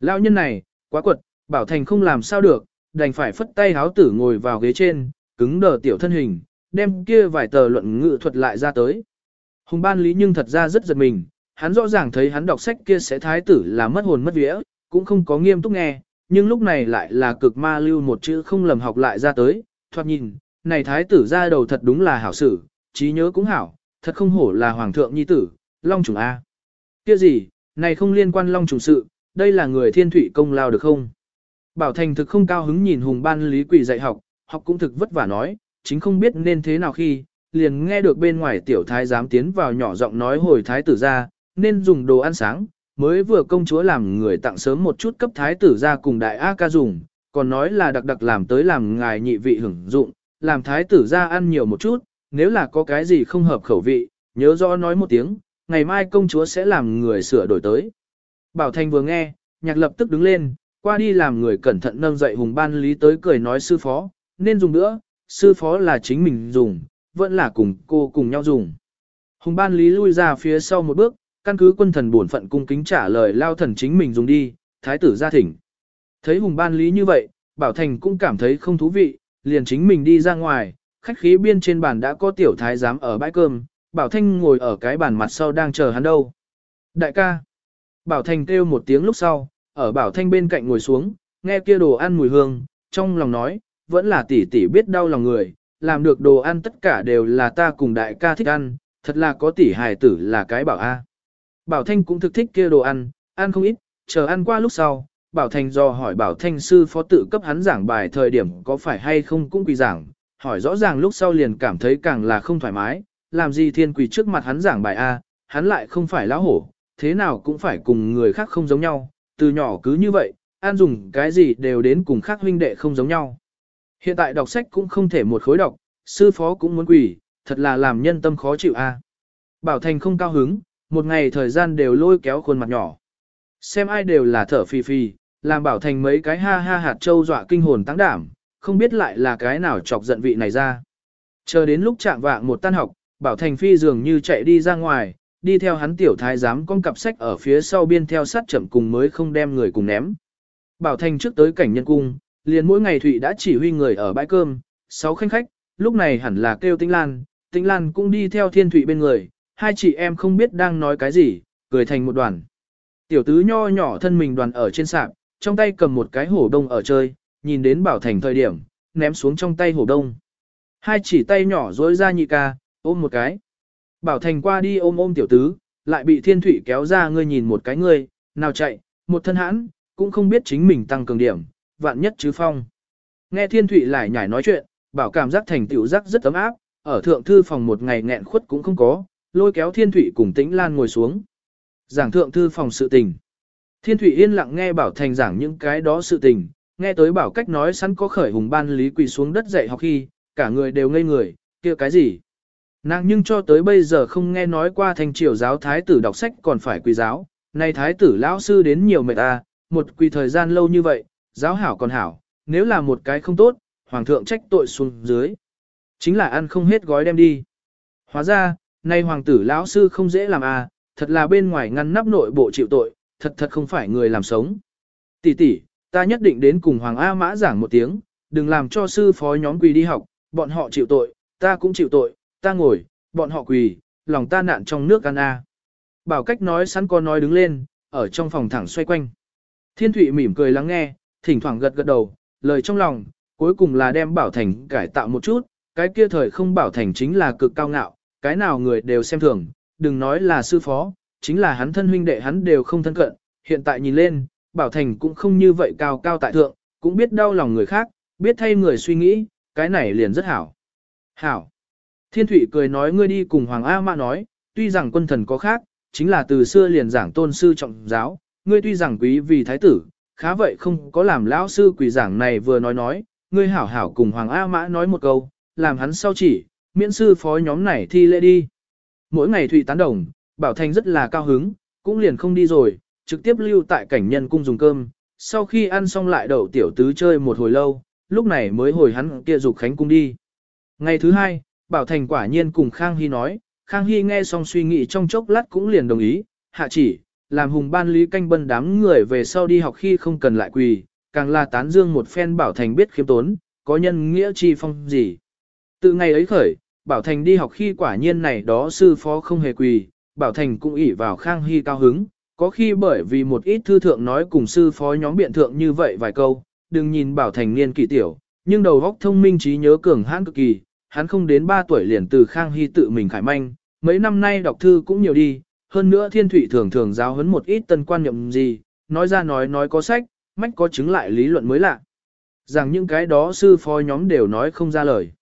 Lão nhân này, quá quật, bảo thành không làm sao được, đành phải phất tay háo tử ngồi vào ghế trên, cứng đờ tiểu thân hình, đem kia vài tờ luận ngữ thuật lại ra tới. Hùng ban lý nhưng thật ra rất giật mình, hắn rõ ràng thấy hắn đọc sách kia sẽ thái tử là mất hồn mất vía, cũng không có nghiêm túc nghe, nhưng lúc này lại là cực ma lưu một chữ không lầm học lại ra tới, thoạt nhìn, này thái tử ra đầu thật đúng là hảo sử, trí nhớ cũng hảo, thật không hổ là hoàng thượng nhi tử, long trùng A. Kia gì, này không liên quan long trùng sự, đây là người thiên thủy công lao được không? Bảo Thành thực không cao hứng nhìn Hùng Ban Lý Quỷ dạy học, học cũng thực vất vả nói, chính không biết nên thế nào khi, liền nghe được bên ngoài tiểu thái giám tiến vào nhỏ giọng nói hồi thái tử ra, nên dùng đồ ăn sáng, mới vừa công chúa làm người tặng sớm một chút cấp thái tử ra cùng đại A ca dùng, còn nói là đặc đặc làm tới làm ngài nhị vị hưởng dụng, làm thái tử ra ăn nhiều một chút, nếu là có cái gì không hợp khẩu vị, nhớ rõ nói một tiếng, ngày mai công chúa sẽ làm người sửa đổi tới. Bảo Thành vừa nghe, nhạc lập tức đứng lên, qua đi làm người cẩn thận nâng dậy hùng ban lý tới cười nói sư phó, nên dùng nữa, sư phó là chính mình dùng, vẫn là cùng cô cùng nhau dùng. Hùng ban lý lui ra phía sau một bước, căn cứ quân thần bổn phận cung kính trả lời lao thần chính mình dùng đi, thái tử ra thỉnh. Thấy hùng ban lý như vậy, Bảo Thành cũng cảm thấy không thú vị, liền chính mình đi ra ngoài, khách khí biên trên bàn đã có tiểu thái giám ở bãi cơm, Bảo Thanh ngồi ở cái bàn mặt sau đang chờ hắn đâu. Đại ca. Bảo Thành kêu một tiếng lúc sau, ở Bảo Thanh bên cạnh ngồi xuống, nghe kia đồ ăn mùi hương, trong lòng nói, vẫn là tỷ tỷ biết đau lòng người, làm được đồ ăn tất cả đều là ta cùng đại ca thích ăn, thật là có tỷ hài tử là cái bảo A. Bảo Thanh cũng thực thích kia đồ ăn, ăn không ít, chờ ăn qua lúc sau, Bảo Thanh do hỏi Bảo Thanh sư phó tự cấp hắn giảng bài thời điểm có phải hay không cũng quỳ giảng, hỏi rõ ràng lúc sau liền cảm thấy càng là không thoải mái, làm gì thiên quỳ trước mặt hắn giảng bài A, hắn lại không phải lão hổ, thế nào cũng phải cùng người khác không giống nhau, từ nhỏ cứ như vậy, ăn dùng cái gì đều đến cùng khác huynh đệ không giống nhau. Hiện tại đọc sách cũng không thể một khối đọc, sư phó cũng muốn quỳ, thật là làm nhân tâm khó chịu a. Bảo Thành không cao hứng, một ngày thời gian đều lôi kéo khuôn mặt nhỏ. Xem ai đều là thở phì phì, làm Bảo Thành mấy cái ha ha hạt châu dọa kinh hồn tăng đảm, không biết lại là cái nào chọc giận vị này ra. Chờ đến lúc chạm vạng một tan học, Bảo Thành phi dường như chạy đi ra ngoài, đi theo hắn tiểu thái giám con cặp sách ở phía sau biên theo sát chậm cùng mới không đem người cùng ném. Bảo Thành trước tới cảnh nhân cung, liền mỗi ngày Thụy đã chỉ huy người ở bãi cơm, sáu khanh khách, lúc này hẳn là kêu Tĩnh Lan, Tĩnh Lan cũng đi theo Thiên Thụy bên người, hai chị em không biết đang nói cái gì, cười thành một đoàn. Tiểu tứ nho nhỏ thân mình đoàn ở trên sạp, trong tay cầm một cái hổ đông ở chơi, nhìn đến Bảo Thành thời điểm, ném xuống trong tay hổ đông. Hai chỉ tay nhỏ dối ra nhị ca, ôm một cái. Bảo Thành qua đi ôm ôm tiểu tứ, lại bị Thiên thủy kéo ra ngươi nhìn một cái ngươi, nào chạy, một thân hãn, cũng không biết chính mình tăng cường điểm, vạn nhất chứ phong. Nghe Thiên thủy lại nhảy nói chuyện, bảo cảm giác thành tiểu giác rất ấm áp, ở thượng thư phòng một ngày nghẹn khuất cũng không có, lôi kéo Thiên Thụy cùng Tĩnh Lan ngồi xuống. Giảng thượng thư phòng sự tình. Thiên Thụy yên lặng nghe bảo thành giảng những cái đó sự tình, nghe tới bảo cách nói sẵn có khởi hùng ban lý quỳ xuống đất dạy học khi, cả người đều ngây người, kia cái gì. Nàng nhưng cho tới bây giờ không nghe nói qua thành triều giáo thái tử đọc sách còn phải quỳ giáo, nay thái tử lão sư đến nhiều mệt ta, một quỳ thời gian lâu như vậy, giáo hảo còn hảo, nếu là một cái không tốt, hoàng thượng trách tội xuống dưới. Chính là ăn không hết gói đem đi. Hóa ra, nay hoàng tử lão sư không dễ làm à, thật là bên ngoài ngăn nắp nội bộ chịu tội, thật thật không phải người làm sống. Tỷ tỷ, ta nhất định đến cùng Hoàng A Mã giảng một tiếng, đừng làm cho sư phó nhóm quỳ đi học, bọn họ chịu tội, ta cũng chịu tội, ta ngồi, bọn họ quỳ, lòng ta nạn trong nước ăn A. Bảo cách nói sẵn có nói đứng lên, ở trong phòng thẳng xoay quanh. Thiên Thụy mỉm cười lắng nghe, thỉnh thoảng gật gật đầu, lời trong lòng, cuối cùng là đem Bảo Thành cải tạo một chút, cái kia thời không Bảo Thành chính là cực cao ngạo, cái nào người đều xem thường, đừng nói là sư phó, chính là hắn thân huynh đệ hắn đều không thân cận, hiện tại nhìn lên, Bảo Thành cũng không như vậy cao cao tại thượng, cũng biết đau lòng người khác, biết thay người suy nghĩ, cái này liền rất hảo. Hảo. Thiên Thụy cười nói ngươi đi cùng Hoàng A Mã nói, tuy rằng quân thần có khác, chính là từ xưa liền giảng tôn sư trọng giáo, ngươi tuy rằng quý vì thái tử, khá vậy không có làm lão sư quỷ giảng này vừa nói nói, ngươi hảo hảo cùng Hoàng A Mã nói một câu, làm hắn sau chỉ, miễn sư phó nhóm này thi lễ đi. Mỗi ngày Thụy tán đồng, Bảo Thành rất là cao hứng, cũng liền không đi rồi, trực tiếp lưu tại cảnh nhân cung dùng cơm, sau khi ăn xong lại đậu tiểu tứ chơi một hồi lâu, lúc này mới hồi hắn kia dục khánh cung đi. Ngày thứ hai, Bảo Thành quả nhiên cùng Khang Hy nói, Khang Hy nghe xong suy nghĩ trong chốc lát cũng liền đồng ý, hạ chỉ, làm hùng ban lý canh bân đám người về sau đi học khi không cần lại quỳ, càng là tán dương một phen Bảo Thành biết khiêm tốn, có nhân nghĩa chi phong gì. Từ ngày ấy khởi, Bảo Thành đi học khi quả nhiên này đó sư phó không hề quỳ, Bảo Thành cũng ỉ vào Khang Hy cao hứng, có khi bởi vì một ít thư thượng nói cùng sư phó nhóm biện thượng như vậy vài câu, đừng nhìn Bảo Thành niên kỳ tiểu, nhưng đầu óc thông minh trí nhớ cường hãn cực kỳ, hắn không đến 3 tuổi liền từ Khang Hy tự mình khải manh, mấy năm nay đọc thư cũng nhiều đi, hơn nữa Thiên Thụy thường thường giáo huấn một ít tân quan niệm gì, nói ra nói nói có sách, mách có chứng lại lý luận mới lạ. Rằng những cái đó sư phó nhóm đều nói không ra lời.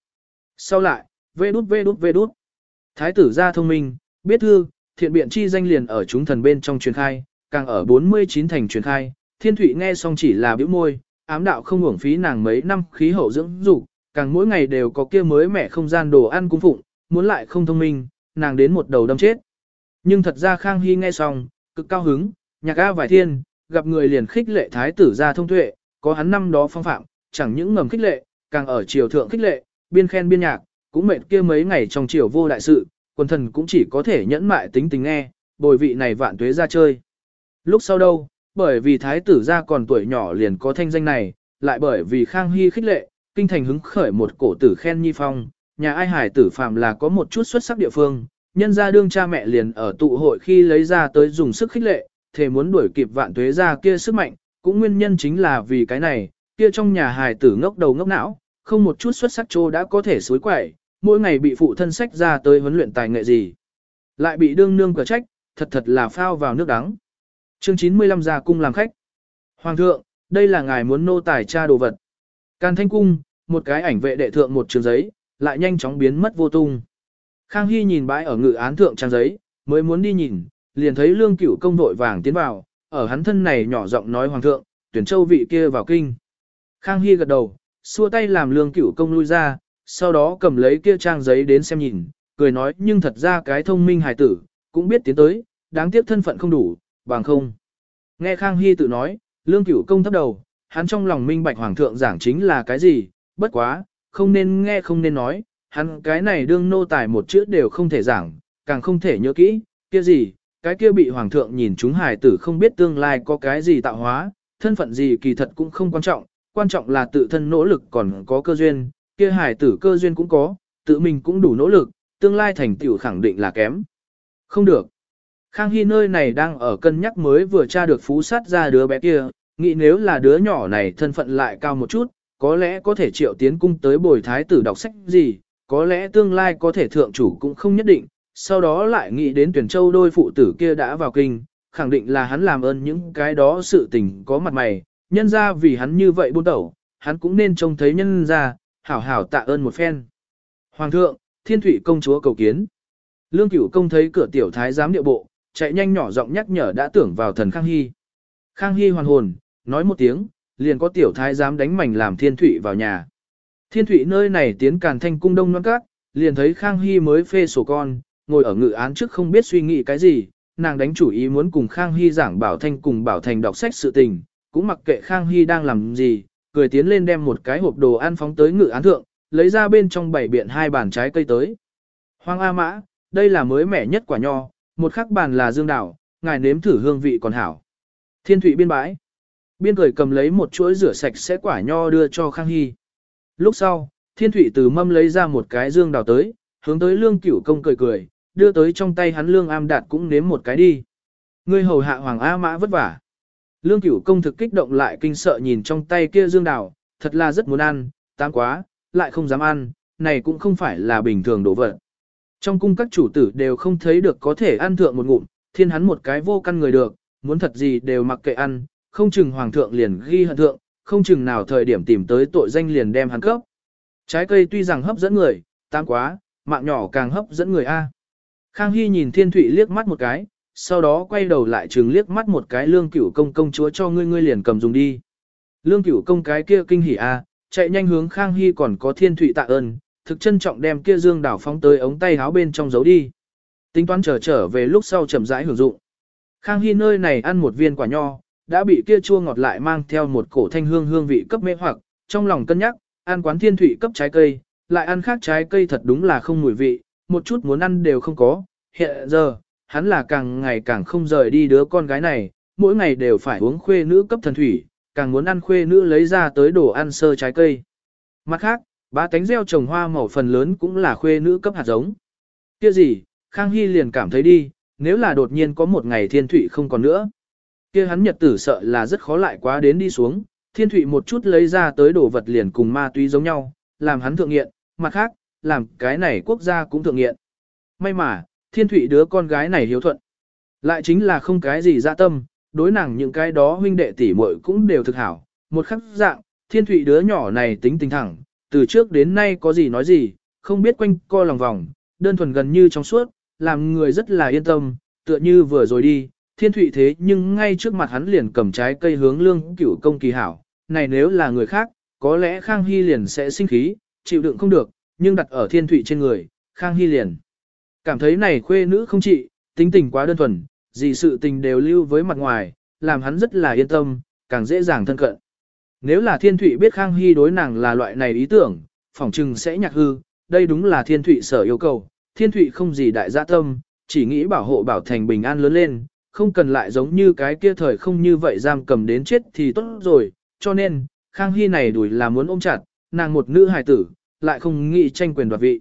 Sau lại, vê đút vê đút vê đút. Thái tử gia thông minh, biết thư, thiện biện chi danh liền ở chúng thần bên trong truyền khai, càng ở 49 thành truyền khai, thiên thủy nghe xong chỉ là biểu môi, ám đạo không uổng phí nàng mấy năm khí hậu dưỡng dục, càng mỗi ngày đều có kia mới mẻ không gian đồ ăn cung phụng, muốn lại không thông minh, nàng đến một đầu đâm chết. Nhưng thật ra Khang Hy nghe xong, cực cao hứng, nhạc A vài thiên, gặp người liền khích lệ thái tử gia thông tuệ, có hắn năm đó phong phạm, chẳng những ngầm khích lệ, càng ở triều thượng khích lệ, biên khen biên nhạc, cũng mệt kia mấy ngày trong triều vô đại sự, quần thần cũng chỉ có thể nhẫn mại tính tình nghe, bồi vị này vạn tuế ra chơi. Lúc sau đâu, bởi vì thái tử ra còn tuổi nhỏ liền có thanh danh này, lại bởi vì Khang Hy khích lệ, kinh thành hứng khởi một cổ tử khen nhi phong, nhà ai hải tử phạm là có một chút xuất sắc địa phương, nhân ra đương cha mẹ liền ở tụ hội khi lấy ra tới dùng sức khích lệ, thề muốn đuổi kịp vạn tuế ra kia sức mạnh, cũng nguyên nhân chính là vì cái này, kia trong nhà hài tử ngốc đầu ngốc não, không một chút xuất sắc trô đã có thể xối quẩy, mỗi ngày bị phụ thân sách ra tới huấn luyện tài nghệ gì. Lại bị đương nương cờ trách, thật thật là phao vào nước đắng. Chương 95 ra cung làm khách. Hoàng thượng, đây là ngài muốn nô tài tra đồ vật. Can thanh cung, một cái ảnh vệ đệ thượng một trường giấy, lại nhanh chóng biến mất vô tung. Khang Hy nhìn bãi ở ngự án thượng trang giấy, mới muốn đi nhìn, liền thấy lương cửu công đội vàng tiến vào, ở hắn thân này nhỏ giọng nói hoàng thượng, tuyển châu vị kia vào kinh. Khang Hy gật đầu, xua tay làm lương cửu công lui ra, sau đó cầm lấy kia trang giấy đến xem nhìn, cười nói nhưng thật ra cái thông minh hài tử, cũng biết tiến tới, đáng tiếc thân phận không đủ, bằng không. Nghe Khang Hy tự nói, lương cửu công thấp đầu, hắn trong lòng minh bạch hoàng thượng giảng chính là cái gì, bất quá, không nên nghe không nên nói, hắn cái này đương nô tài một chữ đều không thể giảng, càng không thể nhớ kỹ, kia gì, cái kia bị hoàng thượng nhìn chúng hài tử không biết tương lai có cái gì tạo hóa, thân phận gì kỳ thật cũng không quan trọng, quan trọng là tự thân nỗ lực còn có cơ duyên, kia hải tử cơ duyên cũng có, tự mình cũng đủ nỗ lực, tương lai thành tựu khẳng định là kém. Không được. Khang Hy nơi này đang ở cân nhắc mới vừa tra được phú sát ra đứa bé kia, nghĩ nếu là đứa nhỏ này thân phận lại cao một chút, có lẽ có thể triệu tiến cung tới bồi thái tử đọc sách gì, có lẽ tương lai có thể thượng chủ cũng không nhất định, sau đó lại nghĩ đến tuyển châu đôi phụ tử kia đã vào kinh, khẳng định là hắn làm ơn những cái đó sự tình có mặt mày, nhân ra vì hắn như vậy buôn tẩu, hắn cũng nên trông thấy nhân ra, hảo hảo tạ ơn một phen. Hoàng thượng, thiên thủy công chúa cầu kiến. Lương cửu công thấy cửa tiểu thái giám địa bộ, chạy nhanh nhỏ giọng nhắc nhở đã tưởng vào thần Khang Hy. Khang Hy hoàn hồn, nói một tiếng, liền có tiểu thái giám đánh mảnh làm thiên thủy vào nhà. Thiên thủy nơi này tiến càn thanh cung đông non cát, liền thấy Khang Hy mới phê sổ con, ngồi ở ngự án trước không biết suy nghĩ cái gì, nàng đánh chủ ý muốn cùng Khang Hy giảng Bảo Thanh cùng Bảo Thành đọc sách sự tình, cũng mặc kệ Khang Hy đang làm gì, cười tiến lên đem một cái hộp đồ ăn phóng tới ngự án thượng, lấy ra bên trong bảy biện hai bàn trái cây tới. Hoàng A Mã, đây là mới mẻ nhất quả nho, một khắc bàn là dương đảo, ngài nếm thử hương vị còn hảo. Thiên Thụy biên bãi. Biên cười cầm lấy một chuỗi rửa sạch sẽ quả nho đưa cho Khang Hy. Lúc sau, Thiên Thụy từ mâm lấy ra một cái dương đào tới, hướng tới lương cửu công cười cười, đưa tới trong tay hắn lương am đạt cũng nếm một cái đi. Ngươi hầu hạ hoàng A mã vất vả. Lương cửu công thực kích động lại kinh sợ nhìn trong tay kia dương đào, thật là rất muốn ăn, tám quá, lại không dám ăn, này cũng không phải là bình thường đồ vật. Trong cung các chủ tử đều không thấy được có thể ăn thượng một ngụm, thiên hắn một cái vô căn người được, muốn thật gì đều mặc kệ ăn, không chừng hoàng thượng liền ghi hận thượng, không chừng nào thời điểm tìm tới tội danh liền đem hắn cấp. Trái cây tuy rằng hấp dẫn người, tam quá, mạng nhỏ càng hấp dẫn người A. Khang Hy nhìn Thiên Thụy liếc mắt một cái, sau đó quay đầu lại trừng liếc mắt một cái lương cửu công công chúa cho ngươi ngươi liền cầm dùng đi. Lương cửu công cái kia kinh hỉ A, chạy nhanh hướng Khang Hy còn có Thiên Thụy tạ ơn, thực chân trọng đem kia dương đảo phóng tới ống tay áo bên trong giấu đi. Tính toán trở trở về lúc sau chậm rãi hưởng dụng. Khang Hy nơi này ăn một viên quả nho, đã bị kia chua ngọt lại mang theo một cổ thanh hương hương vị cấp mê hoặc, trong lòng cân nhắc, ăn quán thiên thủy cấp trái cây, lại ăn khác trái cây thật đúng là không mùi vị, một chút muốn ăn đều không có. Hiện giờ, hắn là càng ngày càng không rời đi đứa con gái này, mỗi ngày đều phải uống khuê nữ cấp thần thủy, càng muốn ăn khuê nữ lấy ra tới đồ ăn sơ trái cây. Mặt khác, ba tánh gieo trồng hoa màu phần lớn cũng là khuê nữ cấp hạt giống. Kia gì, Khang Hy liền cảm thấy đi, nếu là đột nhiên có một ngày thiên thủy không còn nữa. kia hắn nhật tử sợ là rất khó lại quá đến đi xuống, thiên thủy một chút lấy ra tới đồ vật liền cùng ma túy giống nhau, làm hắn thượng nghiện, mặt khác, làm cái này quốc gia cũng thượng nghiện. May mà, thiên thủy đứa con gái này hiếu thuận. Lại chính là không cái gì dạ tâm, đối nàng những cái đó huynh đệ tỷ muội cũng đều thực hảo. Một khắc dạng, thiên thủy đứa nhỏ này tính tình thẳng, từ trước đến nay có gì nói gì, không biết quanh co lòng vòng, đơn thuần gần như trong suốt, làm người rất là yên tâm, tựa như vừa rồi đi, thiên thụy thế nhưng ngay trước mặt hắn liền cầm trái cây hướng lương cửu công kỳ hảo, này nếu là người khác, có lẽ Khang Hy liền sẽ sinh khí, chịu đựng không được, nhưng đặt ở thiên thụy trên người, Khang Hy liền. Cảm thấy này khuê nữ không trị, tính tình quá đơn thuần, gì sự tình đều lưu với mặt ngoài, làm hắn rất là yên tâm, càng dễ dàng thân cận. Nếu là thiên thụy biết Khang Hy đối nàng là loại này ý tưởng, phỏng chừng sẽ nhạc hư, đây đúng là thiên thụy sở yêu cầu, thiên thụy không gì đại gia tâm, chỉ nghĩ bảo hộ bảo thành bình an lớn lên, không cần lại giống như cái kia thời không như vậy giam cầm đến chết thì tốt rồi, cho nên, Khang Hy này đuổi là muốn ôm chặt, nàng một nữ hài tử, lại không nghĩ tranh quyền đoạt vị.